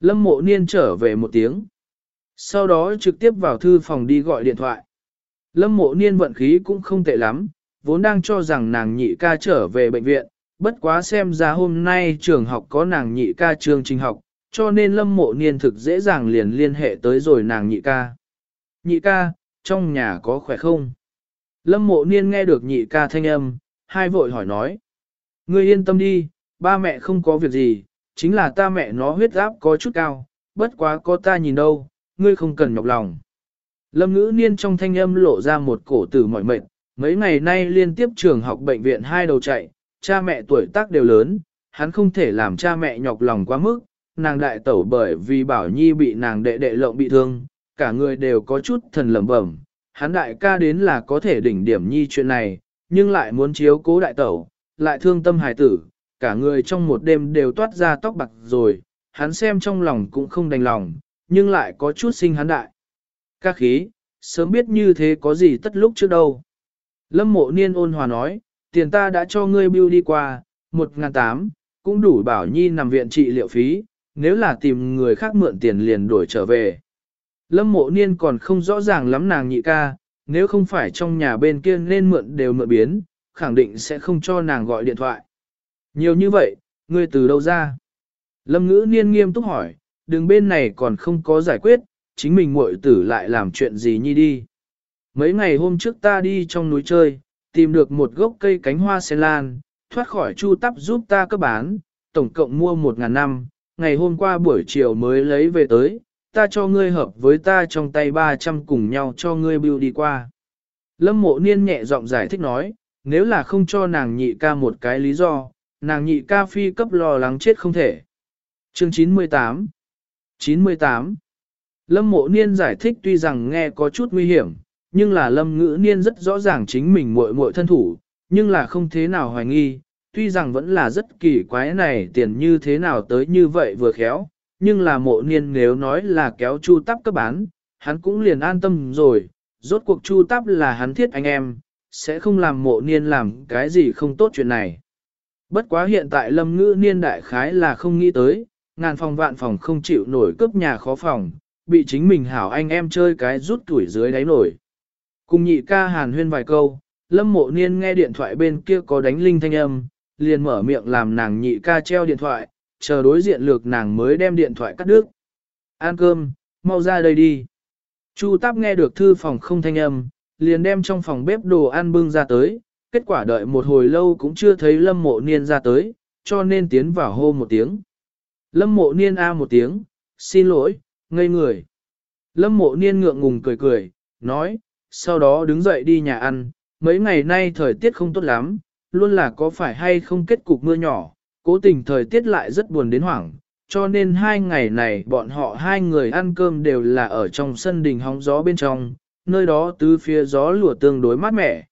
Lâm mộ niên trở về một tiếng. Sau đó trực tiếp vào thư phòng đi gọi điện thoại. Lâm mộ niên vận khí cũng không tệ lắm, vốn đang cho rằng nàng nhị ca trở về bệnh viện, bất quá xem ra hôm nay trường học có nàng nhị ca trường trình học, cho nên lâm mộ niên thực dễ dàng liền liên hệ tới rồi nàng nhị ca. Nhị ca, trong nhà có khỏe không? Lâm mộ niên nghe được nhị ca thanh âm, hai vội hỏi nói. Ngươi yên tâm đi, ba mẹ không có việc gì, chính là ta mẹ nó huyết áp có chút cao, bất quá có ta nhìn đâu, ngươi không cần nhọc lòng. Lâm ngữ niên trong thanh âm lộ ra một cổ tử mỏi mệt, mấy ngày nay liên tiếp trường học bệnh viện hai đầu chạy, cha mẹ tuổi tác đều lớn, hắn không thể làm cha mẹ nhọc lòng quá mức, nàng đại tẩu bởi vì bảo nhi bị nàng đệ đệ lộng bị thương, cả người đều có chút thần lẩm bẩm, hắn đại ca đến là có thể đỉnh điểm nhi chuyện này, nhưng lại muốn chiếu cố đại tẩu, lại thương tâm hài tử, cả người trong một đêm đều toát ra tóc bạc rồi, hắn xem trong lòng cũng không đành lòng, nhưng lại có chút sinh hắn đại. Các khí, sớm biết như thế có gì tất lúc trước đâu. Lâm mộ niên ôn hòa nói, tiền ta đã cho ngươi bưu đi qua, một ngàn tám, cũng đủ bảo nhi nằm viện trị liệu phí, nếu là tìm người khác mượn tiền liền đổi trở về. Lâm mộ niên còn không rõ ràng lắm nàng nhị ca, nếu không phải trong nhà bên kia nên mượn đều mượn biến, khẳng định sẽ không cho nàng gọi điện thoại. Nhiều như vậy, ngươi từ đâu ra? Lâm ngữ niên nghiêm túc hỏi, đường bên này còn không có giải quyết, chính mình muội tử lại làm chuyện gì nhi đi. Mấy ngày hôm trước ta đi trong núi chơi, tìm được một gốc cây cánh hoa sen lan, thoát khỏi chu tắp giúp ta cấp bán, tổng cộng mua một ngàn năm, ngày hôm qua buổi chiều mới lấy về tới, ta cho ngươi hợp với ta trong tay 300 cùng nhau cho ngươi bưu đi qua. Lâm mộ niên nhẹ giọng giải thích nói, nếu là không cho nàng nhị ca một cái lý do, nàng nhị ca phi cấp lo lắng chết không thể. Chương 98 98 Lâm mộ niên giải thích tuy rằng nghe có chút nguy hiểm, nhưng là lâm ngữ niên rất rõ ràng chính mình muội muội thân thủ, nhưng là không thế nào hoài nghi, tuy rằng vẫn là rất kỳ quái này tiền như thế nào tới như vậy vừa khéo, nhưng là mộ niên nếu nói là kéo chu tắp cấp bán, hắn cũng liền an tâm rồi, rốt cuộc chu tắp là hắn thiết anh em, sẽ không làm mộ niên làm cái gì không tốt chuyện này. Bất quá hiện tại lâm ngữ niên đại khái là không nghĩ tới, ngàn phòng vạn phòng không chịu nổi cướp nhà khó phòng, bị chính mình hảo anh em chơi cái rút tuổi dưới đáy nổi. Cùng nhị ca hàn huyên vài câu, lâm mộ niên nghe điện thoại bên kia có đánh linh thanh âm, liền mở miệng làm nàng nhị ca treo điện thoại, chờ đối diện lược nàng mới đem điện thoại cắt đứt. Ăn cơm, mau ra đây đi. Chu Táp nghe được thư phòng không thanh âm, liền đem trong phòng bếp đồ ăn bưng ra tới, kết quả đợi một hồi lâu cũng chưa thấy lâm mộ niên ra tới, cho nên tiến vào hô một tiếng. Lâm mộ niên a một tiếng, xin lỗi, ngây người. Lâm mộ niên ngượng ngùng cười cười, nói, sau đó đứng dậy đi nhà ăn, mấy ngày nay thời tiết không tốt lắm, luôn là có phải hay không kết cục mưa nhỏ, cố tình thời tiết lại rất buồn đến hoảng, cho nên hai ngày này bọn họ hai người ăn cơm đều là ở trong sân đình hóng gió bên trong, nơi đó tứ phía gió lùa tương đối mát mẻ.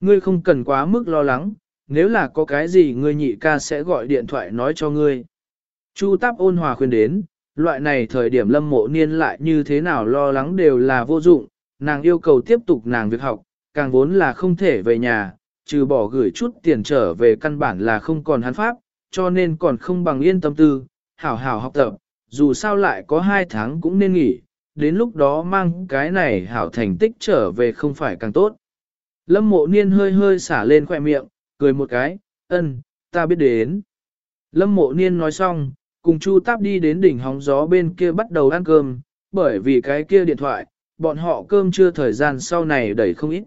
Ngươi không cần quá mức lo lắng, nếu là có cái gì ngươi nhị ca sẽ gọi điện thoại nói cho ngươi. Chu Táp ôn hòa khuyên đến, loại này thời điểm lâm mộ niên lại như thế nào lo lắng đều là vô dụng, nàng yêu cầu tiếp tục nàng việc học, càng vốn là không thể về nhà, trừ bỏ gửi chút tiền trở về căn bản là không còn hắn pháp, cho nên còn không bằng yên tâm tư, hảo hảo học tập, dù sao lại có hai tháng cũng nên nghỉ, đến lúc đó mang cái này hảo thành tích trở về không phải càng tốt. Lâm mộ niên hơi hơi xả lên khỏe miệng, cười một cái, ân, ta biết đến. Lâm mộ niên nói xong, cùng Chu Táp đi đến đỉnh hóng gió bên kia bắt đầu ăn cơm, bởi vì cái kia điện thoại, bọn họ cơm chưa thời gian sau này đẩy không ít.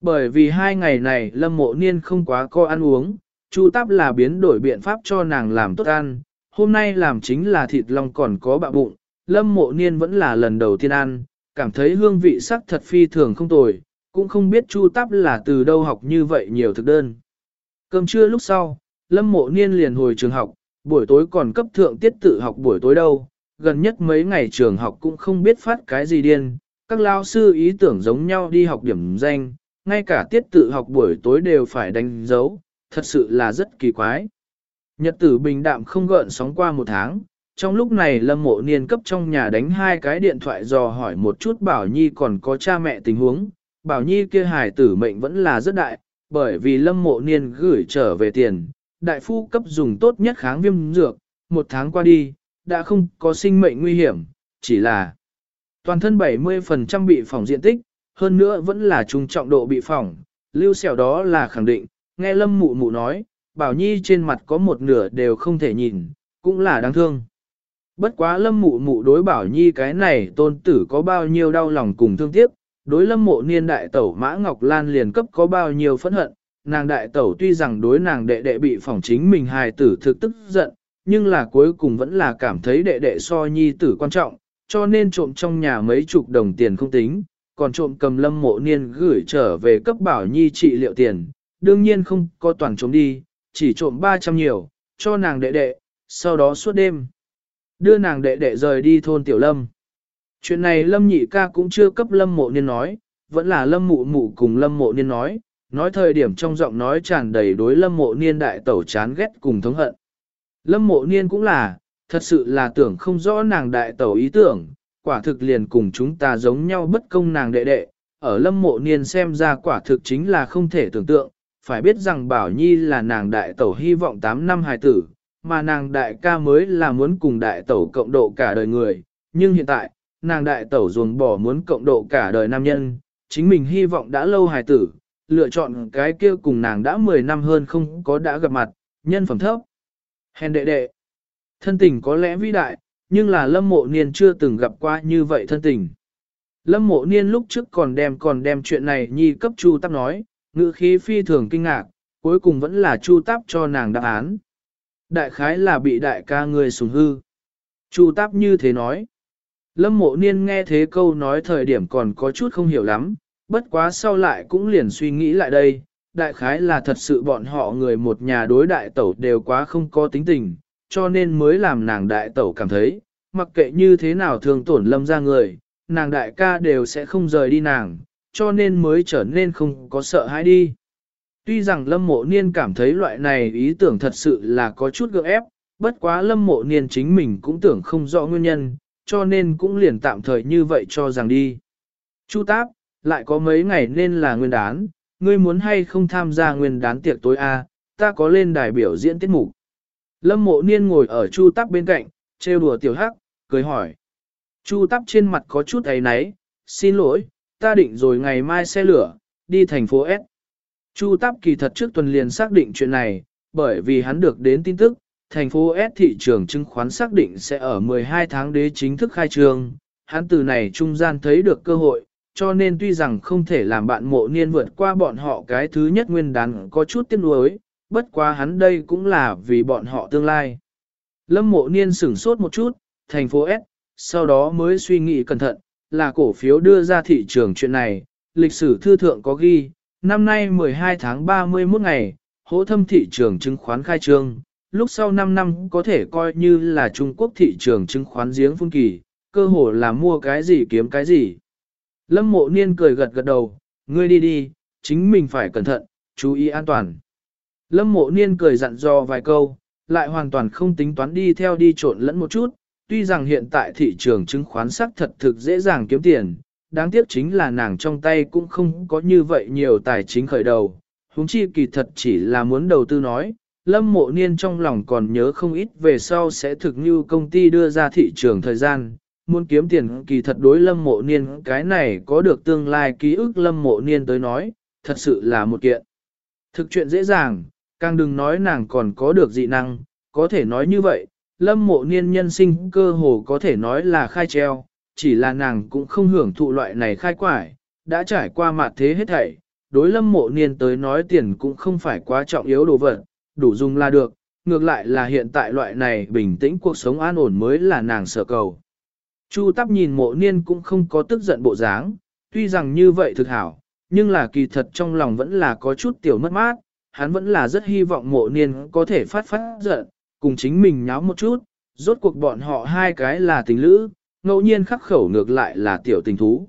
Bởi vì hai ngày này Lâm mộ niên không quá co ăn uống, Chu Táp là biến đổi biện pháp cho nàng làm tốt ăn, hôm nay làm chính là thịt long còn có bạ bụng, Lâm mộ niên vẫn là lần đầu tiên ăn, cảm thấy hương vị sắc thật phi thường không tồi, cũng không biết Chu Táp là từ đâu học như vậy nhiều thực đơn. Cơm trưa lúc sau, Lâm mộ niên liền hồi trường học, buổi tối còn cấp thượng tiết tự học buổi tối đâu, gần nhất mấy ngày trường học cũng không biết phát cái gì điên, các lao sư ý tưởng giống nhau đi học điểm danh, ngay cả tiết tự học buổi tối đều phải đánh dấu, thật sự là rất kỳ quái. Nhật tử bình đạm không gợn sóng qua một tháng, trong lúc này Lâm Mộ Niên cấp trong nhà đánh hai cái điện thoại dò hỏi một chút Bảo Nhi còn có cha mẹ tình huống, Bảo Nhi kia hài tử mệnh vẫn là rất đại, bởi vì Lâm Mộ Niên gửi trở về tiền, đại phu cấp dùng tốt nhất kháng viêm dược, một tháng qua đi, đã không có sinh mệnh nguy hiểm, chỉ là toàn thân 70% bị phỏng diện tích, hơn nữa vẫn là trung trọng độ bị phỏng, lưu sẹo đó là khẳng định, nghe Lâm Mụ Mụ nói, Bảo Nhi trên mặt có một nửa đều không thể nhìn, cũng là đáng thương. Bất quá Lâm Mụ Mụ đối Bảo Nhi cái này tôn tử có bao nhiêu đau lòng cùng thương tiếc, đối Lâm Mộ Niên đại tẩu Mã Ngọc Lan liền cấp có bao nhiêu phẫn hận, nàng đại tẩu tuy rằng đối nàng đệ đệ bị phỏng chính mình hài tử thực tức giận, nhưng là cuối cùng vẫn là cảm thấy đệ đệ so nhi tử quan trọng, cho nên trộm trong nhà mấy chục đồng tiền không tính, còn trộm cầm lâm mộ niên gửi trở về cấp bảo nhi trị liệu tiền, đương nhiên không có toàn trộm đi, chỉ trộm 300 nhiều, cho nàng đệ đệ, sau đó suốt đêm. Đưa nàng đệ đệ rời đi thôn tiểu lâm. Chuyện này lâm nhị ca cũng chưa cấp lâm mộ niên nói, vẫn là lâm mụ mụ cùng lâm mộ niên nói, nói thời điểm trong giọng nói tràn đầy đối lâm mộ niên đại tẩu chán ghét cùng thống hận. Lâm mộ niên cũng là, thật sự là tưởng không rõ nàng đại tẩu ý tưởng, quả thực liền cùng chúng ta giống nhau bất công nàng đệ đệ, ở lâm mộ niên xem ra quả thực chính là không thể tưởng tượng, phải biết rằng Bảo Nhi là nàng đại tẩu hy vọng 8 năm hài tử, mà nàng đại ca mới là muốn cùng đại tẩu cộng độ cả đời người, nhưng hiện tại, nàng đại tẩu ruồng bỏ muốn cộng độ cả đời nam nhân, chính mình hy vọng đã lâu hài tử, lựa chọn cái kia cùng nàng đã 10 năm hơn không có đã gặp mặt, nhân phẩm thấp. Hèn đệ đệ, thân tình có lẽ vĩ đại, nhưng là lâm mộ niên chưa từng gặp qua như vậy thân tình. Lâm mộ niên lúc trước còn đem còn đem chuyện này nhi cấp chu tắp nói, ngữ khí phi thường kinh ngạc, cuối cùng vẫn là chu táp cho nàng đáp án. Đại khái là bị đại ca người sùng hư. Chu táp như thế nói. Lâm mộ niên nghe thế câu nói thời điểm còn có chút không hiểu lắm, bất quá sau lại cũng liền suy nghĩ lại đây, đại khái là thật sự bọn họ người một nhà đối đại tẩu đều quá không có tính tình, cho nên mới làm nàng đại tẩu cảm thấy, mặc kệ như thế nào thường tổn lâm ra người, nàng đại ca đều sẽ không rời đi nàng, cho nên mới trở nên không có sợ hãi đi. Tuy rằng lâm mộ niên cảm thấy loại này ý tưởng thật sự là có chút gượng ép, bất quá lâm mộ niên chính mình cũng tưởng không rõ nguyên nhân, cho nên cũng liền tạm thời như vậy cho rằng đi. Chu Táp, lại có mấy ngày nên là nguyên đán, ngươi muốn hay không tham gia nguyên đán tiệc tối A, ta có lên đài biểu diễn tiết mục. Lâm mộ niên ngồi ở chu táp bên cạnh, trêu đùa tiểu hắc, cười hỏi. Chu táp trên mặt có chút ấy náy, xin lỗi, ta định rồi ngày mai xe lửa, đi thành phố S. Chu tắp kỳ thật trước tuần liền xác định chuyện này, bởi vì hắn được đến tin tức, thành phố S thị trường chứng khoán xác định sẽ ở 12 tháng đế chính thức khai trương. Hắn từ này trung gian thấy được cơ hội, cho nên tuy rằng không thể làm bạn mộ niên vượt qua bọn họ cái thứ nhất nguyên đán có chút tiếc nuối, bất quá hắn đây cũng là vì bọn họ tương lai. Lâm mộ niên sửng sốt một chút, thành phố S, sau đó mới suy nghĩ cẩn thận, là cổ phiếu đưa ra thị trường chuyện này, lịch sử thư thượng có ghi, năm nay 12 tháng 31 ngày, hỗ thâm thị trường chứng khoán khai trương, lúc sau 5 năm có thể coi như là Trung Quốc thị trường chứng khoán giếng phun kỳ, cơ hồ là mua cái gì kiếm cái gì. Lâm mộ niên cười gật gật đầu, ngươi đi đi, chính mình phải cẩn thận, chú ý an toàn. Lâm mộ niên cười dặn dò vài câu, lại hoàn toàn không tính toán đi theo đi trộn lẫn một chút, tuy rằng hiện tại thị trường chứng khoán sắc thật thực dễ dàng kiếm tiền, đáng tiếc chính là nàng trong tay cũng không có như vậy nhiều tài chính khởi đầu, huống chi kỳ thật chỉ là muốn đầu tư nói, lâm mộ niên trong lòng còn nhớ không ít về sau sẽ thực như công ty đưa ra thị trường thời gian, muốn kiếm tiền kỳ thật đối lâm mộ niên cái này có được tương lai ký ức lâm mộ niên tới nói, thật sự là một kiện. Thực chuyện dễ dàng, càng đừng nói nàng còn có được dị năng, có thể nói như vậy, lâm mộ niên nhân sinh cơ hồ có thể nói là khai treo, chỉ là nàng cũng không hưởng thụ loại này khai quải, đã trải qua mặt thế hết thảy, đối lâm mộ niên tới nói tiền cũng không phải quá trọng yếu đồ vật, đủ dùng là được, ngược lại là hiện tại loại này bình tĩnh cuộc sống an ổn mới là nàng sợ cầu. Chu tắp nhìn mộ niên cũng không có tức giận bộ dáng, tuy rằng như vậy thực hảo, nhưng là kỳ thật trong lòng vẫn là có chút tiểu mất mát, hắn vẫn là rất hy vọng mộ niên có thể phát phát giận, cùng chính mình nháo một chút, rốt cuộc bọn họ hai cái là tình lữ, ngẫu nhiên khắc khẩu ngược lại là tiểu tình thú.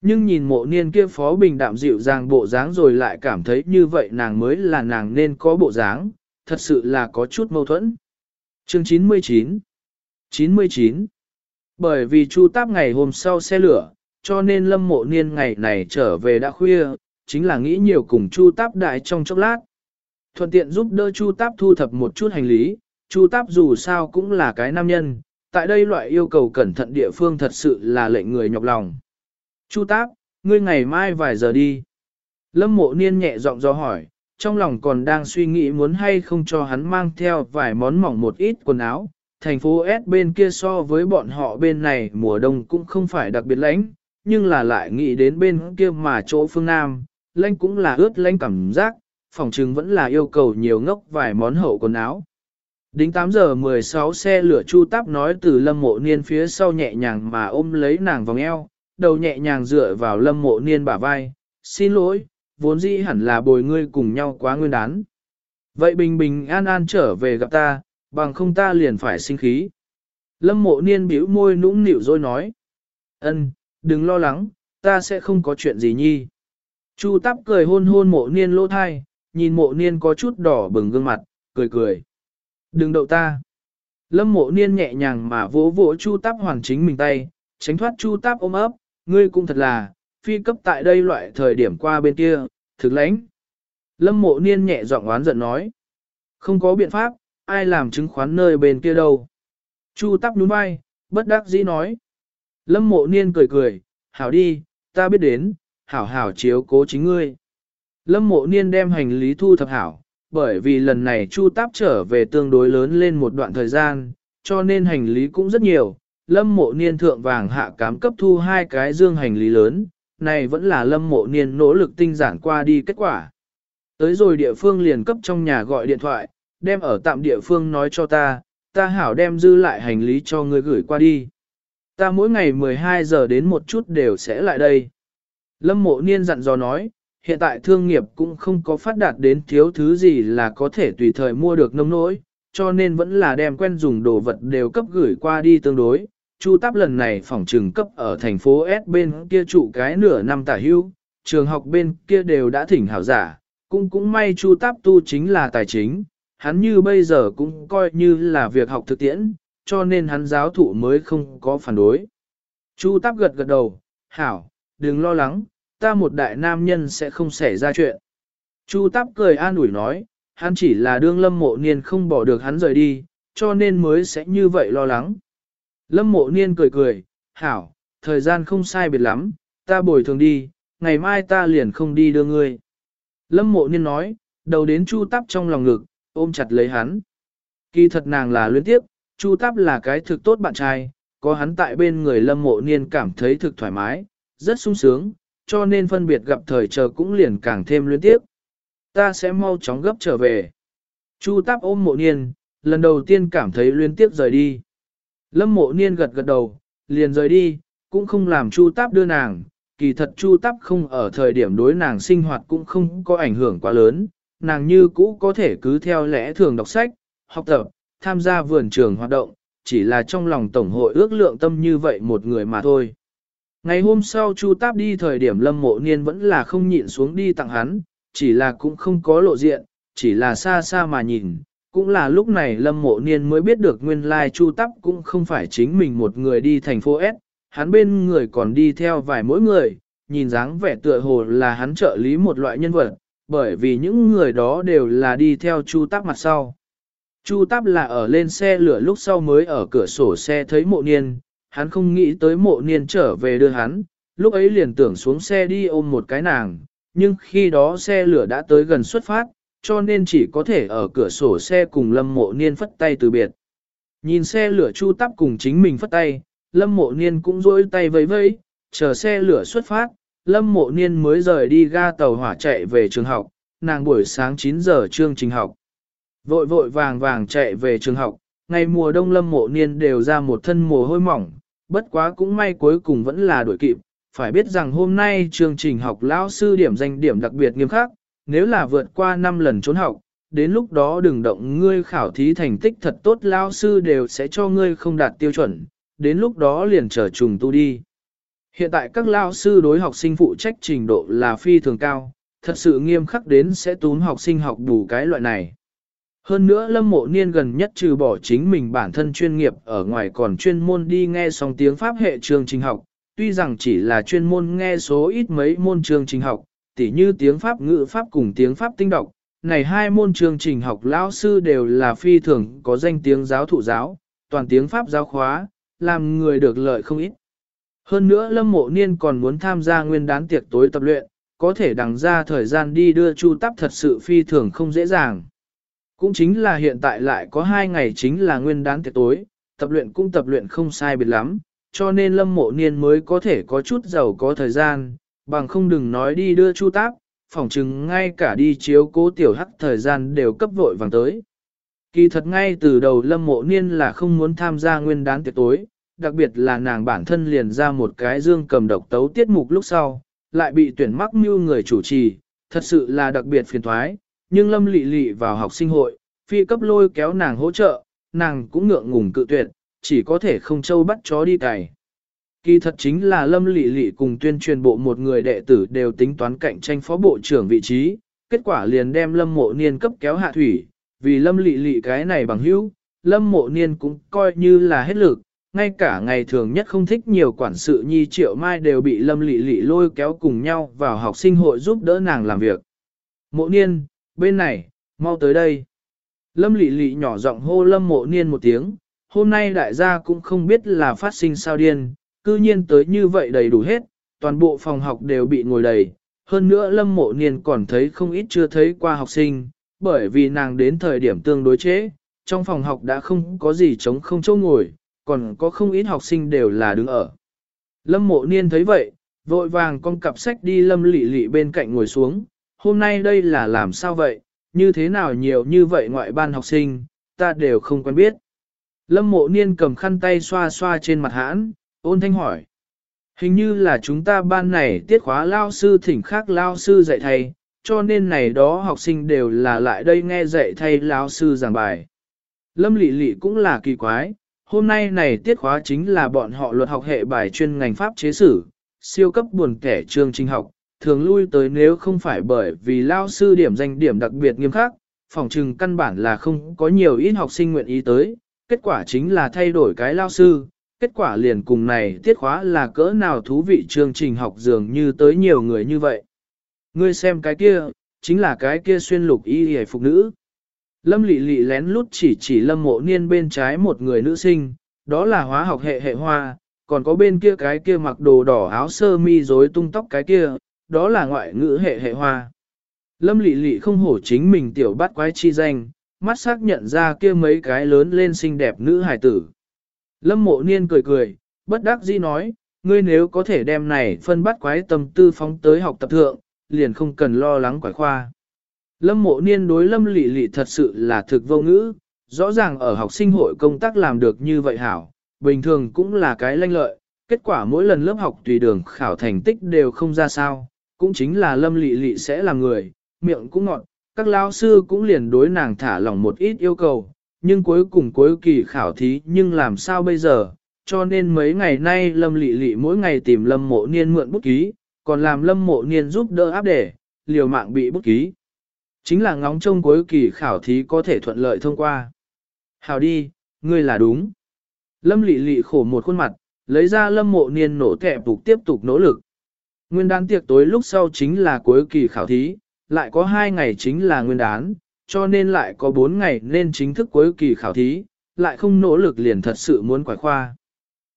Nhưng nhìn mộ niên kia phó bình đạm dịu dàng bộ dáng rồi lại cảm thấy như vậy nàng mới là nàng nên có bộ dáng, thật sự là có chút mâu thuẫn. Chương 99 99 Bởi vì chu táp ngày hôm sau xe lửa, cho nên lâm mộ niên ngày này trở về đã khuya, chính là nghĩ nhiều cùng chu táp đại trong chốc lát. Thuận tiện giúp đỡ chu táp thu thập một chút hành lý, chu táp dù sao cũng là cái nam nhân, tại đây loại yêu cầu cẩn thận địa phương thật sự là lệnh người nhọc lòng. Chu táp, ngươi ngày mai vài giờ đi. Lâm mộ niên nhẹ giọng do hỏi, trong lòng còn đang suy nghĩ muốn hay không cho hắn mang theo vài món mỏng một ít quần áo. Thành phố S bên kia so với bọn họ bên này mùa đông cũng không phải đặc biệt lạnh, nhưng là lại nghĩ đến bên kia mà chỗ phương Nam, lạnh cũng là ướt lạnh cảm giác, phòng trừng vẫn là yêu cầu nhiều ngốc vài món hậu quần áo. Đính 8 giờ 16 xe lửa chu táp nói từ lâm mộ niên phía sau nhẹ nhàng mà ôm lấy nàng vòng eo, đầu nhẹ nhàng dựa vào lâm mộ niên bả vai, xin lỗi, vốn dĩ hẳn là bồi ngươi cùng nhau quá nguyên đán. Vậy bình bình an an trở về gặp ta, bằng không ta liền phải sinh khí. Lâm mộ niên bĩu môi nũng nịu rồi nói. ân, đừng lo lắng, ta sẽ không có chuyện gì nhi. Chu táp cười hôn hôn mộ niên lỗ thai, nhìn mộ niên có chút đỏ bừng gương mặt, cười cười. Đừng đậu ta. Lâm mộ niên nhẹ nhàng mà vỗ vỗ chu táp hoàn chính mình tay, tránh thoát chu táp ôm ấp, ngươi cũng thật là, phi cấp tại đây loại thời điểm qua bên kia, thực lãnh. Lâm mộ niên nhẹ giọng oán giận nói. Không có biện pháp, ai làm chứng khoán nơi bên kia đâu. Chu tắp nhún vai, bất đắc dĩ nói. Lâm mộ niên cười cười, hảo đi, ta biết đến, hảo hảo chiếu cố chính ngươi. Lâm mộ niên đem hành lý thu thập hảo, bởi vì lần này chu táp trở về tương đối lớn lên một đoạn thời gian, cho nên hành lý cũng rất nhiều, lâm mộ niên thượng vàng hạ cám cấp thu hai cái dương hành lý lớn, này vẫn là lâm mộ niên nỗ lực tinh giản qua đi kết quả. Tới rồi địa phương liền cấp trong nhà gọi điện thoại, đem ở tạm địa phương nói cho ta, ta hảo đem dư lại hành lý cho ngươi gửi qua đi. Ta mỗi ngày 12 giờ đến một chút đều sẽ lại đây. Lâm mộ niên dặn dò nói, hiện tại thương nghiệp cũng không có phát đạt đến thiếu thứ gì là có thể tùy thời mua được nông nỗi, cho nên vẫn là đem quen dùng đồ vật đều cấp gửi qua đi tương đối, Chu Táp lần này phòng trường cấp ở thành phố S bên kia trụ cái nửa năm tả hưu, trường học bên kia đều đã thỉnh hảo giả, cũng cũng may Chu Táp tu chính là tài chính, hắn như bây giờ cũng coi như là việc học thực tiễn, cho nên hắn giáo thụ mới không có phản đối. Chu Táp gật gật đầu, hảo, đừng lo lắng, ta một đại nam nhân sẽ không xảy ra chuyện. Chu Táp cười an ủi nói, hắn chỉ là đương lâm mộ niên không bỏ được hắn rời đi, cho nên mới sẽ như vậy lo lắng. Lâm mộ niên cười cười, hảo, thời gian không sai biệt lắm, ta bồi thường đi, ngày mai ta liền không đi đưa ngươi. Lâm mộ niên nói, đầu đến chu tắp trong lòng ngực, ôm chặt lấy hắn. Kỳ thật nàng là luyến tiếp, chu tắp là cái thực tốt bạn trai, có hắn tại bên người lâm mộ niên cảm thấy thực thoải mái, rất sung sướng, cho nên phân biệt gặp thời chờ cũng liền càng thêm luyến tiếp. Ta sẽ mau chóng gấp trở về. Chu táp ôm mộ niên, lần đầu tiên cảm thấy luyến tiếp rời đi. Lâm mộ niên gật gật đầu, liền rời đi, cũng không làm chu táp đưa nàng, kỳ thật chu táp không ở thời điểm đối nàng sinh hoạt cũng không có ảnh hưởng quá lớn, nàng như cũ có thể cứ theo lẽ thường đọc sách, học tập, tham gia vườn trường hoạt động, chỉ là trong lòng tổng hội ước lượng tâm như vậy một người mà thôi. Ngày hôm sau Chu Táp đi thời điểm Lâm Mộ Niên vẫn là không nhịn xuống đi tặng hắn, chỉ là cũng không có lộ diện, chỉ là xa xa mà nhìn. Cũng là lúc này Lâm Mộ Niên mới biết được nguyên lai Chu Táp cũng không phải chính mình một người đi thành phố S, hắn bên người còn đi theo vài mỗi người, nhìn dáng vẻ tựa hồ là hắn trợ lý một loại nhân vật, bởi vì những người đó đều là đi theo Chu Táp mặt sau. Chu Táp là ở lên xe lửa lúc sau mới ở cửa sổ xe thấy mộ niên, hắn không nghĩ tới mộ niên trở về đưa hắn, lúc ấy liền tưởng xuống xe đi ôm một cái nàng, nhưng khi đó xe lửa đã tới gần xuất phát, cho nên chỉ có thể ở cửa sổ xe cùng lâm mộ niên phất tay từ biệt. Nhìn xe lửa chu tắp cùng chính mình phất tay, lâm mộ niên cũng rôi tay vẫy vẫy, chờ xe lửa xuất phát, lâm mộ niên mới rời đi ga tàu hỏa chạy về trường học, nàng buổi sáng 9 giờ chương trình học. Vội vội vàng vàng chạy về trường học, ngày mùa đông lâm mộ niên đều ra một thân mồ hôi mỏng, bất quá cũng may cuối cùng vẫn là đuổi kịp. Phải biết rằng hôm nay chương trình học lão sư điểm danh điểm đặc biệt nghiêm khắc, nếu là vượt qua 5 lần trốn học, đến lúc đó đừng động ngươi khảo thí thành tích thật tốt lão sư đều sẽ cho ngươi không đạt tiêu chuẩn, đến lúc đó liền trở trùng tu đi. Hiện tại các lao sư đối học sinh phụ trách trình độ là phi thường cao, thật sự nghiêm khắc đến sẽ tún học sinh học đủ cái loại này. Hơn nữa lâm mộ niên gần nhất trừ bỏ chính mình bản thân chuyên nghiệp ở ngoài còn chuyên môn đi nghe xong tiếng Pháp hệ trường trình học, tuy rằng chỉ là chuyên môn nghe số ít mấy môn trường trình học, tỉ như tiếng Pháp ngữ Pháp cùng tiếng Pháp tinh đọc, này hai môn trường trình học lão sư đều là phi thường có danh tiếng giáo thụ giáo, toàn tiếng Pháp giáo khóa, làm người được lợi không ít. Hơn nữa lâm mộ niên còn muốn tham gia nguyên đán tiệc tối tập luyện, có thể đằng ra thời gian đi đưa chu tắp thật sự phi thường không dễ dàng. Cũng chính là hiện tại lại có hai ngày chính là nguyên đán tiệc tối, tập luyện cũng tập luyện không sai biệt lắm, cho nên lâm mộ niên mới có thể có chút giàu có thời gian, bằng không đừng nói đi đưa chu táp, phỏng chừng ngay cả đi chiếu cố tiểu hắc thời gian đều cấp vội vàng tới. Kỳ thật ngay từ đầu lâm mộ niên là không muốn tham gia nguyên đán tiệc tối, đặc biệt là nàng bản thân liền ra một cái dương cầm độc tấu tiết mục lúc sau, lại bị tuyển mắc mưu người chủ trì, thật sự là đặc biệt phiền thoái, nhưng lâm lị lị vào học sinh hội, phi cấp lôi kéo nàng hỗ trợ, nàng cũng ngượng ngùng cự tuyệt, chỉ có thể không châu bắt chó đi cày. Kỳ thật chính là lâm lị lị cùng tuyên truyền bộ một người đệ tử đều tính toán cạnh tranh phó bộ trưởng vị trí, kết quả liền đem lâm mộ niên cấp kéo hạ thủy, vì lâm lị lị cái này bằng hữu, lâm mộ niên cũng coi như là hết lực, ngay cả ngày thường nhất không thích nhiều quản sự nhi triệu mai đều bị lâm lị lị lôi kéo cùng nhau vào học sinh hội giúp đỡ nàng làm việc. Mộ niên, bên này, mau tới đây. Lâm lị lị nhỏ giọng hô lâm mộ niên một tiếng, hôm nay đại gia cũng không biết là phát sinh sao điên, cư nhiên tới như vậy đầy đủ hết, toàn bộ phòng học đều bị ngồi đầy. Hơn nữa lâm mộ niên còn thấy không ít chưa thấy qua học sinh, bởi vì nàng đến thời điểm tương đối chế, trong phòng học đã không có gì trống không chỗ ngồi, còn có không ít học sinh đều là đứng ở. Lâm mộ niên thấy vậy, vội vàng con cặp sách đi lâm lị lị bên cạnh ngồi xuống, hôm nay đây là làm sao vậy, như thế nào nhiều như vậy ngoại ban học sinh, ta đều không quen biết. Lâm mộ niên cầm khăn tay xoa xoa trên mặt hãn, ôn thanh hỏi. Hình như là chúng ta ban này tiết khóa lao sư thỉnh khác lao sư dạy thầy, cho nên này đó học sinh đều là lại đây nghe dạy thầy lao sư giảng bài. Lâm lị lị cũng là kỳ quái, hôm nay này tiết khóa chính là bọn họ luật học hệ bài chuyên ngành pháp chế sử, siêu cấp buồn kẻ chương trình học, thường lui tới nếu không phải bởi vì lao sư điểm danh điểm đặc biệt nghiêm khắc, phòng trừng căn bản là không có nhiều ít học sinh nguyện ý tới, kết quả chính là thay đổi cái lao sư, kết quả liền cùng này tiết khóa là cỡ nào thú vị chương trình học dường như tới nhiều người như vậy. Ngươi xem cái kia, chính là cái kia xuyên lục y hề phục nữ. Lâm lị lị lén lút chỉ chỉ lâm mộ niên bên trái một người nữ sinh, đó là hóa học hệ hệ hoa, còn có bên kia cái kia mặc đồ đỏ áo sơ mi rối tung tóc cái kia, đó là ngoại ngữ hệ hệ hoa. Lâm lị lị không hổ chính mình tiểu bát quái chi danh, mắt xác nhận ra kia mấy cái lớn lên xinh đẹp nữ hài tử. Lâm mộ niên cười cười, bất đắc dĩ nói, ngươi nếu có thể đem này phân bắt quái tâm tư phóng tới học tập thượng, liền không cần lo lắng quải khoa. Lâm mộ niên đối lâm lị lị thật sự là thực vô ngữ, rõ ràng ở học sinh hội công tác làm được như vậy hảo, bình thường cũng là cái lanh lợi, kết quả mỗi lần lớp học tùy đường khảo thành tích đều không ra sao, cũng chính là lâm lị lị sẽ là người, miệng cũng ngọt, các lao sư cũng liền đối nàng thả lỏng một ít yêu cầu, nhưng cuối cùng cuối kỳ khảo thí nhưng làm sao bây giờ, cho nên mấy ngày nay Lâm Lị Lị mỗi ngày tìm Lâm Mộ Niên mượn bút ký, còn làm Lâm Mộ Niên giúp đỡ áp để, liều mạng bị bút ký. Chính là ngóng trông cuối kỳ khảo thí có thể thuận lợi thông qua. Hào đi, ngươi là đúng. Lâm Lị Lị khổ một khuôn mặt, lấy ra Lâm Mộ Niên nổ kẹp tục tiếp tục nỗ lực. Nguyên đán tiệc tối lúc sau chính là cuối kỳ khảo thí, lại có hai ngày chính là nguyên đán, cho nên lại có bốn ngày nên chính thức cuối kỳ khảo thí, lại không nỗ lực liền thật sự muốn quải khoa.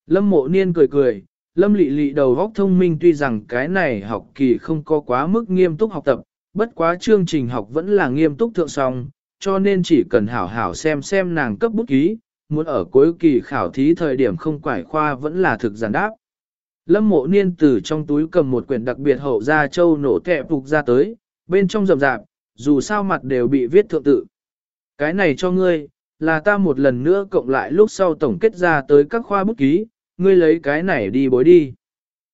Lâm mộ niên cười cười, lâm lị lị đầu góc thông minh tuy rằng cái này học kỳ không có quá mức nghiêm túc học tập, bất quá chương trình học vẫn là nghiêm túc thượng song, cho nên chỉ cần hảo hảo xem xem nàng cấp bút ký, muốn ở cuối kỳ khảo thí thời điểm không quải khoa vẫn là thực giản đáp. Lâm mộ niên từ trong túi cầm một quyển đặc biệt hậu ra châu nổ kẹp phục ra tới, bên trong rậm rạp, dù sao mặt đều bị viết thượng tự. Cái này cho ngươi, là ta một lần nữa cộng lại lúc sau tổng kết ra tới các khoa bút ký, ngươi lấy cái này đi bối đi.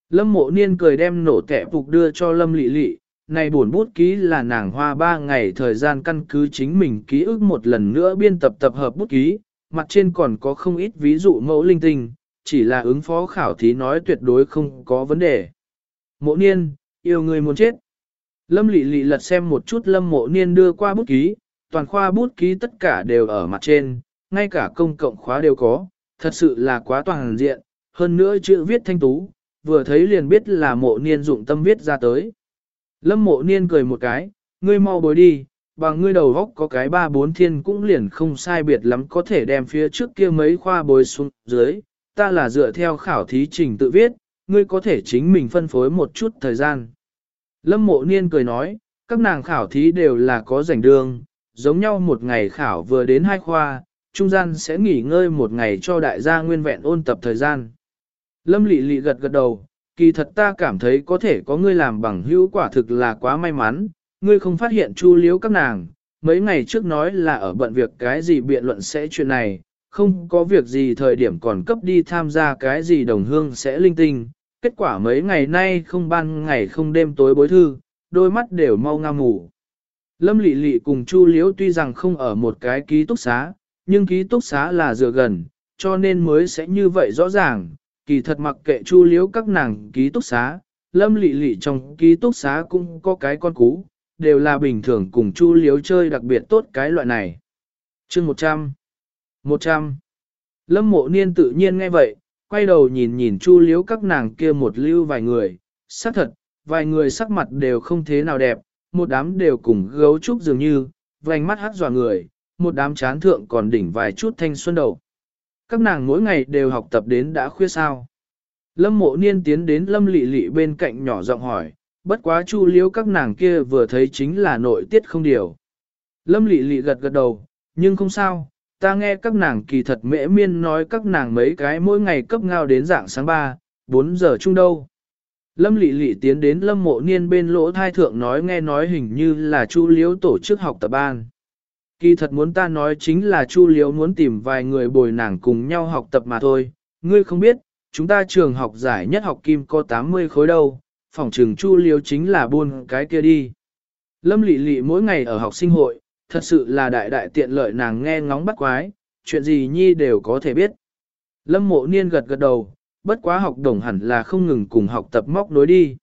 Lâm mộ niên cười đem nổ kẻ phục đưa cho Lâm lị lị, này buồn bút ký là nàng hoa ba ngày thời gian căn cứ chính mình ký ức một lần nữa biên tập tập hợp bút ký, mặt trên còn có không ít ví dụ mẫu linh tinh, chỉ là ứng phó khảo thí nói tuyệt đối không có vấn đề. Mộ niên, yêu người muốn chết. Lâm lị lị lật xem một chút lâm mộ niên đưa qua bút ký, toàn khoa bút ký tất cả đều ở mặt trên, ngay cả công cộng khóa đều có, thật sự là quá toàn diện, hơn nữa chữ viết thanh tú, vừa thấy liền biết là mộ niên dụng tâm viết ra tới. Lâm mộ niên cười một cái, ngươi mau bối đi, bằng ngươi đầu góc có cái ba bốn thiên cũng liền không sai biệt lắm có thể đem phía trước kia mấy khoa bồi xuống dưới, ta là dựa theo khảo thí trình tự viết, ngươi có thể chính mình phân phối một chút thời gian. Lâm mộ niên cười nói, các nàng khảo thí đều là có rảnh đường, giống nhau một ngày khảo vừa đến hai khoa, trung gian sẽ nghỉ ngơi một ngày cho đại gia nguyên vẹn ôn tập thời gian. Lâm lị lị gật gật đầu, kỳ thật ta cảm thấy có thể có ngươi làm bằng hữu quả thực là quá may mắn, ngươi không phát hiện chu liếu các nàng, mấy ngày trước nói là ở bận việc cái gì biện luận sẽ chuyện này, không có việc gì thời điểm còn cấp đi tham gia cái gì đồng hương sẽ linh tinh, kết quả mấy ngày nay không ban ngày không đêm tối bối thư, đôi mắt đều mau nga ngủ. Lâm Lệ Lệ cùng Chu Liễu tuy rằng không ở một cái ký túc xá, nhưng ký túc xá là dựa gần, cho nên mới sẽ như vậy rõ ràng, kỳ thật mặc kệ Chu Liễu các nàng ký túc xá, Lâm Lệ Lệ trong ký túc xá cũng có cái con cú, đều là bình thường cùng Chu Liễu chơi đặc biệt tốt cái loại này. Chương 100 100 Lâm Mộ Niên tự nhiên nghe vậy, quay đầu nhìn nhìn chu liếu các nàng kia một lưu vài người, xác thật, vài người sắc mặt đều không thế nào đẹp, một đám đều cùng gấu trúc dường như, vành mắt hát dọa người, một đám chán thượng còn đỉnh vài chút thanh xuân đầu. Các nàng mỗi ngày đều học tập đến đã khuya sao. Lâm mộ niên tiến đến lâm lị lị bên cạnh nhỏ giọng hỏi, bất quá chu liếu các nàng kia vừa thấy chính là nội tiết không điều. Lâm lị lị gật gật đầu, nhưng không sao, ta nghe các nàng kỳ thật mễ miên nói các nàng mấy cái mỗi ngày cấp ngao đến dạng sáng 3, 4 giờ chung đâu. Lâm lị lị tiến đến lâm mộ niên bên lỗ thai thượng nói nghe nói hình như là chu liếu tổ chức học tập ban. Kỳ thật muốn ta nói chính là chu liếu muốn tìm vài người bồi nàng cùng nhau học tập mà thôi. Ngươi không biết, chúng ta trường học giải nhất học kim có 80 khối đâu, phòng trường chu liếu chính là buôn cái kia đi. Lâm lị lị mỗi ngày ở học sinh hội, thật sự là đại đại tiện lợi nàng nghe ngóng bắt quái, chuyện gì nhi đều có thể biết. Lâm mộ niên gật gật đầu, bất quá học đồng hẳn là không ngừng cùng học tập móc nối đi.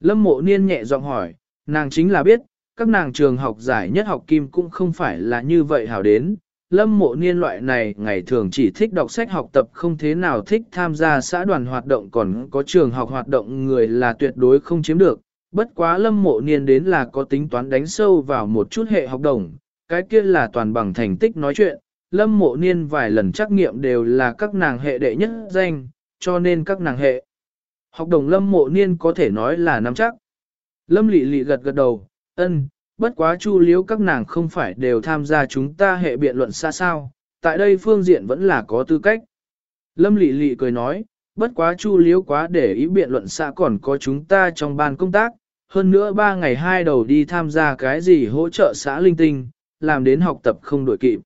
Lâm mộ niên nhẹ giọng hỏi, nàng chính là biết, các nàng trường học giải nhất học kim cũng không phải là như vậy hảo đến. Lâm mộ niên loại này ngày thường chỉ thích đọc sách học tập không thế nào thích tham gia xã đoàn hoạt động còn có trường học hoạt động người là tuyệt đối không chiếm được, Bất quá lâm mộ niên đến là có tính toán đánh sâu vào một chút hệ học đồng, cái kia là toàn bằng thành tích nói chuyện, lâm mộ niên vài lần trắc nghiệm đều là các nàng hệ đệ nhất danh, cho nên các nàng hệ. Học đồng lâm mộ niên có thể nói là nắm chắc. Lâm lị lị gật gật đầu, ân, bất quá chu liếu các nàng không phải đều tham gia chúng ta hệ biện luận xa sao, tại đây phương diện vẫn là có tư cách. Lâm lị lị cười nói, bất quá chu liếu quá để ý biện luận xã còn có chúng ta trong ban công tác, hơn nữa ba ngày hai đầu đi tham gia cái gì hỗ trợ xã linh tinh, làm đến học tập không đổi kịp.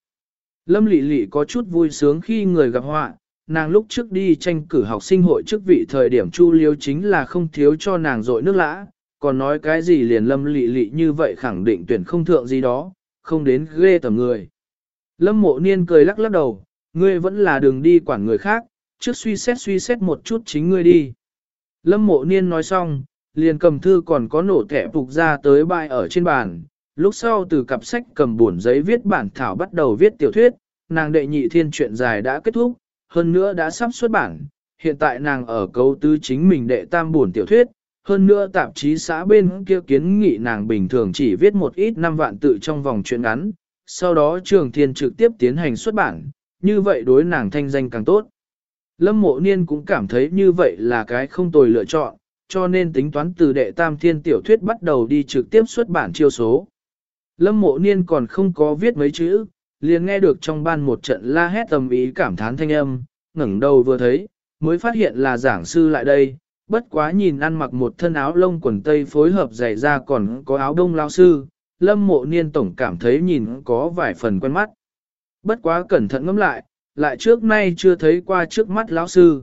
Lâm Lệ Lệ có chút vui sướng khi người gặp họa, nàng lúc trước đi tranh cử học sinh hội chức vị thời điểm Chu Liêu chính là không thiếu cho nàng dội nước lã, còn nói cái gì liền Lâm Lệ Lệ như vậy khẳng định tuyển không thượng gì đó, không đến ghê tầm người. Lâm Mộ Niên cười lắc lắc đầu, ngươi vẫn là đường đi quản người khác, trước suy xét suy xét một chút chính ngươi đi. Lâm mộ niên nói xong, liền cầm thư còn có nổ thẻ phục ra tới bài ở trên bàn, lúc sau từ cặp sách cầm buồn giấy viết bản thảo bắt đầu viết tiểu thuyết, nàng đệ nhị thiên truyện dài đã kết thúc, hơn nữa đã sắp xuất bản, hiện tại nàng ở cấu tứ chính mình đệ tam buồn tiểu thuyết, hơn nữa tạp chí xã bên kia kiến nghị nàng bình thường chỉ viết một ít năm vạn tự trong vòng chuyện ngắn, sau đó trường thiên trực tiếp tiến hành xuất bản, như vậy đối nàng thanh danh càng tốt. Lâm mộ niên cũng cảm thấy như vậy là cái không tồi lựa chọn, cho nên tính toán từ đệ tam thiên tiểu thuyết bắt đầu đi trực tiếp xuất bản chiêu số. Lâm mộ niên còn không có viết mấy chữ, liền nghe được trong ban một trận la hét tầm ý cảm thán thanh âm, ngẩng đầu vừa thấy, mới phát hiện là giảng sư lại đây, bất quá nhìn ăn mặc một thân áo lông quần tây phối hợp dày ra còn có áo đông lao sư, lâm mộ niên tổng cảm thấy nhìn có vài phần quen mắt. Bất quá cẩn thận ngẫm lại, lại trước nay chưa thấy qua trước mắt lão sư.